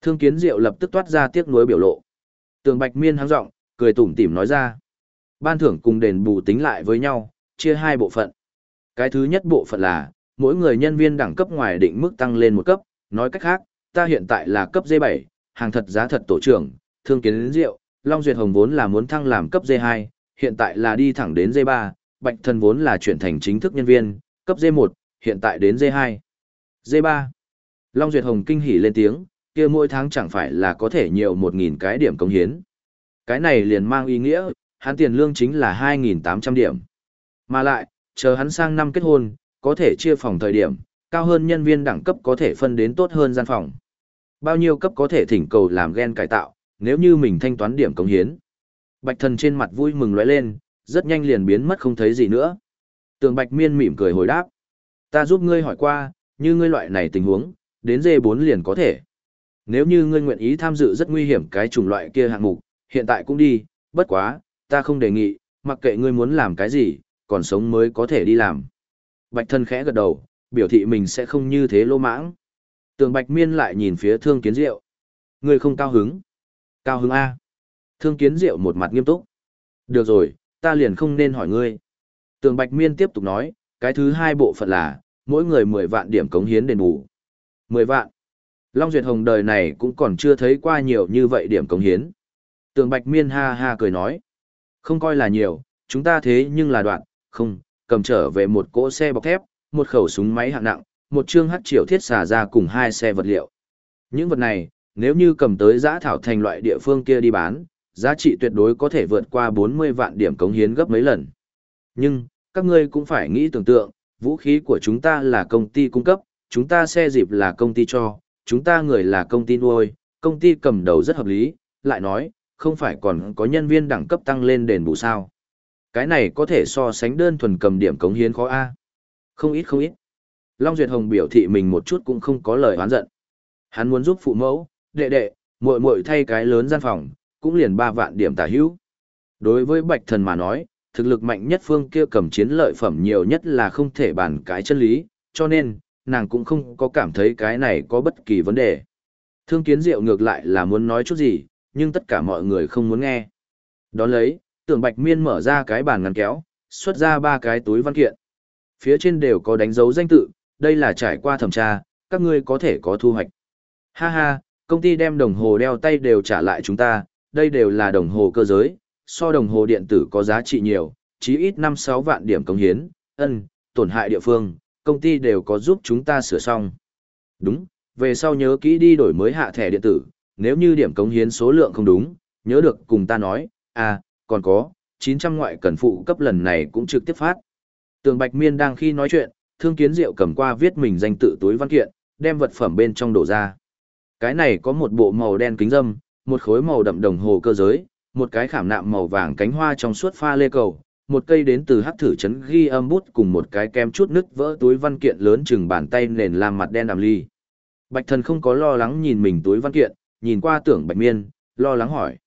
Thương Kiến Diệu lập tức toát ra tiếc nuối biểu lộ. Tường Bạch Miên hắng giọng, cười tủm tỉm nói ra. Ban thưởng cùng đền bù tính lại với nhau, chia hai bộ phận. Cái thứ nhất bộ phận là, mỗi người nhân viên đẳng cấp ngoài định mức tăng lên một cấp, nói cách khác, ta hiện tại là cấp D7, hàng thật giá thật tổ trưởng, Thương Kiến Diệu, Long Duyệt Hồng vốn là muốn thăng làm cấp D2, hiện tại là đi thẳng đến D3, Bạch Thần vốn là chuyển thành chính thức nhân viên, cấp D1, hiện tại đến D2. D3. Long Duyệt Hồng kinh hỉ lên tiếng, kia mỗi tháng chẳng phải là có thể nhiều 1.000 cái điểm công hiến. Cái này liền mang ý nghĩa, hắn tiền lương chính là 2.800 điểm. Mà lại, chờ hắn sang năm kết hôn, có thể chia phòng thời điểm, cao hơn nhân viên đẳng cấp có thể phân đến tốt hơn gian phòng. Bao nhiêu cấp có thể thỉnh cầu làm gen cải tạo, nếu như mình thanh toán điểm công hiến. Bạch thần trên mặt vui mừng lóe lên, rất nhanh liền biến mất không thấy gì nữa. Tường Bạch Miên mỉm cười hồi đáp. Ta giúp ngươi hỏi qua, như ngươi loại này tình huống, đến dê 4 liền có thể. Nếu như ngươi nguyện ý tham dự rất nguy hiểm cái chủng loại kia hạng mục, hiện tại cũng đi, bất quá, ta không đề nghị, mặc kệ ngươi muốn làm cái gì, còn sống mới có thể đi làm. Bạch thân khẽ gật đầu, biểu thị mình sẽ không như thế lô mãng. Tường Bạch Miên lại nhìn phía Thương Kiến Diệu. Ngươi không cao hứng. Cao hứng A. Thương Kiến Diệu một mặt nghiêm túc. Được rồi, ta liền không nên hỏi ngươi. Tường Bạch Miên tiếp tục nói, cái thứ hai bộ phận là, mỗi người 10 vạn điểm cống hiến đền bù. 10 vạn. Long Duyệt Hồng đời này cũng còn chưa thấy qua nhiều như vậy điểm cống hiến. Tường Bạch Miên ha ha cười nói. Không coi là nhiều, chúng ta thế nhưng là đoạn, không, cầm trở về một cỗ xe bọc thép, một khẩu súng máy hạng nặng, một chương hắc triệu thiết xả ra cùng hai xe vật liệu. Những vật này, nếu như cầm tới giã thảo thành loại địa phương kia đi bán, giá trị tuyệt đối có thể vượt qua 40 vạn điểm cống hiến gấp mấy lần. Nhưng, các ngươi cũng phải nghĩ tưởng tượng, vũ khí của chúng ta là công ty cung cấp, chúng ta xe dịp là công ty cho, chúng ta người là công ty nuôi, công ty cầm đầu rất hợp lý, lại nói, không phải còn có nhân viên đẳng cấp tăng lên đền bù sao. Cái này có thể so sánh đơn thuần cầm điểm cống hiến khó A. Không ít không ít. Long Duyệt Hồng biểu thị mình một chút cũng không có lời oán giận. Hắn muốn giúp phụ mẫu, đệ đệ, muội muội thay cái lớn gian phòng, cũng liền ba vạn điểm tả hữu. Đối với Bạch Thần mà nói, thực lực mạnh nhất phương kia cầm chiến lợi phẩm nhiều nhất là không thể bàn cái chân lý, cho nên, nàng cũng không có cảm thấy cái này có bất kỳ vấn đề. Thương kiến diệu ngược lại là muốn nói chút gì, nhưng tất cả mọi người không muốn nghe. Đón lấy, tưởng Bạch Miên mở ra cái bàn ngăn kéo, xuất ra ba cái túi văn kiện. Phía trên đều có đánh dấu danh tự, đây là trải qua thẩm tra, các ngươi có thể có thu hoạch. Ha ha, công ty đem đồng hồ đeo tay đều trả lại chúng ta, đây đều là đồng hồ cơ giới, so đồng hồ điện tử có giá trị nhiều, chí ít 5-6 vạn điểm công hiến, ân, tổn hại địa phương, công ty đều có giúp chúng ta sửa xong. Đúng, về sau nhớ kỹ đi đổi mới hạ thẻ điện tử, nếu như điểm cống hiến số lượng không đúng, nhớ được cùng ta nói, à, còn có, 900 ngoại cần phụ cấp lần này cũng trực tiếp phát. Tường Bạch Miên đang khi nói chuyện, Thương Kiến Diệu cầm qua viết mình danh tự túi văn kiện, đem vật phẩm bên trong đổ ra. Cái này có một bộ màu đen kính dâm, một khối màu đậm đồng hồ cơ giới, một cái khảm nạm màu vàng cánh hoa trong suốt pha lê cầu, một cây đến từ hắc thử chấn ghi âm bút cùng một cái kem chút nứt vỡ túi văn kiện lớn chừng bàn tay nền làm mặt đen đàm ly. Bạch thần không có lo lắng nhìn mình túi văn kiện, nhìn qua tưởng bạch miên, lo lắng hỏi.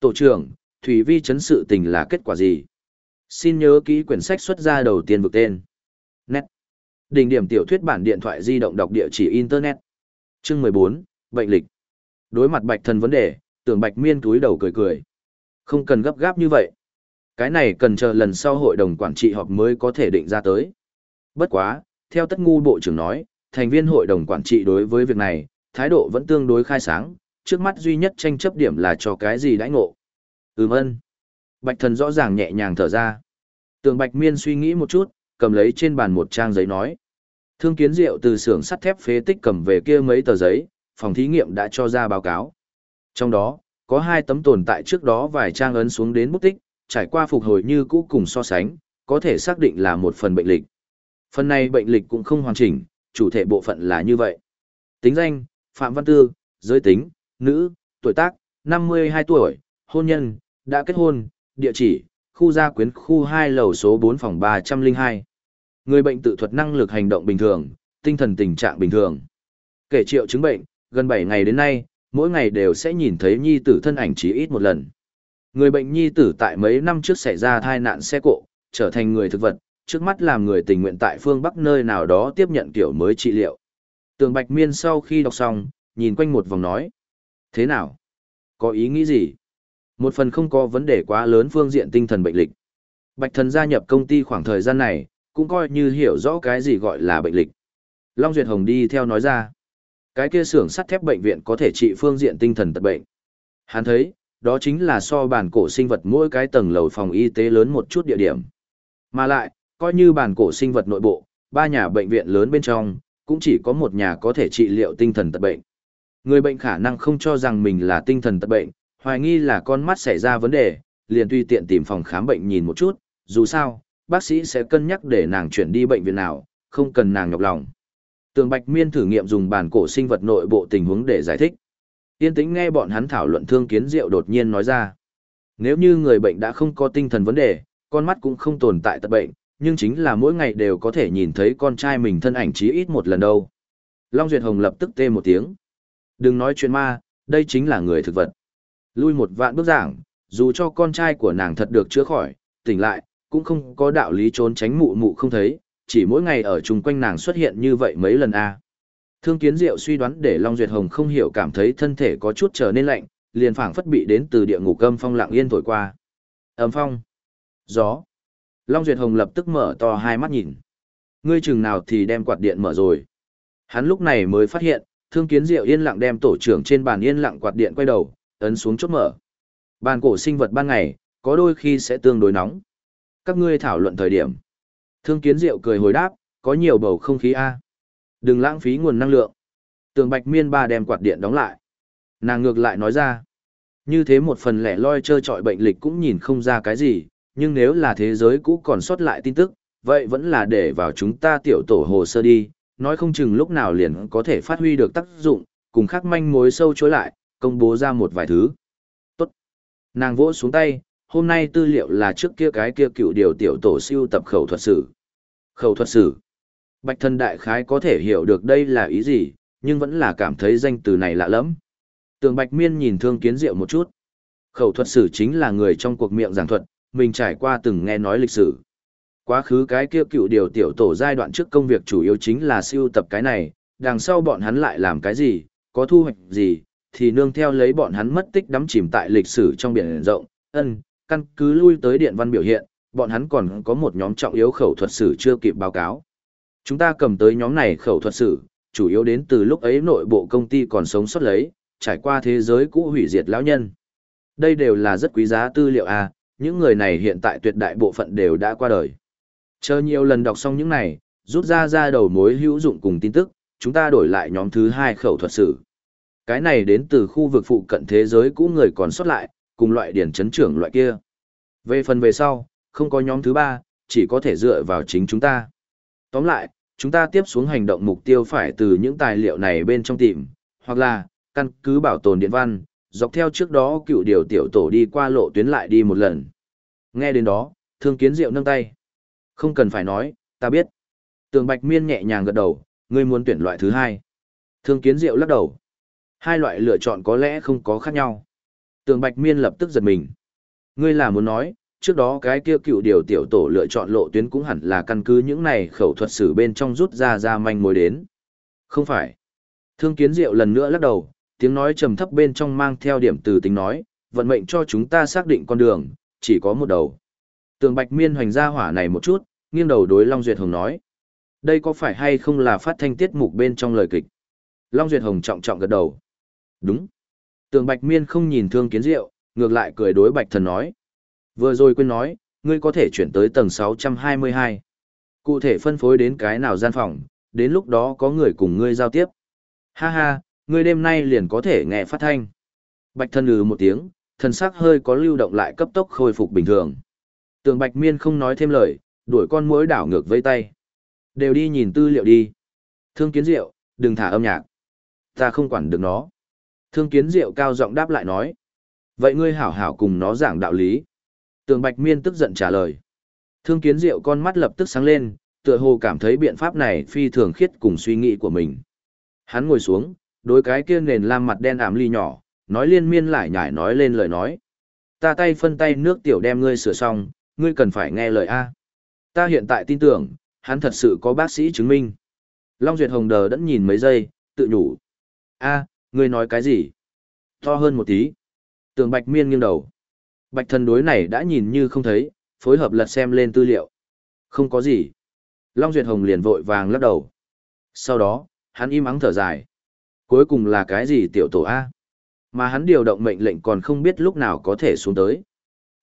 Tổ trưởng, Thủy Vi chấn sự tình là kết quả gì? Xin nhớ kỹ quyển sách xuất ra đầu tiên vực tên. Net. Đỉnh điểm tiểu thuyết bản điện thoại di động đọc địa chỉ Internet. Chương 14, Bệnh lịch. Đối mặt bạch thần vấn đề, tưởng bạch miên túi đầu cười cười. Không cần gấp gáp như vậy. Cái này cần chờ lần sau hội đồng quản trị họp mới có thể định ra tới. Bất quá, theo tất ngu bộ trưởng nói, thành viên hội đồng quản trị đối với việc này, thái độ vẫn tương đối khai sáng, trước mắt duy nhất tranh chấp điểm là cho cái gì đãi ngộ. Ừm ân. Bạch thần rõ ràng nhẹ nhàng thở ra. Tường bạch miên suy nghĩ một chút, cầm lấy trên bàn một trang giấy nói. Thương kiến diệu từ xưởng sắt thép phế tích cầm về kia mấy tờ giấy, phòng thí nghiệm đã cho ra báo cáo. Trong đó, có hai tấm tồn tại trước đó vài trang ấn xuống đến bút tích, trải qua phục hồi như cũ cùng so sánh, có thể xác định là một phần bệnh lịch. Phần này bệnh lịch cũng không hoàn chỉnh, chủ thể bộ phận là như vậy. Tính danh, Phạm Văn Tư, giới tính, nữ, tuổi tác, 52 tuổi, hôn nhân, đã kết hôn, địa chỉ, khu gia quyến khu 2 lầu số 4 phòng 302. Người bệnh tự thuật năng lực hành động bình thường, tinh thần tình trạng bình thường. Kể triệu chứng bệnh, gần 7 ngày đến nay, mỗi ngày đều sẽ nhìn thấy nhi tử thân ảnh chỉ ít một lần. Người bệnh nhi tử tại mấy năm trước xảy ra thai nạn xe cộ, trở thành người thực vật, trước mắt làm người tình nguyện tại phương Bắc nơi nào đó tiếp nhận kiểu mới trị liệu. Tường Bạch Miên sau khi đọc xong, nhìn quanh một vòng nói. Thế nào? Có ý nghĩ gì? Một phần không có vấn đề quá lớn phương diện tinh thần bệnh lịch. Bạch thần gia nhập công ty khoảng thời gian này, cũng coi như hiểu rõ cái gì gọi là bệnh lịch. Long Duyệt Hồng đi theo nói ra. Cái kia xưởng sắt thép bệnh viện có thể trị phương diện tinh thần tật bệnh. Hắn thấy, đó chính là so bản cổ sinh vật mỗi cái tầng lầu phòng y tế lớn một chút địa điểm. Mà lại, coi như bản cổ sinh vật nội bộ, ba nhà bệnh viện lớn bên trong, cũng chỉ có một nhà có thể trị liệu tinh thần tật bệnh. Người bệnh khả năng không cho rằng mình là tinh thần tật bệnh, hoài nghi là con mắt xảy ra vấn đề, liền tùy tiện tìm phòng khám bệnh nhìn một chút, dù sao, bác sĩ sẽ cân nhắc để nàng chuyển đi bệnh viện nào, không cần nàng nhọc lòng. Tường Bạch Miên thử nghiệm dùng bản cổ sinh vật nội bộ tình huống để giải thích. Tiên tĩnh nghe bọn hắn thảo luận thương kiến diệu đột nhiên nói ra. Nếu như người bệnh đã không có tinh thần vấn đề, con mắt cũng không tồn tại tật bệnh, nhưng chính là mỗi ngày đều có thể nhìn thấy con trai mình thân ảnh chí ít một lần đâu. Long Duyệt Hồng lập tức tê một tiếng. Đừng nói chuyện ma, đây chính là người thực vật. Lui một vạn bước giảng, dù cho con trai của nàng thật được chữa khỏi, tỉnh lại, cũng không có đạo lý trốn tránh mụ mụ không thấy, chỉ mỗi ngày ở chung quanh nàng xuất hiện như vậy mấy lần a. Thương Kiến Diệu suy đoán để Long Duyệt Hồng không hiểu cảm thấy thân thể có chút trở nên lạnh, liền phảng phất bị đến từ địa ngục âm phong lặng yên thổi qua. Âm phong, gió. Long Duyệt Hồng lập tức mở to hai mắt nhìn. Ngươi chừng nào thì đem quạt điện mở rồi. Hắn lúc này mới phát hiện, Thương Kiến Diệu yên lặng đem tổ trưởng trên bàn yên lặng quạt điện quay đầu, ấn xuống chốt mở. Bàn cổ sinh vật ban ngày, có đôi khi sẽ tương đối nóng. Các ngươi thảo luận thời điểm. Thương Kiến Diệu cười hồi đáp, có nhiều bầu không khí a. Đừng lãng phí nguồn năng lượng. Tường Bạch Miên ba đem quạt điện đóng lại. Nàng ngược lại nói ra, như thế một phần lẻ loi chơi trọi bệnh lịch cũng nhìn không ra cái gì, nhưng nếu là thế giới cũ còn sót lại tin tức, vậy vẫn là để vào chúng ta tiểu tổ hồ sơ đi, nói không chừng lúc nào liền có thể phát huy được tác dụng, cùng khắc manh mối sâu chối lại, công bố ra một vài thứ. Tốt. Nàng vỗ xuống tay, hôm nay tư liệu là trước kia cái kia cựu điều tiểu tổ siêu tập khẩu thuật sử. Khẩu thuật sử. Bạch thân đại khái có thể hiểu được đây là ý gì, nhưng vẫn là cảm thấy danh từ này lạ lắm. Tường Bạch Miên nhìn Thương Kiến Diệu một chút. Khẩu thuật sử chính là người trong cuộc miệng giảng thuật, mình trải qua từng nghe nói lịch sử. Quá khứ cái kia cựu điều tiểu tổ giai đoạn trước công việc chủ yếu chính là siêu tập cái này, đằng sau bọn hắn lại làm cái gì, có thu hoạch gì, thì nương theo lấy bọn hắn mất tích đắm chìm tại lịch sử trong biển rộng, ân, căn cứ lui tới điện văn biểu hiện, bọn hắn còn có một nhóm trọng yếu khẩu thuật sử chưa kịp báo cáo. Chúng ta cầm tới nhóm này khẩu thuật sử, chủ yếu đến từ lúc ấy nội bộ công ty còn sống sót lấy, trải qua thế giới cũ hủy diệt lão nhân. Đây đều là rất quý giá tư liệu à, những người này hiện tại tuyệt đại bộ phận đều đã qua đời. Chờ nhiều lần đọc xong những này, rút ra ra đầu mối hữu dụng cùng tin tức, chúng ta đổi lại nhóm thứ hai khẩu thuật sử. Cái này đến từ khu vực phụ cận thế giới cũ người còn sót lại, cùng loại điển chấn trưởng loại kia. Về phần về sau, không có nhóm thứ ba, chỉ có thể dựa vào chính chúng ta. Tóm lại, chúng ta tiếp xuống hành động mục tiêu phải từ những tài liệu này bên trong tìm, hoặc là, căn cứ bảo tồn điện văn, dọc theo trước đó cựu điều tiểu tổ đi qua lộ tuyến lại đi một lần. Nghe đến đó, thương kiến diệu nâng tay. Không cần phải nói, ta biết. Tường Bạch Miên nhẹ nhàng gật đầu, ngươi muốn tuyển loại thứ hai. Thương kiến diệu lắc đầu. Hai loại lựa chọn có lẽ không có khác nhau. Tường Bạch Miên lập tức giật mình. Ngươi là muốn nói, trước đó cái kia cựu điều tiểu tổ lựa chọn lộ tuyến cũng hẳn là căn cứ những này khẩu thuật sử bên trong rút ra ra manh mối đến. Không phải. Thương kiến diệu lần nữa lắc đầu, tiếng nói trầm thấp bên trong mang theo điểm từ tính nói, vận mệnh cho chúng ta xác định con đường, chỉ có một đầu. Tường Bạch Miên hoành ra hỏa này một chút, nghiêng đầu đối Long Duyệt Hồng nói. Đây có phải hay không là phát thanh tiết mục bên trong lời kịch? Long Duyệt Hồng trọng trọng gật đầu. Đúng. Tường Bạch Miên không nhìn thương kiến diệu, ngược lại cười đối Bạch Thần nói. Vừa rồi quên nói, ngươi có thể chuyển tới tầng 622. Cụ thể phân phối đến cái nào gian phòng, đến lúc đó có người cùng ngươi giao tiếp. Ha ha, ngươi đêm nay liền có thể nghe phát thanh. Bạch Thần ừ một tiếng, thần sắc hơi có lưu động lại cấp tốc khôi phục bình thường. Tường Bạch Miên không nói thêm lời, đuổi con muỗi đảo ngược vây tay. Đều đi nhìn tư liệu đi. Thương Kiến Diệu, đừng thả âm nhạc. Ta không quản được nó. Thương Kiến Diệu cao giọng đáp lại nói. Vậy ngươi hảo hảo cùng nó giảng đạo lý. Tường Bạch Miên tức giận trả lời. Thương Kiến Diệu con mắt lập tức sáng lên, tựa hồ cảm thấy biện pháp này phi thường khiết cùng suy nghĩ của mình. Hắn ngồi xuống, đối cái kia nền lam mặt đen ảm ly nhỏ, nói liên miên lại nhải nói lên lời nói. Ta tay phân tay nước tiểu đem ngươi sửa xong, ngươi cần phải nghe lời A. Ta hiện tại tin tưởng, hắn thật sự có bác sĩ chứng minh. Long Duyệt Hồng đờ đẫn nhìn mấy giây, tự nhủ. A, ngươi nói cái gì? To hơn một tí. Tường Bạch Miên nghiêng đầu. Bạch thần đối này đã nhìn như không thấy, phối hợp lật xem lên tư liệu. Không có gì. Long Duyệt Hồng liền vội vàng lắc đầu. Sau đó, hắn im ắng thở dài. Cuối cùng là cái gì tiểu tổ A? Mà hắn điều động mệnh lệnh còn không biết lúc nào có thể xuống tới.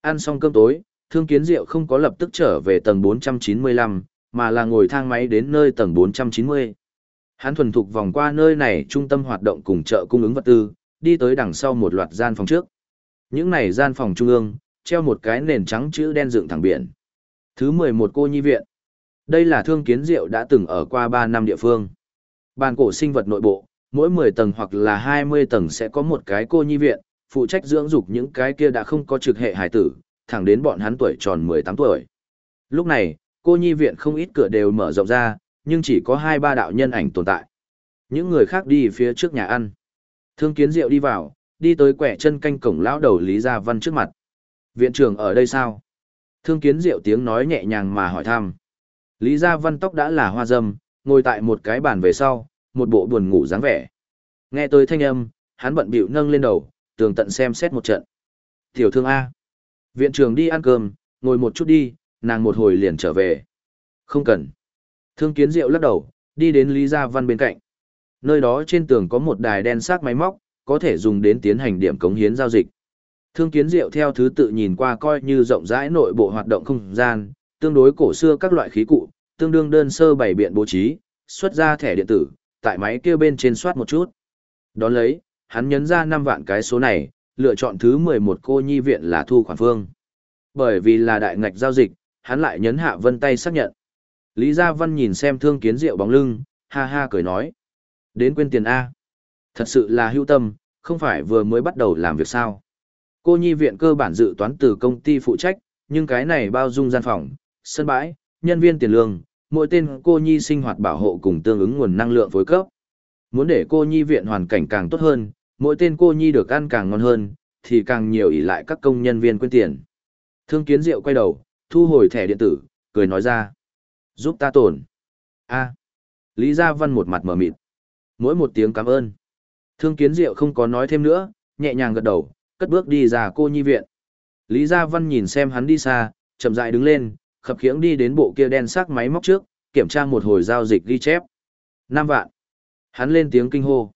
Ăn xong cơm tối, Thương Kiến Diệu không có lập tức trở về tầng 495, mà là ngồi thang máy đến nơi tầng 490. Hắn thuần thục vòng qua nơi này trung tâm hoạt động cùng chợ cung ứng vật tư, đi tới đằng sau một loạt gian phòng trước. Những này gian phòng trung ương, treo một cái nền trắng chữ đen dựng thẳng biển. Thứ 11 cô nhi viện. Đây là thương kiến diệu đã từng ở qua 3 năm địa phương. Bàn cổ sinh vật nội bộ, mỗi 10 tầng hoặc là 20 tầng sẽ có một cái cô nhi viện, phụ trách dưỡng dục những cái kia đã không có trực hệ hải tử, thẳng đến bọn hắn tuổi tròn 18 tuổi. Lúc này, cô nhi viện không ít cửa đều mở rộng ra, nhưng chỉ có hai ba đạo nhân ảnh tồn tại. Những người khác đi phía trước nhà ăn. Thương kiến diệu đi vào, đi tới quẻ chân canh cổng lão đầu Lý Gia Văn trước mặt. Viện trưởng ở đây sao? Thương kiến diệu tiếng nói nhẹ nhàng mà hỏi thăm. Lý Gia Văn tóc đã là hoa dâm, ngồi tại một cái bàn về sau, một bộ buồn ngủ dáng vẻ. Nghe tới thanh âm, hắn bận bịu nâng lên đầu, tường tận xem xét một trận. Tiểu thương A. Viện trưởng đi ăn cơm, ngồi một chút đi, nàng một hồi liền trở về. Không cần. Thương kiến diệu lắc đầu, đi đến Lý Gia Văn bên cạnh. Nơi đó trên tường có một đài đen xác máy móc, có thể dùng đến tiến hành điểm cống hiến giao dịch. Thương kiến diệu theo thứ tự nhìn qua coi như rộng rãi nội bộ hoạt động không gian, tương đối cổ xưa các loại khí cụ, tương đương đơn sơ bày biện bố trí, xuất ra thẻ điện tử, tại máy kia bên trên soát một chút. Đón lấy, hắn nhấn ra 5 vạn cái số này, lựa chọn thứ 11 cô nhi viện là thu khoản phương. Bởi vì là đại ngạch giao dịch, hắn lại nhấn hạ vân tay xác nhận. Lý Gia Văn nhìn xem thương kiến rượu bóng lưng, ha ha cười nói. Đến quên tiền A. Thật sự là hữu tâm, không phải vừa mới bắt đầu làm việc sao. Cô nhi viện cơ bản dự toán từ công ty phụ trách, nhưng cái này bao dung gian phòng, sân bãi, nhân viên tiền lương, mỗi tên cô nhi sinh hoạt bảo hộ cùng tương ứng nguồn năng lượng phối cấp. Muốn để cô nhi viện hoàn cảnh càng tốt hơn, mỗi tên cô nhi được ăn càng ngon hơn, thì càng nhiều ỷ lại các công nhân viên quên tiền. Thương kiến diệu quay đầu, thu hồi thẻ điện tử, cười nói ra. Giúp ta tổn. a Lý Gia Văn một mặt mở mịt. Mỗi một tiếng cảm ơn. Thương kiến diệu không có nói thêm nữa, nhẹ nhàng gật đầu, cất bước đi ra cô nhi viện. Lý Gia Văn nhìn xem hắn đi xa, chậm rãi đứng lên, khập khiễng đi đến bộ kia đen sắc máy móc trước, kiểm tra một hồi giao dịch ghi chép. Năm vạn. Hắn lên tiếng kinh hô.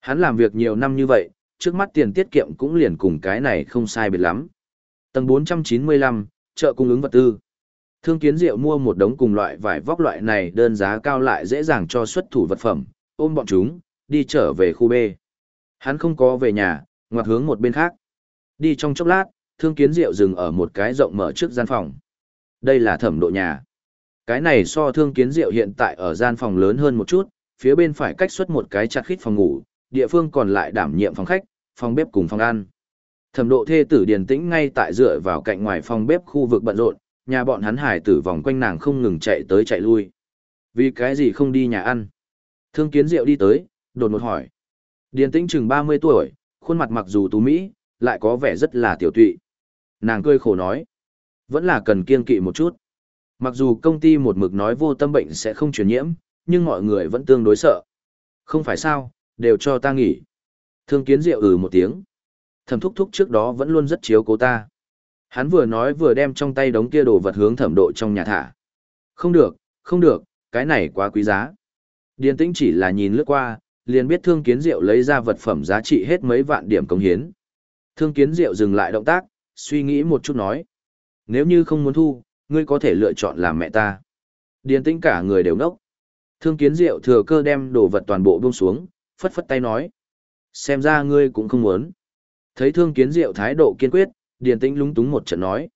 Hắn làm việc nhiều năm như vậy, trước mắt tiền tiết kiệm cũng liền cùng cái này không sai biệt lắm. Tầng 495, chợ cung ứng vật tư. Thương kiến diệu mua một đống cùng loại vải vóc loại này đơn giá cao lại dễ dàng cho xuất thủ vật phẩm, ôm bọn chúng, đi trở về khu B. Hắn không có về nhà, ngoặt hướng một bên khác. Đi trong chốc lát, thương kiến diệu dừng ở một cái rộng mở trước gian phòng. Đây là thẩm độ nhà. Cái này so thương kiến diệu hiện tại ở gian phòng lớn hơn một chút, phía bên phải cách xuất một cái chặt khít phòng ngủ, địa phương còn lại đảm nhiệm phòng khách, phòng bếp cùng phòng ăn. Thẩm độ thê tử điền tĩnh ngay tại dựa vào cạnh ngoài phòng bếp khu vực bận rộn, nhà bọn hắn hải tử vòng quanh nàng không ngừng chạy tới chạy lui. Vì cái gì không đi nhà ăn? Thương kiến diệu đi tới, đột một hỏi. Điền tĩnh chừng 30 tuổi, khuôn mặt mặc dù tú Mỹ, lại có vẻ rất là tiểu tụy. Nàng cười khổ nói. Vẫn là cần kiên kỵ một chút. Mặc dù công ty một mực nói vô tâm bệnh sẽ không truyền nhiễm, nhưng mọi người vẫn tương đối sợ. Không phải sao, đều cho ta nghỉ. Thương kiến diệu ừ một tiếng. Thẩm thúc thúc trước đó vẫn luôn rất chiếu cố ta. Hắn vừa nói vừa đem trong tay đống kia đồ vật hướng thẩm độ trong nhà thả. Không được, không được, cái này quá quý giá. Điền tĩnh chỉ là nhìn lướt qua, liền biết thương kiến diệu lấy ra vật phẩm giá trị hết mấy vạn điểm công hiến. Thương kiến diệu dừng lại động tác, suy nghĩ một chút nói. Nếu như không muốn thu, ngươi có thể lựa chọn làm mẹ ta. Điền tĩnh cả người đều nốc. Thương kiến diệu thừa cơ đem đồ vật toàn bộ buông xuống, phất phất tay nói. Xem ra ngươi cũng không muốn. Thấy thương kiến diệu thái độ kiên quyết, điền tĩnh lúng túng một trận nói.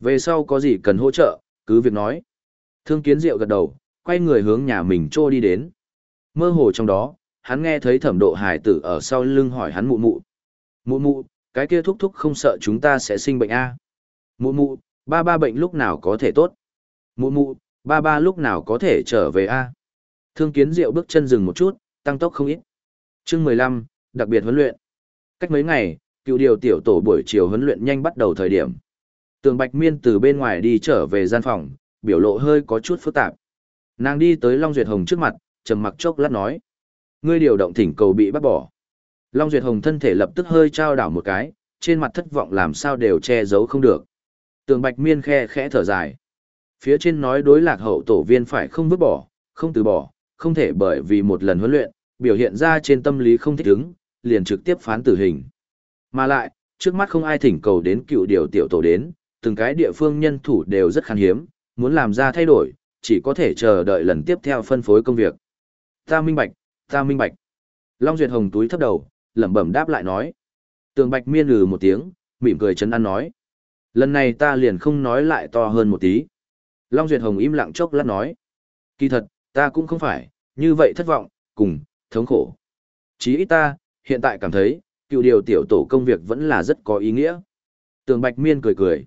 Về sau có gì cần hỗ trợ, cứ việc nói. Thương kiến diệu gật đầu, quay người hướng nhà mình trô đi đến. Mơ hồ trong đó, hắn nghe thấy thẩm độ Hải tử ở sau lưng hỏi hắn mụ mụ. Mụ mụ, cái kia thúc thúc không sợ chúng ta sẽ sinh bệnh a Mụ mụ, ba ba bệnh lúc nào có thể tốt? Mụ mụ, ba ba lúc nào có thể trở về a Thương kiến diệu bước chân dừng một chút, tăng tốc không ít chương mười lăm đặc biệt huấn luyện. Cách mấy ngày, cựu điều tiểu tổ buổi chiều huấn luyện nhanh bắt đầu thời điểm. Tường Bạch Miên từ bên ngoài đi trở về gian phòng, biểu lộ hơi có chút phức tạp. Nàng đi tới Long Duyệt Hồng trước mặt, trầm mặc chốc lát nói. Ngươi điều động thỉnh cầu bị bắt bỏ. Long Duyệt Hồng thân thể lập tức hơi trao đảo một cái, trên mặt thất vọng làm sao đều che giấu không được. Tường Bạch Miên khe khẽ thở dài. Phía trên nói đối lạc hậu tổ viên phải không vứt bỏ, không từ bỏ, không thể bởi vì một lần huấn luyện, biểu hiện ra trên tâm lý không thích ứng, liền trực tiếp phán tử hình. Mà lại, trước mắt không ai thỉnh cầu đến cựu điều tiểu tổ đến, từng cái địa phương nhân thủ đều rất khan hiếm, muốn làm ra thay đổi, chỉ có thể chờ đợi lần tiếp theo phân phối công việc. Ta minh bạch, ta minh bạch. Long Duyệt Hồng túi thấp đầu, lẩm bẩm đáp lại nói. Tường Bạch miên lừ một tiếng, mỉm cười chấn an nói. Lần này ta liền không nói lại to hơn một tí. Long Duyệt Hồng im lặng chốc lát nói. Kỳ thật, ta cũng không phải, như vậy thất vọng, cùng, thống khổ. Chí ít ta, hiện tại cảm thấy, cựu điều tiểu tổ công việc vẫn là rất có ý nghĩa. Tường Bạch Miên cười cười.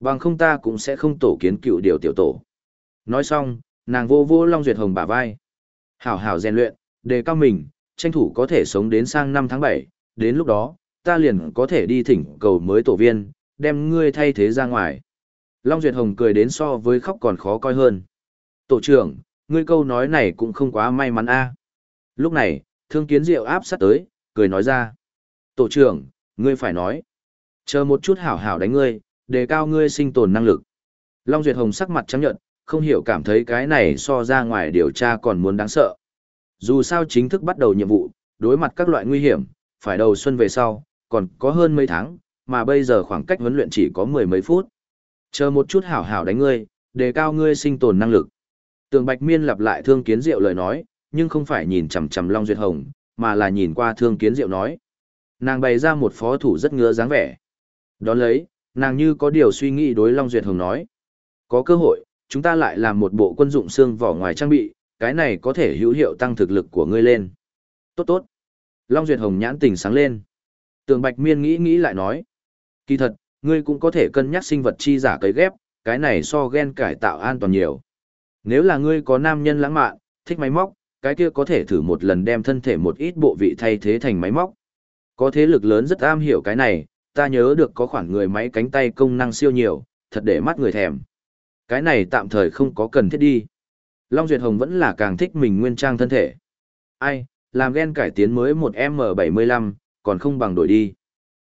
Bằng không ta cũng sẽ không tổ kiến cựu điều tiểu tổ. Nói xong, nàng vô vô Long Duyệt Hồng bả vai. Hảo hảo rèn luyện, đề cao mình, tranh thủ có thể sống đến sang năm tháng 7, đến lúc đó, ta liền có thể đi thỉnh cầu mới tổ viên, đem ngươi thay thế ra ngoài. Long Duyệt Hồng cười đến so với khóc còn khó coi hơn. Tổ trưởng, ngươi câu nói này cũng không quá may mắn a. Lúc này, thương kiến diệu áp sát tới, cười nói ra. Tổ trưởng, ngươi phải nói. Chờ một chút hảo hảo đánh ngươi, đề cao ngươi sinh tồn năng lực. Long Duyệt Hồng sắc mặt trắng nhận, không hiểu cảm thấy cái này so ra ngoài điều tra còn muốn đáng sợ. Dù sao chính thức bắt đầu nhiệm vụ, đối mặt các loại nguy hiểm, phải đầu xuân về sau, còn có hơn mấy tháng, mà bây giờ khoảng cách huấn luyện chỉ có mười mấy phút. Chờ một chút hảo hảo đánh ngươi, đề cao ngươi sinh tồn năng lực. Tường Bạch Miên lặp lại Thương Kiến Diệu lời nói, nhưng không phải nhìn chằm chằm Long Duyệt Hồng, mà là nhìn qua Thương Kiến Diệu nói. Nàng bày ra một phó thủ rất ngứa dáng vẻ. Đón lấy, nàng như có điều suy nghĩ đối Long Duyệt Hồng nói. Có cơ hội, chúng ta lại làm một bộ quân dụng xương vỏ ngoài trang bị, cái này có thể hữu hiệu tăng thực lực của ngươi lên. Tốt tốt. Long Duyệt Hồng nhãn tình sáng lên. Tường Bạch Miên nghĩ nghĩ lại nói. Kỳ thật, ngươi cũng có thể cân nhắc sinh vật chi giả cấy ghép, cái này so gen cải tạo an toàn nhiều. Nếu là ngươi có nam nhân lãng mạn, thích máy móc, cái kia có thể thử một lần đem thân thể một ít bộ vị thay thế thành máy móc. Có thế lực lớn rất am hiểu cái này, ta nhớ được có khoảng người máy cánh tay công năng siêu nhiều, thật để mắt người thèm. Cái này tạm thời không có cần thiết đi. Long Duyệt Hồng vẫn là càng thích mình nguyên trang thân thể. Ai, làm gen cải tiến mới một M75, còn không bằng đổi đi.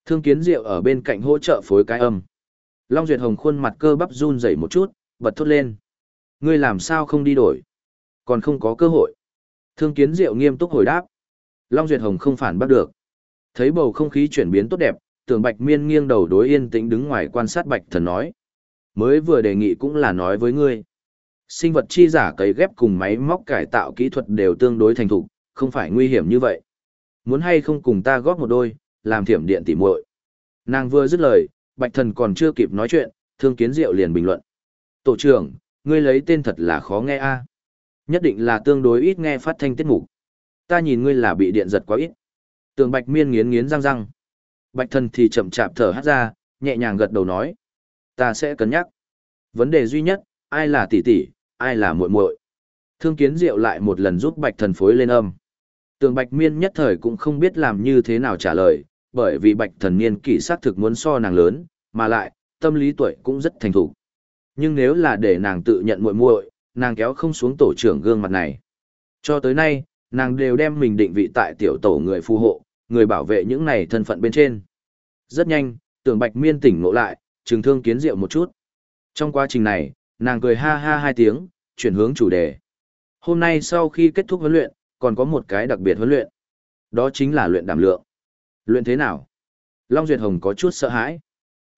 Thương kiến diệu ở bên cạnh hỗ trợ phối cái âm. Long Duyệt Hồng khuôn mặt cơ bắp run rẩy một chút, bật thốt lên. Ngươi làm sao không đi đổi? Còn không có cơ hội. Thương kiến diệu nghiêm túc hồi đáp. Long Duyệt Hồng không phản bắt được. Thấy bầu không khí chuyển biến tốt đẹp, tưởng Bạch Miên nghiêng đầu đối yên tĩnh đứng ngoài quan sát Bạch Thần nói. Mới vừa đề nghị cũng là nói với ngươi. Sinh vật chi giả cấy ghép cùng máy móc cải tạo kỹ thuật đều tương đối thành thục, không phải nguy hiểm như vậy. Muốn hay không cùng ta góp một đôi, làm thiểm điện tỉ muội. Nàng vừa dứt lời, Bạch Thần còn chưa kịp nói chuyện, Thương Kiến Diệu liền bình luận. Tổ trưởng, ngươi lấy tên thật là khó nghe a. Nhất định là tương đối ít nghe phát thanh tiết mục. Ta nhìn ngươi là bị điện giật quá ít. Tường Bạch Miên nghiến nghiến răng răng. Bạch Thần thì chậm chạp thở hắt ra, nhẹ nhàng gật đầu nói. Ta sẽ cân nhắc. Vấn đề duy nhất, ai là tỷ tỷ, ai là muội muội. Thương Kiến Diệu lại một lần giúp Bạch Thần phối lên âm. Tường Bạch Miên nhất thời cũng không biết làm như thế nào trả lời, bởi vì Bạch Thần niên kỷ sát thực muốn so nàng lớn, mà lại, tâm lý tuổi cũng rất thành thục. Nhưng nếu là để nàng tự nhận muội muội, nàng kéo không xuống tổ trưởng gương mặt này. Cho tới nay, nàng đều đem mình định vị tại tiểu tổ người phù hộ, người bảo vệ những này thân phận bên trên. Rất nhanh, tưởng Bạch Miên tỉnh ngộ lại, trừng thương kiến diệu một chút. Trong quá trình này, nàng cười ha ha hai tiếng, chuyển hướng chủ đề. Hôm nay sau khi kết thúc huấn luyện, còn có một cái đặc biệt huấn luyện. Đó chính là luyện đảm lượng. Luyện thế nào? Long Duyệt Hồng có chút sợ hãi.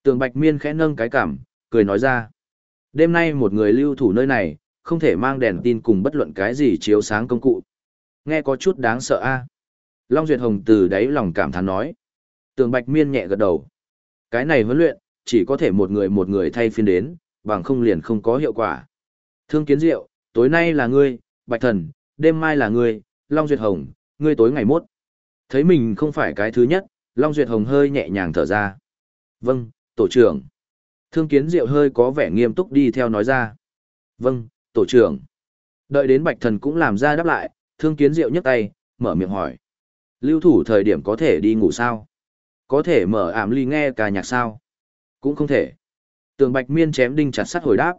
Tường Bạch Miên khẽ nâng cái cảm, cười nói ra. Đêm nay một người lưu thủ nơi này, không thể mang đèn tin cùng bất luận cái gì chiếu sáng công cụ. Nghe có chút đáng sợ a. Long Duyệt Hồng từ đáy lòng cảm thán nói. Tường Bạch Miên nhẹ gật đầu. Cái này huấn luyện, chỉ có thể một người một người thay phiên đến, bằng không liền không có hiệu quả. Thương Kiến Diệu, tối nay là ngươi, Bạch Thần, đêm mai là ngươi, Long Duyệt Hồng, ngươi tối ngày mốt. Thấy mình không phải cái thứ nhất, Long Duyệt Hồng hơi nhẹ nhàng thở ra. Vâng, tổ trưởng. Thương Kiến Diệu hơi có vẻ nghiêm túc đi theo nói ra. Vâng, tổ trưởng. Đợi đến Bạch Thần cũng làm ra đáp lại, Thương Kiến Diệu nhấc tay, mở miệng hỏi. Lưu thủ thời điểm có thể đi ngủ sao? Có thể mở ảm ly nghe ca nhạc sao? Cũng không thể. Tường Bạch Miên chém đinh chặt sắt hồi đáp.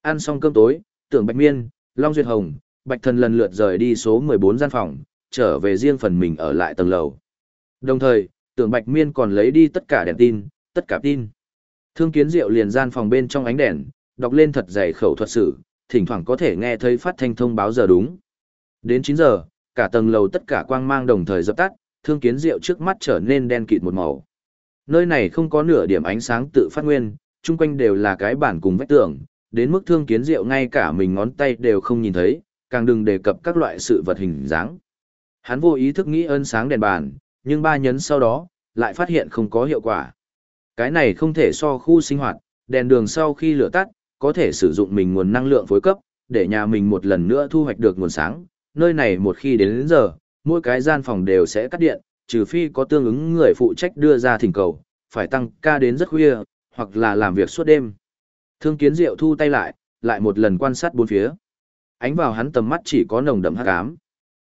Ăn xong cơm tối, Tưởng Bạch Miên, Long Duyệt Hồng, Bạch Thần lần lượt rời đi số 14 gian phòng, trở về riêng phần mình ở lại tầng lầu. Đồng thời, Tưởng Bạch Miên còn lấy đi tất cả đèn tin, tất cả tin. Thương Kiến Diệu liền gian phòng bên trong ánh đèn, đọc lên thật dày khẩu thuật sử, thỉnh thoảng có thể nghe thấy phát thanh thông báo giờ đúng. Đến 9 giờ, cả tầng lầu tất cả quang mang đồng thời dập tắt, Thương Kiến Diệu trước mắt trở nên đen kịt một màu. Nơi này không có nửa điểm ánh sáng tự phát nguyên, chung quanh đều là cái bản cùng vách tường, đến mức Thương Kiến Diệu ngay cả mình ngón tay đều không nhìn thấy, càng đừng đề cập các loại sự vật hình dáng. Hắn vô ý thức nghĩ ơn sáng đèn bàn, nhưng ba nhấn sau đó, lại phát hiện không có hiệu quả. Cái này không thể so khu sinh hoạt, đèn đường sau khi lửa tắt, có thể sử dụng mình nguồn năng lượng phối cấp, để nhà mình một lần nữa thu hoạch được nguồn sáng. Nơi này một khi đến, đến giờ, mỗi cái gian phòng đều sẽ cắt điện, trừ phi có tương ứng người phụ trách đưa ra thỉnh cầu, phải tăng ca đến rất khuya, hoặc là làm việc suốt đêm. Thương kiến diệu thu tay lại, lại một lần quan sát bốn phía. Ánh vào hắn tầm mắt chỉ có nồng đậm hắc ám.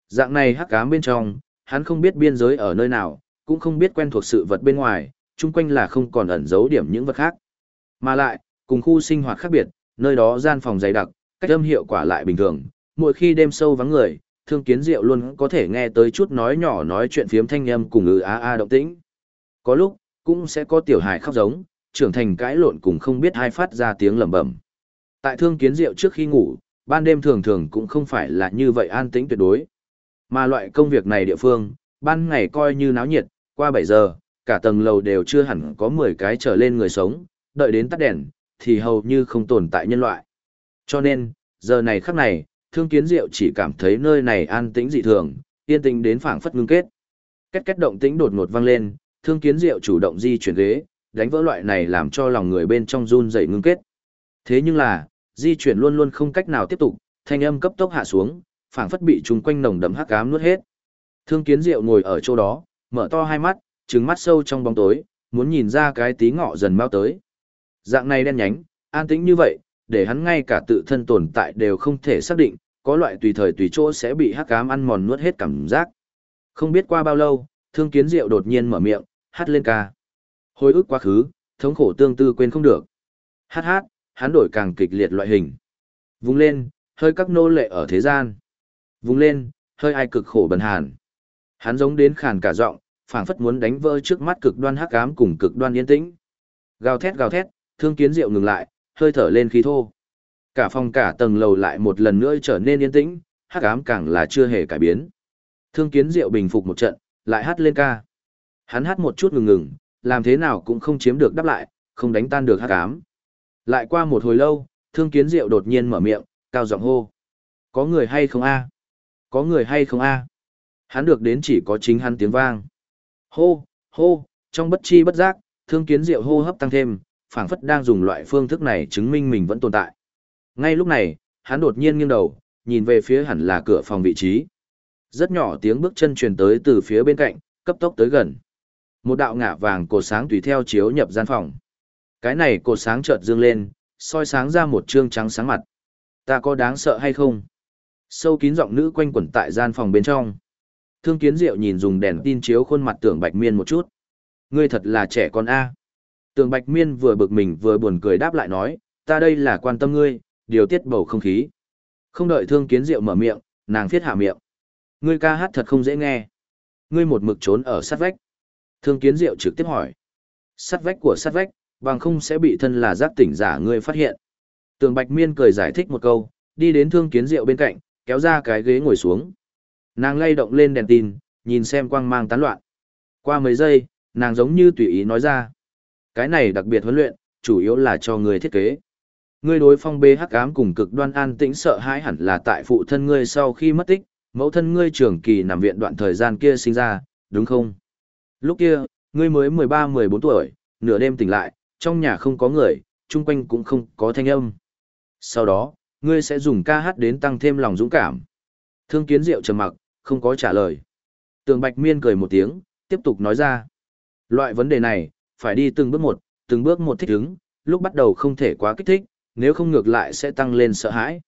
Dạng này hắc ám bên trong, hắn không biết biên giới ở nơi nào, cũng không biết quen thuộc sự vật bên ngoài, chung quanh là không còn ẩn giấu điểm những vật khác. Mà lại, cùng khu sinh hoạt khác biệt, nơi đó gian phòng dày đặc, cách âm hiệu quả lại bình thường, mỗi khi đêm sâu vắng người, thương kiến diệu luôn có thể nghe tới chút nói nhỏ nói chuyện phiếm thanh âm cùng ư a a động tĩnh. Có lúc, cũng sẽ có tiểu hài khóc giống, trưởng thành cãi lộn cùng không biết hai phát ra tiếng lẩm bẩm. Tại thương kiến diệu trước khi ngủ, ban đêm thường thường cũng không phải là như vậy an tĩnh tuyệt đối. Mà loại công việc này địa phương, ban ngày coi như náo nhiệt, qua 7 giờ, cả tầng lầu đều chưa hẳn có 10 cái trở lên người sống, đợi đến tắt đèn, thì hầu như không tồn tại nhân loại. Cho nên, giờ này khắc này, thương kiến diệu chỉ cảm thấy nơi này an tĩnh dị thường, yên tĩnh đến phảng phất ngưng kết. Két két động tĩnh đột ngột vang lên, thương kiến diệu chủ động di chuyển ghế, đánh vỡ loại này làm cho lòng người bên trong run dậy ngưng kết. Thế nhưng là, di chuyển luôn luôn không cách nào tiếp tục, thanh âm cấp tốc hạ xuống, phảng phất bị trùng quanh nồng đậm hắc ám nuốt hết. Thương kiến diệu ngồi ở chỗ đó, mở to hai mắt, trừng mắt sâu trong bóng tối, muốn nhìn ra cái tí ngọ dần mau tới. Dạng này đen nhánh, an tĩnh như vậy, để hắn ngay cả tự thân tồn tại đều không thể xác định, có loại tùy thời tùy chỗ sẽ bị hắc ám ăn mòn nuốt hết cảm giác. Không biết qua bao lâu, Thương Kiến Diệu đột nhiên mở miệng, hát lên ca. Hồi ức quá khứ, thống khổ tương tư quên không được. Hát hát, hắn đổi càng kịch liệt loại hình. Vung lên, hơi các nô lệ ở thế gian. Vung lên, hơi ai cực khổ bần hàn. Hắn giống đến khàn cả giọng, phảng phất muốn đánh vỡ trước mắt cực đoan hắc ám cùng cực đoan yên tĩnh. Gào thét gào thét, Thương Kiến Diệu ngừng lại, hơi thở lên khí thô. Cả phòng cả tầng lầu lại một lần nữa trở nên yên tĩnh, hắc ám càng là chưa hề cải biến. Thương Kiến Diệu bình phục một trận, lại hát lên ca. Hắn hát một chút ngừng ngừng, làm thế nào cũng không chiếm được đáp lại, không đánh tan được hắc ám. Lại qua một hồi lâu, Thương Kiến Diệu đột nhiên mở miệng, cao giọng hô: "Có người hay không a? Có người hay không a?" Hắn được đến chỉ có chính hắn tiếng vang. Hô, hô, trong bất chi bất giác, Thương Kiến Diệu hô hấp tăng thêm, phảng phất đang dùng loại phương thức này chứng minh mình vẫn tồn tại. Ngay lúc này, hắn đột nhiên nghiêng đầu, nhìn về phía hẳn là cửa phòng vị trí. Rất nhỏ tiếng bước chân truyền tới từ phía bên cạnh, cấp tốc tới gần. Một đạo ngả vàng cột sáng tùy theo chiếu nhập gian phòng. Cái này cột sáng chợt dương lên, soi sáng ra một trương trắng sáng mặt. Ta có đáng sợ hay không? Sâu kín giọng nữ quanh quẩn tại gian phòng bên trong. Thương kiến diệu nhìn dùng đèn tin chiếu khuôn mặt tưởng bạch miên một chút. Ngươi thật là trẻ con A. Tường Bạch Miên vừa bực mình vừa buồn cười đáp lại nói, ta đây là quan tâm ngươi, điều tiết bầu không khí. Không đợi thương kiến diệu mở miệng, nàng phiết hạ miệng. Ngươi ca hát thật không dễ nghe. Ngươi một mực trốn ở sát vách. Thương kiến diệu trực tiếp hỏi. Sát vách của sát vách, bằng không sẽ bị thân là giác tỉnh giả ngươi phát hiện. Tường Bạch Miên cười giải thích một câu, đi đến thương kiến diệu bên cạnh, kéo ra cái ghế ngồi xuống. Nàng lay động lên đèn tin, nhìn xem quang mang tán loạn. Qua mấy giây, nàng giống như tùy ý nói ra. Cái này đặc biệt huấn luyện, chủ yếu là cho người thiết kế. Ngươi đối phong bê hắc ám cùng cực đoan an tĩnh sợ hãi hẳn là tại phụ thân ngươi sau khi mất tích, mẫu thân ngươi trưởng kỳ nằm viện đoạn thời gian kia sinh ra, đúng không? Lúc kia, ngươi mới 13-14 tuổi, nửa đêm tỉnh lại, trong nhà không có người, chung quanh cũng không có thanh âm. Sau đó, ngươi sẽ dùng ca hát đến tăng thêm lòng dũng cảm. Thương kiến diệu trầm mặc, không có trả lời. Tường Bạch Miên cười một tiếng, tiếp tục nói ra. Loại vấn đề này, phải đi từng bước một, từng bước một thích ứng, lúc bắt đầu không thể quá kích thích, nếu không ngược lại sẽ tăng lên sợ hãi.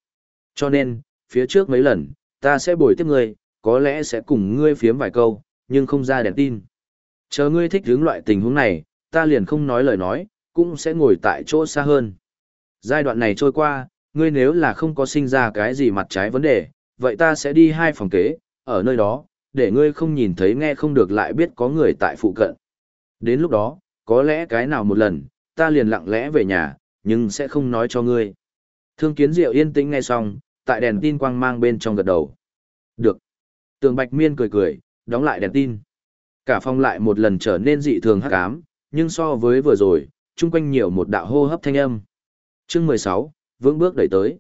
Cho nên, phía trước mấy lần, ta sẽ bồi tiếp ngươi, có lẽ sẽ cùng ngươi phiếm vài câu, nhưng không ra đèn tin. Chờ ngươi thích ứng loại tình huống này, ta liền không nói lời nói, cũng sẽ ngồi tại chỗ xa hơn. Giai đoạn này trôi qua, ngươi nếu là không có sinh ra cái gì mặt trái vấn đề, vậy ta sẽ đi hai phòng kế, ở nơi đó, để ngươi không nhìn thấy nghe không được lại biết có người tại phụ cận. Đến lúc đó, có lẽ cái nào một lần, ta liền lặng lẽ về nhà, nhưng sẽ không nói cho ngươi. Thương kiến diệu yên tĩnh nghe xong, tại đèn tin quang mang bên trong gật đầu. Được. Tường Bạch Miên cười cười, đóng lại đèn tin. Cả phòng lại một lần trở nên dị thường hắc ám, nhưng so với vừa rồi, chung quanh nhiều một đạo hô hấp thanh âm. Chương 16, vững bước đẩy tới.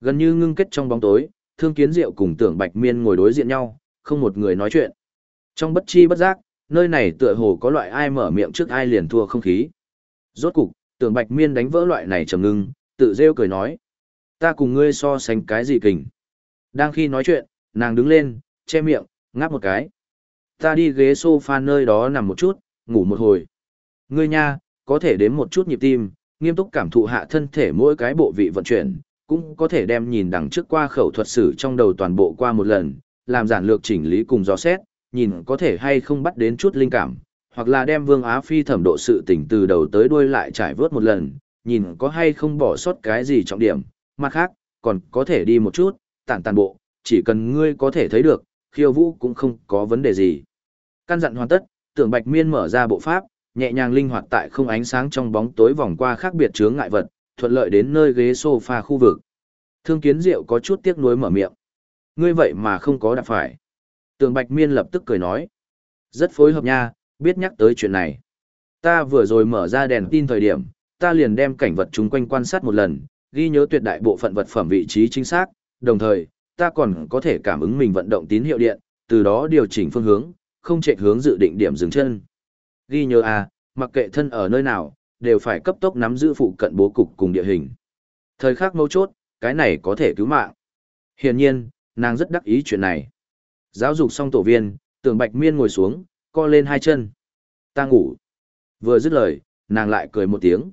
Gần như ngưng kết trong bóng tối, Thương Kiến Diệu cùng Tưởng Bạch Miên ngồi đối diện nhau, không một người nói chuyện. Trong bất chi bất giác, nơi này tựa hồ có loại ai mở miệng trước ai liền thua không khí. Rốt cục, tưởng bạch miên đánh vỡ loại này trầm ngưng, tự rêu cười nói. Ta cùng ngươi so sánh cái gì kình. Đang khi nói chuyện, nàng đứng lên, che miệng, ngáp một cái. Ta đi ghế sofa nơi đó nằm một chút, ngủ một hồi. Ngươi nha, có thể đếm một chút nhịp tim, nghiêm túc cảm thụ hạ thân thể mỗi cái bộ vị vận chuyển, cũng có thể đem nhìn đằng trước qua khẩu thuật sử trong đầu toàn bộ qua một lần, làm giản lược chỉnh lý cùng dò xét, nhìn có thể hay không bắt đến chút linh cảm, hoặc là đem Vương Á Phi thẩm độ sự tình từ đầu tới đuôi lại trải vớt một lần, nhìn có hay không bỏ sót cái gì trọng điểm, mặt khác, còn có thể đi một chút, tản tàn bộ, chỉ cần ngươi có thể thấy được, khiêu vũ cũng không có vấn đề gì. Căn dặn hoàn tất, tưởng bạch miên mở ra bộ pháp, nhẹ nhàng linh hoạt tại không ánh sáng trong bóng tối vòng qua khác biệt chướng ngại vật, thuận lợi đến nơi ghế sofa khu vực. Thương kiến diệu có chút tiếc nuối mở miệng. Ngươi vậy mà không có đạp phải. Tường bạch miên lập tức cười nói. Rất phối hợp nha, biết nhắc tới chuyện này. Ta vừa rồi mở ra đèn tin thời điểm, ta liền đem cảnh vật chung quanh quan sát một lần, ghi nhớ tuyệt đại bộ phận vật phẩm vị trí chính xác, đồng thời, ta còn có thể cảm ứng mình vận động tín hiệu điện, từ đó điều chỉnh phương hướng, không chạy hướng dự định điểm dừng chân. Ghi nhớ à, mặc kệ thân ở nơi nào, đều phải cấp tốc nắm giữ phụ cận bố cục cùng địa hình. Thời khắc mấu chốt, cái này có thể cứu mạng. Hiển nhiên, nàng rất đắc ý chuyện này. Giáo dục xong tổ viên, tưởng bạch miên ngồi xuống, co lên hai chân. Ta ngủ. Vừa dứt lời, nàng lại cười một tiếng.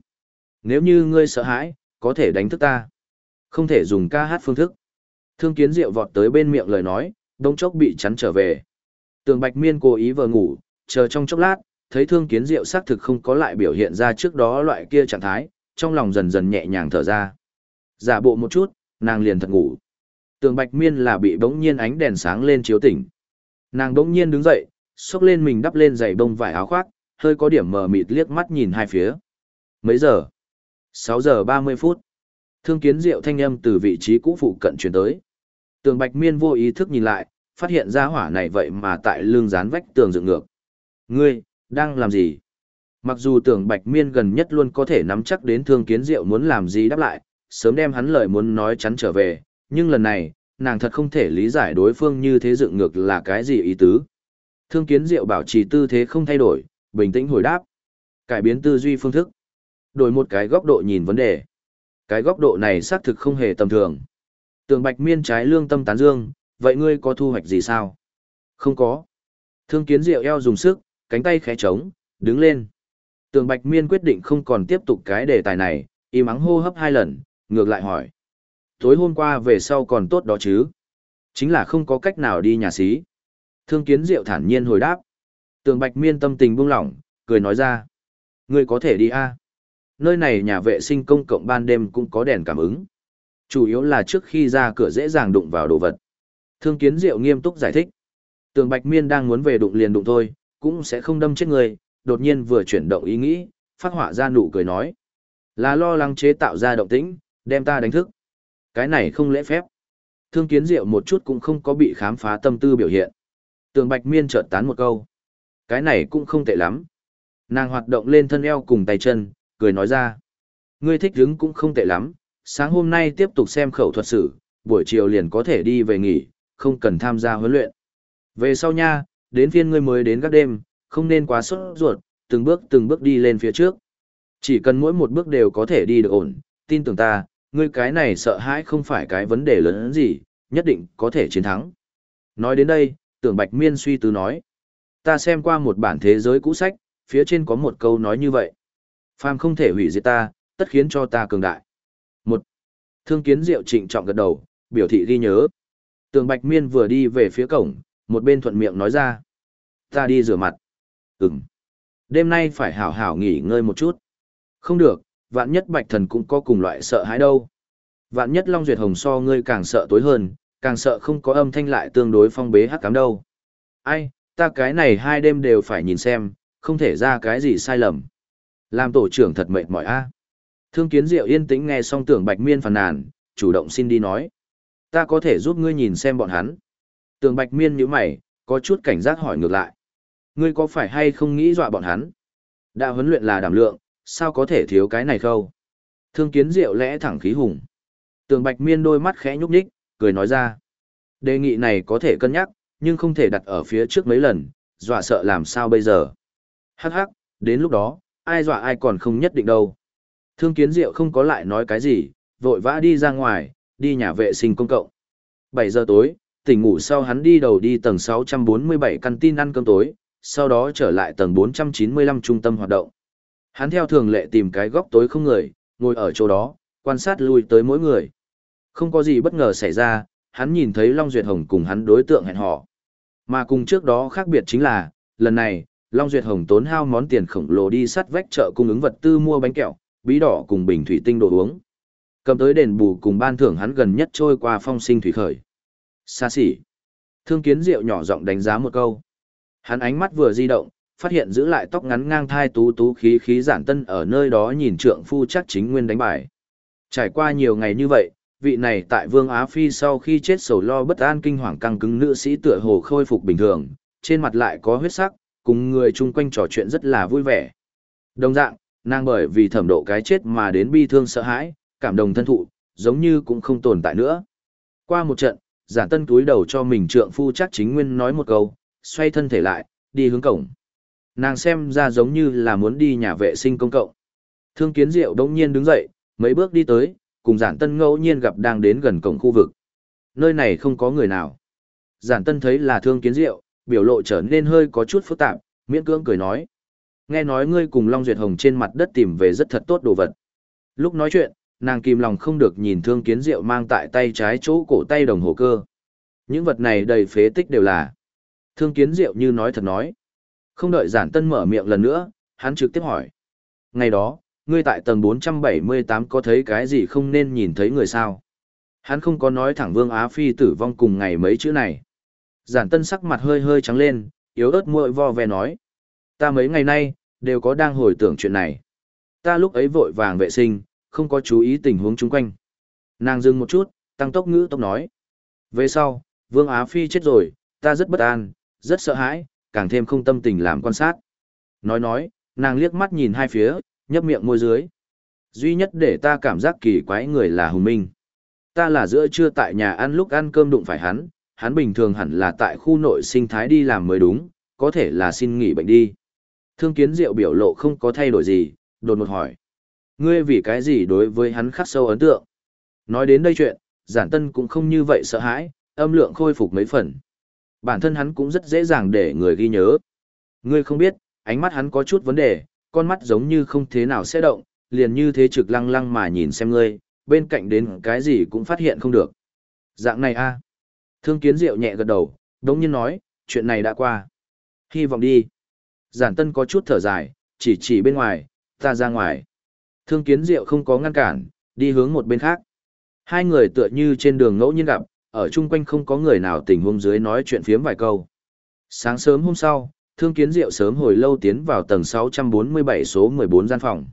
Nếu như ngươi sợ hãi, có thể đánh thức ta. Không thể dùng ca hát phương thức. Thương kiến diệu vọt tới bên miệng lời nói, đông chốc bị chắn trở về. Tường bạch miên cố ý vờ ngủ, chờ trong chốc lát, thấy thương kiến diệu xác thực không có lại biểu hiện ra trước đó loại kia trạng thái, trong lòng dần dần nhẹ nhàng thở ra. Giả bộ một chút, nàng liền thật ngủ. Tường bạch miên là bị bỗng nhiên ánh đèn sáng lên chiếu tỉnh. Nàng bỗng nhiên đứng dậy, xốc lên mình đắp lên giày bông vải áo khoác, hơi có điểm mờ mịt liếc mắt nhìn hai phía. Mấy giờ? 6 giờ 30 phút. Thương kiến diệu thanh âm từ vị trí cũ phụ cận chuyển tới. Tường Bạch Miên vô ý thức nhìn lại, phát hiện ra hỏa này vậy mà tại lưng dán vách tường dựng ngược. Ngươi, đang làm gì? Mặc dù tưởng Bạch Miên gần nhất luôn có thể nắm chắc đến thương kiến diệu muốn làm gì đáp lại, sớm đem hắn lời muốn nói chắn trở về, nhưng lần này, nàng thật không thể lý giải đối phương như thế dựng ngược là cái gì ý tứ. Thương kiến diệu bảo trì tư thế không thay đổi, bình tĩnh hồi đáp. Cải biến tư duy phương thức. Đổi một cái góc độ nhìn vấn đề. Cái góc độ này xác thực không hề tầm thường. Tường bạch miên trái lương tâm tán dương, vậy ngươi có thu hoạch gì sao? Không có. Thương kiến diệu eo dùng sức, cánh tay khẽ trống, đứng lên. Tường bạch miên quyết định không còn tiếp tục cái đề tài này, im ắng hô hấp hai lần, ngược lại hỏi. Tối hôm qua về sau còn tốt đó chứ? Chính là không có cách nào đi nhà xí. Thương kiến diệu thản nhiên hồi đáp. Tường bạch miên tâm tình buông lỏng, cười nói ra. Ngươi có thể đi a Nơi này nhà vệ sinh công cộng ban đêm cũng có đèn cảm ứng. Chủ yếu là trước khi ra cửa dễ dàng đụng vào đồ vật. Thương kiến diệu nghiêm túc giải thích. Tường Bạch Miên đang muốn về đụng liền đụng thôi, cũng sẽ không đâm chết người, đột nhiên vừa chuyển động ý nghĩ, phát họa ra nụ cười nói. Là lo lắng chế tạo ra động tĩnh, đem ta đánh thức. Cái này không lễ phép. Thương kiến diệu một chút cũng không có bị khám phá tâm tư biểu hiện. Tường Bạch Miên chợt tán một câu. Cái này cũng không tệ lắm. Nàng hoạt động lên thân eo cùng tay chân, cười nói ra. Ngươi thích hứng cũng không tệ lắm, sáng hôm nay tiếp tục xem khẩu thuật sử, buổi chiều liền có thể đi về nghỉ, không cần tham gia huấn luyện. Về sau nha, đến phiên ngươi mới đến các đêm, không nên quá sốt ruột, từng bước từng bước đi lên phía trước. Chỉ cần mỗi một bước đều có thể đi được ổn, tin tưởng ta, ngươi cái này sợ hãi không phải cái vấn đề lớn gì, nhất định có thể chiến thắng. Nói đến đây, tưởng Bạch Miên suy tư nói. Ta xem qua một bản thế giới cũ sách, phía trên có một câu nói như vậy. Phàm không thể hủy diệt ta, tất khiến cho ta cường đại. Một. Thương kiến diệu trịnh trọng gật đầu, biểu thị ghi nhớ. Tường Bạch Miên vừa đi về phía cổng, một bên thuận miệng nói ra. Ta đi rửa mặt. Ừm. Đêm nay phải hảo hảo nghỉ ngơi một chút. Không được, vạn nhất Bạch Thần cũng có cùng loại sợ hãi đâu. Vạn nhất Long Duyệt Hồng so ngươi càng sợ tối hơn, càng sợ không có âm thanh lại tương đối phong bế hắc cám đâu. Ai, ta cái này hai đêm đều phải nhìn xem, không thể ra cái gì sai lầm. Làm tổ trưởng thật mệt mỏi a. Thương kiến diệu yên tĩnh nghe xong tưởng bạch miên phàn nàn, chủ động xin đi nói. Ta có thể giúp ngươi nhìn xem bọn hắn. Tưởng bạch miên nhíu mày, có chút cảnh giác hỏi ngược lại. Ngươi có phải hay không nghĩ dọa bọn hắn? Đã huấn luyện là đảm lượng, sao có thể thiếu cái này khâu? Thương kiến diệu lẽ thẳng khí hùng. Tường bạch miên đôi mắt khẽ nhúc nhích, cười nói ra. Đề nghị này có thể cân nhắc, nhưng không thể đặt ở phía trước mấy lần, dọa sợ làm sao bây giờ. Hắc hắc, đến lúc đó, ai dọa ai còn không nhất định đâu. Thương kiến diệu không có lại nói cái gì, vội vã đi ra ngoài, đi nhà vệ sinh công cộng. 7 giờ tối, tỉnh ngủ sau hắn đi đầu đi tầng 647 căn tin ăn cơm tối, sau đó trở lại tầng 495 trung tâm hoạt động. Hắn theo thường lệ tìm cái góc tối không người, ngồi ở chỗ đó, quan sát lui tới mỗi người. Không có gì bất ngờ xảy ra, hắn nhìn thấy Long Duyệt Hồng cùng hắn đối tượng hẹn hò. Mà cùng trước đó khác biệt chính là, lần này, Long Duyệt Hồng tốn hao món tiền khổng lồ đi sắt vách chợ cung ứng vật tư mua bánh kẹo, bí đỏ cùng bình thủy tinh đồ uống. Cầm tới đền bù cùng ban thưởng hắn gần nhất trôi qua phong sinh thủy khởi. Xa xỉ. Thương kiến diệu nhỏ giọng đánh giá một câu. Hắn ánh mắt vừa di động, phát hiện giữ lại tóc ngắn ngang thai tú tú khí khí giản tân ở nơi đó nhìn trượng phu chắc chính nguyên đánh bài. Trải qua nhiều ngày như vậy, vị này tại Vương Á Phi sau khi chết sầu lo bất an kinh hoàng căng cứng nữ sĩ tựa hồ khôi phục bình thường, trên mặt lại có huyết sắc, cùng người chung quanh trò chuyện rất là vui vẻ. Đồng dạng, nàng bởi vì thẩm độ cái chết mà đến bi thương sợ hãi, cảm đồng thân thụ, giống như cũng không tồn tại nữa. Qua một trận, giản tân túi đầu cho mình trượng phu chắc chính nguyên nói một câu, xoay thân thể lại, đi hướng cổng. Nàng xem ra giống như là muốn đi nhà vệ sinh công cộng. Thương kiến diệu đông nhiên đứng dậy, mấy bước đi tới, cùng giản tân ngẫu nhiên gặp đang đến gần cổng khu vực. Nơi này không có người nào. Giản tân thấy là thương kiến diệu, biểu lộ trở nên hơi có chút phức tạp, miễn cưỡng cười nói. Nghe nói ngươi cùng Long Duyệt Hồng trên mặt đất tìm về rất thật tốt đồ vật. Lúc nói chuyện, nàng kìm lòng không được nhìn thương kiến diệu mang tại tay trái chỗ cổ tay đồng hồ cơ. Những vật này đầy phế tích đều là. Thương kiến diệu như nói thật nói. Không đợi giản tân mở miệng lần nữa, hắn trực tiếp hỏi. Ngày đó, ngươi tại tầng 478 có thấy cái gì không nên nhìn thấy người sao? Hắn không có nói thẳng Vương Á Phi tử vong cùng ngày mấy chữ này. Giản tân sắc mặt hơi hơi trắng lên, yếu ớt muội vo ve nói. Ta mấy ngày nay, đều có đang hồi tưởng chuyện này. Ta lúc ấy vội vàng vệ sinh, không có chú ý tình huống chung quanh. Nàng dừng một chút, tăng tốc ngữ tốc nói. Về sau, Vương Á Phi chết rồi, ta rất bất an, rất sợ hãi, càng thêm không tâm tình làm quan sát. Nói nói, nàng liếc mắt nhìn hai phía, nhấp miệng môi dưới. Duy nhất để ta cảm giác kỳ quái người là Hùng Minh. Ta là giữa trưa tại nhà ăn lúc ăn cơm đụng phải hắn, hắn bình thường hẳn là tại khu nội sinh thái đi làm mới đúng, có thể là xin nghỉ bệnh đi. Thương kiến diệu biểu lộ không có thay đổi gì, đột một hỏi. Ngươi vì cái gì đối với hắn khắc sâu ấn tượng? Nói đến đây chuyện, giản tân cũng không như vậy sợ hãi, âm lượng khôi phục mấy phần. Bản thân hắn cũng rất dễ dàng để người ghi nhớ. Ngươi không biết, ánh mắt hắn có chút vấn đề, con mắt giống như không thế nào sẽ động, liền như thế trực lăng lăng mà nhìn xem ngươi, bên cạnh đến cái gì cũng phát hiện không được. Dạng này a Thương kiến diệu nhẹ gật đầu, đống nhiên nói, chuyện này đã qua. Hy vọng đi. Giản tân có chút thở dài, chỉ chỉ bên ngoài, ta ra ngoài. Thương kiến diệu không có ngăn cản, đi hướng một bên khác. Hai người tựa như trên đường ngẫu nhiên gặp, ở chung quanh không có người nào tình huống dưới nói chuyện phiếm vài câu. Sáng sớm hôm sau, Thương Kiến Diệu sớm hồi lâu tiến vào tầng 647 số 14 gian phòng.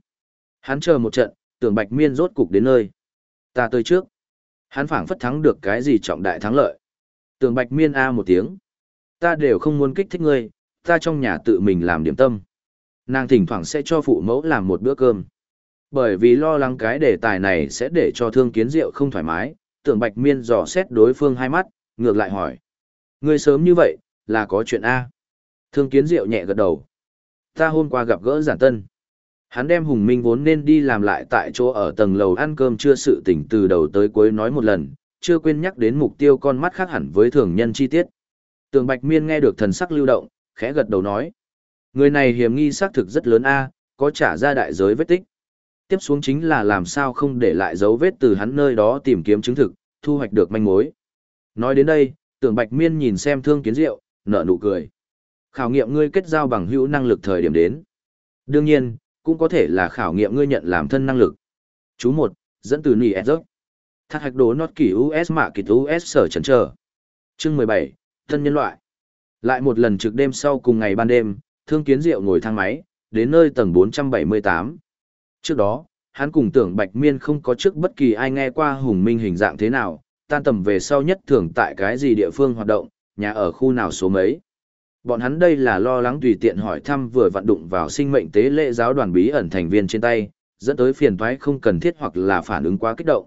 Hắn chờ một trận, tưởng Bạch Miên rốt cục đến nơi. Ta tới trước. Hắn phảng phất thắng được cái gì trọng đại thắng lợi. Tưởng Bạch Miên a một tiếng. Ta đều không muốn kích thích ngươi, ta trong nhà tự mình làm điểm tâm. Nàng thỉnh thoảng sẽ cho phụ mẫu làm một bữa cơm. Bởi vì lo lắng cái đề tài này sẽ để cho Thương Kiến Diệu không thoải mái, tưởng Bạch Miên dò xét đối phương hai mắt, ngược lại hỏi. Ngươi sớm như vậy, là có chuyện A. Thương kiến diệu nhẹ gật đầu. Ta hôm qua gặp gỡ giản tân. Hắn đem Hùng Minh vốn nên đi làm lại tại chỗ ở tầng lầu ăn cơm chưa sự tỉnh từ đầu tới cuối nói một lần, chưa quên nhắc đến mục tiêu con mắt khác hẳn với thường nhân chi tiết. Tường Bạch Miên nghe được thần sắc lưu động, khẽ gật đầu nói. Người này hiểm nghi xác thực rất lớn a, có trả ra đại giới vết tích. Tiếp xuống chính là làm sao không để lại dấu vết từ hắn nơi đó tìm kiếm chứng thực, thu hoạch được manh mối. Nói đến đây, tưởng Bạch Miên nhìn xem thương kiến diệu, nở nụ cười. Khảo nghiệm ngươi kết giao bằng hữu năng lực thời điểm đến. Đương nhiên, cũng có thể là khảo nghiệm ngươi nhận làm thân năng lực. Chú một dẫn từ nỉ ẹt Thác hạch đố nốt kỷ US mạ kịch US sở chấn trở. Chương mười bảy thân nhân loại. Lại một lần trực đêm sau cùng ngày ban đêm, thương kiến diệu ngồi thang máy, đến nơi tầng bốn trăm bảy mươi tám Trước đó, hắn cùng tưởng Bạch Miên không có trước bất kỳ ai nghe qua Hùng Minh hình dạng thế nào, tan tầm về sau nhất thường tại cái gì địa phương hoạt động, nhà ở khu nào số mấy. Bọn hắn đây là lo lắng tùy tiện hỏi thăm vừa vận đụng vào sinh mệnh tế lễ giáo đoàn bí ẩn thành viên trên tay, dẫn tới phiền toái không cần thiết hoặc là phản ứng quá kích động.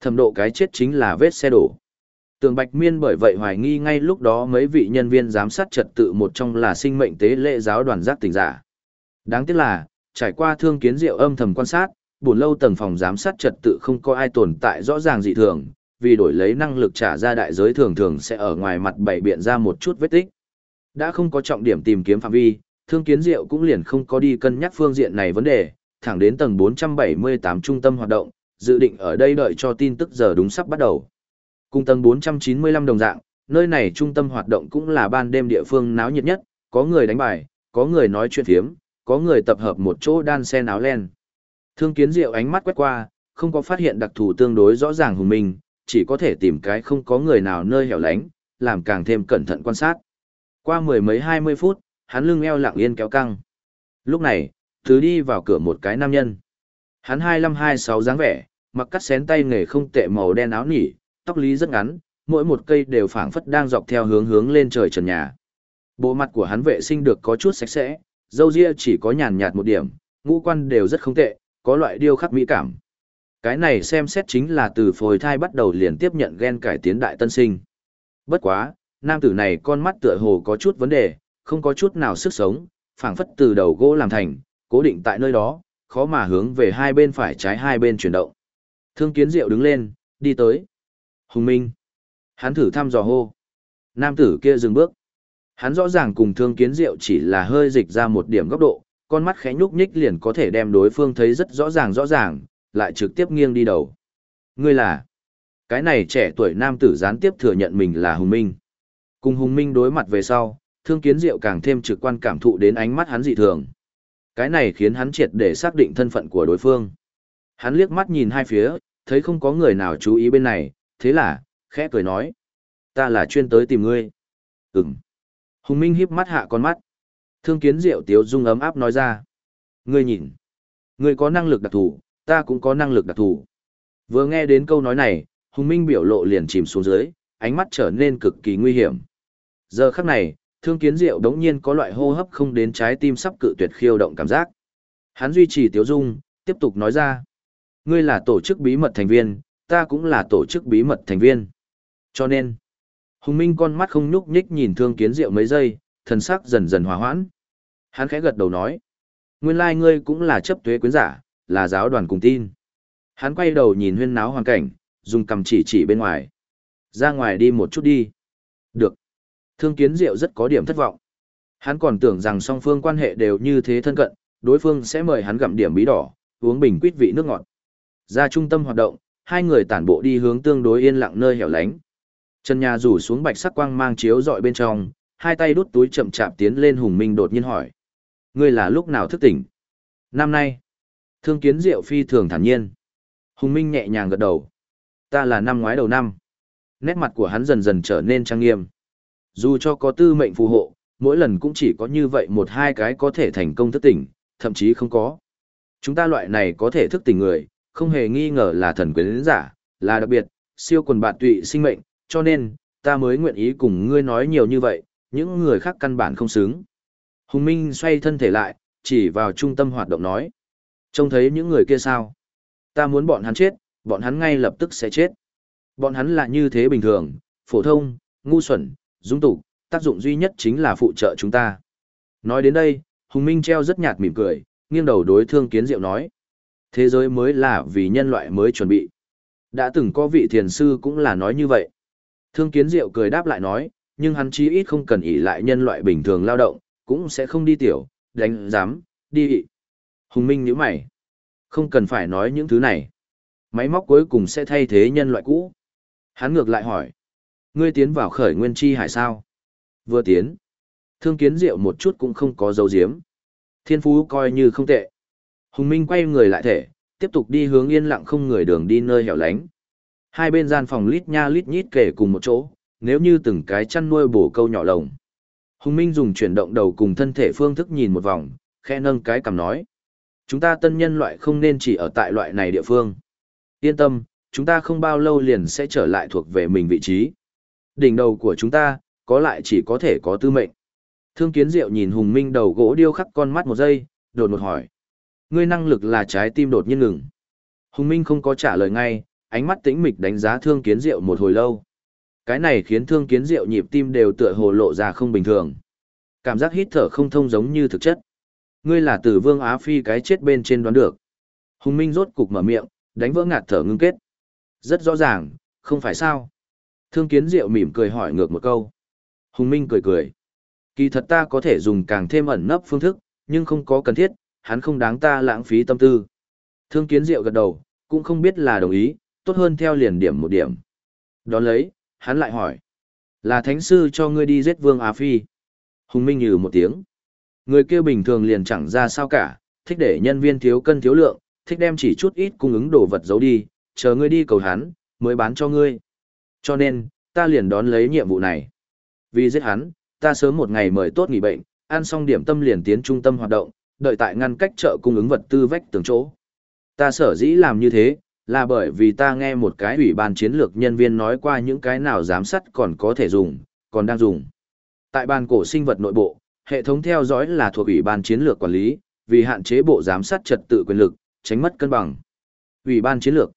Thẩm độ cái chết chính là vết xe đổ. Tường Bạch Miên bởi vậy hoài nghi ngay lúc đó mấy vị nhân viên giám sát trật tự một trong là sinh mệnh tế lễ giáo đoàn giác tỉnh giả. Đáng tiếc là, trải qua thương kiến diệu âm thầm quan sát, buồn lâu tầng phòng giám sát trật tự không có ai tồn tại rõ ràng dị thường, vì đổi lấy năng lực trả ra đại giới thường thường sẽ ở ngoài mặt bày biện ra một chút vết tích. Đã không có trọng điểm tìm kiếm phạm vi, thương kiến diệu cũng liền không có đi cân nhắc phương diện này vấn đề, thẳng đến tầng 478 trung tâm hoạt động, dự định ở đây đợi cho tin tức giờ đúng sắp bắt đầu. Cung tầng 495 đồng dạng, nơi này trung tâm hoạt động cũng là ban đêm địa phương náo nhiệt nhất, có người đánh bài, có người nói chuyện phiếm, có người tập hợp một chỗ đan sen áo len. Thương kiến diệu ánh mắt quét qua, không có phát hiện đặc thù tương đối rõ ràng hùng minh, chỉ có thể tìm cái không có người nào nơi hẻo lánh, làm càng thêm cẩn thận quan sát. Qua mười mấy hai mươi phút, hắn lưng eo lặng yên kéo căng. Lúc này, thứ đi vào cửa một cái nam nhân. Hắn hai hai mươi sáu dáng vẻ, mặc cắt xén tay nghề không tệ màu đen áo nỉ, tóc lý rất ngắn, mỗi một cây đều phảng phất đang dọc theo hướng hướng lên trời trần nhà. Bộ mặt của hắn vệ sinh được có chút sạch sẽ, dâu ria chỉ có nhàn nhạt một điểm, ngũ quan đều rất không tệ, có loại điêu khắc mỹ cảm. Cái này xem xét chính là từ phôi thai bắt đầu liền tiếp nhận gen cải tiến đại tân sinh. Bất quá, nam tử này con mắt tựa hồ có chút vấn đề, không có chút nào sức sống, phảng phất từ đầu gỗ làm thành, cố định tại nơi đó, khó mà hướng về hai bên phải trái hai bên chuyển động. Thương kiến diệu đứng lên, đi tới. Hùng Minh. Hắn thử thăm dò hô. Nam tử kia dừng bước. Hắn rõ ràng cùng thương kiến diệu chỉ là hơi dịch ra một điểm góc độ, con mắt khẽ nhúc nhích liền có thể đem đối phương thấy rất rõ ràng rõ ràng, lại trực tiếp nghiêng đi đầu. Ngươi là... Cái này trẻ tuổi nam tử gián tiếp thừa nhận mình là Hùng Minh. Cùng Hùng Minh đối mặt về sau, thương kiến diệu càng thêm trực quan cảm thụ đến ánh mắt hắn dị thường. Cái này khiến hắn triệt để xác định thân phận của đối phương. Hắn liếc mắt nhìn hai phía, thấy không có người nào chú ý bên này, thế là, khẽ cười nói. Ta là chuyên tới tìm ngươi. Ừm. Hùng Minh híp mắt hạ con mắt. Thương kiến diệu tiếu dung ấm áp nói ra. Ngươi nhìn. Ngươi có năng lực đặc thù, ta cũng có năng lực đặc thù. Vừa nghe đến câu nói này, Hùng Minh biểu lộ liền chìm xuống dưới, ánh mắt trở nên cực kỳ nguy hiểm. Giờ khắc này, thương kiến diệu đống nhiên có loại hô hấp không đến trái tim sắp cự tuyệt khiêu động cảm giác. Hắn duy trì tiếu dung, tiếp tục nói ra. Ngươi là tổ chức bí mật thành viên, ta cũng là tổ chức bí mật thành viên. Cho nên, Hùng Minh con mắt không nhúc nhích nhìn thương kiến diệu mấy giây, thần sắc dần dần hòa hoãn. Hắn khẽ gật đầu nói. Nguyên lai like ngươi cũng là chấp tuế quyến giả, là giáo đoàn cùng tin. Hắn quay đầu nhìn huyên náo hoàn cảnh, dùng cầm chỉ chỉ bên ngoài. Ra ngoài đi một chút đi. Được. Thương kiến diệu rất có điểm thất vọng. Hắn còn tưởng rằng song phương quan hệ đều như thế thân cận, đối phương sẽ mời hắn gặm điểm bí đỏ, uống bình quýt vị nước ngọt. Ra trung tâm hoạt động, hai người tản bộ đi hướng tương đối yên lặng nơi hẻo lánh. Trần nhà rủ xuống bạch sắc quang mang chiếu dọi bên trong, hai tay đút túi chậm chạp tiến lên Hùng Minh đột nhiên hỏi. Ngươi là lúc nào thức tỉnh? Năm nay. Thương kiến diệu phi thường thản nhiên. Hùng Minh nhẹ nhàng gật đầu. Ta là năm ngoái đầu năm. Nét mặt của hắn dần dần trở nên trang nghiêm. Dù cho có tư mệnh phù hộ, mỗi lần cũng chỉ có như vậy một hai cái có thể thành công thức tỉnh, thậm chí không có. Chúng ta loại này có thể thức tỉnh người, không hề nghi ngờ là thần quyến giả, là đặc biệt, siêu quần bạn tụy sinh mệnh, cho nên, ta mới nguyện ý cùng ngươi nói nhiều như vậy, những người khác căn bản không xứng. Hùng Minh xoay thân thể lại, chỉ vào trung tâm hoạt động nói. Trông thấy những người kia sao? Ta muốn bọn hắn chết, bọn hắn ngay lập tức sẽ chết. Bọn hắn là như thế bình thường, phổ thông, ngu xuẩn, dung tục, tác dụng duy nhất chính là phụ trợ chúng ta. Nói đến đây, Hùng Minh treo rất nhạt mỉm cười, nghiêng đầu đối thương kiến diệu nói. Thế giới mới là vì nhân loại mới chuẩn bị. Đã từng có vị thiền sư cũng là nói như vậy. Thương kiến diệu cười đáp lại nói, nhưng hắn chí ít không cần ỷ lại nhân loại bình thường lao động, cũng sẽ không đi tiểu, đánh giám, đi ị. Hùng Minh nhíu mày. Không cần phải nói những thứ này. Máy móc cuối cùng sẽ thay thế nhân loại cũ. Hắn ngược lại hỏi. Ngươi tiến vào khởi nguyên chi hải sao? Vừa tiến. Thương kiến diệu một chút cũng không có dấu diếm. Thiên phú coi như không tệ. Hùng Minh quay người lại thể, tiếp tục đi hướng yên lặng không người đường đi nơi hẻo lánh. Hai bên gian phòng lít nha lít nhít kể cùng một chỗ, nếu như từng cái chăn nuôi bổ câu nhỏ lồng. Hùng Minh dùng chuyển động đầu cùng thân thể phương thức nhìn một vòng, khẽ nâng cái cầm nói. Chúng ta tân nhân loại không nên chỉ ở tại loại này địa phương. Yên tâm, chúng ta không bao lâu liền sẽ trở lại thuộc về mình vị trí. Đỉnh đầu của chúng ta, có lại chỉ có thể có tư mệnh. Thương kiến diệu nhìn Hùng Minh đầu gỗ điêu khắc con mắt một giây, đột một hỏi. Ngươi năng lực là trái tim đột nhiên ngừng. Hùng Minh không có trả lời ngay, ánh mắt tĩnh mịch đánh giá thương kiến diệu một hồi lâu. Cái này khiến thương kiến diệu nhịp tim đều tựa hồ lộ ra không bình thường. Cảm giác hít thở không thông giống như thực chất. Ngươi là tử vương Á Phi cái chết bên trên đoán được. Hùng Minh rốt cục mở miệng, đánh vỡ ngạt thở ngưng kết. Rất rõ ràng, không phải sao. Thương kiến diệu mỉm cười hỏi ngược một câu. Hùng Minh cười cười. Kỳ thật ta có thể dùng càng thêm ẩn nấp phương thức, nhưng không có cần thiết, hắn không đáng ta lãng phí tâm tư. Thương kiến diệu gật đầu, cũng không biết là đồng ý, tốt hơn theo liền điểm một điểm. Đón lấy, hắn lại hỏi. Là thánh sư cho ngươi đi giết vương Á Phi. Hùng Minh nhừ một tiếng. Người kia bình thường liền chẳng ra sao cả, thích để nhân viên thiếu cân thiếu lượng, thích đem chỉ chút ít cung ứng đồ vật giấu đi, chờ ngươi đi cầu hắn, mới bán cho ngươi. Cho nên, ta liền đón lấy nhiệm vụ này. Vì giết hắn, ta sớm một ngày mời tốt nghỉ bệnh, ăn xong điểm tâm liền tiến trung tâm hoạt động, đợi tại ngăn cách chợ cung ứng vật tư vách tường chỗ. Ta sở dĩ làm như thế, là bởi vì ta nghe một cái ủy ban chiến lược nhân viên nói qua những cái nào giám sát còn có thể dùng, còn đang dùng. Tại ban cổ sinh vật nội bộ, hệ thống theo dõi là thuộc ủy ban chiến lược quản lý, vì hạn chế bộ giám sát trật tự quyền lực, tránh mất cân bằng. Ủy ban chiến lược.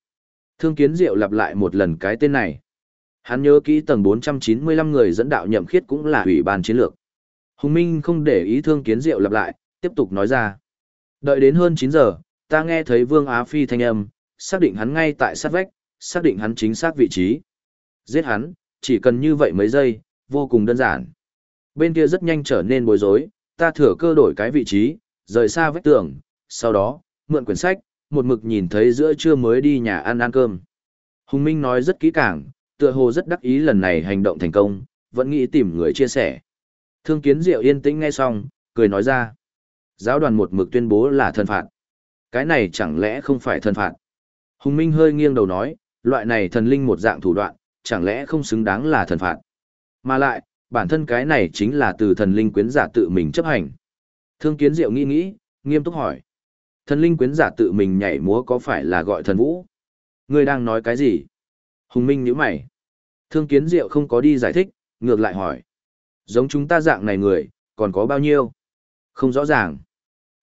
Thương Kiến Diệu lặp lại một lần cái tên này. Hắn nhớ kỹ tầng 495 người dẫn đạo nhậm khiết cũng là ủy ban chiến lược. Hùng Minh không để ý Thương Kiến Diệu lặp lại, tiếp tục nói ra. Đợi đến hơn 9 giờ, ta nghe thấy Vương Á Phi thanh âm, xác định hắn ngay tại sát vách, xác định hắn chính xác vị trí. Giết hắn, chỉ cần như vậy mấy giây, vô cùng đơn giản. Bên kia rất nhanh trở nên bối rối, ta thừa cơ đổi cái vị trí, rời xa vách tường, sau đó, mượn quyển sách, một mực nhìn thấy giữa trưa mới đi nhà ăn ăn cơm. Hùng Minh nói rất kỹ càng, tựa hồ rất đắc ý lần này hành động thành công, vẫn nghĩ tìm người chia sẻ. Thương kiến diệu yên tĩnh nghe xong, cười nói ra. Giáo đoàn một mực tuyên bố là thân phạt. Cái này chẳng lẽ không phải thân phạt? Hùng Minh hơi nghiêng đầu nói, loại này thần linh một dạng thủ đoạn, chẳng lẽ không xứng đáng là thần phạt? Mà lại, bản thân cái này chính là từ thần linh quyến giả tự mình chấp hành. Thương kiến diệu nghĩ nghĩ, nghiêm túc hỏi. Thần linh quyến giả tự mình nhảy múa có phải là gọi thần vũ? Ngươi đang nói cái gì? Hùng Minh nhíu mày. Thương kiến diệu không có đi giải thích, ngược lại hỏi. Giống chúng ta dạng này người, còn có bao nhiêu? Không rõ ràng.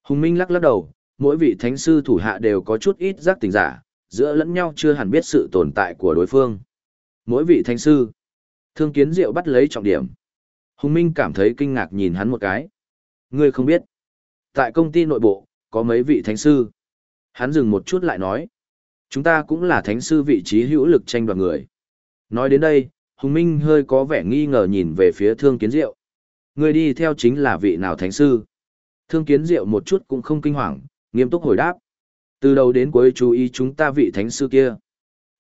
Hùng Minh lắc lắc đầu, mỗi vị thánh sư thủ hạ đều có chút ít giác tình giả, giữa lẫn nhau chưa hẳn biết sự tồn tại của đối phương. Mỗi vị thánh sư. Thương kiến diệu bắt lấy trọng điểm. Hùng Minh cảm thấy kinh ngạc nhìn hắn một cái. Ngươi không biết. Tại công ty nội bộ, có mấy vị thánh sư. Hắn dừng một chút lại nói. Chúng ta cũng là thánh sư vị trí hữu lực tranh đoạt người. Nói đến đây, Hùng Minh hơi có vẻ nghi ngờ nhìn về phía thương kiến diệu. Người đi theo chính là vị nào thánh sư. Thương kiến diệu một chút cũng không kinh hoàng, nghiêm túc hồi đáp. Từ đầu đến cuối chú ý chúng ta vị thánh sư kia.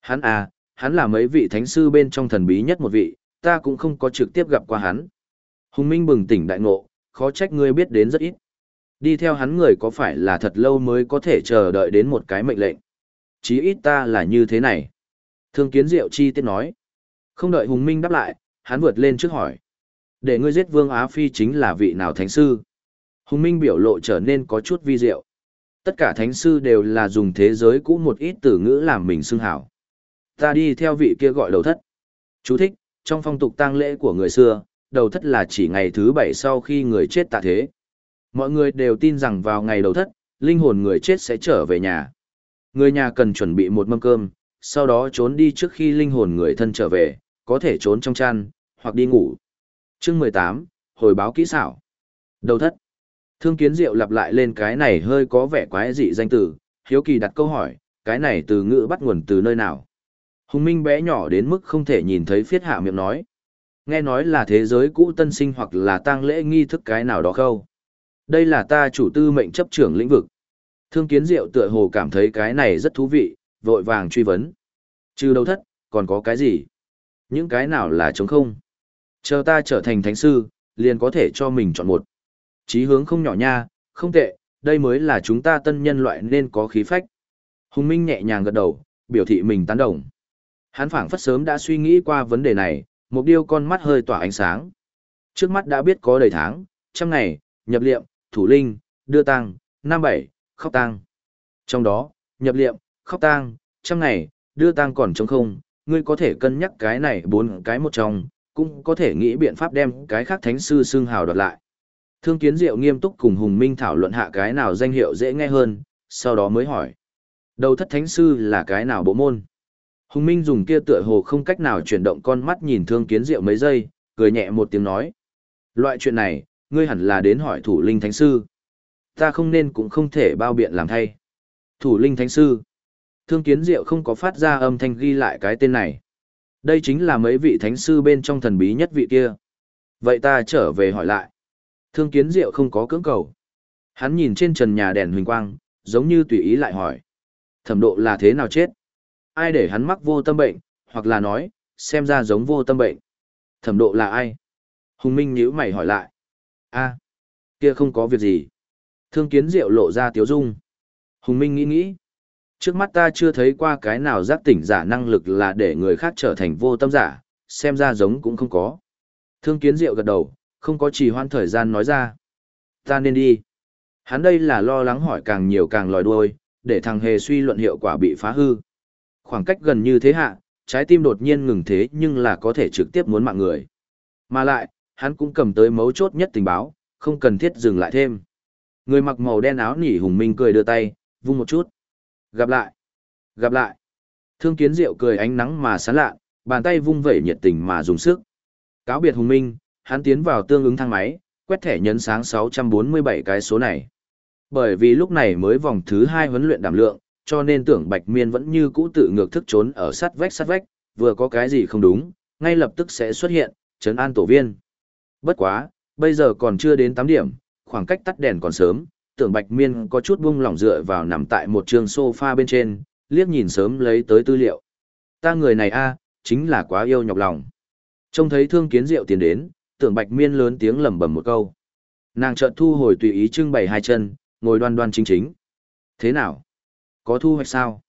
Hắn à, hắn là mấy vị thánh sư bên trong thần bí nhất một vị, ta cũng không có trực tiếp gặp qua hắn. Hùng Minh bừng tỉnh đại ngộ, khó trách ngươi biết đến rất ít. Đi theo hắn người có phải là thật lâu mới có thể chờ đợi đến một cái mệnh lệnh. Chí ít ta là như thế này. Thương kiến diệu chi tiết nói. Không đợi Hùng Minh đáp lại, hắn vượt lên trước hỏi. Để ngươi giết Vương Á Phi chính là vị nào thánh sư? Hùng Minh biểu lộ trở nên có chút vi diệu. Tất cả thánh sư đều là dùng thế giới cũ một ít từ ngữ làm mình xưng hảo. Ta đi theo vị kia gọi đầu thất. Chú thích, trong phong tục tang lễ của người xưa, đầu thất là chỉ ngày thứ bảy sau khi người chết tạ thế. Mọi người đều tin rằng vào ngày đầu thất, linh hồn người chết sẽ trở về nhà. Người nhà cần chuẩn bị một mâm cơm, sau đó trốn đi trước khi linh hồn người thân trở về, có thể trốn trong chăn, hoặc đi ngủ. Chương 18, hồi báo kỹ xảo. Đầu thất. Thương kiến diệu lặp lại lên cái này hơi có vẻ quái dị danh từ, hiếu kỳ đặt câu hỏi, cái này từ ngữ bắt nguồn từ nơi nào. Hùng Minh bé nhỏ đến mức không thể nhìn thấy phiết hạ miệng nói. Nghe nói là thế giới cũ tân sinh hoặc là tang lễ nghi thức cái nào đó khâu. Đây là ta chủ tư mệnh chấp trưởng lĩnh vực. Thương kiến diệu tựa hồ cảm thấy cái này rất thú vị, vội vàng truy vấn. Trừ đầu thất, còn có cái gì? Những cái nào là trống không? Chờ ta trở thành thánh sư, liền có thể cho mình chọn một. Chí hướng không nhỏ nha, không tệ, đây mới là chúng ta tân nhân loại nên có khí phách. Hùng Minh nhẹ nhàng gật đầu, biểu thị mình tán đồng. Hắn phảng phất sớm đã suy nghĩ qua vấn đề này, một điêu con mắt hơi tỏa ánh sáng. Trước mắt đã biết có đầy tháng, trăm ngày, nhập liệm, thủ linh, đưa tăng, năm bảy, khóc tăng. Trong đó, nhập liệm, khóc tăng, trăm ngày, đưa tăng còn trống không, ngươi có thể cân nhắc cái này bốn cái một trong, cũng có thể nghĩ biện pháp đem cái khác thánh sư xương hào đoạt lại. Thương kiến diệu nghiêm túc cùng Hùng Minh thảo luận hạ cái nào danh hiệu dễ nghe hơn, sau đó mới hỏi. Đầu thất thánh sư là cái nào bộ môn? Hùng Minh dùng kia tựa hồ không cách nào chuyển động con mắt nhìn thương kiến diệu mấy giây, cười nhẹ một tiếng nói. Loại chuyện này, ngươi hẳn là đến hỏi thủ linh thánh sư. Ta không nên cũng không thể bao biện làm thay. Thủ linh thánh sư. Thương kiến diệu không có phát ra âm thanh ghi lại cái tên này. Đây chính là mấy vị thánh sư bên trong thần bí nhất vị kia. Vậy ta trở về hỏi lại. Thương kiến diệu không có cưỡng cầu. Hắn nhìn trên trần nhà đèn huỳnh quang, giống như tùy ý lại hỏi. Thẩm độ là thế nào chết? Ai để hắn mắc vô tâm bệnh, hoặc là nói, xem ra giống vô tâm bệnh. Thẩm độ là ai? Hùng Minh nhíu mày hỏi lại. a kia không có việc gì. Thương kiến diệu lộ ra tiếu dung. Hùng Minh nghĩ nghĩ. Trước mắt ta chưa thấy qua cái nào giác tỉnh giả năng lực là để người khác trở thành vô tâm giả, xem ra giống cũng không có. Thương kiến diệu gật đầu, không có trì hoãn thời gian nói ra. Ta nên đi. Hắn đây là lo lắng hỏi càng nhiều càng lòi đuôi, để thằng hề suy luận hiệu quả bị phá hư. Khoảng cách gần như thế hạ, trái tim đột nhiên ngừng thế nhưng là có thể trực tiếp muốn mạng người. Mà lại, hắn cũng cầm tới mấu chốt nhất tình báo, không cần thiết dừng lại thêm. Người mặc màu đen áo nỉ hùng minh cười đưa tay, vung một chút. Gặp lại. Gặp lại. Thương kiến diệu cười ánh nắng mà sán lạ, bàn tay vung vẩy nhiệt tình mà dùng sức. Cáo biệt hùng minh, hắn tiến vào tương ứng thang máy, quét thẻ nhấn sáng 647 cái số này. Bởi vì lúc này mới vòng thứ hai huấn luyện đảm lượng, cho nên tưởng Bạch Miên vẫn như cũ tự ngược thức trốn ở sát vách sát vách, vừa có cái gì không đúng, ngay lập tức sẽ xuất hiện, trấn an tổ viên. Bất quá, bây giờ còn chưa đến 8 điểm, khoảng cách tắt đèn còn sớm, tưởng Bạch Miên có chút buông lỏng dựa vào nằm tại một trường sofa bên trên, liếc nhìn sớm lấy tới tư liệu. Ta người này a chính là quá yêu nhọc lòng. Trông thấy thương kiến diệu tiến đến, tưởng Bạch Miên lớn tiếng lẩm bẩm một câu. Nàng chợt thu hồi tùy ý trưng bày hai chân, ngồi đoan đoan chính chính. Thế nào? Có thu hoạch sao?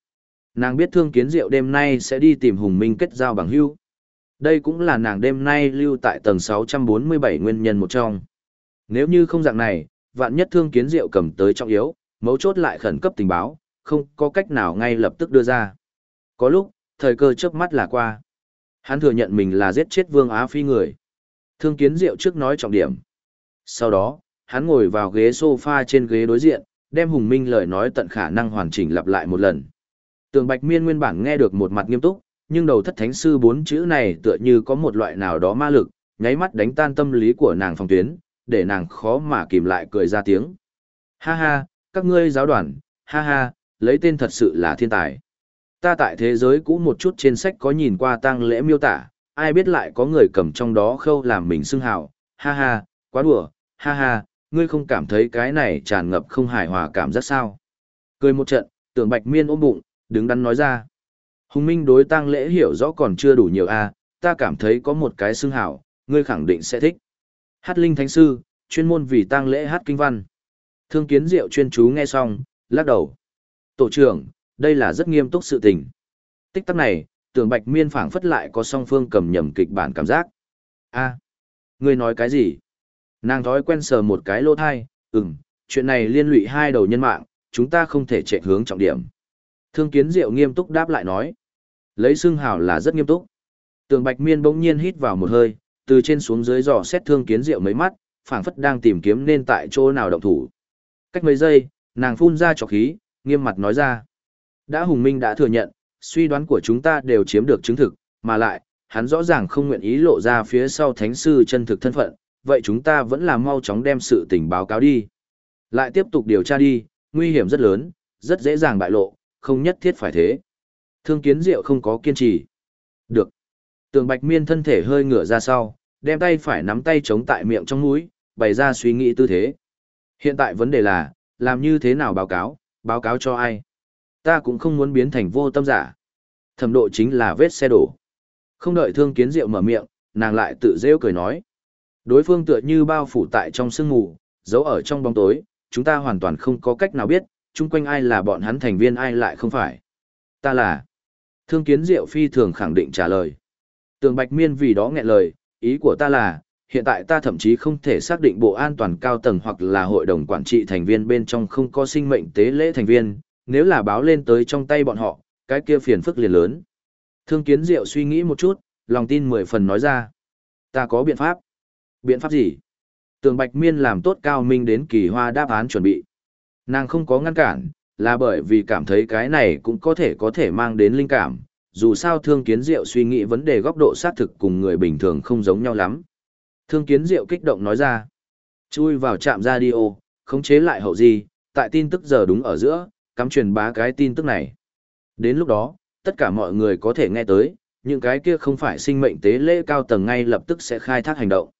Nàng biết thương kiến diệu đêm nay sẽ đi tìm Hùng Minh kết giao bằng hưu. Đây cũng là nàng đêm nay lưu tại tầng 647 nguyên nhân một trong. Nếu như không dạng này, vạn nhất thương kiến diệu cầm tới trọng yếu, mấu chốt lại khẩn cấp tình báo, không có cách nào ngay lập tức đưa ra. Có lúc, thời cơ trước mắt là qua. Hắn thừa nhận mình là giết chết Vương Á Phi người. Thương kiến diệu trước nói trọng điểm. Sau đó, hắn ngồi vào ghế sofa trên ghế đối diện, đem Hùng Minh lời nói tận khả năng hoàn chỉnh lặp lại một lần. Tường Bạch Miên nguyên bản nghe được một mặt nghiêm túc, nhưng đầu thất thánh sư bốn chữ này tựa như có một loại nào đó ma lực, nháy mắt đánh tan tâm lý của nàng phong tuyến, để nàng khó mà kìm lại cười ra tiếng. Ha ha, các ngươi giáo đoàn, ha ha, lấy tên thật sự là thiên tài. Ta tại thế giới cũ một chút trên sách có nhìn qua tang lễ miêu tả, ai biết lại có người cầm trong đó khâu làm mình xưng hào, ha ha, quá đùa, ha ha, ngươi không cảm thấy cái này tràn ngập không hài hòa cảm giác sao. Cười một trận, tưởng bạch miên ôm bụng, đứng đắn nói ra. Hùng Minh đối tang lễ hiểu rõ còn chưa đủ nhiều a, ta cảm thấy có một cái xưng hào, ngươi khẳng định sẽ thích. Hát linh thánh sư, chuyên môn vì tang lễ hát kinh văn. Thương kiến diệu chuyên chú nghe xong, lắc đầu. Tổ trưởng, đây là rất nghiêm túc sự tình. Tích tắc này, tưởng bạch miên phảng phất lại có song phương cầm nhầm kịch bản cảm giác. a ngươi nói cái gì? Nàng thói quen sờ một cái lỗ thai, ừm, chuyện này liên lụy hai đầu nhân mạng, chúng ta không thể chạy hướng trọng điểm. Thương kiến diệu nghiêm túc đáp lại nói. Lấy xương hào là rất nghiêm túc. Tường bạch miên bỗng nhiên hít vào một hơi, từ trên xuống dưới dò xét thương kiến diệu mấy mắt, phảng phất đang tìm kiếm nên tại chỗ nào động thủ. Cách mấy giây, nàng phun ra trọc khí, nghiêm mặt nói ra. Đã Hùng Minh đã thừa nhận, suy đoán của chúng ta đều chiếm được chứng thực, mà lại, hắn rõ ràng không nguyện ý lộ ra phía sau thánh sư chân thực thân phận, vậy chúng ta vẫn là mau chóng đem sự tình báo cáo đi. Lại tiếp tục điều tra đi, nguy hiểm rất lớn, rất dễ dàng bại lộ, không nhất thiết phải thế. Thương kiến diệu không có kiên trì. Được. Tường bạch miên thân thể hơi ngửa ra sau, đem tay phải nắm tay chống tại miệng trong mũi, bày ra suy nghĩ tư thế. Hiện tại vấn đề là, làm như thế nào báo cáo, báo cáo cho ai? Ta cũng không muốn biến thành vô tâm giả. Thẩm độ chính là vết xe đổ. Không đợi thương kiến diệu mở miệng, nàng lại tự rêu cười nói. Đối phương tựa như bao phủ tại trong sương mù, giấu ở trong bóng tối, chúng ta hoàn toàn không có cách nào biết, chung quanh ai là bọn hắn thành viên ai lại không phải. Ta là. Thương kiến diệu phi thường khẳng định trả lời. Tường Bạch Miên vì đó nghẹn lời, ý của ta là, hiện tại ta thậm chí không thể xác định bộ an toàn cao tầng hoặc là hội đồng quản trị thành viên bên trong không có sinh mệnh tế lễ thành viên, nếu là báo lên tới trong tay bọn họ, cái kia phiền phức liền lớn. Thương kiến diệu suy nghĩ một chút, lòng tin mười phần nói ra. Ta có biện pháp. Biện pháp gì? Tường Bạch Miên làm tốt cao minh đến kỳ hoa đáp án chuẩn bị. Nàng không có ngăn cản, là bởi vì cảm thấy cái này cũng có thể có thể mang đến linh cảm, dù sao thương kiến diệu suy nghĩ vấn đề góc độ xác thực cùng người bình thường không giống nhau lắm. Thương kiến diệu kích động nói ra, chui vào trạm radio, khống chế lại hậu gì, tại tin tức giờ đúng ở giữa, cắm truyền bá cái tin tức này. Đến lúc đó, tất cả mọi người có thể nghe tới, những cái kia không phải sinh mệnh tế lễ cao tầng ngay lập tức sẽ khai thác hành động.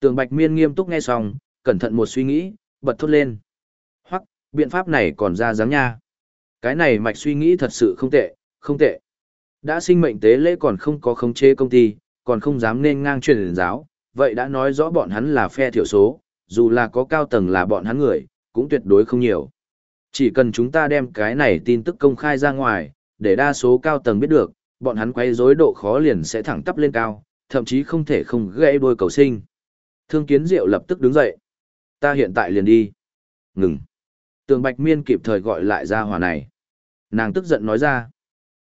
Tường Bạch Miên nghiêm túc nghe xong, cẩn thận một suy nghĩ, bật thốt lên. Hoặc, biện pháp này còn ra dáng nha. Cái này mạch suy nghĩ thật sự không tệ, không tệ. Đã sinh mệnh tế lễ còn không có khống chế công ty, còn không dám nên ngang truyền giáo, vậy đã nói rõ bọn hắn là phe thiểu số, dù là có cao tầng là bọn hắn người, cũng tuyệt đối không nhiều. Chỉ cần chúng ta đem cái này tin tức công khai ra ngoài, để đa số cao tầng biết được, bọn hắn quay rối độ khó liền sẽ thẳng tắp lên cao, thậm chí không thể không gãy đôi cầu sinh. Thương kiến diệu lập tức đứng dậy. Ta hiện tại liền đi. Ngừng. Tường Bạch Miên kịp thời gọi lại ra hòa này. Nàng tức giận nói ra.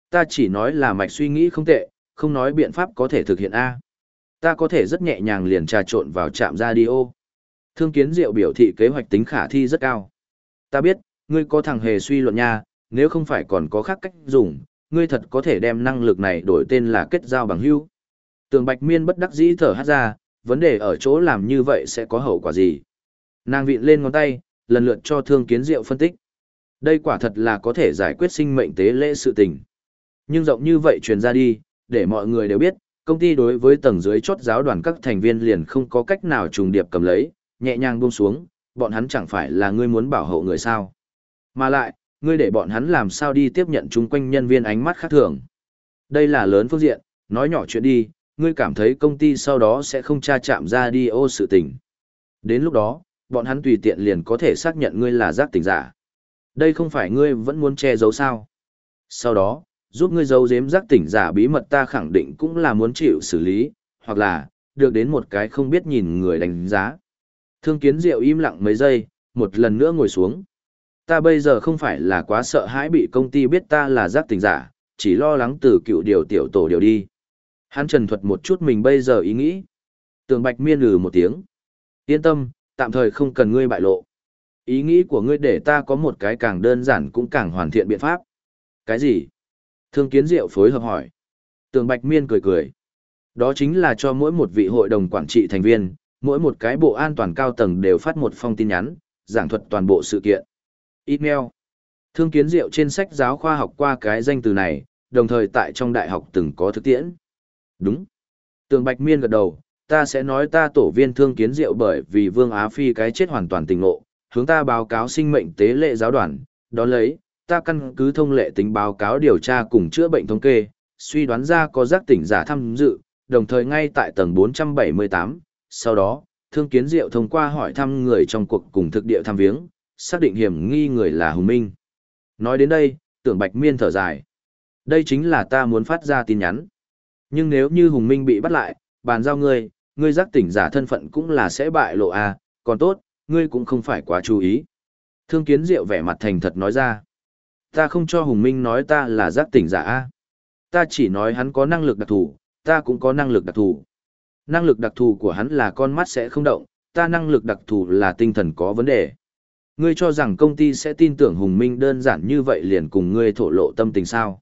Ta chỉ nói là mạch suy nghĩ không tệ, không nói biện pháp có thể thực hiện A. Ta có thể rất nhẹ nhàng liền trà trộn vào trạm radio. Thương kiến diệu biểu thị kế hoạch tính khả thi rất cao. Ta biết, ngươi có thằng hề suy luận nha, nếu không phải còn có khác cách dùng, ngươi thật có thể đem năng lực này đổi tên là kết giao bằng hữu. Tường Bạch Miên bất đắc dĩ thở hát ra, vấn đề ở chỗ làm như vậy sẽ có hậu quả gì. Nàng vịn lên ngón tay, lần lượt cho thương kiến diệu phân tích. Đây quả thật là có thể giải quyết sinh mệnh tế lễ sự tình. Nhưng rộng như vậy truyền ra đi, để mọi người đều biết, công ty đối với tầng dưới chốt giáo đoàn các thành viên liền không có cách nào trùng điệp cầm lấy, nhẹ nhàng buông xuống, bọn hắn chẳng phải là ngươi muốn bảo hộ người sao. Mà lại, ngươi để bọn hắn làm sao đi tiếp nhận chung quanh nhân viên ánh mắt khác thường. Đây là lớn phương diện, nói nhỏ chuyện đi, ngươi cảm thấy công ty sau đó sẽ không tra chạm ra đi ô sự tình. Đến lúc đó, bọn hắn tùy tiện liền có thể xác nhận ngươi là giác tỉnh giả. Đây không phải ngươi vẫn muốn che giấu sao. Sau đó, giúp ngươi giấu giếm giác tỉnh giả bí mật ta khẳng định cũng là muốn chịu xử lý, hoặc là, được đến một cái không biết nhìn người đánh giá. Thương kiến diệu im lặng mấy giây, một lần nữa ngồi xuống. Ta bây giờ không phải là quá sợ hãi bị công ty biết ta là giác tình giả, chỉ lo lắng từ cựu điều tiểu tổ điều đi. Hắn trần thuật một chút mình bây giờ ý nghĩ. Tường Bạch miên lừ một tiếng. Yên tâm, tạm thời không cần ngươi bại lộ. Ý nghĩ của ngươi để ta có một cái càng đơn giản cũng càng hoàn thiện biện pháp. Cái gì? Thương kiến diệu phối hợp hỏi. Tường Bạch Miên cười cười. Đó chính là cho mỗi một vị hội đồng quản trị thành viên, mỗi một cái bộ an toàn cao tầng đều phát một phong tin nhắn, giảng thuật toàn bộ sự kiện. Email. Thương kiến diệu trên sách giáo khoa học qua cái danh từ này, đồng thời tại trong đại học từng có thực tiễn. Đúng. Tường Bạch Miên gật đầu, ta sẽ nói ta tổ viên thương kiến diệu bởi vì Vương Á Phi cái chết hoàn toàn tình ngộ, hướng ta báo cáo sinh mệnh tế lệ giáo đoàn, đó lấy, ta căn cứ thông lệ tính báo cáo điều tra cùng chữa bệnh thống kê, suy đoán ra có giác tỉnh giả tham dự, đồng thời ngay tại tầng 478, sau đó, thương kiến diệu thông qua hỏi thăm người trong cuộc cùng thực địa thăm viếng, xác định hiểm nghi người là Hùng Minh. Nói đến đây, tưởng Bạch Miên thở dài. Đây chính là ta muốn phát ra tin nhắn. Nhưng nếu như Hùng Minh bị bắt lại, bàn giao ngươi, ngươi giác tỉnh giả thân phận cũng là sẽ bại lộ à, còn tốt, ngươi cũng không phải quá chú ý. Thương kiến diệu vẻ mặt thành thật nói ra. Ta không cho Hùng Minh nói ta là giác tỉnh giả a Ta chỉ nói hắn có năng lực đặc thù, ta cũng có năng lực đặc thù. Năng lực đặc thù của hắn là con mắt sẽ không động, ta năng lực đặc thù là tinh thần có vấn đề. Ngươi cho rằng công ty sẽ tin tưởng Hùng Minh đơn giản như vậy liền cùng ngươi thổ lộ tâm tình sao.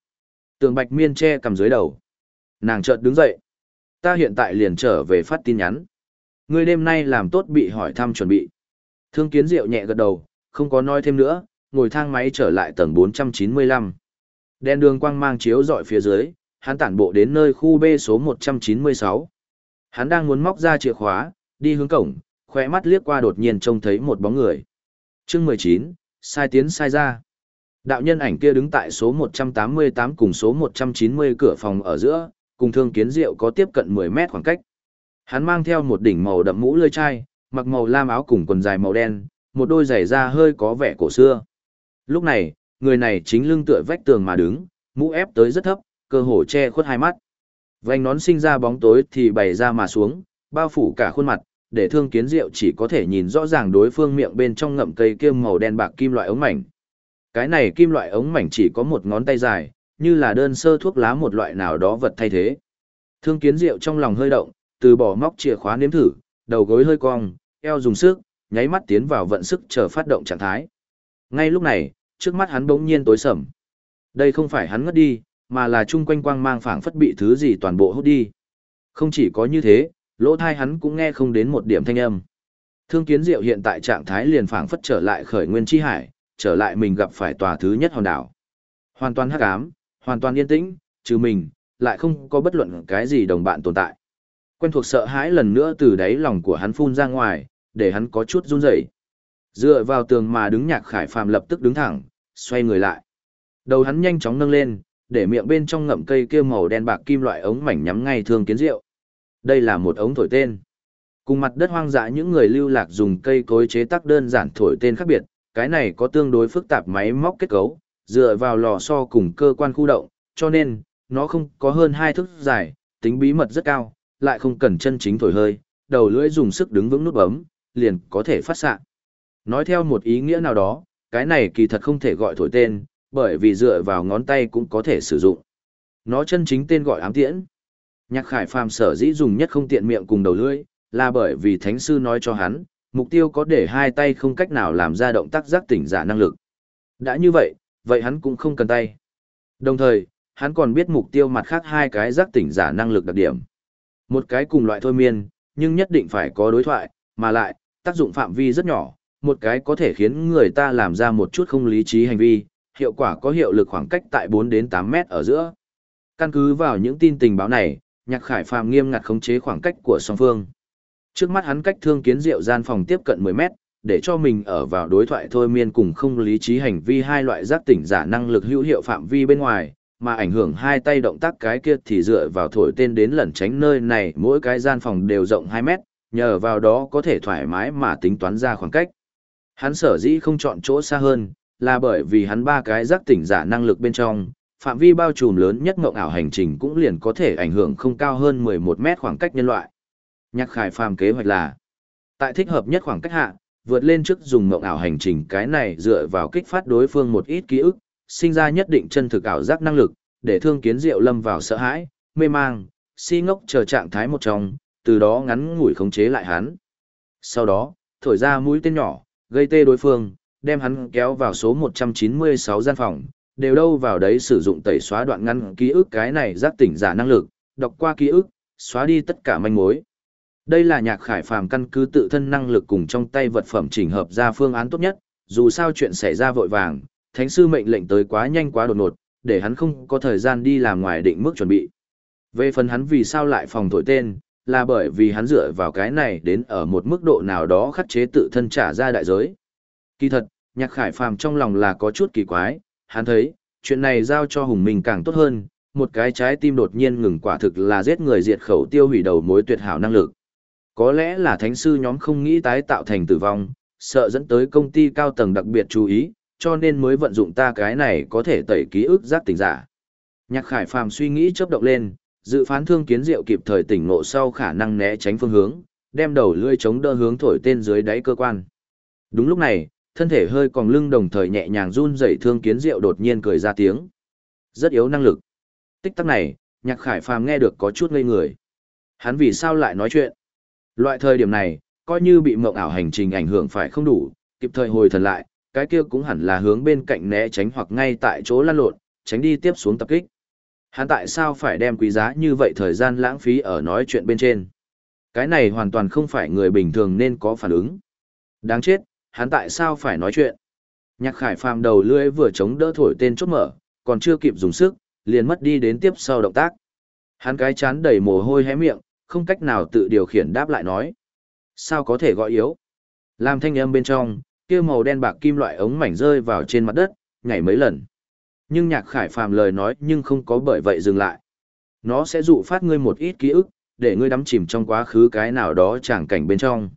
Tường Bạch Miên che cầm dưới đầu. Nàng chợt đứng dậy. Ta hiện tại liền trở về phát tin nhắn. Ngươi đêm nay làm tốt bị hỏi thăm chuẩn bị. Thương kiến diệu nhẹ gật đầu, không có nói thêm nữa, ngồi thang máy trở lại tầng 495. Đèn đường quang mang chiếu dọi phía dưới, hắn tản bộ đến nơi khu B số 196. Hắn đang muốn móc ra chìa khóa, đi hướng cổng, khỏe mắt liếc qua đột nhiên trông thấy một bóng người chương 19, sai tiến sai ra. Đạo nhân ảnh kia đứng tại số 188 cùng số 190 cửa phòng ở giữa, cùng thương kiến diệu có tiếp cận 10 mét khoảng cách. Hắn mang theo một đỉnh màu đậm mũ lơi chai, mặc màu lam áo cùng quần dài màu đen, một đôi giày da hơi có vẻ cổ xưa. Lúc này, người này chính lưng tựa vách tường mà đứng, mũ ép tới rất thấp, cơ hồ che khuất hai mắt. Vành nón sinh ra bóng tối thì bày ra mà xuống, bao phủ cả khuôn mặt, để thương kiến diệu chỉ có thể nhìn rõ ràng đối phương miệng bên trong ngậm cây kiêm màu đen bạc kim loại ống mảnh. Cái này kim loại ống mảnh chỉ có một ngón tay dài, như là đơn sơ thuốc lá một loại nào đó vật thay thế. Thương kiến diệu trong lòng hơi động, từ bỏ móc chìa khóa nếm thử, đầu gối hơi cong, eo dùng sức, nháy mắt tiến vào vận sức chờ phát động trạng thái. Ngay lúc này, trước mắt hắn bỗng nhiên tối sầm. Đây không phải hắn ngất đi, mà là chung quanh quang mang phảng phất bị thứ gì toàn bộ hút đi. Không chỉ có như thế, lỗ thai hắn cũng nghe không đến một điểm thanh âm. Thương kiến diệu hiện tại trạng thái liền phảng phất trở lại khởi nguyên chi hải, trở lại mình gặp phải tòa thứ nhất hòn đảo. Hoàn toàn hắc ám, hoàn toàn yên tĩnh, trừ mình, lại không có bất luận cái gì đồng bạn tồn tại. Quen thuộc sợ hãi lần nữa từ đáy lòng của hắn phun ra ngoài, để hắn có chút run rẩy. Dựa vào tường mà đứng nhạc khải phàm lập tức đứng thẳng, xoay người lại. Đầu hắn nhanh chóng nâng lên, để miệng bên trong ngậm cây kia màu đen bạc kim loại ống mảnh nhắm ngay thương kiến Diệu. Đây là một ống thổi tên. Cùng mặt đất hoang dã những người lưu lạc dùng cây cối chế tác đơn giản thổi tên khác biệt, cái này có tương đối phức tạp máy móc kết cấu, dựa vào lò xo cùng cơ quan khu động, cho nên, nó không có hơn hai thước dài, tính bí mật rất cao, lại không cần chân chính thổi hơi, đầu lưỡi dùng sức đứng vững nút bấm, liền có thể phát xạ. Nói theo một ý nghĩa nào đó, cái này kỳ thật không thể gọi thổi tên, bởi vì dựa vào ngón tay cũng có thể sử dụng. Nó chân chính tên gọi ám tiễn. Nhạc khải phàm sở dĩ dùng nhất không tiện miệng cùng đầu lưỡi, là bởi vì thánh sư nói cho hắn, mục tiêu có để hai tay không cách nào làm ra động tác giác tỉnh giả năng lực. Đã như vậy, vậy hắn cũng không cần tay. Đồng thời, hắn còn biết mục tiêu mặt khác hai cái giác tỉnh giả năng lực đặc điểm. Một cái cùng loại thôi miên, nhưng nhất định phải có đối thoại, mà lại, tác dụng phạm vi rất nhỏ, một cái có thể khiến người ta làm ra một chút không lý trí hành vi, hiệu quả có hiệu lực khoảng cách tại 4 đến 8 mét ở giữa. Căn cứ vào những tin tình báo này, Nhạc Khải Phàm nghiêm ngặt khống chế khoảng cách của song phương. Trước mắt hắn cách thương kiến diệu gian phòng tiếp cận 10 mét, để cho mình ở vào đối thoại thôi miên cùng không lý trí hành vi hai loại giác tỉnh giả năng lực hữu hiệu phạm vi bên ngoài, mà ảnh hưởng hai tay động tác cái kia thì dựa vào thổi tên đến lẩn tránh nơi này mỗi cái gian phòng đều rộng 2 mét, nhờ vào đó có thể thoải mái mà tính toán ra khoảng cách. Hắn sở dĩ không chọn chỗ xa hơn, là bởi vì hắn ba cái giác tỉnh giả năng lực bên trong, phạm vi bao trùm lớn nhất ngộng ảo hành trình cũng liền có thể ảnh hưởng không cao hơn 11 mét khoảng cách nhân loại. Nhạc khải phàm kế hoạch là, tại thích hợp nhất khoảng cách hạ, vượt lên trước dùng ngộng ảo hành trình cái này dựa vào kích phát đối phương một ít ký ức, sinh ra nhất định chân thực ảo giác năng lực, để thương kiến diệu lâm vào sợ hãi, mê mang, si ngốc chờ trạng thái một trong, từ đó ngắn ngủi khống chế lại hắn. Sau đó, thổi ra mũi tên nhỏ, gây tê đối phương, đem hắn kéo vào số 196 gian phòng, đều đâu vào đấy sử dụng tẩy xóa đoạn ngắn ký ức cái này giác tỉnh giả năng lực, đọc qua ký ức, xóa đi tất cả manh mối. Đây là nhạc khải phàm căn cứ tự thân năng lực cùng trong tay vật phẩm chỉnh hợp ra phương án tốt nhất, dù sao chuyện xảy ra vội vàng, thánh sư mệnh lệnh tới quá nhanh quá đột ngột, để hắn không có thời gian đi làm ngoài định mức chuẩn bị. Về phần hắn vì sao lại phòng thổi tên, là bởi vì hắn dựa vào cái này đến ở một mức độ nào đó khắc chế tự thân trả ra đại giới. Kỳ thật, nhạc khải phàm trong lòng là có chút kỳ quái, hắn thấy, chuyện này giao cho hùng minh càng tốt hơn, một cái trái tim đột nhiên ngừng quả thực là giết người diệt khẩu tiêu hủy đầu mối tuyệt hảo năng lực. Có lẽ là thánh sư nhóm không nghĩ tái tạo thành tử vong, sợ dẫn tới công ty cao tầng đặc biệt chú ý, cho nên mới vận dụng ta cái này có thể tẩy ký ức giác tỉnh giả. Nhạc khải phàm suy nghĩ chớp động lên, dự phán thương kiến diệu kịp thời tỉnh ngộ sau khả năng né tránh phương hướng, đem đầu lưỡi chống đỡ hướng thổi tên dưới đáy cơ quan. Đúng lúc này, thân thể hơi còn lưng đồng thời nhẹ nhàng run rẩy thương kiến diệu đột nhiên cười ra tiếng. Rất yếu năng lực. Tích tắc này, nhạc khải phàm nghe được có chút ngây người. Hắn vì sao lại nói chuyện? Loại thời điểm này, coi như bị mộng ảo hành trình ảnh hưởng phải không đủ, kịp thời hồi thần lại, cái kia cũng hẳn là hướng bên cạnh né tránh hoặc ngay tại chỗ lăn lộn, tránh đi tiếp xuống tập kích. Hắn tại sao phải đem quý giá như vậy thời gian lãng phí ở nói chuyện bên trên? Cái này hoàn toàn không phải người bình thường nên có phản ứng. Đáng chết, hắn tại sao phải nói chuyện? Nhạc khải phàm đầu lưỡi vừa chống đỡ thổi tên chốt mở, còn chưa kịp dùng sức, liền mất đi đến tiếp sau động tác. Hắn cái chán đầy mồ hôi hé miệng, không cách nào tự điều khiển đáp lại nói. Sao có thể gọi yếu? Làm thanh âm bên trong, kia màu đen bạc kim loại ống mảnh rơi vào trên mặt đất, nhảy mấy lần. Nhưng nhạc khải phàm lời nói nhưng không có bởi vậy dừng lại. Nó sẽ dụ phát ngươi một ít ký ức, để ngươi đắm chìm trong quá khứ cái nào đó chẳng cảnh bên trong.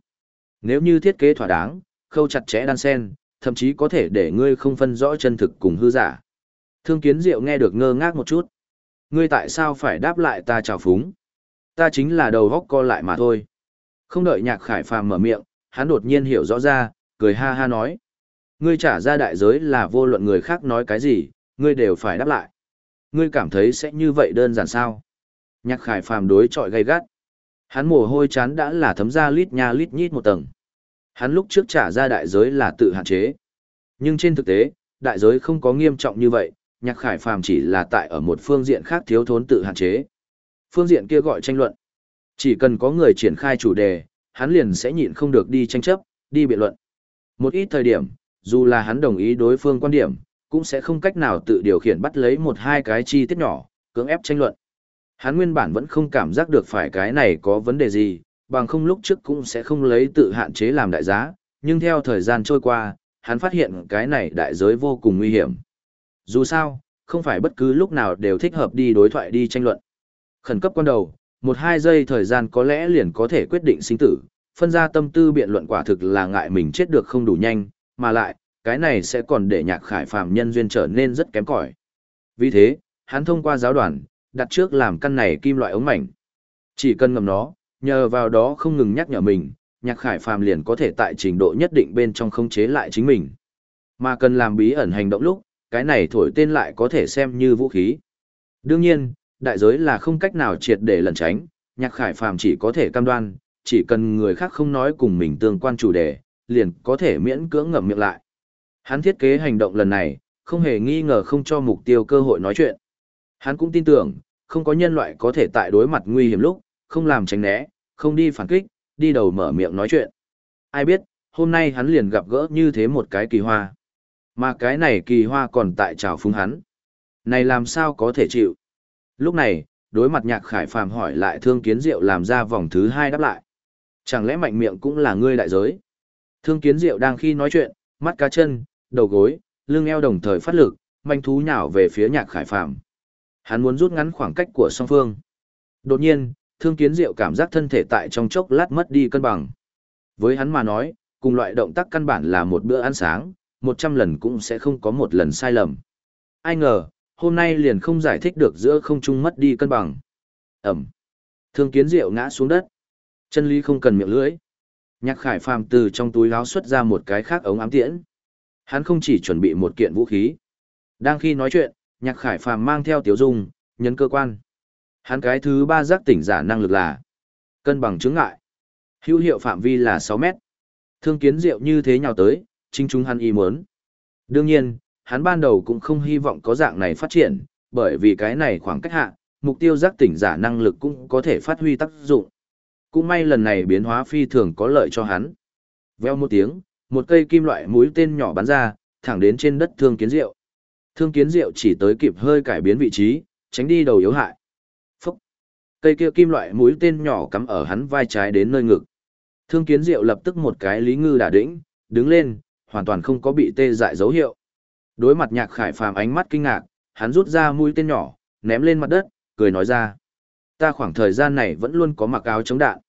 Nếu như thiết kế thỏa đáng, khâu chặt chẽ đan sen, thậm chí có thể để ngươi không phân rõ chân thực cùng hư giả. Thương kiến diệu nghe được ngơ ngác một chút. Ngươi tại sao phải đáp lại ta chào phúng? Ta chính là đầu góc co lại mà thôi. Không đợi nhạc khải phàm mở miệng, hắn đột nhiên hiểu rõ ra, cười ha ha nói. Ngươi trả ra đại giới là vô luận người khác nói cái gì, ngươi đều phải đáp lại. Ngươi cảm thấy sẽ như vậy đơn giản sao? Nhạc khải phàm đối chọi gay gắt. Hắn mồ hôi chán đã là thấm ra lít nha lít nhít một tầng. Hắn lúc trước trả ra đại giới là tự hạn chế. Nhưng trên thực tế, đại giới không có nghiêm trọng như vậy, nhạc khải phàm chỉ là tại ở một phương diện khác thiếu thốn tự hạn chế. Phương diện kia gọi tranh luận. Chỉ cần có người triển khai chủ đề, hắn liền sẽ nhịn không được đi tranh chấp, đi biện luận. Một ít thời điểm, dù là hắn đồng ý đối phương quan điểm, cũng sẽ không cách nào tự điều khiển bắt lấy một hai cái chi tiết nhỏ, cưỡng ép tranh luận. Hắn nguyên bản vẫn không cảm giác được phải cái này có vấn đề gì, bằng không lúc trước cũng sẽ không lấy tự hạn chế làm đại giá, nhưng theo thời gian trôi qua, hắn phát hiện cái này đại giới vô cùng nguy hiểm. Dù sao, không phải bất cứ lúc nào đều thích hợp đi đối thoại đi tranh luận. Khẩn cấp quan đầu, một hai giây thời gian có lẽ liền có thể quyết định sinh tử, phân ra tâm tư biện luận quả thực là ngại mình chết được không đủ nhanh, mà lại, cái này sẽ còn để nhạc khải phàm nhân duyên trở nên rất kém cỏi. Vì thế, hắn thông qua giáo đoàn, đặt trước làm căn này kim loại ống mảnh. Chỉ cần ngầm nó, nhờ vào đó không ngừng nhắc nhở mình, nhạc khải phàm liền có thể tại trình độ nhất định bên trong khống chế lại chính mình. Mà cần làm bí ẩn hành động lúc, cái này thổi tên lại có thể xem như vũ khí. Đương nhiên, đại giới là không cách nào triệt để lẩn tránh, nhạc khải phàm chỉ có thể cam đoan, chỉ cần người khác không nói cùng mình tương quan chủ đề, liền có thể miễn cưỡng ngậm miệng lại. Hắn thiết kế hành động lần này, không hề nghi ngờ không cho mục tiêu cơ hội nói chuyện. Hắn cũng tin tưởng, không có nhân loại có thể tại đối mặt nguy hiểm lúc, không làm tránh né, không đi phản kích, đi đầu mở miệng nói chuyện. Ai biết, hôm nay hắn liền gặp gỡ như thế một cái kỳ hoa. Mà cái này kỳ hoa còn tại trào phúng hắn. Này làm sao có thể chịu? Lúc này, đối mặt nhạc khải phàm hỏi lại thương kiến diệu làm ra vòng thứ hai đáp lại. Chẳng lẽ mạnh miệng cũng là ngươi đại giới? Thương kiến diệu đang khi nói chuyện, mắt cá chân, đầu gối, lưng eo đồng thời phát lực, manh thú nhào về phía nhạc khải phàm. Hắn muốn rút ngắn khoảng cách của song phương. Đột nhiên, thương kiến diệu cảm giác thân thể tại trong chốc lát mất đi cân bằng. Với hắn mà nói, cùng loại động tác căn bản là một bữa ăn sáng, một trăm lần cũng sẽ không có một lần sai lầm. Ai ngờ, hôm nay liền không giải thích được giữa không trung mất đi cân bằng. Ẩm. Thương kiến diệu ngã xuống đất. Chân lý không cần miệng lưỡi. Nhạc khải phàm từ trong túi láo xuất ra một cái khác ống ám tiễn. Hắn không chỉ chuẩn bị một kiện vũ khí. Đang khi nói chuyện, nhạc khải phàm mang theo tiểu dung, nhấn cơ quan. Hắn cái thứ ba giác tỉnh giả năng lực là cân bằng chứng ngại. Hữu hiệu phạm vi là 6 mét. Thương kiến diệu như thế nhào tới, chính chúng hắn ý muốn. Đương nhiên, hắn ban đầu cũng không hy vọng có dạng này phát triển, bởi vì cái này khoảng cách hạ, mục tiêu giác tỉnh giả năng lực cũng có thể phát huy tác dụng. Cũng may lần này biến hóa phi thường có lợi cho hắn. Veo một tiếng, một cây kim loại mũi tên nhỏ bắn ra, thẳng đến trên đất thương kiến diệu. Thương kiến diệu chỉ tới kịp hơi cải biến vị trí, tránh đi đầu yếu hại. Cây kia kim loại mũi tên nhỏ cắm ở hắn vai trái đến nơi ngực. Thương kiến diệu lập tức một cái lý ngư đả đĩnh, đứng lên, hoàn toàn không có bị tê dại dấu hiệu. Đối mặt nhạc khải phàm ánh mắt kinh ngạc, hắn rút ra mũi tên nhỏ, ném lên mặt đất, cười nói ra. Ta khoảng thời gian này vẫn luôn có mặc áo chống đạn.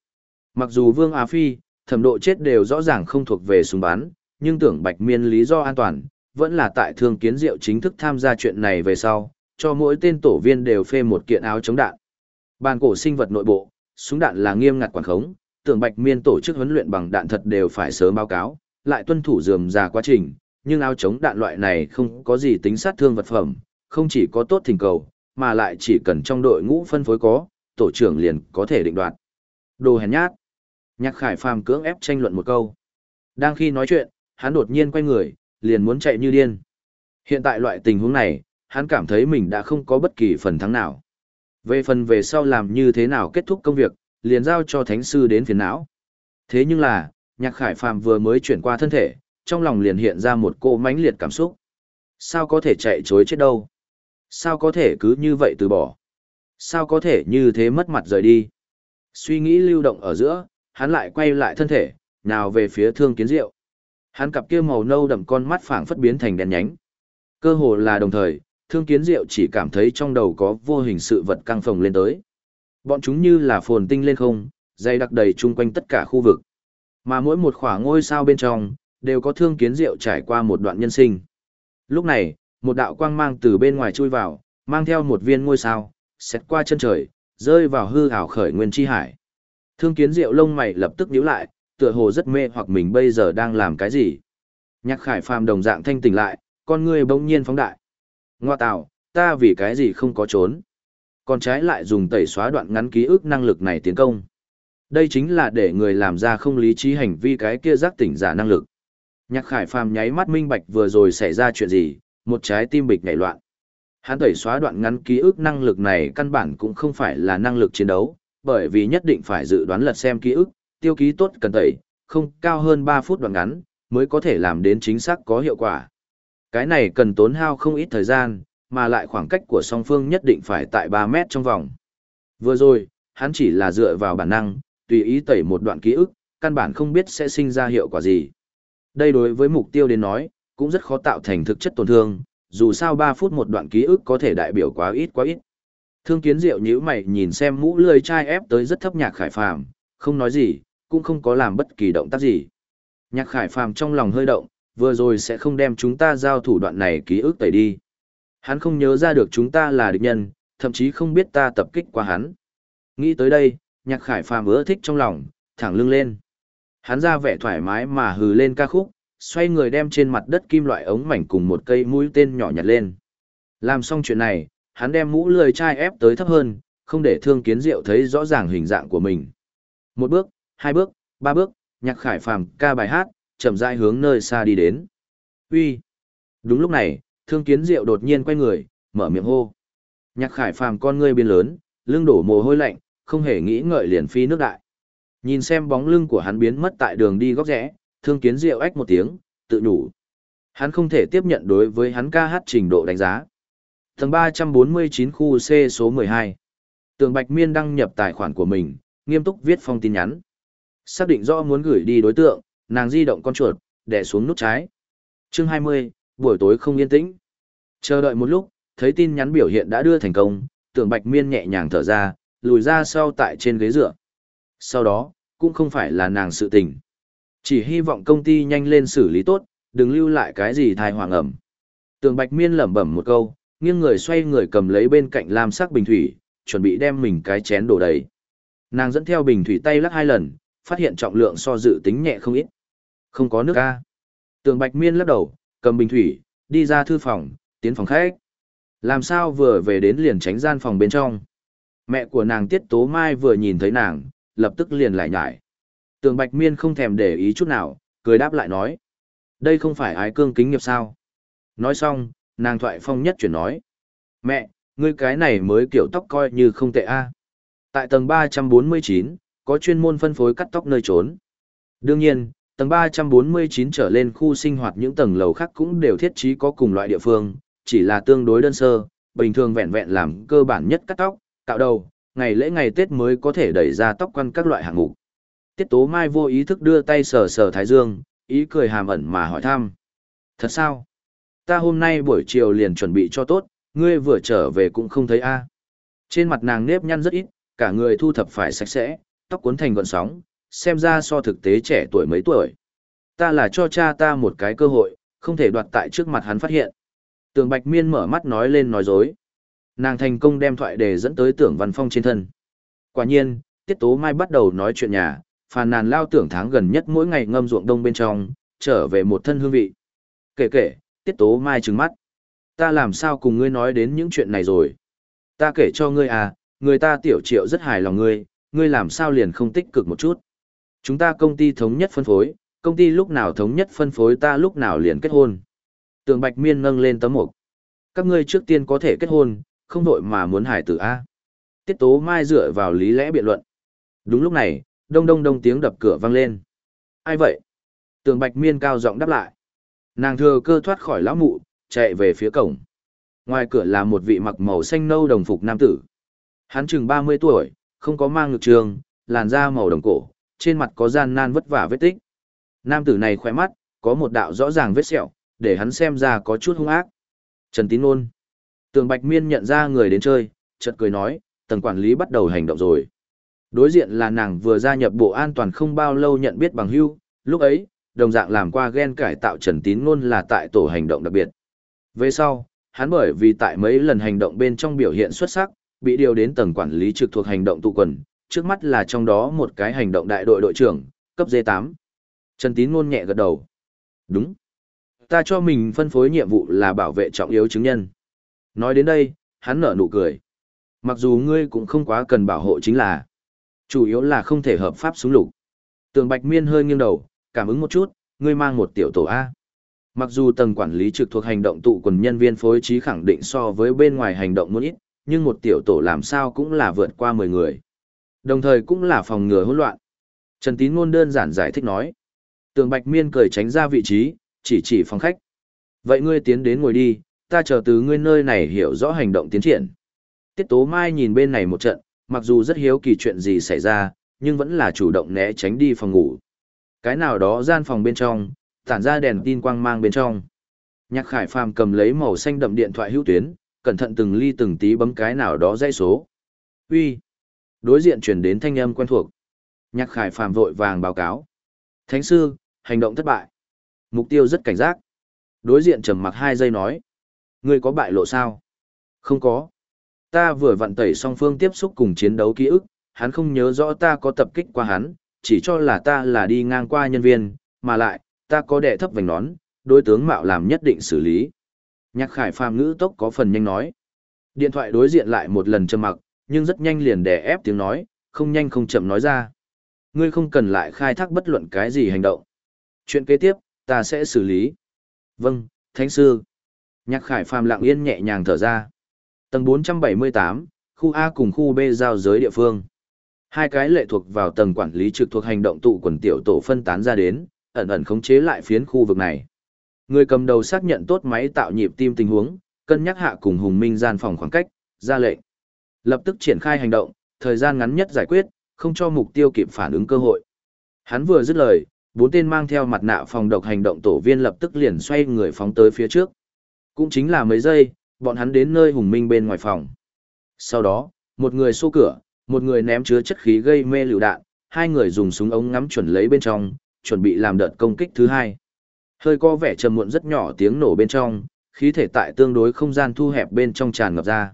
Mặc dù Vương Á Phi, thẩm độ chết đều rõ ràng không thuộc về súng bán, nhưng tưởng bạch miên lý do an toàn, vẫn là tại thương kiến diệu chính thức tham gia chuyện này về sau, cho mỗi tên tổ viên đều phê một kiện áo chống đạn. Bàn cổ sinh vật nội bộ, súng đạn là nghiêm ngặt quản khống, tưởng bạch miên tổ chức huấn luyện bằng đạn thật đều phải sớm báo cáo, lại tuân thủ dườm già quá trình, nhưng áo chống đạn loại này không có gì tính sát thương vật phẩm, không chỉ có tốt thỉnh cầu, mà lại chỉ cần trong đội ngũ phân phối có, tổ trưởng liền có thể định đoạt. Đồ hèn nhát. Nhạc Khải Phàm cưỡng ép tranh luận một câu. Đang khi nói chuyện, hắn đột nhiên quay người, liền muốn chạy như điên. Hiện tại loại tình huống này, hắn cảm thấy mình đã không có bất kỳ phần thắng nào. Về phần về sau làm như thế nào kết thúc công việc, liền giao cho thánh sư đến phiền não. Thế nhưng là, Nhạc Khải Phàm vừa mới chuyển qua thân thể, trong lòng liền hiện ra một cô mãnh liệt cảm xúc. Sao có thể chạy chối chết đâu? Sao có thể cứ như vậy từ bỏ? Sao có thể như thế mất mặt rời đi? Suy nghĩ lưu động ở giữa, hắn lại quay lại thân thể, nào về phía thương kiến diệu. Hắn cặp kia màu nâu đậm con mắt phảng phất biến thành đèn nhánh. Cơ hồ là đồng thời, thương kiến diệu chỉ cảm thấy trong đầu có vô hình sự vật căng phồng lên tới. Bọn chúng như là phồn tinh lên không, dày đặc đầy chung quanh tất cả khu vực. Mà mỗi một khoảng ngôi sao bên trong, đều có thương kiến diệu trải qua một đoạn nhân sinh. Lúc này, một đạo quang mang từ bên ngoài chui vào, mang theo một viên ngôi sao, xét qua chân trời, rơi vào hư ảo khởi nguyên chi hải. Thương kiến diệu lông mày lập tức nhíu lại, tựa hồ rất mê hoặc mình bây giờ đang làm cái gì. Nhạc khải phàm đồng dạng thanh tỉnh lại, con ngươi bỗng nhiên phóng đại. Ngoa tạo, ta vì cái gì không có trốn. Còn trái lại dùng tẩy xóa đoạn ngắn ký ức năng lực này tiến công. Đây chính là để người làm ra không lý trí hành vi cái kia giác tỉnh giả năng lực. Nhạc khải phàm nháy mắt minh bạch vừa rồi xảy ra chuyện gì, một trái tim bịch nhảy loạn. Hắn tẩy xóa đoạn ngắn ký ức năng lực này căn bản cũng không phải là năng lực chiến đấu, bởi vì nhất định phải dự đoán lật xem ký ức, tiêu ký tốt cần tẩy, không cao hơn 3 phút đoạn ngắn, mới có thể làm đến chính xác có hiệu quả. Cái này cần tốn hao không ít thời gian, mà lại khoảng cách của song phương nhất định phải tại 3 mét trong vòng. Vừa rồi, hắn chỉ là dựa vào bản năng, tùy ý tẩy một đoạn ký ức, căn bản không biết sẽ sinh ra hiệu quả gì. Đây đối với mục tiêu đến nói, cũng rất khó tạo thành thực chất tổn thương, dù sao 3 phút một đoạn ký ức có thể đại biểu quá ít quá ít. Thương kiến diệu nhíu mày nhìn xem mũ lười chai ép tới rất thấp nhạc khải phàm, không nói gì, cũng không có làm bất kỳ động tác gì. Nhạc khải phàm trong lòng hơi động, vừa rồi sẽ không đem chúng ta giao thủ đoạn này ký ức tẩy đi. Hắn không nhớ ra được chúng ta là địch nhân, thậm chí không biết ta tập kích qua hắn. Nghĩ tới đây, nhạc khải phàm ưa thích trong lòng, thẳng lưng lên. Hắn ra vẻ thoải mái mà hừ lên ca khúc, xoay người đem trên mặt đất kim loại ống mảnh cùng một cây mũi tên nhỏ nhặt lên. Làm xong chuyện này, hắn đem mũ lười chai ép tới thấp hơn, không để thương kiến diệu thấy rõ ràng hình dạng của mình. Một bước, hai bước, ba bước, nhạc khải phàm ca bài hát, chậm rãi hướng nơi xa đi đến. Uy. Đúng lúc này, thương kiến diệu đột nhiên quay người, mở miệng hô. Nhạc khải phàm con ngươi biến lớn, lưng đổ mồ hôi lạnh, không hề nghĩ ngợi liền phi nước đại. Nhìn xem bóng lưng của hắn biến mất tại đường đi góc rẽ, thương kiến diệu ách một tiếng, tự nhủ. Hắn không thể tiếp nhận đối với hắn ca hát trình độ đánh giá. Tầng 349 khu C số 12. Tường Bạch Miên đăng nhập tài khoản của mình, nghiêm túc viết phong tin nhắn. Xác định rõ muốn gửi đi đối tượng, nàng di động con chuột, đè xuống nút trái. Chương 20, buổi tối không yên tĩnh. Chờ đợi một lúc, thấy tin nhắn biểu hiện đã đưa thành công, Tường Bạch Miên nhẹ nhàng thở ra, lùi ra sau tại trên ghế dựa. Sau đó, cũng không phải là nàng sự tình. Chỉ hy vọng công ty nhanh lên xử lý tốt, đừng lưu lại cái gì thai hoàng ẩm. Tường Bạch Miên lẩm bẩm một câu, nghiêng người xoay người cầm lấy bên cạnh lam sắc bình thủy, chuẩn bị đem mình cái chén đổ đầy. Nàng dẫn theo bình thủy tay lắc hai lần, phát hiện trọng lượng so dự tính nhẹ không ít. Không có nước ca. Tường Bạch Miên lắc đầu, cầm bình thủy, đi ra thư phòng, tiến phòng khách. Làm sao vừa về đến liền tránh gian phòng bên trong. Mẹ của nàng Tiết Tố Mai vừa nhìn thấy nàng, lập tức liền lại nhải. Tường Bạch Miên không thèm để ý chút nào, cười đáp lại nói. Đây không phải ái cương kính nghiệp sao. Nói xong, nàng thoại phong nhất chuyển nói. Mẹ, ngươi cái này mới kiểu tóc coi như không tệ a. Tại tầng 349, có chuyên môn phân phối cắt tóc nơi trốn. Đương nhiên, tầng 349 trở lên khu sinh hoạt những tầng lầu khác cũng đều thiết trí có cùng loại địa phương, chỉ là tương đối đơn sơ, bình thường vẹn vẹn làm cơ bản nhất cắt tóc, tạo đầu, ngày lễ ngày Tết mới có thể đẩy ra tóc quăn các loại hạng mục. Tiết Tố Mai vô ý thức đưa tay sờ sờ Thái Dương, ý cười hàm ẩn mà hỏi thăm. Thật sao? Ta hôm nay buổi chiều liền chuẩn bị cho tốt, ngươi vừa trở về cũng không thấy a. Trên mặt nàng nếp nhăn rất ít, cả người thu thập phải sạch sẽ, tóc cuốn thành gọn sóng, xem ra so thực tế trẻ tuổi mấy tuổi. Ta là cho cha ta một cái cơ hội, không thể đoạt tại trước mặt hắn phát hiện. Tường Bạch Miên mở mắt nói lên nói dối. Nàng thành công đem thoại đề dẫn tới tưởng văn phong trên thân. Quả nhiên, Tiết Tố Mai bắt đầu nói chuyện nhà, phàn nàn lao tưởng tháng gần nhất mỗi ngày ngâm ruộng đông bên trong, trở về một thân hương vị. Kể kể, Tiết Tố Mai trừng mắt. Ta làm sao cùng ngươi nói đến những chuyện này rồi? Ta kể cho ngươi à, người ta tiểu triệu rất hài lòng ngươi, ngươi làm sao liền không tích cực một chút. Chúng ta công ty thống nhất phân phối, công ty lúc nào thống nhất phân phối ta lúc nào liền kết hôn. Tường Bạch Miên nâng lên tấm mục. Các ngươi trước tiên có thể kết hôn, không đội mà muốn hải tử A. Tiết Tố Mai dựa vào lý lẽ biện luận. Đúng lúc này, đông đông đông tiếng đập cửa vang lên. Ai vậy? Tường Bạch Miên cao giọng đáp lại. Nàng thừa cơ thoát khỏi lão mụ, chạy về phía cổng. Ngoài cửa là một vị mặc màu xanh nâu đồng phục nam tử. Hắn chừng 30 tuổi, không có mang ngực trường, làn da màu đồng cổ, trên mặt có gian nan vất vả vết tích. Nam tử này khỏe mắt, có một đạo rõ ràng vết sẹo, để hắn xem ra có chút hung ác. Trần Tín Nôn. Tường Bạch Miên nhận ra người đến chơi, chợt cười nói, tầng quản lý bắt đầu hành động rồi. Đối diện là nàng vừa gia nhập bộ an toàn không bao lâu nhận biết bằng hưu, lúc ấy, đồng dạng làm qua gen cải tạo Trần Tín Nôn là tại tổ hành động đặc biệt. Về sau, hắn bởi vì tại mấy lần hành động bên trong biểu hiện xuất sắc, bị điều đến tầng quản lý trực thuộc hành động tụ quần, trước mắt là trong đó một cái hành động đại đội đội trưởng, cấp D8. Trần Tín Ngôn nhẹ gật đầu. Đúng. Ta cho mình phân phối nhiệm vụ là bảo vệ trọng yếu chứng nhân. Nói đến đây, hắn nở nụ cười. Mặc dù ngươi cũng không quá cần bảo hộ chính là, chủ yếu là không thể hợp pháp súng lục. Tường Bạch Miên hơi nghiêng đầu, cảm ứng một chút, ngươi mang một tiểu tổ A. Mặc dù tầng quản lý trực thuộc hành động tụ quần nhân viên phối trí khẳng định so với bên ngoài hành động muốn ít, nhưng một tiểu tổ làm sao cũng là vượt qua 10 người. Đồng thời cũng là phòng ngừa hỗn loạn. Trần Tín ngôn đơn giản giải thích nói. Tường Bạch Miên cười tránh ra vị trí, chỉ chỉ phòng khách. Vậy ngươi tiến đến ngồi đi, ta chờ từ ngươi nơi này hiểu rõ hành động tiến triển. Tiết Tố Mai nhìn bên này một trận, mặc dù rất hiếu kỳ chuyện gì xảy ra, nhưng vẫn là chủ động né tránh đi phòng ngủ. Cái nào đó gian phòng bên trong, tản ra đèn tin quang mang bên trong. Nhạc Khải Phàm cầm lấy màu xanh đậm điện thoại hữu tuyến, cẩn thận từng ly từng tí bấm cái nào đó dây số. Uy. Đối diện chuyển đến thanh âm quen thuộc. Nhạc Khải Phàm vội vàng báo cáo. Thánh sư, hành động thất bại. Mục tiêu rất cảnh giác. Đối diện trầm mặc hai giây nói. Ngươi có bại lộ sao? Không có. Ta vừa vặn tẩy song phương tiếp xúc cùng chiến đấu ký ức, hắn không nhớ rõ ta có tập kích qua hắn, chỉ cho là ta là đi ngang qua nhân viên, mà lại, ta có đệ thấp vành nón, đối tướng mạo làm nhất định xử lý. Nhạc khải phàm ngữ tốc có phần nhanh nói. Điện thoại đối diện lại một lần trầm mặc, nhưng rất nhanh liền đè ép tiếng nói, không nhanh không chậm nói ra. Ngươi không cần lại khai thác bất luận cái gì hành động. Chuyện kế tiếp, ta sẽ xử lý. Vâng, Thánh Sư. Nhạc khải phàm lặng yên nhẹ nhàng thở ra. Tầng 478, khu A cùng khu B giao giới địa phương. Hai cái lệ thuộc vào tầng quản lý trực thuộc hành động tụ quần tiểu tổ phân tán ra đến, ẩn ẩn khống chế lại phiến khu vực này. Người cầm đầu xác nhận tốt máy tạo nhịp tim tình huống, cân nhắc hạ cùng Hùng Minh gian phòng khoảng cách, ra lệnh. Lập tức triển khai hành động, thời gian ngắn nhất giải quyết, không cho mục tiêu kịp phản ứng cơ hội. Hắn vừa dứt lời, bốn tên mang theo mặt nạ phòng độc hành động tổ viên lập tức liền xoay người phóng tới phía trước. Cũng chính là mấy giây, bọn hắn đến nơi Hùng Minh bên ngoài phòng. Sau đó, một người xô cửa, một người ném chứa chất khí gây mê lựu đạn, hai người dùng súng ống ngắm chuẩn lấy bên trong, chuẩn bị làm đợt công kích thứ hai. Hơi có vẻ trầm muộn rất nhỏ tiếng nổ bên trong, khí thể tại tương đối không gian thu hẹp bên trong tràn ngập ra.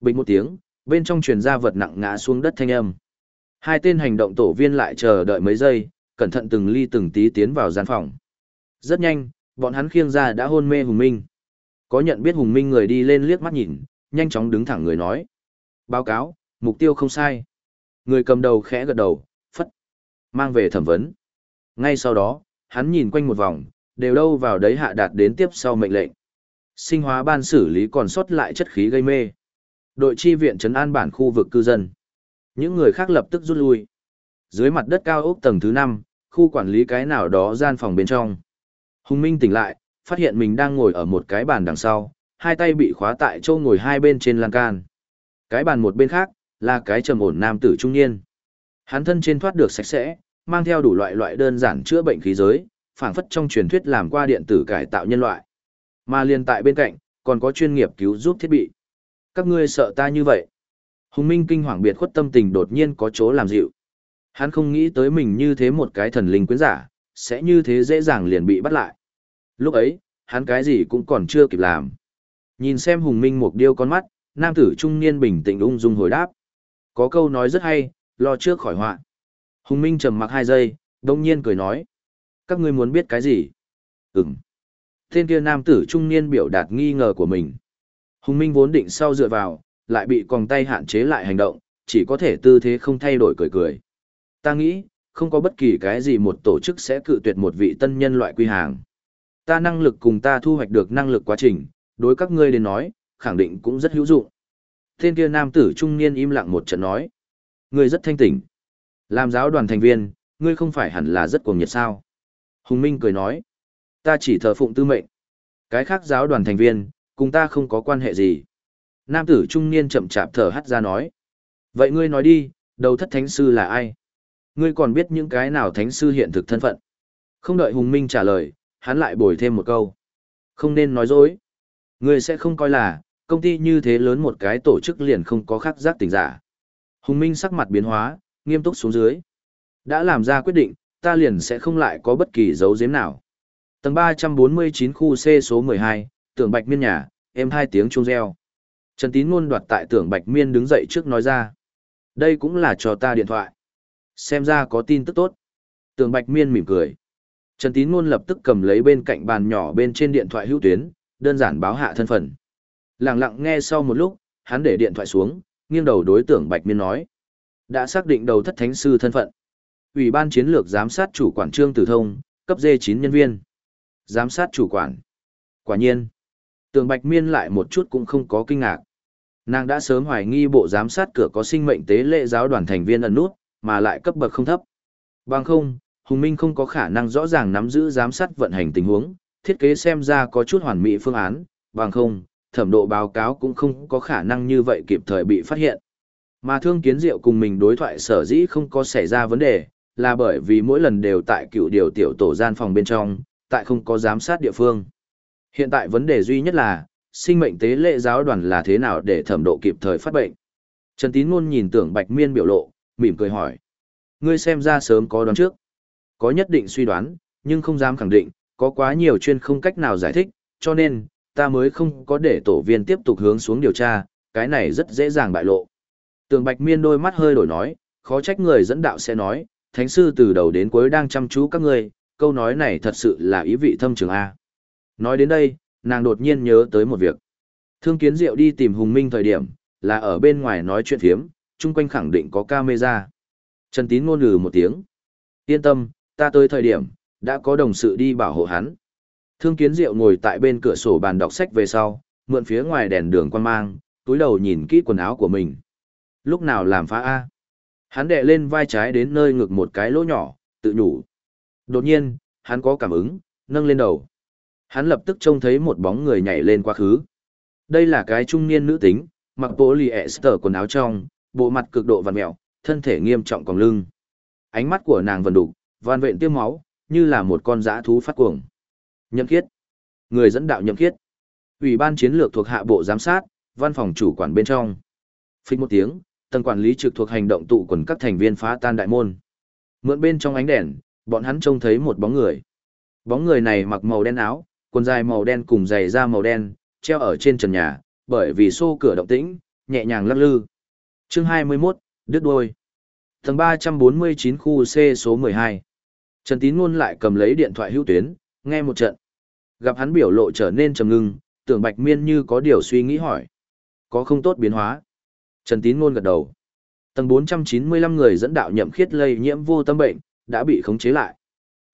Bình một tiếng, bên trong truyền ra vật nặng ngã xuống đất thanh âm. Hai tên hành động tổ viên lại chờ đợi mấy giây, cẩn thận từng ly từng tí tiến vào gian phòng. Rất nhanh, bọn hắn khiêng ra đã hôn mê Hùng Minh. Có nhận biết Hùng Minh người đi lên liếc mắt nhìn, nhanh chóng đứng thẳng người nói. Báo cáo, mục tiêu không sai. Người cầm đầu khẽ gật đầu, phất. Mang về thẩm vấn. Ngay sau đó, hắn nhìn quanh một vòng, đều đâu vào đấy hạ đạt đến tiếp sau mệnh lệnh. Sinh hóa ban xử lý còn sót lại chất khí gây mê. Đội chi viện trấn an bản khu vực cư dân. Những người khác lập tức rút lui. Dưới mặt đất cao ốc tầng thứ 5, khu quản lý cái nào đó gian phòng bên trong. Hùng Minh tỉnh lại, phát hiện mình đang ngồi ở một cái bàn đằng sau, hai tay bị khóa tại chỗ ngồi hai bên trên lan can. Cái bàn một bên khác, là cái trầm ổn nam tử trung niên. Hắn thân trên thoát được sạch sẽ, mang theo đủ loại loại đơn giản chữa bệnh khí giới, phảng phất trong truyền thuyết làm qua điện tử cải tạo nhân loại. Mà liền tại bên cạnh, còn có chuyên nghiệp cứu giúp thiết bị. Các ngươi sợ ta như vậy. Hùng Minh kinh hoàng biệt khuất tâm tình đột nhiên có chỗ làm dịu. Hắn không nghĩ tới mình như thế một cái thần linh quyến giả, sẽ như thế dễ dàng liền bị bắt lại. Lúc ấy, hắn cái gì cũng còn chưa kịp làm. Nhìn xem Hùng Minh một điêu con mắt, nam tử trung niên bình tĩnh ung dung hồi đáp. Có câu nói rất hay, lo trước khỏi họa. Hùng Minh trầm mặc hai giây, đông nhiên cười nói. Các ngươi muốn biết cái gì? Ừm. Tên kia nam tử trung niên biểu đạt nghi ngờ của mình. Hùng Minh vốn định sau dựa vào, lại bị còng tay hạn chế lại hành động, chỉ có thể tư thế không thay đổi cười cười. Ta nghĩ, không có bất kỳ cái gì một tổ chức sẽ cự tuyệt một vị tân nhân loại quy hàng. Ta năng lực cùng ta thu hoạch được năng lực quá trình, đối các ngươi đến nói, khẳng định cũng rất hữu dụng. Tên kia nam tử trung niên im lặng một trận nói. Ngươi rất thanh tỉnh. Làm giáo đoàn thành viên, ngươi không phải hẳn là rất cuồng nhiệt sao. Hùng Minh cười nói. Ta chỉ thờ phụng tư mệnh. Cái khác giáo đoàn thành viên, cùng ta không có quan hệ gì. Nam tử trung niên chậm chạp thở hắt ra nói. Vậy ngươi nói đi, đầu thất thánh sư là ai? Ngươi còn biết những cái nào thánh sư hiện thực thân phận? Không đợi Hùng Minh trả lời, hắn lại bồi thêm một câu. Không nên nói dối. Ngươi sẽ không coi là, công ty như thế lớn một cái tổ chức liền không có khắc giác tình giả. Hùng Minh sắc mặt biến hóa, nghiêm túc xuống dưới. Đã làm ra quyết định, ta liền sẽ không lại có bất kỳ dấu giếm nào. Tầng 349 khu C số 12, tưởng Bạch Miên nhà, em hai tiếng chuông reo. Trần Tín ngôn đoạt tại tưởng Bạch Miên đứng dậy trước nói ra. Đây cũng là cho ta điện thoại. Xem ra có tin tức tốt. Tưởng Bạch Miên mỉm cười. Trần Tín ngôn lập tức cầm lấy bên cạnh bàn nhỏ bên trên điện thoại hữu tuyến, đơn giản báo hạ thân phận. Lặng lặng nghe sau một lúc, hắn để điện thoại xuống, nghiêng đầu đối tưởng Bạch Miên nói. Đã xác định đầu thất thánh sư thân phận. Ủy ban chiến lược giám sát chủ quản trương tử thông, cấp D9 nhân viên. Giám sát chủ quản. Quả nhiên. Tường Bạch Miên lại một chút cũng không có kinh ngạc. Nàng đã sớm hoài nghi bộ giám sát cửa có sinh mệnh tế lệ giáo đoàn thành viên ẩn nút, mà lại cấp bậc không thấp. Bằng không, Hùng Minh không có khả năng rõ ràng nắm giữ giám sát vận hành tình huống, thiết kế xem ra có chút hoàn mỹ phương án, bằng không, thẩm độ báo cáo cũng không có khả năng như vậy kịp thời bị phát hiện. Mà thương kiến diệu cùng mình đối thoại sở dĩ không có xảy ra vấn đề, là bởi vì mỗi lần đều tại cựu điều tiểu tổ gian phòng bên trong, tại không có giám sát địa phương. Hiện tại vấn đề duy nhất là, sinh mệnh tế lệ giáo đoàn là thế nào để thẩm độ kịp thời phát bệnh. Trần Tín Ngôn nhìn tưởng Bạch Miên biểu lộ, mỉm cười hỏi. Ngươi xem ra sớm có đoán trước. Có nhất định suy đoán, nhưng không dám khẳng định, có quá nhiều chuyên không cách nào giải thích, cho nên, ta mới không có để tổ viên tiếp tục hướng xuống điều tra, cái này rất dễ dàng bại lộ. Tường Bạch Miên đôi mắt hơi đổi nói, khó trách người dẫn đạo sẽ nói, thánh sư từ đầu đến cuối đang chăm chú các ngươi, câu nói này thật sự là ý vị thâm trường A. Nói đến đây, nàng đột nhiên nhớ tới một việc. Thương kiến diệu đi tìm Hùng Minh thời điểm, là ở bên ngoài nói chuyện thiếm, chung quanh khẳng định có camera. Trần Tín ngôn ngừ một tiếng. Yên tâm, ta tới thời điểm, đã có đồng sự đi bảo hộ hắn. Thương kiến diệu ngồi tại bên cửa sổ bàn đọc sách về sau, mượn phía ngoài đèn đường quan mang, túi đầu nhìn kỹ quần áo của mình. Lúc nào làm phá A? Hắn đè lên vai trái đến nơi ngực một cái lỗ nhỏ, tự nhủ. Đột nhiên, hắn có cảm ứng, nâng lên đầu. Hắn lập tức trông thấy một bóng người nhảy lên quá khứ. Đây là cái trung niên nữ tính, mặc bộ lì Esther quần áo trong, bộ mặt cực độ vằn mẹo, thân thể nghiêm trọng còng lưng. Ánh mắt của nàng vần đục, van vện tiêu máu, như là một con dã thú phát cuồng. Nhậm Khiết. Người dẫn đạo Nhậm Khiết. Ủy ban chiến lược thuộc hạ bộ giám sát, văn phòng chủ quản bên trong. Phích một tiếng, tầng quản lý trực thuộc hành động tụ quần các thành viên phá tan đại môn. Mượn bên trong ánh đèn, bọn hắn trông thấy một bóng người. Bóng người này mặc màu đen áo, quần dài màu đen cùng giày da màu đen, treo ở trên trần nhà, bởi vì xô cửa động tĩnh, nhẹ nhàng lắc lư. Chương 21, đứt đuôi. Tầng 349 khu C số 12. Trần Tín Ngôn lại cầm lấy điện thoại hữu tuyến, nghe một trận. Gặp hắn biểu lộ trở nên trầm ngưng, tưởng Bạch Miên như có điều suy nghĩ hỏi. Có không tốt biến hóa? Trần Tín Ngôn gật đầu. Tầng 495 người dẫn đạo nhậm khiết lây nhiễm vô tâm bệnh, đã bị khống chế lại.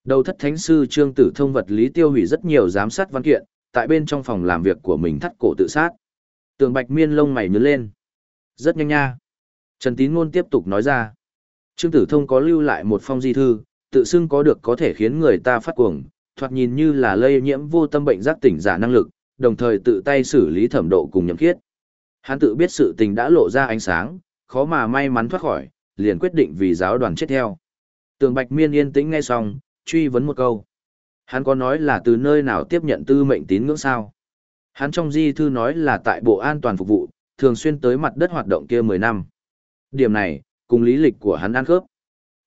Đầu thất thánh sư Trương Tử Thông vật lý tiêu hủy rất nhiều giám sát văn kiện, tại bên trong phòng làm việc của mình thắt cổ tự sát. Tường Bạch Miên lông mày nhướng lên. Rất nhanh nha. Trần Tín Ngôn tiếp tục nói ra. Trương Tử Thông có lưu lại một phong di thư, tự xưng có được có thể khiến người ta phát cuồng, thoạt nhìn như là lây nhiễm vô tâm bệnh giác tỉnh giả năng lực, đồng thời tự tay xử lý thẩm độ cùng nhậm khiết. Hắn tự biết sự tình đã lộ ra ánh sáng, khó mà may mắn thoát khỏi, liền quyết định vì giáo đoàn chết theo. Tường Bạch Miên yên tĩnh nghe xong, truy vấn một câu. Hắn có nói là từ nơi nào tiếp nhận tư mệnh tín ngưỡng sao? Hắn trong di thư nói là tại Bộ An toàn phục vụ, thường xuyên tới mặt đất hoạt động kia 10 năm. Điểm này, cùng lý lịch của hắn ăn khớp.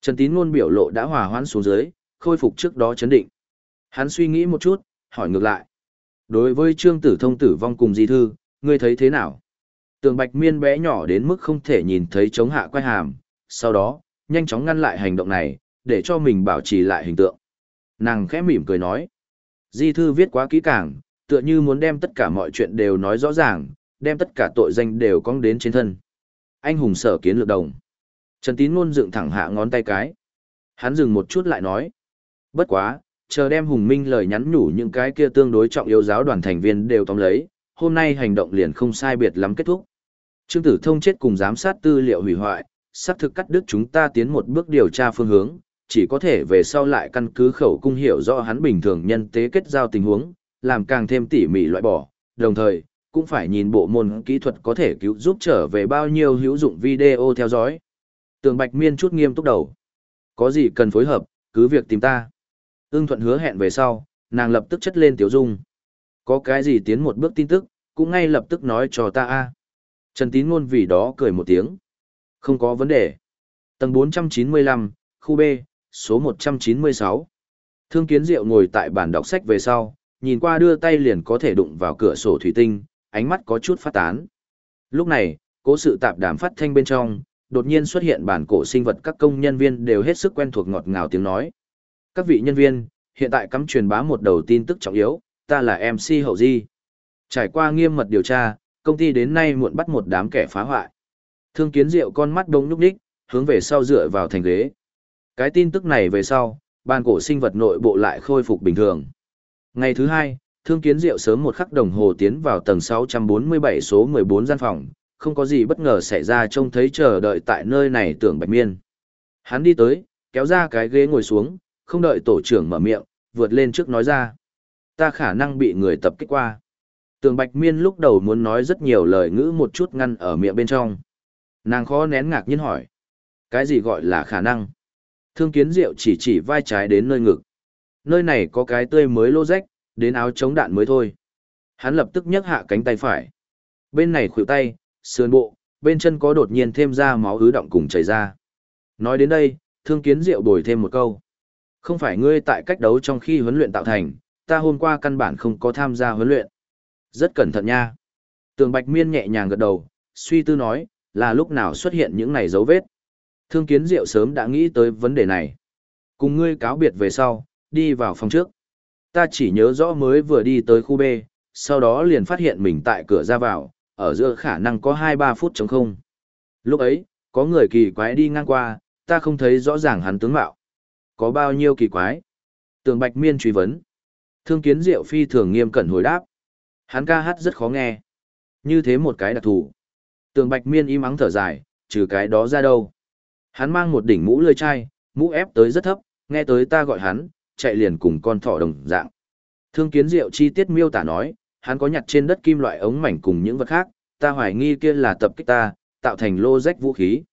Trần Tín luôn biểu lộ đã hòa hoãn xuống dưới, khôi phục trước đó chấn định. Hắn suy nghĩ một chút, hỏi ngược lại. Đối với Trương Tử Thông tử vong cùng di thư, ngươi thấy thế nào? Tường Bạch Miên bé nhỏ đến mức không thể nhìn thấy chống hạ quay hàm, sau đó, nhanh chóng ngăn lại hành động này, để cho mình bảo trì lại hình tượng. Nàng khẽ mỉm cười nói. Di thư viết quá kỹ càng, tựa như muốn đem tất cả mọi chuyện đều nói rõ ràng, đem tất cả tội danh đều cong đến trên thân. Anh hùng sở kiến lược đồng. Trần Tín luôn dựng thẳng hạ ngón tay cái. Hắn dừng một chút lại nói. Bất quá, chờ đem Hùng Minh lời nhắn nhủ những cái kia tương đối trọng yếu giáo đoàn thành viên đều tóm lấy, hôm nay hành động liền không sai biệt lắm kết thúc. Trương Tử Thông chết cùng giám sát tư liệu hủy hoại, sắp thực cắt đứt chúng ta tiến một bước điều tra phương hướng, chỉ có thể về sau lại căn cứ khẩu cung hiểu rõ hắn bình thường nhân tế kết giao tình huống, làm càng thêm tỉ mỉ loại bỏ, đồng thời, cũng phải nhìn bộ môn kỹ thuật có thể cứu giúp trở về bao nhiêu hữu dụng video theo dõi. Tường Bạch Miên chút nghiêm túc đầu. Có gì cần phối hợp, cứ việc tìm ta. Ưng thuận hứa hẹn về sau, nàng lập tức chất lên tiểu dung. Có cái gì tiến một bước tin tức, cũng ngay lập tức nói cho ta a. Trần Tín ngôn vì đó cười một tiếng. Không có vấn đề. Tầng 495, khu B, số 196. Thương Kiến Diệu ngồi tại bàn đọc sách về sau, nhìn qua đưa tay liền có thể đụng vào cửa sổ thủy tinh, ánh mắt có chút phát tán. Lúc này, cố sự tạp đàm phát thanh bên trong, đột nhiên xuất hiện bản cổ sinh vật các công nhân viên đều hết sức quen thuộc ngọt ngào tiếng nói. Các vị nhân viên, hiện tại cắm truyền bá một đầu tin tức trọng yếu, ta là MC Hậu Di. Trải qua nghiêm mật điều tra, công ty đến nay muộn bắt một đám kẻ phá hoại. Thương kiến diệu con mắt đông nhúc đích, hướng về sau dựa vào thành ghế. Cái tin tức này về sau, ban cổ sinh vật nội bộ lại khôi phục bình thường. Ngày thứ hai, thương kiến diệu sớm một khắc đồng hồ tiến vào tầng 647 số 14 gian phòng, không có gì bất ngờ xảy ra trông thấy chờ đợi tại nơi này tưởng bạch miên. Hắn đi tới, kéo ra cái ghế ngồi xuống, không đợi tổ trưởng mở miệng, vượt lên trước nói ra. Ta khả năng bị người tập kích qua. Tường Bạch Miên lúc đầu muốn nói rất nhiều lời ngữ một chút ngăn ở miệng bên trong. Nàng khó nén ngạc nhiên hỏi. Cái gì gọi là khả năng? Thương kiến diệu chỉ chỉ vai trái đến nơi ngực. Nơi này có cái tươi mới lô rách, đến áo chống đạn mới thôi. Hắn lập tức nhấc hạ cánh tay phải. Bên này khuỷu tay, sườn bộ, bên chân có đột nhiên thêm ra máu ứ động cùng chảy ra. Nói đến đây, thương kiến diệu bồi thêm một câu. Không phải ngươi tại cách đấu trong khi huấn luyện tạo thành, ta hôm qua căn bản không có tham gia huấn luyện. Rất cẩn thận nha. Tường Bạch Miên nhẹ nhàng gật đầu, suy tư nói, là lúc nào xuất hiện những này dấu vết. Thương kiến diệu sớm đã nghĩ tới vấn đề này. Cùng ngươi cáo biệt về sau, đi vào phòng trước. Ta chỉ nhớ rõ mới vừa đi tới khu B, sau đó liền phát hiện mình tại cửa ra vào, ở giữa khả năng có 2-3 phút trống không. Lúc ấy, có người kỳ quái đi ngang qua, ta không thấy rõ ràng hắn tướng mạo. Có bao nhiêu kỳ quái? Tường Bạch Miên truy vấn. Thương kiến diệu phi thường nghiêm cẩn hồi đáp. Hắn ca hát rất khó nghe. Như thế một cái đặc thù. Tường Bạch Miên im ắng thở dài, trừ cái đó ra đâu. Hắn mang một đỉnh mũ lươi chai, mũ ép tới rất thấp, nghe tới ta gọi hắn, chạy liền cùng con thỏ đồng dạng. Thương kiến diệu chi tiết miêu tả nói, hắn có nhặt trên đất kim loại ống mảnh cùng những vật khác, ta hoài nghi kia là tập kích ta, tạo thành lô rách vũ khí.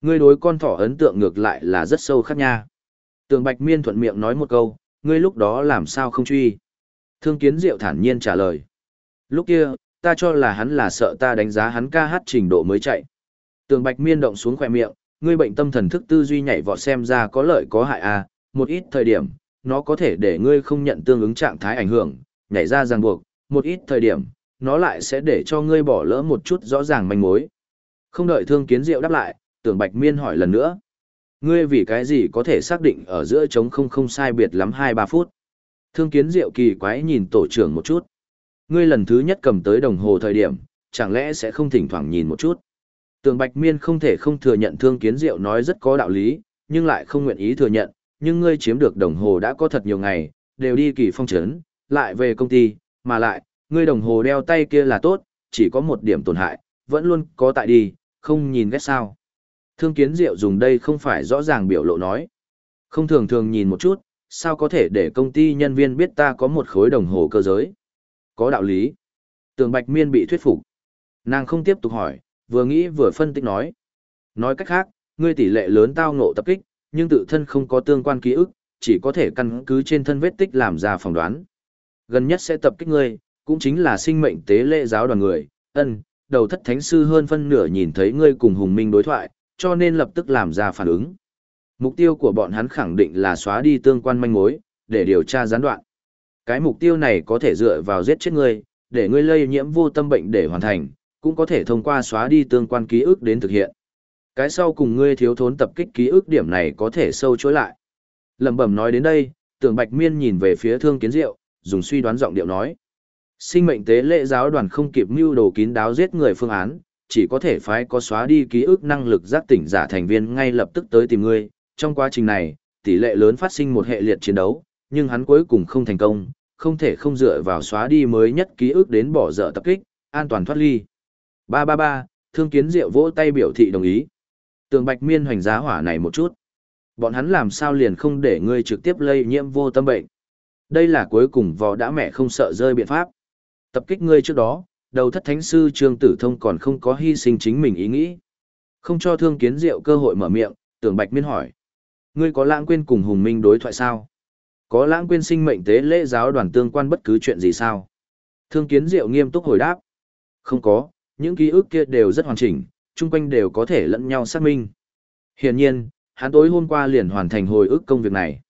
Ngươi đối con thỏ ấn tượng ngược lại là rất sâu khác nha. Tường Bạch Miên thuận miệng nói một câu, ngươi lúc đó làm sao không truy. Thương kiến diệu thản nhiên trả lời. Lúc kia, ta cho là hắn là sợ ta đánh giá hắn ca hát trình độ mới chạy. Tường Bạch Miên động xuống khỏe miệng, ngươi bệnh tâm thần thức tư duy nhảy vọt xem ra có lợi có hại à, một ít thời điểm, nó có thể để ngươi không nhận tương ứng trạng thái ảnh hưởng, nhảy ra ràng buộc, một ít thời điểm, nó lại sẽ để cho ngươi bỏ lỡ một chút rõ ràng manh mối. Không đợi thương kiến diệu đáp lại, tưởng bạch miên hỏi lần nữa. Ngươi vì cái gì có thể xác định ở giữa trống không không sai biệt lắm 2-3 phút. Thương kiến diệu kỳ quái nhìn tổ trưởng một chút. Ngươi lần thứ nhất cầm tới đồng hồ thời điểm, chẳng lẽ sẽ không thỉnh thoảng nhìn một chút. Tường Bạch Miên không thể không thừa nhận Thương Kiến Diệu nói rất có đạo lý, nhưng lại không nguyện ý thừa nhận, nhưng ngươi chiếm được đồng hồ đã có thật nhiều ngày, đều đi kỳ phong trấn, lại về công ty, mà lại, ngươi đồng hồ đeo tay kia là tốt, chỉ có một điểm tổn hại, vẫn luôn có tại đi, không nhìn ghét sao. Thương Kiến Diệu dùng đây không phải rõ ràng biểu lộ nói. Không thường thường nhìn một chút, sao có thể để công ty nhân viên biết ta có một khối đồng hồ cơ giới. Có đạo lý. Tường Bạch Miên bị thuyết phục. Nàng không tiếp tục hỏi, vừa nghĩ vừa phân tích nói. Nói cách khác, ngươi tỷ lệ lớn tao ngộ tập kích, nhưng tự thân không có tương quan ký ức, chỉ có thể căn cứ trên thân vết tích làm ra phỏng đoán. Gần nhất sẽ tập kích ngươi, cũng chính là sinh mệnh tế lễ giáo đoàn người, ân, đầu thất thánh sư hơn phân nửa nhìn thấy ngươi cùng Hùng Minh đối thoại, cho nên lập tức làm ra phản ứng. Mục tiêu của bọn hắn khẳng định là xóa đi tương quan manh mối, để điều tra gián đoạn. Cái mục tiêu này có thể dựa vào giết chết ngươi, để ngươi lây nhiễm vô tâm bệnh để hoàn thành, cũng có thể thông qua xóa đi tương quan ký ức đến thực hiện. Cái sau cùng ngươi thiếu thốn tập kích ký ức điểm này có thể sâu chối lại. Lẩm bẩm nói đến đây, Tưởng Bạch Miên nhìn về phía Thương Kiến Diệu, dùng suy đoán giọng điệu nói: Sinh mệnh tế lễ giáo đoàn không kịp mưu đồ kín đáo giết người phương án, chỉ có thể phái có xóa đi ký ức năng lực giác tỉnh giả thành viên ngay lập tức tới tìm ngươi. Trong quá trình này, tỷ lệ lớn phát sinh một hệ liệt chiến đấu, nhưng hắn cuối cùng không thành công, không thể không dựa vào xóa đi mới nhất ký ức đến bỏ dở tập kích, an toàn thoát ly. Ba ba ba, thương kiến diệu vỗ tay biểu thị đồng ý. Tường Bạch Miên hoành giá hỏa này một chút. Bọn hắn làm sao liền không để ngươi trực tiếp lây nhiễm vô tâm bệnh. Đây là cuối cùng vò đã mẹ không sợ rơi biện pháp. Tập kích ngươi trước đó, đầu thất thánh sư Trương Tử Thông còn không có hy sinh chính mình ý nghĩ. Không cho thương kiến diệu cơ hội mở miệng, Tường Bạch Miên hỏi. Ngươi có lãng quên cùng Hùng Minh đối thoại sao? Có lãng quên sinh mệnh tế lễ giáo đoàn tương quan bất cứ chuyện gì sao? Thương kiến diệu nghiêm túc hồi đáp. Không có, những ký ức kia đều rất hoàn chỉnh, chung quanh đều có thể lẫn nhau xác minh. Hiển nhiên, hắn tối hôm qua liền hoàn thành hồi ức công việc này.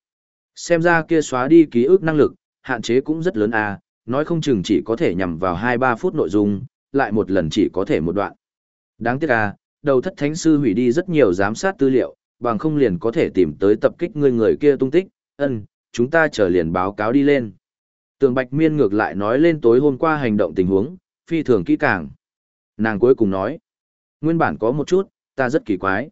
Xem ra kia xóa đi ký ức năng lực, hạn chế cũng rất lớn à, nói không chừng chỉ có thể nhằm vào 2-3 phút nội dung, lại một lần chỉ có thể một đoạn. Đáng tiếc à, đầu thất thánh sư hủy đi rất nhiều giám sát tư liệu, bằng không liền có thể tìm tới tập kích người người kia tung tích, ân, chúng ta chờ liền báo cáo đi lên. Tường Bạch Miên ngược lại nói lên tối hôm qua hành động tình huống, phi thường kỹ càng. Nàng cuối cùng nói, nguyên bản có một chút, ta rất kỳ quái.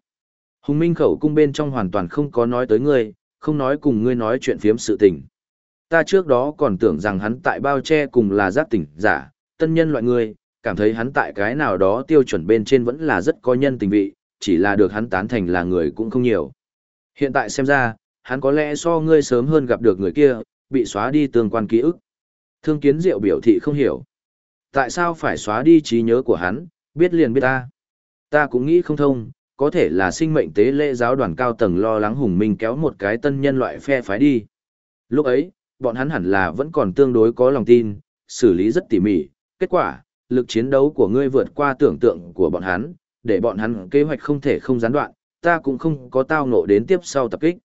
Hùng Minh khẩu cung bên trong hoàn toàn không có nói tới ngươi, không nói cùng ngươi nói chuyện phiếm sự tình. Ta trước đó còn tưởng rằng hắn tại bao che cùng là giác tỉnh giả, tân nhân loại ngươi, cảm thấy hắn tại cái nào đó tiêu chuẩn bên trên vẫn là rất có nhân tình vị, chỉ là được hắn tán thành là người cũng không nhiều. Hiện tại xem ra, hắn có lẽ so ngươi sớm hơn gặp được người kia, bị xóa đi tương quan ký ức. Thương kiến diệu biểu thị không hiểu. Tại sao phải xóa đi trí nhớ của hắn, biết liền biết ta. Ta cũng nghĩ không thông, có thể là sinh mệnh tế lễ giáo đoàn cao tầng lo lắng hùng minh kéo một cái tân nhân loại phe phái đi. Lúc ấy, bọn hắn hẳn là vẫn còn tương đối có lòng tin, xử lý rất tỉ mỉ, kết quả, lực chiến đấu của ngươi vượt qua tưởng tượng của bọn hắn, để bọn hắn kế hoạch không thể không gián đoạn, ta cũng không có tao ngộ đến tiếp sau tập kích.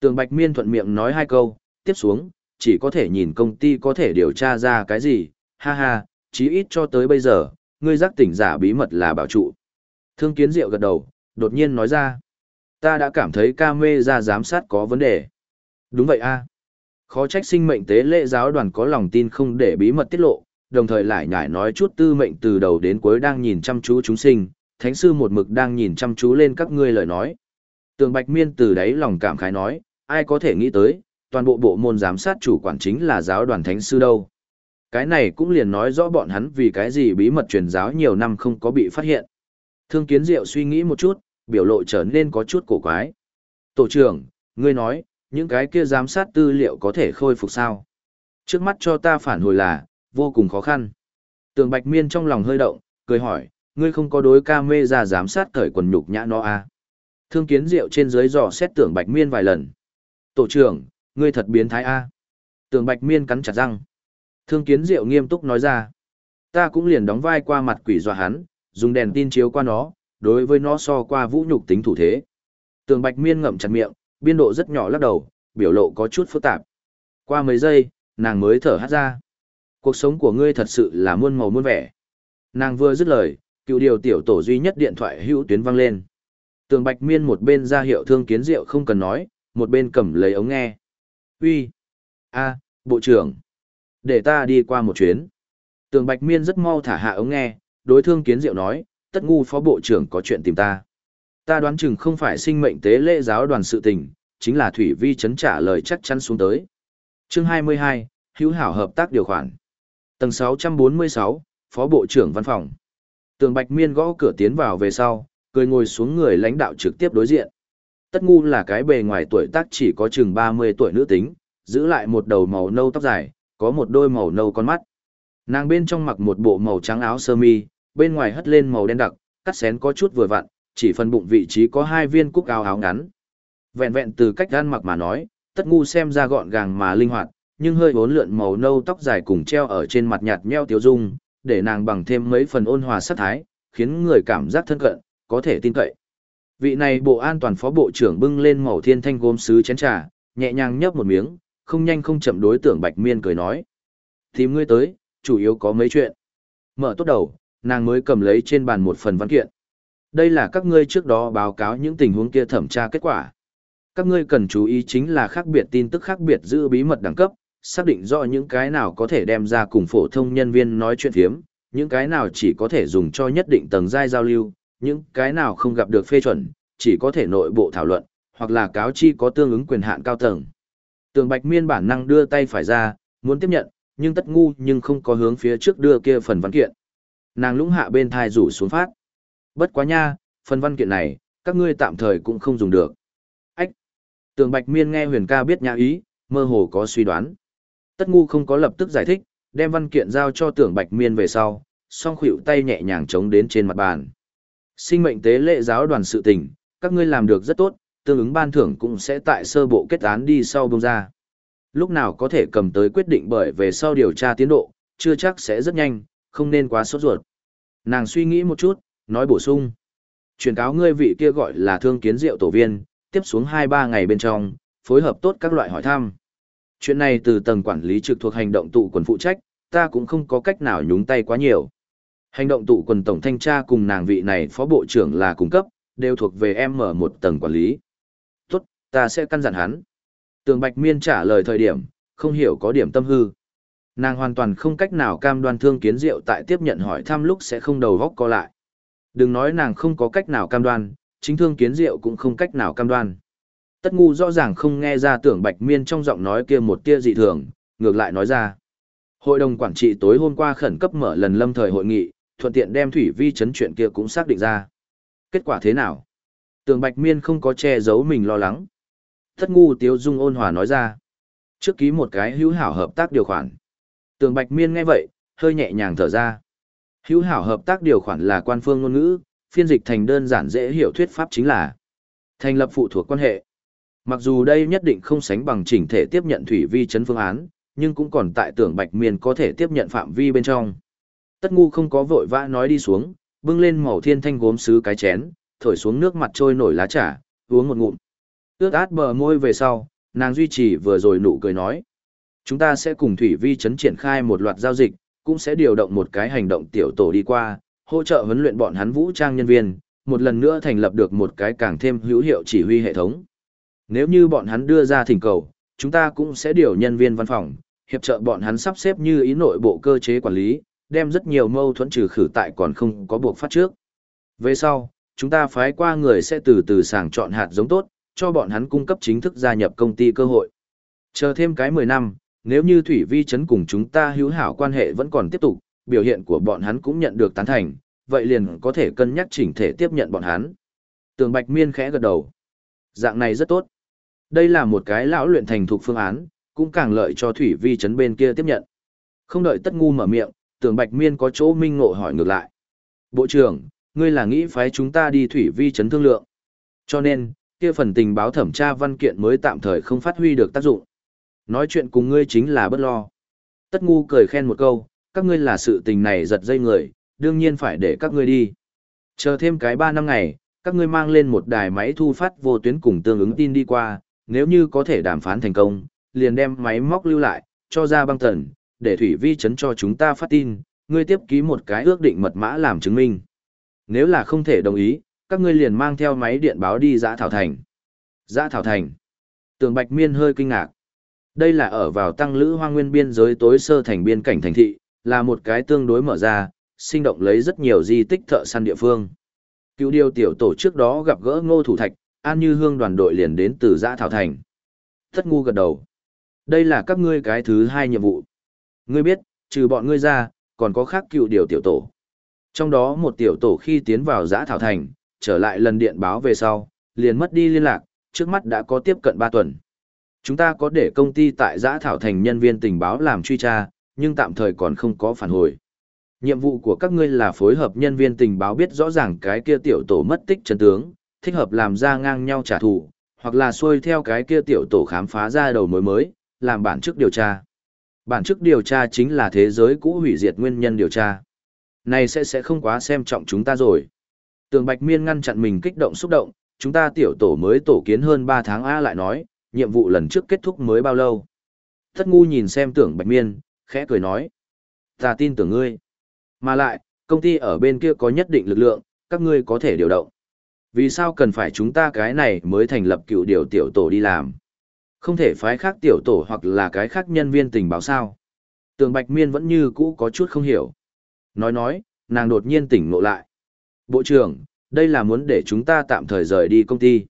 Tường Bạch Miên thuận miệng nói hai câu, tiếp xuống, chỉ có thể nhìn công ty có thể điều tra ra cái gì, ha ha, chí ít cho tới bây giờ, ngươi giác tỉnh giả bí mật là bảo trụ. Thương kiến diệu gật đầu, đột nhiên nói ra, ta đã cảm thấy ca mê ra giám sát có vấn đề. Đúng vậy a Khó trách sinh mệnh tế lễ giáo đoàn có lòng tin không để bí mật tiết lộ, đồng thời lại nhải nói chút tư mệnh từ đầu đến cuối đang nhìn chăm chú chúng sinh, thánh sư một mực đang nhìn chăm chú lên các ngươi lời nói. Tường Bạch Miên từ đấy lòng cảm khái nói, ai có thể nghĩ tới, toàn bộ bộ môn giám sát chủ quản chính là giáo đoàn thánh sư đâu. Cái này cũng liền nói rõ bọn hắn vì cái gì bí mật truyền giáo nhiều năm không có bị phát hiện. Thương Kiến Diệu suy nghĩ một chút, biểu lộ trở nên có chút cổ quái. Tổ trưởng, ngươi nói, những cái kia giám sát tư liệu có thể khôi phục sao? Trước mắt cho ta phản hồi là, vô cùng khó khăn. Tường Bạch Miên trong lòng hơi động, cười hỏi, ngươi không có đối ca mê ra giám sát cởi quần nhục nhã nó à? Thương kiến diệu trên dưới dò xét tưởng Bạch Miên vài lần. Tổ trưởng, ngươi thật biến thái a. À? Tường Bạch Miên cắn chặt răng. Thương kiến diệu nghiêm túc nói ra. Ta cũng liền đóng vai qua mặt quỷ dọa hắn, dùng đèn tin chiếu qua nó, đối với nó so qua vũ nhục tính thủ thế. Tường Bạch Miên ngậm chặt miệng, biên độ rất nhỏ lắc đầu, biểu lộ có chút phức tạp. Qua mấy giây, nàng mới thở hát ra. Cuộc sống của ngươi thật sự là muôn màu muôn vẻ. Nàng vừa dứt lời, cựu điều tiểu tổ duy nhất điện thoại hữu tuyến vang lên. Tường Bạch Miên một bên ra hiệu thương kiến rượu không cần nói, một bên cầm lấy ống nghe. Uy, a, bộ trưởng, để ta đi qua một chuyến. Tường Bạch Miên rất mau thả hạ ống nghe, đối thương kiến diệu nói, tất ngu phó bộ trưởng có chuyện tìm ta. Ta đoán chừng không phải sinh mệnh tế lễ giáo đoàn sự tình, chính là Thủy Vi chấn trả lời chắc chắn xuống tới. Chương 22, hữu hảo hợp tác điều khoản. Tầng 646, Phó Bộ trưởng Văn phòng. Tường Bạch Miên gõ cửa tiến vào về sau, cười ngồi xuống người lãnh đạo trực tiếp đối diện. Tất ngu là cái bề ngoài tuổi tác chỉ có chừng 30 tuổi nữ tính, giữ lại một đầu màu nâu tóc dài, có một đôi màu nâu con mắt. Nàng bên trong mặc một bộ màu trắng áo sơ mi, bên ngoài hất lên màu đen đặc, cắt xén có chút vừa vặn, chỉ phần bụng vị trí có hai viên cúc áo áo ngắn. Vẹn vẹn từ cách ăn mặc mà nói, tất ngu xem ra gọn gàng mà linh hoạt, nhưng hơi bốn lượn màu nâu tóc dài cùng treo ở trên mặt nhạt nheo tiêu dung, để nàng bằng thêm mấy phần ôn hòa sát thái, khiến người cảm giác thân cận, có thể tin cậy. Vị này bộ an toàn phó bộ trưởng bưng lên màu thiên thanh gốm sứ chén trà, nhẹ nhàng nhấp một miếng, không nhanh không chậm đối tượng Bạch Miên cười nói. Tìm ngươi tới, chủ yếu có mấy chuyện. Mở tốt đầu, nàng mới cầm lấy trên bàn một phần văn kiện. Đây là các ngươi trước đó báo cáo những tình huống kia thẩm tra kết quả. Các ngươi cần chú ý chính là khác biệt tin tức khác biệt giữ bí mật đẳng cấp, xác định rõ những cái nào có thể đem ra cùng phổ thông nhân viên nói chuyện phiếm, những cái nào chỉ có thể dùng cho nhất định tầng giai giao lưu, những cái nào không gặp được phê chuẩn, chỉ có thể nội bộ thảo luận, hoặc là cáo chi có tương ứng quyền hạn cao tầng. Tường Bạch Miên bản năng đưa tay phải ra, muốn tiếp nhận, nhưng tất ngu nhưng không có hướng phía trước đưa kia phần văn kiện. Nàng lũng hạ bên thai rủ xuống phát. Bất quá nha, phần văn kiện này, các ngươi tạm thời cũng không dùng được. Ách! Tường Bạch Miên nghe huyền ca biết nhã ý, mơ hồ có suy đoán. Tất ngu không có lập tức giải thích, đem văn kiện giao cho tưởng Bạch Miên về sau, song khuỷu tay nhẹ nhàng chống đến trên mặt bàn. Sinh mệnh tế lệ giáo đoàn sự tình, các ngươi làm được rất tốt, tương ứng ban thưởng cũng sẽ tại sơ bộ kết án đi sau bông ra. Lúc nào có thể cầm tới quyết định bởi về sau điều tra tiến độ, chưa chắc sẽ rất nhanh, không nên quá sốt ruột. Nàng suy nghĩ một chút, nói bổ sung. Truyền cáo ngươi vị kia gọi là thương kiến diệu tổ viên, tiếp xuống 2-3 ngày bên trong, phối hợp tốt các loại hỏi thăm. Chuyện này từ tầng quản lý trực thuộc hành động tụ quần phụ trách, ta cũng không có cách nào nhúng tay quá nhiều. Hành động tụ quần tổng thanh tra cùng nàng vị này phó bộ trưởng là cung cấp, đều thuộc về em mở một tầng quản lý. Ta sẽ căn dặn hắn. Tường Bạch Miên trả lời thời điểm, không hiểu có điểm tâm hư. Nàng hoàn toàn không cách nào cam đoan thương kiến diệu tại tiếp nhận hỏi thăm lúc sẽ không đầu góc co lại. Đừng nói nàng không có cách nào cam đoan, chính thương kiến diệu cũng không cách nào cam đoan. Tất ngu rõ ràng không nghe ra tưởng bạch miên trong giọng nói kia một tia dị thường, ngược lại nói ra. Hội đồng quản trị tối hôm qua khẩn cấp mở lần lâm thời hội nghị, thuận tiện đem thủy vi chấn chuyện kia cũng xác định ra. Kết quả thế nào? Tưởng bạch miên không có che giấu mình lo lắng. Tất ngu tiếu dung ôn hòa nói ra. Trước ký một cái hữu hảo hợp tác điều khoản. Tường Bạch Miên nghe vậy, hơi nhẹ nhàng thở ra. Hữu hảo hợp tác điều khoản là quan phương ngôn ngữ, phiên dịch thành đơn giản dễ hiểu thuyết pháp chính là thành lập phụ thuộc quan hệ. Mặc dù đây nhất định không sánh bằng chỉnh thể tiếp nhận thủy vi chấn phương án, nhưng cũng còn tại tưởng Bạch Miên có thể tiếp nhận phạm vi bên trong. Tất ngu không có vội vã nói đi xuống, bưng lên màu thiên thanh gốm sứ cái chén, thổi xuống nước mặt trôi nổi lá trà, uống một ngụm. Ước át bờ môi về sau, nàng duy trì vừa rồi nụ cười nói. Chúng ta sẽ cùng Thủy Vi chấn triển khai một loạt giao dịch, cũng sẽ điều động một cái hành động tiểu tổ đi qua, hỗ trợ huấn luyện bọn hắn vũ trang nhân viên, một lần nữa thành lập được một cái càng thêm hữu hiệu chỉ huy hệ thống. Nếu như bọn hắn đưa ra thỉnh cầu, chúng ta cũng sẽ điều nhân viên văn phòng, hiệp trợ bọn hắn sắp xếp như ý nội bộ cơ chế quản lý, đem rất nhiều mâu thuẫn trừ khử tại còn không có buộc phát trước. Về sau, chúng ta phái qua người sẽ từ từ sàng chọn hạt giống tốt, cho bọn hắn cung cấp chính thức gia nhập công ty cơ hội. Chờ thêm cái 10 năm, nếu như Thủy Vi chấn cùng chúng ta hữu hảo quan hệ vẫn còn tiếp tục, biểu hiện của bọn hắn cũng nhận được tán thành, vậy liền có thể cân nhắc chỉnh thể tiếp nhận bọn hắn. Tường Bạch Miên khẽ gật đầu. Dạng này rất tốt. Đây là một cái lão luyện thành thục phương án, cũng càng lợi cho Thủy Vi chấn bên kia tiếp nhận. Không đợi Tất Ngu mở miệng, Tường Bạch Miên có chỗ minh ngộ hỏi ngược lại. Bộ trưởng, ngươi là nghĩ phái chúng ta đi Thủy Vi chấn thương lượng. Cho nên, kia phần tình báo thẩm tra văn kiện mới tạm thời không phát huy được tác dụng. Nói chuyện cùng ngươi chính là bất lo. Tất ngu cười khen một câu, các ngươi là sự tình này giật dây người, đương nhiên phải để các ngươi đi. Chờ thêm cái 3 năm ngày, các ngươi mang lên một đài máy thu phát vô tuyến cùng tương ứng tin đi qua, nếu như có thể đàm phán thành công, liền đem máy móc lưu lại, cho ra băng tần, để thủy vi chấn cho chúng ta phát tin, ngươi tiếp ký một cái ước định mật mã làm chứng minh. Nếu là không thể đồng ý, các ngươi liền mang theo máy điện báo đi giã thảo thành. Giã thảo thành. Tường Bạch Miên hơi kinh ngạc. Đây là ở vào tăng lữ hoang nguyên biên giới tối sơ thành biên cảnh thành thị, là một cái tương đối mở ra, sinh động lấy rất nhiều di tích thợ săn địa phương. Cựu điều tiểu tổ trước đó gặp gỡ ngô thủ thạch, an như hương đoàn đội liền đến từ giã thảo thành. Thất ngu gật đầu. Đây là các ngươi cái thứ hai nhiệm vụ. Ngươi biết, trừ bọn ngươi ra, còn có khác cựu điều tiểu tổ. Trong đó một tiểu tổ khi tiến vào giã thảo thành, trở lại lần điện báo về sau, liền mất đi liên lạc, trước mắt đã có tiếp cận 3 tuần. Chúng ta có để công ty tại giã thảo thành nhân viên tình báo làm truy tra, nhưng tạm thời còn không có phản hồi. Nhiệm vụ của các ngươi là phối hợp nhân viên tình báo biết rõ ràng cái kia tiểu tổ mất tích chân tướng, thích hợp làm ra ngang nhau trả thù, hoặc là xuôi theo cái kia tiểu tổ khám phá ra đầu mối mới, làm bản chức điều tra. Bản chức điều tra chính là thế giới cũ hủy diệt nguyên nhân điều tra. Này sẽ sẽ không quá xem trọng chúng ta rồi. Tường Bạch Miên ngăn chặn mình kích động xúc động, chúng ta tiểu tổ mới tổ kiến hơn 3 tháng A lại nói, nhiệm vụ lần trước kết thúc mới bao lâu. Thất ngu nhìn xem tưởng Bạch Miên, khẽ cười nói. Ta tin tưởng ngươi. Mà lại, công ty ở bên kia có nhất định lực lượng, các ngươi có thể điều động. Vì sao cần phải chúng ta cái này mới thành lập cựu điều tiểu tổ đi làm? Không thể phái khác tiểu tổ hoặc là cái khác nhân viên tình báo sao? Tường Bạch Miên vẫn như cũ có chút không hiểu. Nói nói, nàng đột nhiên tỉnh ngộ lại. Bộ trưởng, đây là muốn để chúng ta tạm thời rời đi công ty.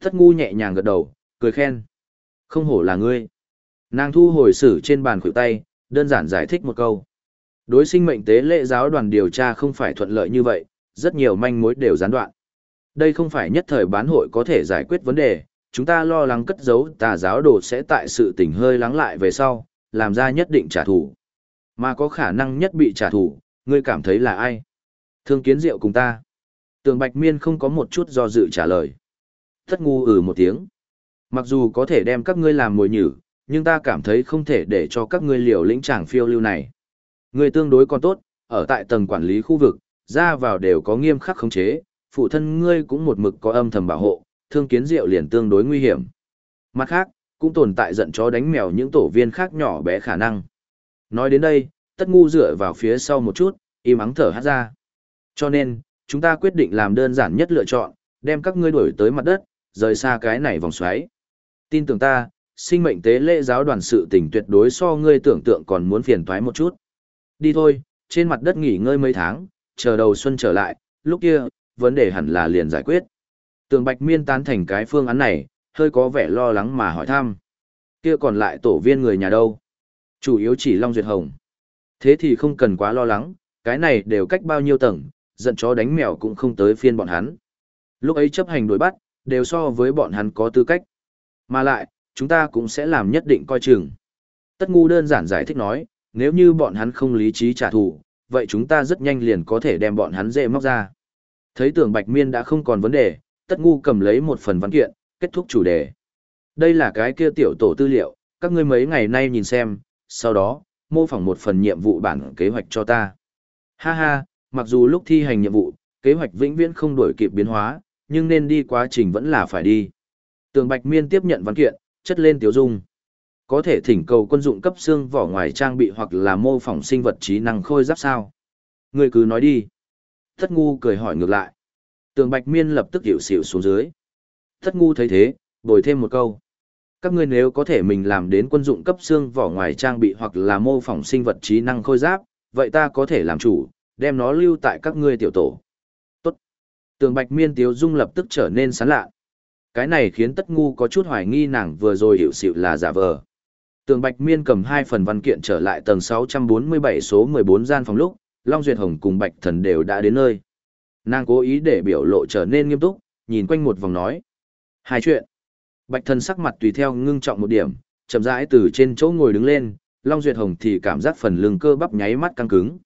Thất ngu nhẹ nhàng gật đầu, cười khen. Không hổ là ngươi. Nàng thu hồi sử trên bàn khuỷu tay, đơn giản giải thích một câu. Đối sinh mệnh tế lễ giáo đoàn điều tra không phải thuận lợi như vậy, rất nhiều manh mối đều gián đoạn. Đây không phải nhất thời bán hội có thể giải quyết vấn đề, chúng ta lo lắng cất giấu tà giáo đồ sẽ tại sự tình hơi lắng lại về sau, làm ra nhất định trả thù. Mà có khả năng nhất bị trả thù, ngươi cảm thấy là ai? Thương kiến diệu cùng ta. Tường Bạch Miên không có một chút do dự trả lời. Thất ngu ừ một tiếng. Mặc dù có thể đem các ngươi làm mồi nhử, nhưng ta cảm thấy không thể để cho các ngươi liều lĩnh tràng phiêu lưu này. Ngươi tương đối còn tốt, ở tại tầng quản lý khu vực, ra vào đều có nghiêm khắc khống chế, phụ thân ngươi cũng một mực có âm thầm bảo hộ, thương kiến diệu liền tương đối nguy hiểm. Mặt khác, cũng tồn tại giận chó đánh mèo những tổ viên khác nhỏ bé khả năng. Nói đến đây, tất ngu dựa vào phía sau một chút, im ắng thở hát ra. Cho nên, chúng ta quyết định làm đơn giản nhất lựa chọn, đem các ngươi đuổi tới mặt đất, rời xa cái này vòng xoáy. Tin tưởng ta, sinh mệnh tế lễ giáo đoàn sự tình tuyệt đối so ngươi tưởng tượng còn muốn phiền toái một chút. Đi thôi, trên mặt đất nghỉ ngơi mấy tháng, chờ đầu xuân trở lại, lúc kia, vấn đề hẳn là liền giải quyết. Tường Bạch Miên tán thành cái phương án này, hơi có vẻ lo lắng mà hỏi thăm. Kia còn lại tổ viên người nhà đâu? Chủ yếu chỉ Long Duyệt Hồng. Thế thì không cần quá lo lắng, cái này đều cách bao nhiêu tầng, giận chó đánh mèo cũng không tới phiên bọn hắn. Lúc ấy chấp hành đuổi bắt, đều so với bọn hắn có tư cách. Mà lại, chúng ta cũng sẽ làm nhất định coi chừng. Tất ngu đơn giản giải thích nói, nếu như bọn hắn không lý trí trả thù, vậy chúng ta rất nhanh liền có thể đem bọn hắn dễ móc ra. Thấy tưởng Bạch Miên đã không còn vấn đề, tất ngu cầm lấy một phần văn kiện, kết thúc chủ đề. Đây là cái kia tiểu tổ tư liệu, các ngươi mấy ngày nay nhìn xem, sau đó, mô phỏng một phần nhiệm vụ bản kế hoạch cho ta. Ha ha, mặc dù lúc thi hành nhiệm vụ, kế hoạch vĩnh viễn không đổi kịp biến hóa, nhưng nên đi quá trình vẫn là phải đi. Tường Bạch Miên tiếp nhận văn kiện, chất lên tiểu dung. Có thể thỉnh cầu quân dụng cấp xương vỏ ngoài trang bị hoặc là mô phỏng sinh vật trí năng khôi giáp sao? Người cứ nói đi. Thất ngu cười hỏi ngược lại. Tường Bạch Miên lập tức hiểu xỉu xuống dưới. Thất ngu thấy thế, bồi thêm một câu. Các ngươi nếu có thể mình làm đến quân dụng cấp xương vỏ ngoài trang bị hoặc là mô phỏng sinh vật trí năng khôi giáp, vậy ta có thể làm chủ, đem nó lưu tại các ngươi tiểu tổ. Tốt. Tường Bạch Miên Tiếu Dung lập tức trở nên sán lạ. Cái này khiến Tất Ngu có chút hoài nghi nàng vừa rồi hiểu xịu là giả vờ. Tường Bạch Miên cầm hai phần văn kiện trở lại tầng 647 số 14 gian phòng lúc, Long Duyệt Hồng cùng Bạch Thần đều đã đến nơi. Nàng cố ý để biểu lộ trở nên nghiêm túc, nhìn quanh một vòng nói. Hai chuyện. Bạch Thần sắc mặt tùy theo ngưng trọng một điểm, chậm rãi từ trên chỗ ngồi đứng lên, Long Duyệt Hồng thì cảm giác phần lưng cơ bắp nháy mắt căng cứng.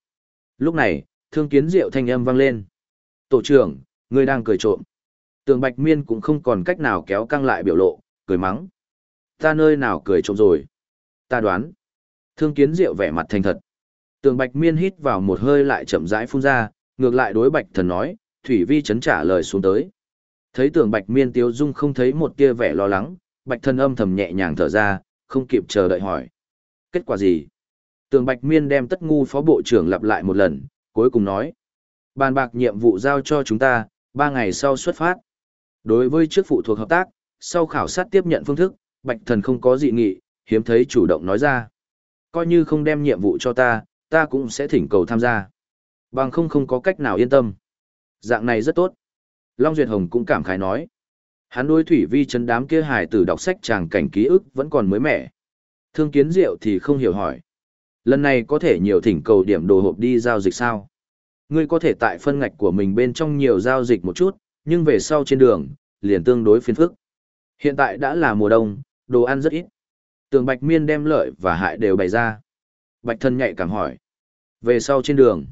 Lúc này, thương kiến diệu thanh âm vang lên. Tổ trưởng, ngươi đang cười trộm. Tường Bạch Miên cũng không còn cách nào kéo căng lại biểu lộ, cười mắng. Ta nơi nào cười trộm rồi? Ta đoán. Thương kiến diệu vẻ mặt thành thật. Tường Bạch Miên hít vào một hơi lại chậm rãi phun ra, ngược lại đối Bạch Thần nói, Thủy Vi chấn trả lời xuống tới. Thấy Tường Bạch Miên tiêu dung không thấy một tia vẻ lo lắng, Bạch Thần âm thầm nhẹ nhàng thở ra, không kịp chờ đợi hỏi. Kết quả gì? Tường Bạch Miên đem tất ngu phó bộ trưởng lặp lại một lần, cuối cùng nói. Bàn bạc nhiệm vụ giao cho chúng ta, ba ngày sau xuất phát. Đối với trước phụ thuộc hợp tác, sau khảo sát tiếp nhận phương thức, Bạch Thần không có dị nghị, hiếm thấy chủ động nói ra. Coi như không đem nhiệm vụ cho ta, ta cũng sẽ thỉnh cầu tham gia. Bằng không không có cách nào yên tâm. Dạng này rất tốt. Long Duyệt Hồng cũng cảm khái nói. Hắn đối thủy vi chấn đám kia hài tử đọc sách tràng cảnh ký ức vẫn còn mới mẻ. Thương kiến diệu thì không hiểu hỏi. Lần này có thể nhiều thỉnh cầu điểm đồ hộp đi giao dịch sao? Ngươi có thể tại phân ngạch của mình bên trong nhiều giao dịch một chút, nhưng về sau trên đường, liền tương đối phiền phức. Hiện tại đã là mùa đông, đồ ăn rất ít. Tường Bạch Miên đem lợi và hại đều bày ra. Bạch thân nhạy cảm hỏi. Về sau trên đường,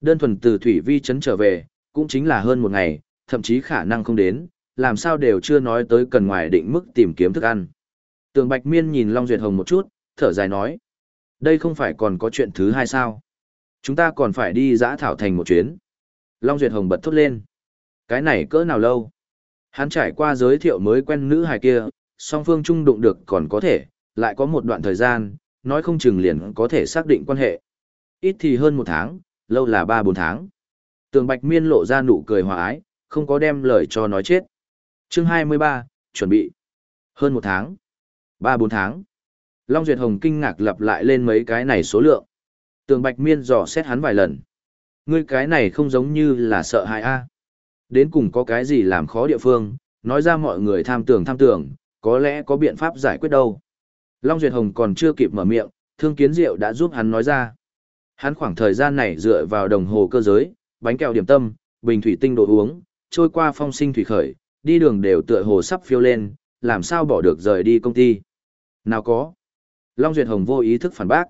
đơn thuần từ Thủy Vi Trấn trở về, cũng chính là hơn một ngày, thậm chí khả năng không đến, làm sao đều chưa nói tới cần ngoài định mức tìm kiếm thức ăn. Tường Bạch Miên nhìn Long Duyệt Hồng một chút, thở dài nói. Đây không phải còn có chuyện thứ hai sao? Chúng ta còn phải đi giã thảo thành một chuyến. Long Duyệt Hồng bật thốt lên. Cái này cỡ nào lâu? Hắn trải qua giới thiệu mới quen nữ hài kia, song phương trung đụng được còn có thể, lại có một đoạn thời gian, nói không chừng liền có thể xác định quan hệ. Ít thì hơn một tháng, lâu là ba bốn tháng. Tường Bạch Miên lộ ra nụ cười hòa ái, không có đem lời cho nói chết. Chương 23, chuẩn bị. Hơn một tháng. Ba bốn tháng. Long Duyệt Hồng kinh ngạc lặp lại lên mấy cái này số lượng. Tường Bạch Miên dò xét hắn vài lần. Ngươi cái này không giống như là sợ hãi a. Đến cùng có cái gì làm khó địa phương, nói ra mọi người tham tưởng tham tưởng, có lẽ có biện pháp giải quyết đâu. Long Duyệt Hồng còn chưa kịp mở miệng, Thương Kiến Diệu đã giúp hắn nói ra. Hắn khoảng thời gian này dựa vào đồng hồ cơ giới, bánh kẹo điểm tâm, bình thủy tinh đồ uống, trôi qua phong sinh thủy khởi, đi đường đều tựa hồ sắp phiêu lên, làm sao bỏ được rời đi công ty. Nào có. Long Duyệt Hồng vô ý thức phản bác.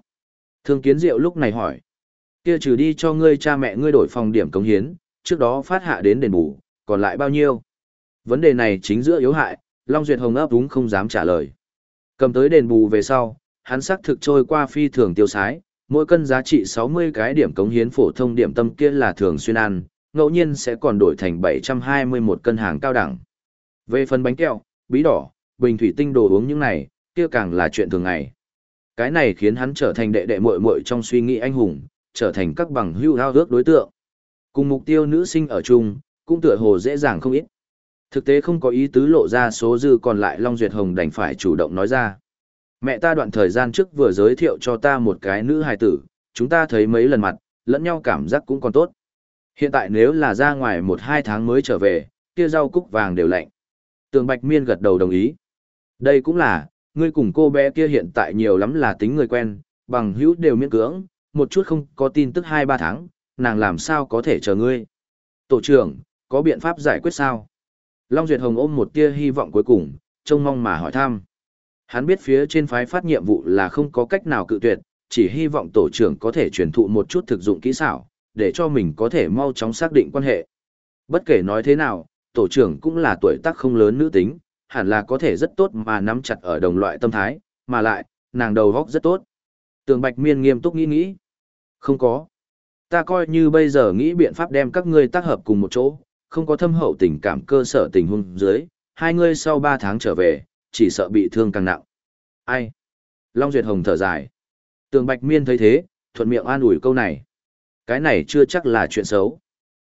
Thương Kiến Diệu lúc này hỏi. Kia trừ đi cho ngươi cha mẹ ngươi đổi phòng điểm cống hiến, trước đó phát hạ đến đền bù, còn lại bao nhiêu? Vấn đề này chính giữa yếu hại, Long Duyệt Hồng ấp đúng không dám trả lời. Cầm tới đền bù về sau, hắn xác thực trôi qua phi thường tiêu sái, mỗi cân giá trị 60 cái điểm cống hiến phổ thông điểm tâm kia là thường xuyên ăn, ngẫu nhiên sẽ còn đổi thành 721 cân hàng cao đẳng. Về phần bánh kẹo, bí đỏ, bình thủy tinh đồ uống những này, kia càng là chuyện thường ngày. Cái này khiến hắn trở thành đệ đệ muội muội trong suy nghĩ anh hùng, trở thành các bằng hưu hao ước đối tượng. Cùng mục tiêu nữ sinh ở chung, cũng tựa hồ dễ dàng không ít. Thực tế không có ý tứ lộ ra số dư còn lại Long Duyệt Hồng đành phải chủ động nói ra. Mẹ ta đoạn thời gian trước vừa giới thiệu cho ta một cái nữ hài tử, chúng ta thấy mấy lần mặt, lẫn nhau cảm giác cũng còn tốt. Hiện tại nếu là ra ngoài một hai tháng mới trở về, kia rau cúc vàng đều lạnh. Tường Bạch Miên gật đầu đồng ý. Đây cũng là, ngươi cùng cô bé kia hiện tại nhiều lắm là tính người quen, bằng hữu đều miễn cưỡng, một chút không có tin tức hai ba tháng, nàng làm sao có thể chờ ngươi. Tổ trưởng, có biện pháp giải quyết sao? Long Duyệt Hồng ôm một tia hy vọng cuối cùng, trông mong mà hỏi thăm. Hắn biết phía trên phái phát nhiệm vụ là không có cách nào cự tuyệt, chỉ hy vọng tổ trưởng có thể truyền thụ một chút thực dụng kỹ xảo, để cho mình có thể mau chóng xác định quan hệ. Bất kể nói thế nào, tổ trưởng cũng là tuổi tác không lớn nữ tính, hẳn là có thể rất tốt mà nắm chặt ở đồng loại tâm thái, mà lại, nàng đầu góc rất tốt. Tường Bạch Miên nghiêm túc nghĩ nghĩ. Không có. Ta coi như bây giờ nghĩ biện pháp đem các ngươi tác hợp cùng một chỗ, không có thâm hậu tình cảm cơ sở tình huống dưới, hai ngươi sau ba tháng trở về, chỉ sợ bị thương càng nặng. Ai? Long Duyệt Hồng thở dài. Tường Bạch Miên thấy thế, thuận miệng an ủi câu này. Cái này chưa chắc là chuyện xấu.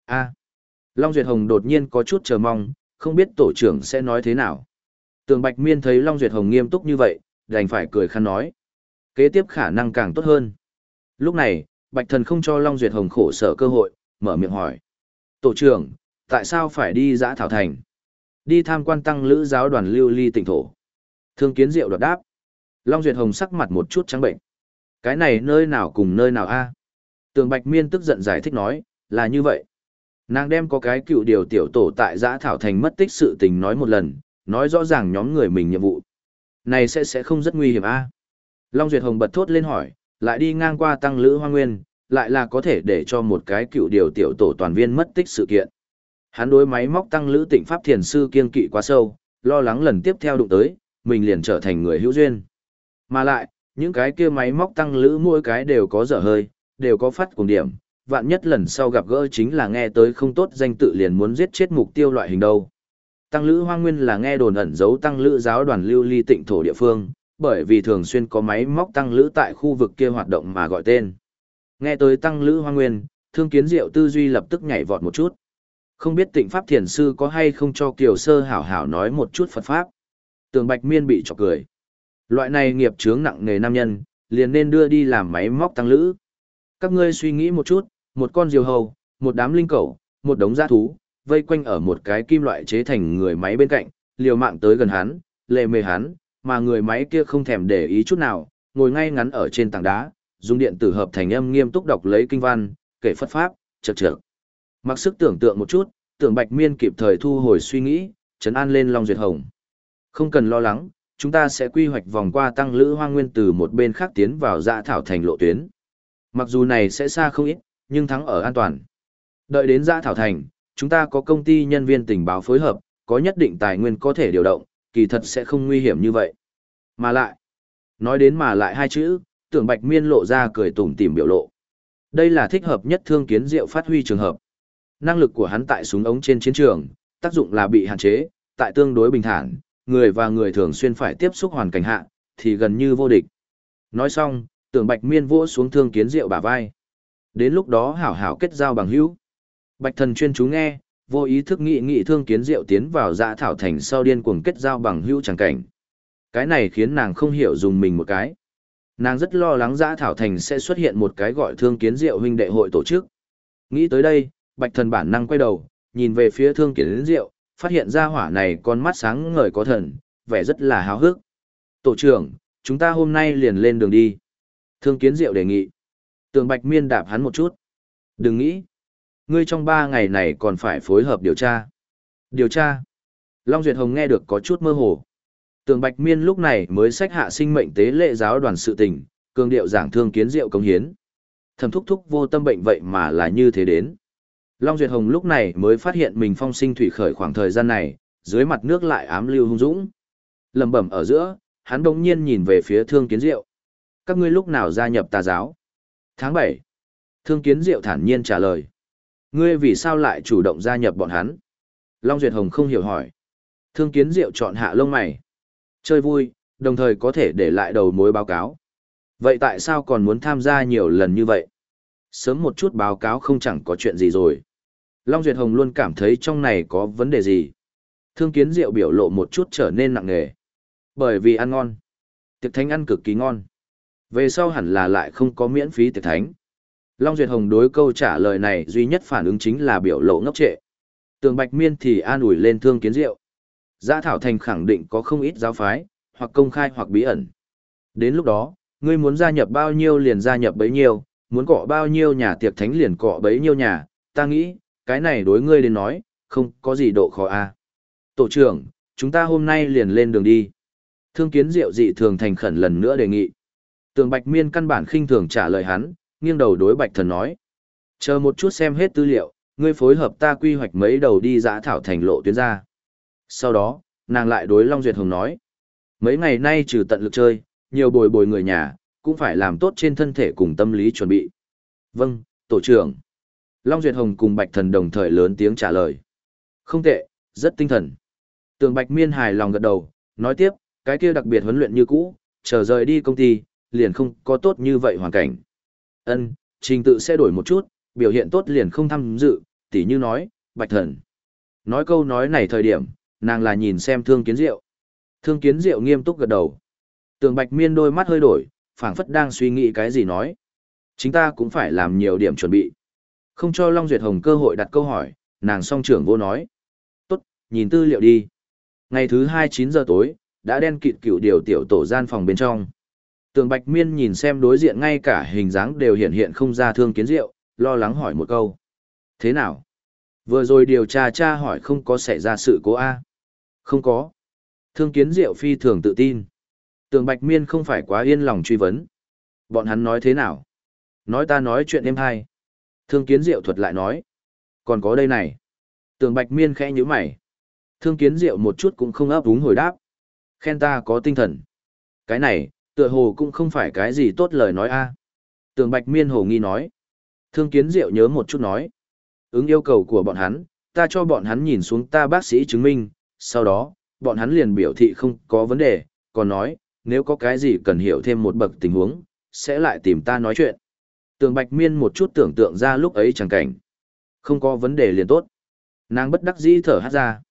A. Long Duyệt Hồng đột nhiên có chút chờ mong, không biết tổ trưởng sẽ nói thế nào. Tường Bạch Miên thấy Long Duyệt Hồng nghiêm túc như vậy, đành phải cười khăn nói. Kế tiếp khả năng càng tốt hơn. Lúc này, Bạch Thần không cho Long Duyệt Hồng khổ sở cơ hội, mở miệng hỏi. Tổ trưởng, tại sao phải đi giã thảo thành? Đi tham quan tăng lữ giáo đoàn lưu ly tỉnh thổ. Thương kiến diệu đoạt đáp. Long Duyệt Hồng sắc mặt một chút trắng bệnh. Cái này nơi nào cùng nơi nào a? Tường Bạch Miên tức giận giải thích nói, là như vậy. Nàng đem có cái cựu điều tiểu tổ tại giã thảo thành mất tích sự tình nói một lần, nói rõ ràng nhóm người mình nhiệm vụ. Này sẽ sẽ không rất nguy hiểm a Long Duyệt Hồng bật thốt lên hỏi, lại đi ngang qua tăng lữ hoa nguyên, lại là có thể để cho một cái cựu điều tiểu tổ toàn viên mất tích sự kiện. Hắn đối máy móc tăng lữ tịnh pháp thiền sư kiên kỵ quá sâu, lo lắng lần tiếp theo đụng tới, mình liền trở thành người hữu duyên. Mà lại, những cái kia máy móc tăng lữ mỗi cái đều có dở hơi, đều có phát cùng điểm, vạn nhất lần sau gặp gỡ chính là nghe tới không tốt danh tự liền muốn giết chết mục tiêu loại hình đâu. Tăng lữ hoang nguyên là nghe đồn ẩn giấu tăng lữ giáo đoàn lưu ly tịnh thổ địa phương, bởi vì thường xuyên có máy móc tăng lữ tại khu vực kia hoạt động mà gọi tên. Nghe tới tăng lữ hoang nguyên, thương kiến diệu tư duy lập tức nhảy vọt một chút. Không biết tịnh pháp thiền sư có hay không cho kiều sơ hảo hảo nói một chút Phật Pháp. Tường bạch miên bị chọc cười. Loại này nghiệp chướng nặng nghề nam nhân, liền nên đưa đi làm máy móc tăng lữ. Các ngươi suy nghĩ một chút, một con diều hầu, một đám linh cẩu, một đống gia thú, vây quanh ở một cái kim loại chế thành người máy bên cạnh, liều mạng tới gần hắn, lệ mề hắn, mà người máy kia không thèm để ý chút nào, ngồi ngay ngắn ở trên tảng đá, dùng điện tử hợp thành âm nghiêm túc đọc lấy kinh văn, kể phất pháp, chật trưởng. Mặc sức tưởng tượng một chút, tưởng Bạch Miên kịp thời thu hồi suy nghĩ, trấn an lên Long Duyệt Hồng. Không cần lo lắng, chúng ta sẽ quy hoạch vòng qua tăng lữ hoang nguyên từ một bên khác tiến vào dạ thảo thành lộ tuyến. Mặc dù này sẽ xa không ít, nhưng thắng ở an toàn. Đợi đến dạ thảo thành, chúng ta có công ty nhân viên tình báo phối hợp, có nhất định tài nguyên có thể điều động, kỳ thật sẽ không nguy hiểm như vậy. Mà lại, nói đến mà lại hai chữ, tưởng bạch miên lộ ra cười tủm tỉm biểu lộ. Đây là thích hợp nhất thương kiến diệu phát huy trường hợp. Năng lực của hắn tại súng ống trên chiến trường, tác dụng là bị hạn chế, tại tương đối bình thản, người và người thường xuyên phải tiếp xúc hoàn cảnh hạ, thì gần như vô địch. Nói xong, tưởng bạch miên vỗ xuống thương kiến diệu bả vai. Đến lúc đó hảo hảo kết giao bằng hữu. Bạch thần chuyên chú nghe, vô ý thức nghị nghị thương kiến diệu tiến vào dạ thảo thành sau điên cuồng kết giao bằng hữu chẳng cảnh. Cái này khiến nàng không hiểu dùng mình một cái. Nàng rất lo lắng dạ thảo thành sẽ xuất hiện một cái gọi thương kiến diệu huynh đệ hội tổ chức. Nghĩ tới đây, bạch thần bản năng quay đầu, nhìn về phía thương kiến diệu, phát hiện ra hỏa này con mắt sáng ngời có thần, vẻ rất là háo hức. Tổ trưởng, chúng ta hôm nay liền lên đường đi. Thương kiến diệu đề nghị. Tường bạch miên đạp hắn một chút. Đừng nghĩ. Ngươi trong ba ngày này còn phải phối hợp điều tra. Điều tra. Long Duyệt Hồng nghe được có chút mơ hồ. Tường Bạch Miên lúc này mới sách hạ sinh mệnh tế lệ giáo đoàn sự tình, cường điệu giảng thương kiến diệu công hiến. Thẩm thúc thúc vô tâm bệnh vậy mà là như thế đến. Long Duyệt Hồng lúc này mới phát hiện mình phong sinh thủy khởi khoảng thời gian này, dưới mặt nước lại ám lưu hung dũng. Lầm bẩm ở giữa, hắn đống nhiên nhìn về phía thương kiến diệu. Các ngươi lúc nào gia nhập tà giáo? Tháng 7. Thương kiến diệu thản nhiên trả lời. Ngươi vì sao lại chủ động gia nhập bọn hắn? Long Duyệt Hồng không hiểu hỏi. Thương kiến diệu chọn hạ lông mày. Chơi vui, đồng thời có thể để lại đầu mối báo cáo. Vậy tại sao còn muốn tham gia nhiều lần như vậy? Sớm một chút báo cáo không chẳng có chuyện gì rồi. Long Duyệt Hồng luôn cảm thấy trong này có vấn đề gì. Thương kiến diệu biểu lộ một chút trở nên nặng nề. Bởi vì ăn ngon. Tiệc thánh ăn cực kỳ ngon. Về sau hẳn là lại không có miễn phí tiệc thánh. Long Duyệt Hồng đối câu trả lời này duy nhất phản ứng chính là biểu lộ ngốc trệ. Tường Bạch Miên thì an ủi lên thương kiến diệu. Giã Thảo Thành khẳng định có không ít giáo phái, hoặc công khai hoặc bí ẩn. Đến lúc đó, ngươi muốn gia nhập bao nhiêu liền gia nhập bấy nhiêu, muốn cọ bao nhiêu nhà tiệc thánh liền cọ bấy nhiêu nhà, ta nghĩ, cái này đối ngươi đến nói, không có gì độ khó a. Tổ trưởng, chúng ta hôm nay liền lên đường đi. Thương kiến diệu dị thường thành khẩn lần nữa đề nghị. Tường Bạch Miên căn bản khinh thường trả lời hắn, nghiêng đầu đối Bạch Thần nói. Chờ một chút xem hết tư liệu, ngươi phối hợp ta quy hoạch mấy đầu đi giã thảo thành lộ tuyến ra. Sau đó, nàng lại đối Long Duyệt Hồng nói. Mấy ngày nay trừ tận lực chơi, nhiều bồi bồi người nhà, cũng phải làm tốt trên thân thể cùng tâm lý chuẩn bị. Vâng, tổ trưởng. Long Duyệt Hồng cùng Bạch Thần đồng thời lớn tiếng trả lời. Không tệ, rất tinh thần. Tường Bạch Miên hài lòng gật đầu, nói tiếp, cái kia đặc biệt huấn luyện như cũ, chờ rời đi công ty, liền không có tốt như vậy hoàn cảnh. Ân, trình tự sẽ đổi một chút, biểu hiện tốt liền không tham dự, tỉ như nói, Bạch Thần. Nói câu nói này thời điểm, nàng là nhìn xem Thương Kiến Diệu. Thương Kiến Diệu nghiêm túc gật đầu. Tường Bạch Miên đôi mắt hơi đổi, phảng phất đang suy nghĩ cái gì nói. Chính ta cũng phải làm nhiều điểm chuẩn bị. Không cho Long Duyệt Hồng cơ hội đặt câu hỏi, nàng song trưởng vô nói. Tốt, nhìn tư liệu đi. Ngày thứ hai chín giờ tối, đã đen kịt cựu điều tiểu tổ gian phòng bên trong. Tường Bạch Miên nhìn xem đối diện ngay cả hình dáng đều hiện hiện không ra thương kiến diệu, lo lắng hỏi một câu. Thế nào? Vừa rồi điều tra cha hỏi không có xảy ra sự cố A. Không có. Thương kiến diệu phi thường tự tin. Tường Bạch Miên không phải quá yên lòng truy vấn. Bọn hắn nói thế nào? Nói ta nói chuyện em hay. Thương kiến diệu thuật lại nói. Còn có đây này. Tường Bạch Miên khẽ như mày. Thương kiến diệu một chút cũng không ấp úng hồi đáp. Khen ta có tinh thần. Cái này, tựa hồ cũng không phải cái gì tốt lời nói a. Tường Bạch Miên hồ nghi nói. Thương kiến diệu nhớ một chút nói. Ứng yêu cầu của bọn hắn, ta cho bọn hắn nhìn xuống ta bác sĩ chứng minh, sau đó, bọn hắn liền biểu thị không có vấn đề, còn nói, nếu có cái gì cần hiểu thêm một bậc tình huống, sẽ lại tìm ta nói chuyện. Tường Bạch Miên một chút tưởng tượng ra lúc ấy chẳng cảnh. Không có vấn đề liền tốt. Nàng bất đắc dĩ thở hát ra.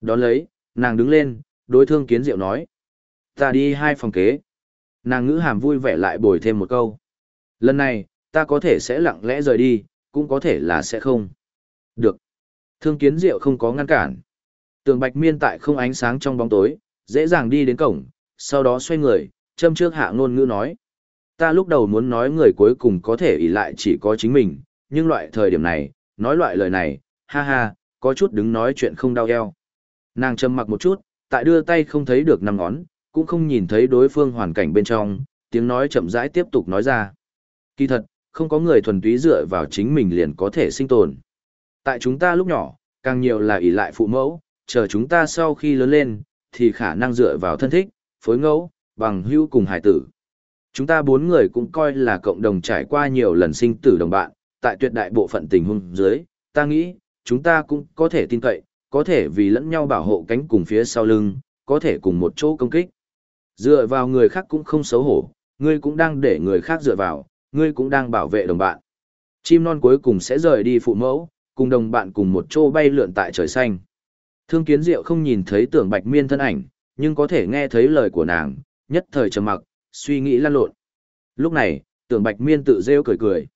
Đón lấy, nàng đứng lên, đối thương kiến diệu nói. Ta đi hai phòng kế. Nàng ngữ hàm vui vẻ lại bồi thêm một câu. Lần này, ta có thể sẽ lặng lẽ rời đi, cũng có thể là sẽ không. Được. Thương kiến diệu không có ngăn cản. Tường bạch miên tại không ánh sáng trong bóng tối, dễ dàng đi đến cổng, sau đó xoay người, châm trước hạ ngôn ngữ nói. Ta lúc đầu muốn nói người cuối cùng có thể ỷ lại chỉ có chính mình, nhưng loại thời điểm này, nói loại lời này, ha ha, có chút đứng nói chuyện không đau eo. Nàng trầm mặc một chút, tại đưa tay không thấy được năm ngón, cũng không nhìn thấy đối phương hoàn cảnh bên trong, tiếng nói chậm rãi tiếp tục nói ra. Kỳ thật, không có người thuần túy dựa vào chính mình liền có thể sinh tồn. Tại chúng ta lúc nhỏ, càng nhiều là ỷ lại phụ mẫu, chờ chúng ta sau khi lớn lên, thì khả năng dựa vào thân thích, phối ngẫu, bằng hữu cùng hải tử. Chúng ta bốn người cũng coi là cộng đồng trải qua nhiều lần sinh tử đồng bạn, tại tuyệt đại bộ phận tình huống dưới, ta nghĩ, chúng ta cũng có thể tin cậy, có thể vì lẫn nhau bảo hộ cánh cùng phía sau lưng, có thể cùng một chỗ công kích. Dựa vào người khác cũng không xấu hổ, ngươi cũng đang để người khác dựa vào, ngươi cũng đang bảo vệ đồng bạn. Chim non cuối cùng sẽ rời đi phụ mẫu, cùng đồng bạn cùng một chỗ bay lượn tại trời xanh. Thương kiến diệu không nhìn thấy tưởng bạch miên thân ảnh, nhưng có thể nghe thấy lời của nàng, nhất thời trầm mặc, suy nghĩ lăn lộn. Lúc này, tưởng bạch miên tự rêu cười cười.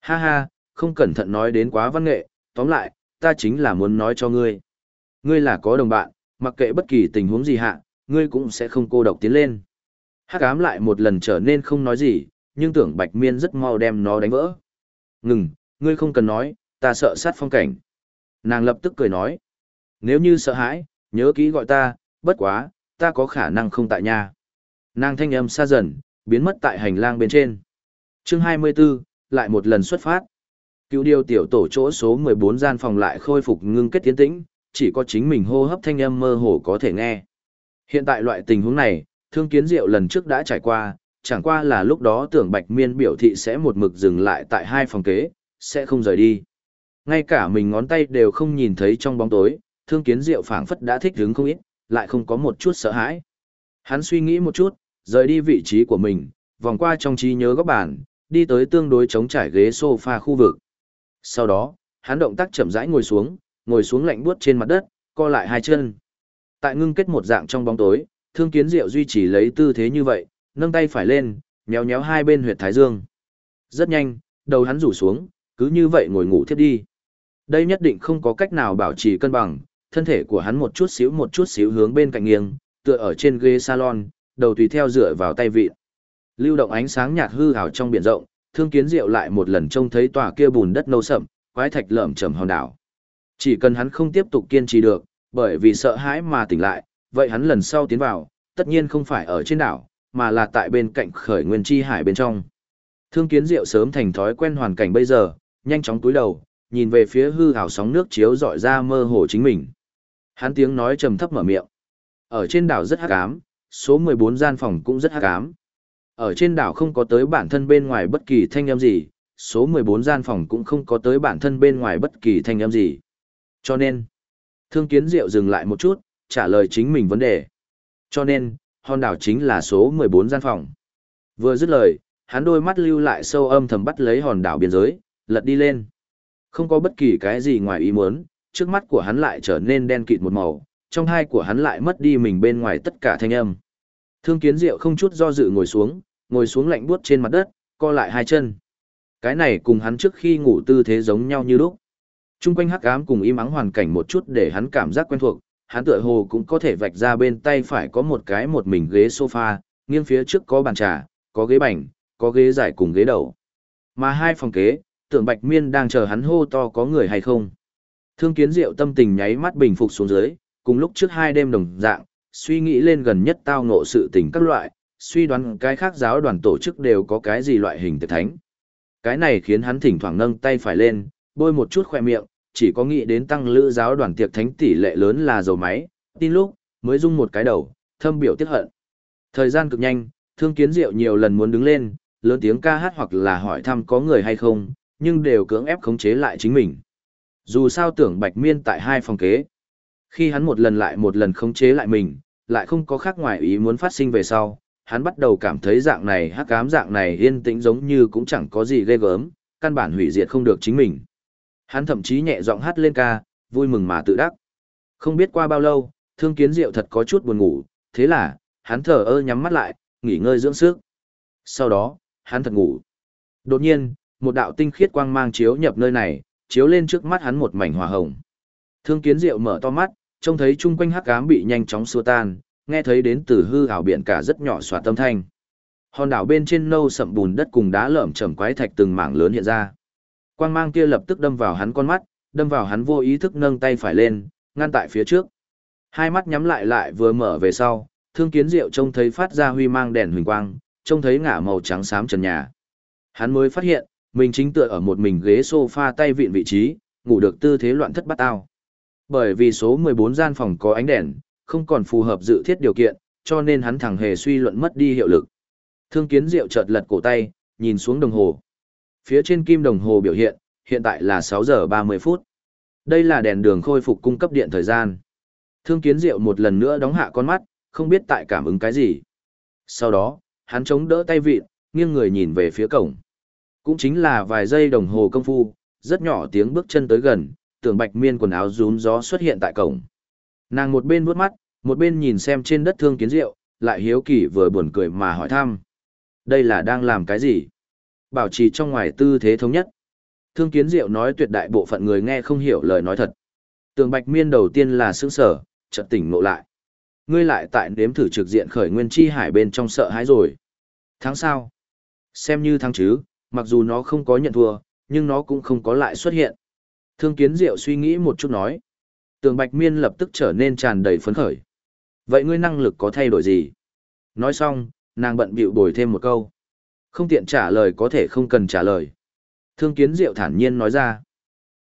Ha ha, không cẩn thận nói đến quá văn nghệ, tóm lại, ta chính là muốn nói cho ngươi. Ngươi là có đồng bạn, mặc kệ bất kỳ tình huống gì hạ, ngươi cũng sẽ không cô độc tiến lên. Hắc ám lại một lần trở nên không nói gì, nhưng tưởng bạch miên rất mau đem nó đánh vỡ. Ngừng, ngươi không cần nói, ta sợ sát phong cảnh. Nàng lập tức cười nói. Nếu như sợ hãi, nhớ kỹ gọi ta, bất quá, ta có khả năng không tại nhà. Nàng thanh âm xa dần, biến mất tại hành lang bên trên. chương 24, lại một lần xuất phát. Cứu điều tiểu tổ chỗ số 14 gian phòng lại khôi phục ngưng kết tiến tĩnh, chỉ có chính mình hô hấp thanh âm mơ hồ có thể nghe. Hiện tại loại tình huống này, thương kiến diệu lần trước đã trải qua, chẳng qua là lúc đó tưởng bạch miên biểu thị sẽ một mực dừng lại tại hai phòng kế, sẽ không rời đi. Ngay cả mình ngón tay đều không nhìn thấy trong bóng tối, thương kiến diệu phảng phất đã thích hứng không ít, lại không có một chút sợ hãi. Hắn suy nghĩ một chút, rời đi vị trí của mình, vòng qua trong trí nhớ góc bàn, đi tới tương đối chống trải ghế sofa khu vực. Sau đó, hắn động tác chậm rãi ngồi xuống, ngồi xuống lạnh buốt trên mặt đất, co lại hai chân. Tại ngưng kết một dạng trong bóng tối, Thương Kiến Diệu duy trì lấy tư thế như vậy, nâng tay phải lên, nhéo nhéo hai bên huyệt thái dương. Rất nhanh, đầu hắn rủ xuống, cứ như vậy ngồi ngủ thiếp đi. Đây nhất định không có cách nào bảo trì cân bằng, thân thể của hắn một chút xíu một chút xíu hướng bên cạnh nghiêng, tựa ở trên ghế salon, đầu tùy theo dựa vào tay vịn. Lưu động ánh sáng nhạt hư ảo trong biển rộng, Thương Kiến Diệu lại một lần trông thấy tòa kia bùn đất nâu sậm, quái thạch lởm chởm hòn đảo. Chỉ cần hắn không tiếp tục kiên trì được, bởi vì sợ hãi mà tỉnh lại, vậy hắn lần sau tiến vào, tất nhiên không phải ở trên đảo, mà là tại bên cạnh khởi nguyên chi hải bên trong. Thương kiến diệu sớm thành thói quen hoàn cảnh bây giờ, nhanh chóng túi đầu, nhìn về phía hư hào sóng nước chiếu dọi ra mơ hồ chính mình. Hắn tiếng nói trầm thấp mở miệng. Ở trên đảo rất hắc ám, số 14 gian phòng cũng rất hắc ám. Ở trên đảo không có tới bản thân bên ngoài bất kỳ thanh âm gì, số 14 gian phòng cũng không có tới bản thân bên ngoài bất kỳ thanh âm gì. Cho nên, thương kiến diệu dừng lại một chút, trả lời chính mình vấn đề. Cho nên, hòn đảo chính là số 14 gian phòng. Vừa dứt lời, hắn đôi mắt lưu lại sâu âm thầm bắt lấy hòn đảo biên giới, lật đi lên. Không có bất kỳ cái gì ngoài ý muốn, trước mắt của hắn lại trở nên đen kịt một màu, trong hai của hắn lại mất đi mình bên ngoài tất cả thanh âm. Thương kiến diệu không chút do dự ngồi xuống, ngồi xuống lạnh buốt trên mặt đất, co lại hai chân. Cái này cùng hắn trước khi ngủ tư thế giống nhau như lúc. Trung quanh hắc ám cùng im ắng hoàn cảnh một chút để hắn cảm giác quen thuộc, hắn tựa hồ cũng có thể vạch ra bên tay phải có một cái một mình ghế sofa, nghiêng phía trước có bàn trà, có ghế bành, có ghế dài cùng ghế đầu. Mà hai phòng kế, tưởng Bạch Miên đang chờ hắn hô to có người hay không. Thương kiến diệu tâm tình nháy mắt bình phục xuống dưới, cùng lúc trước hai đêm đồng dạng, suy nghĩ lên gần nhất tao ngộ sự tình các loại, suy đoán cái khác giáo đoàn tổ chức đều có cái gì loại hình tiệc thánh. Cái này khiến hắn thỉnh thoảng nâng tay phải lên, bôi một chút khỏe miệng, chỉ có nghĩ đến tăng lữ giáo đoàn tiệc thánh tỷ lệ lớn là dầu máy, tin lúc, mới rung một cái đầu, thâm biểu tiết hận. Thời gian cực nhanh, thương kiến diệu nhiều lần muốn đứng lên, lớn tiếng ca hát hoặc là hỏi thăm có người hay không, nhưng đều cưỡng ép khống chế lại chính mình. Dù sao tưởng bạch miên tại hai phòng kế. Khi hắn một lần lại một lần khống chế lại mình, lại không có khác ngoài ý muốn phát sinh về sau, hắn bắt đầu cảm thấy dạng này hắc ám dạng này yên tĩnh giống như cũng chẳng có gì ghê gớm, căn bản hủy diệt không được chính mình. Hắn thậm chí nhẹ giọng hát lên ca, vui mừng mà tự đắc. Không biết qua bao lâu, thương kiến diệu thật có chút buồn ngủ, thế là, hắn thở ơ nhắm mắt lại, nghỉ ngơi dưỡng sức. Sau đó, hắn thật ngủ. Đột nhiên, một đạo tinh khiết quang mang chiếu nhập nơi này, chiếu lên trước mắt hắn một mảnh hỏa hồng. Thương kiến diệu mở to mắt, trông thấy chung quanh hắc ám bị nhanh chóng xua tan, nghe thấy đến từ hư ảo biển cả rất nhỏ xoạt tâm thanh. Hòn đảo bên trên nâu sậm bùn đất cùng đá lởm chởm quái thạch từng mảng lớn hiện ra. Quang mang kia lập tức đâm vào hắn con mắt, đâm vào hắn vô ý thức nâng tay phải lên, ngăn tại phía trước. Hai mắt nhắm lại lại vừa mở về sau, thương kiến diệu trông thấy phát ra huy mang đèn huỳnh quang, trông thấy ngả màu trắng xám trần nhà. Hắn mới phát hiện, mình chính tựa ở một mình ghế sofa tay vịn vị trí, ngủ được tư thế loạn thất bát ao. Bởi vì số 14 gian phòng có ánh đèn, không còn phù hợp dự thiết điều kiện, cho nên hắn thẳng hề suy luận mất đi hiệu lực. Thương kiến diệu chợt lật cổ tay, nhìn xuống đồng hồ. Phía trên kim đồng hồ biểu hiện, hiện tại là 6 giờ 30 phút. Đây là đèn đường khôi phục cung cấp điện thời gian. Thương kiến diệu một lần nữa đóng hạ con mắt, không biết tại cảm ứng cái gì. Sau đó, hắn chống đỡ tay vịn, nghiêng người nhìn về phía cổng. Cũng chính là vài giây đồng hồ công phu, rất nhỏ tiếng bước chân tới gần, tưởng bạch miên quần áo rún gió xuất hiện tại cổng. Nàng một bên vuốt mắt, một bên nhìn xem trên đất thương kiến diệu lại hiếu kỳ vừa buồn cười mà hỏi thăm. Đây là đang làm cái gì? Bảo trì trong ngoài tư thế thống nhất. Thương kiến diệu nói tuyệt đại bộ phận người nghe không hiểu lời nói thật. Tường bạch miên đầu tiên là sững sở, chợt tỉnh ngộ lại. Ngươi lại tại nếm thử trực diện khởi nguyên chi hải bên trong sợ hãi rồi. Tháng sau. Xem như tháng chứ, mặc dù nó không có nhận thua, nhưng nó cũng không có lại xuất hiện. Thương kiến diệu suy nghĩ một chút nói. Tường bạch miên lập tức trở nên tràn đầy phấn khởi. Vậy ngươi năng lực có thay đổi gì? Nói xong, nàng bận bịu bồi thêm một câu. Không tiện trả lời có thể không cần trả lời. Thương kiến diệu thản nhiên nói ra.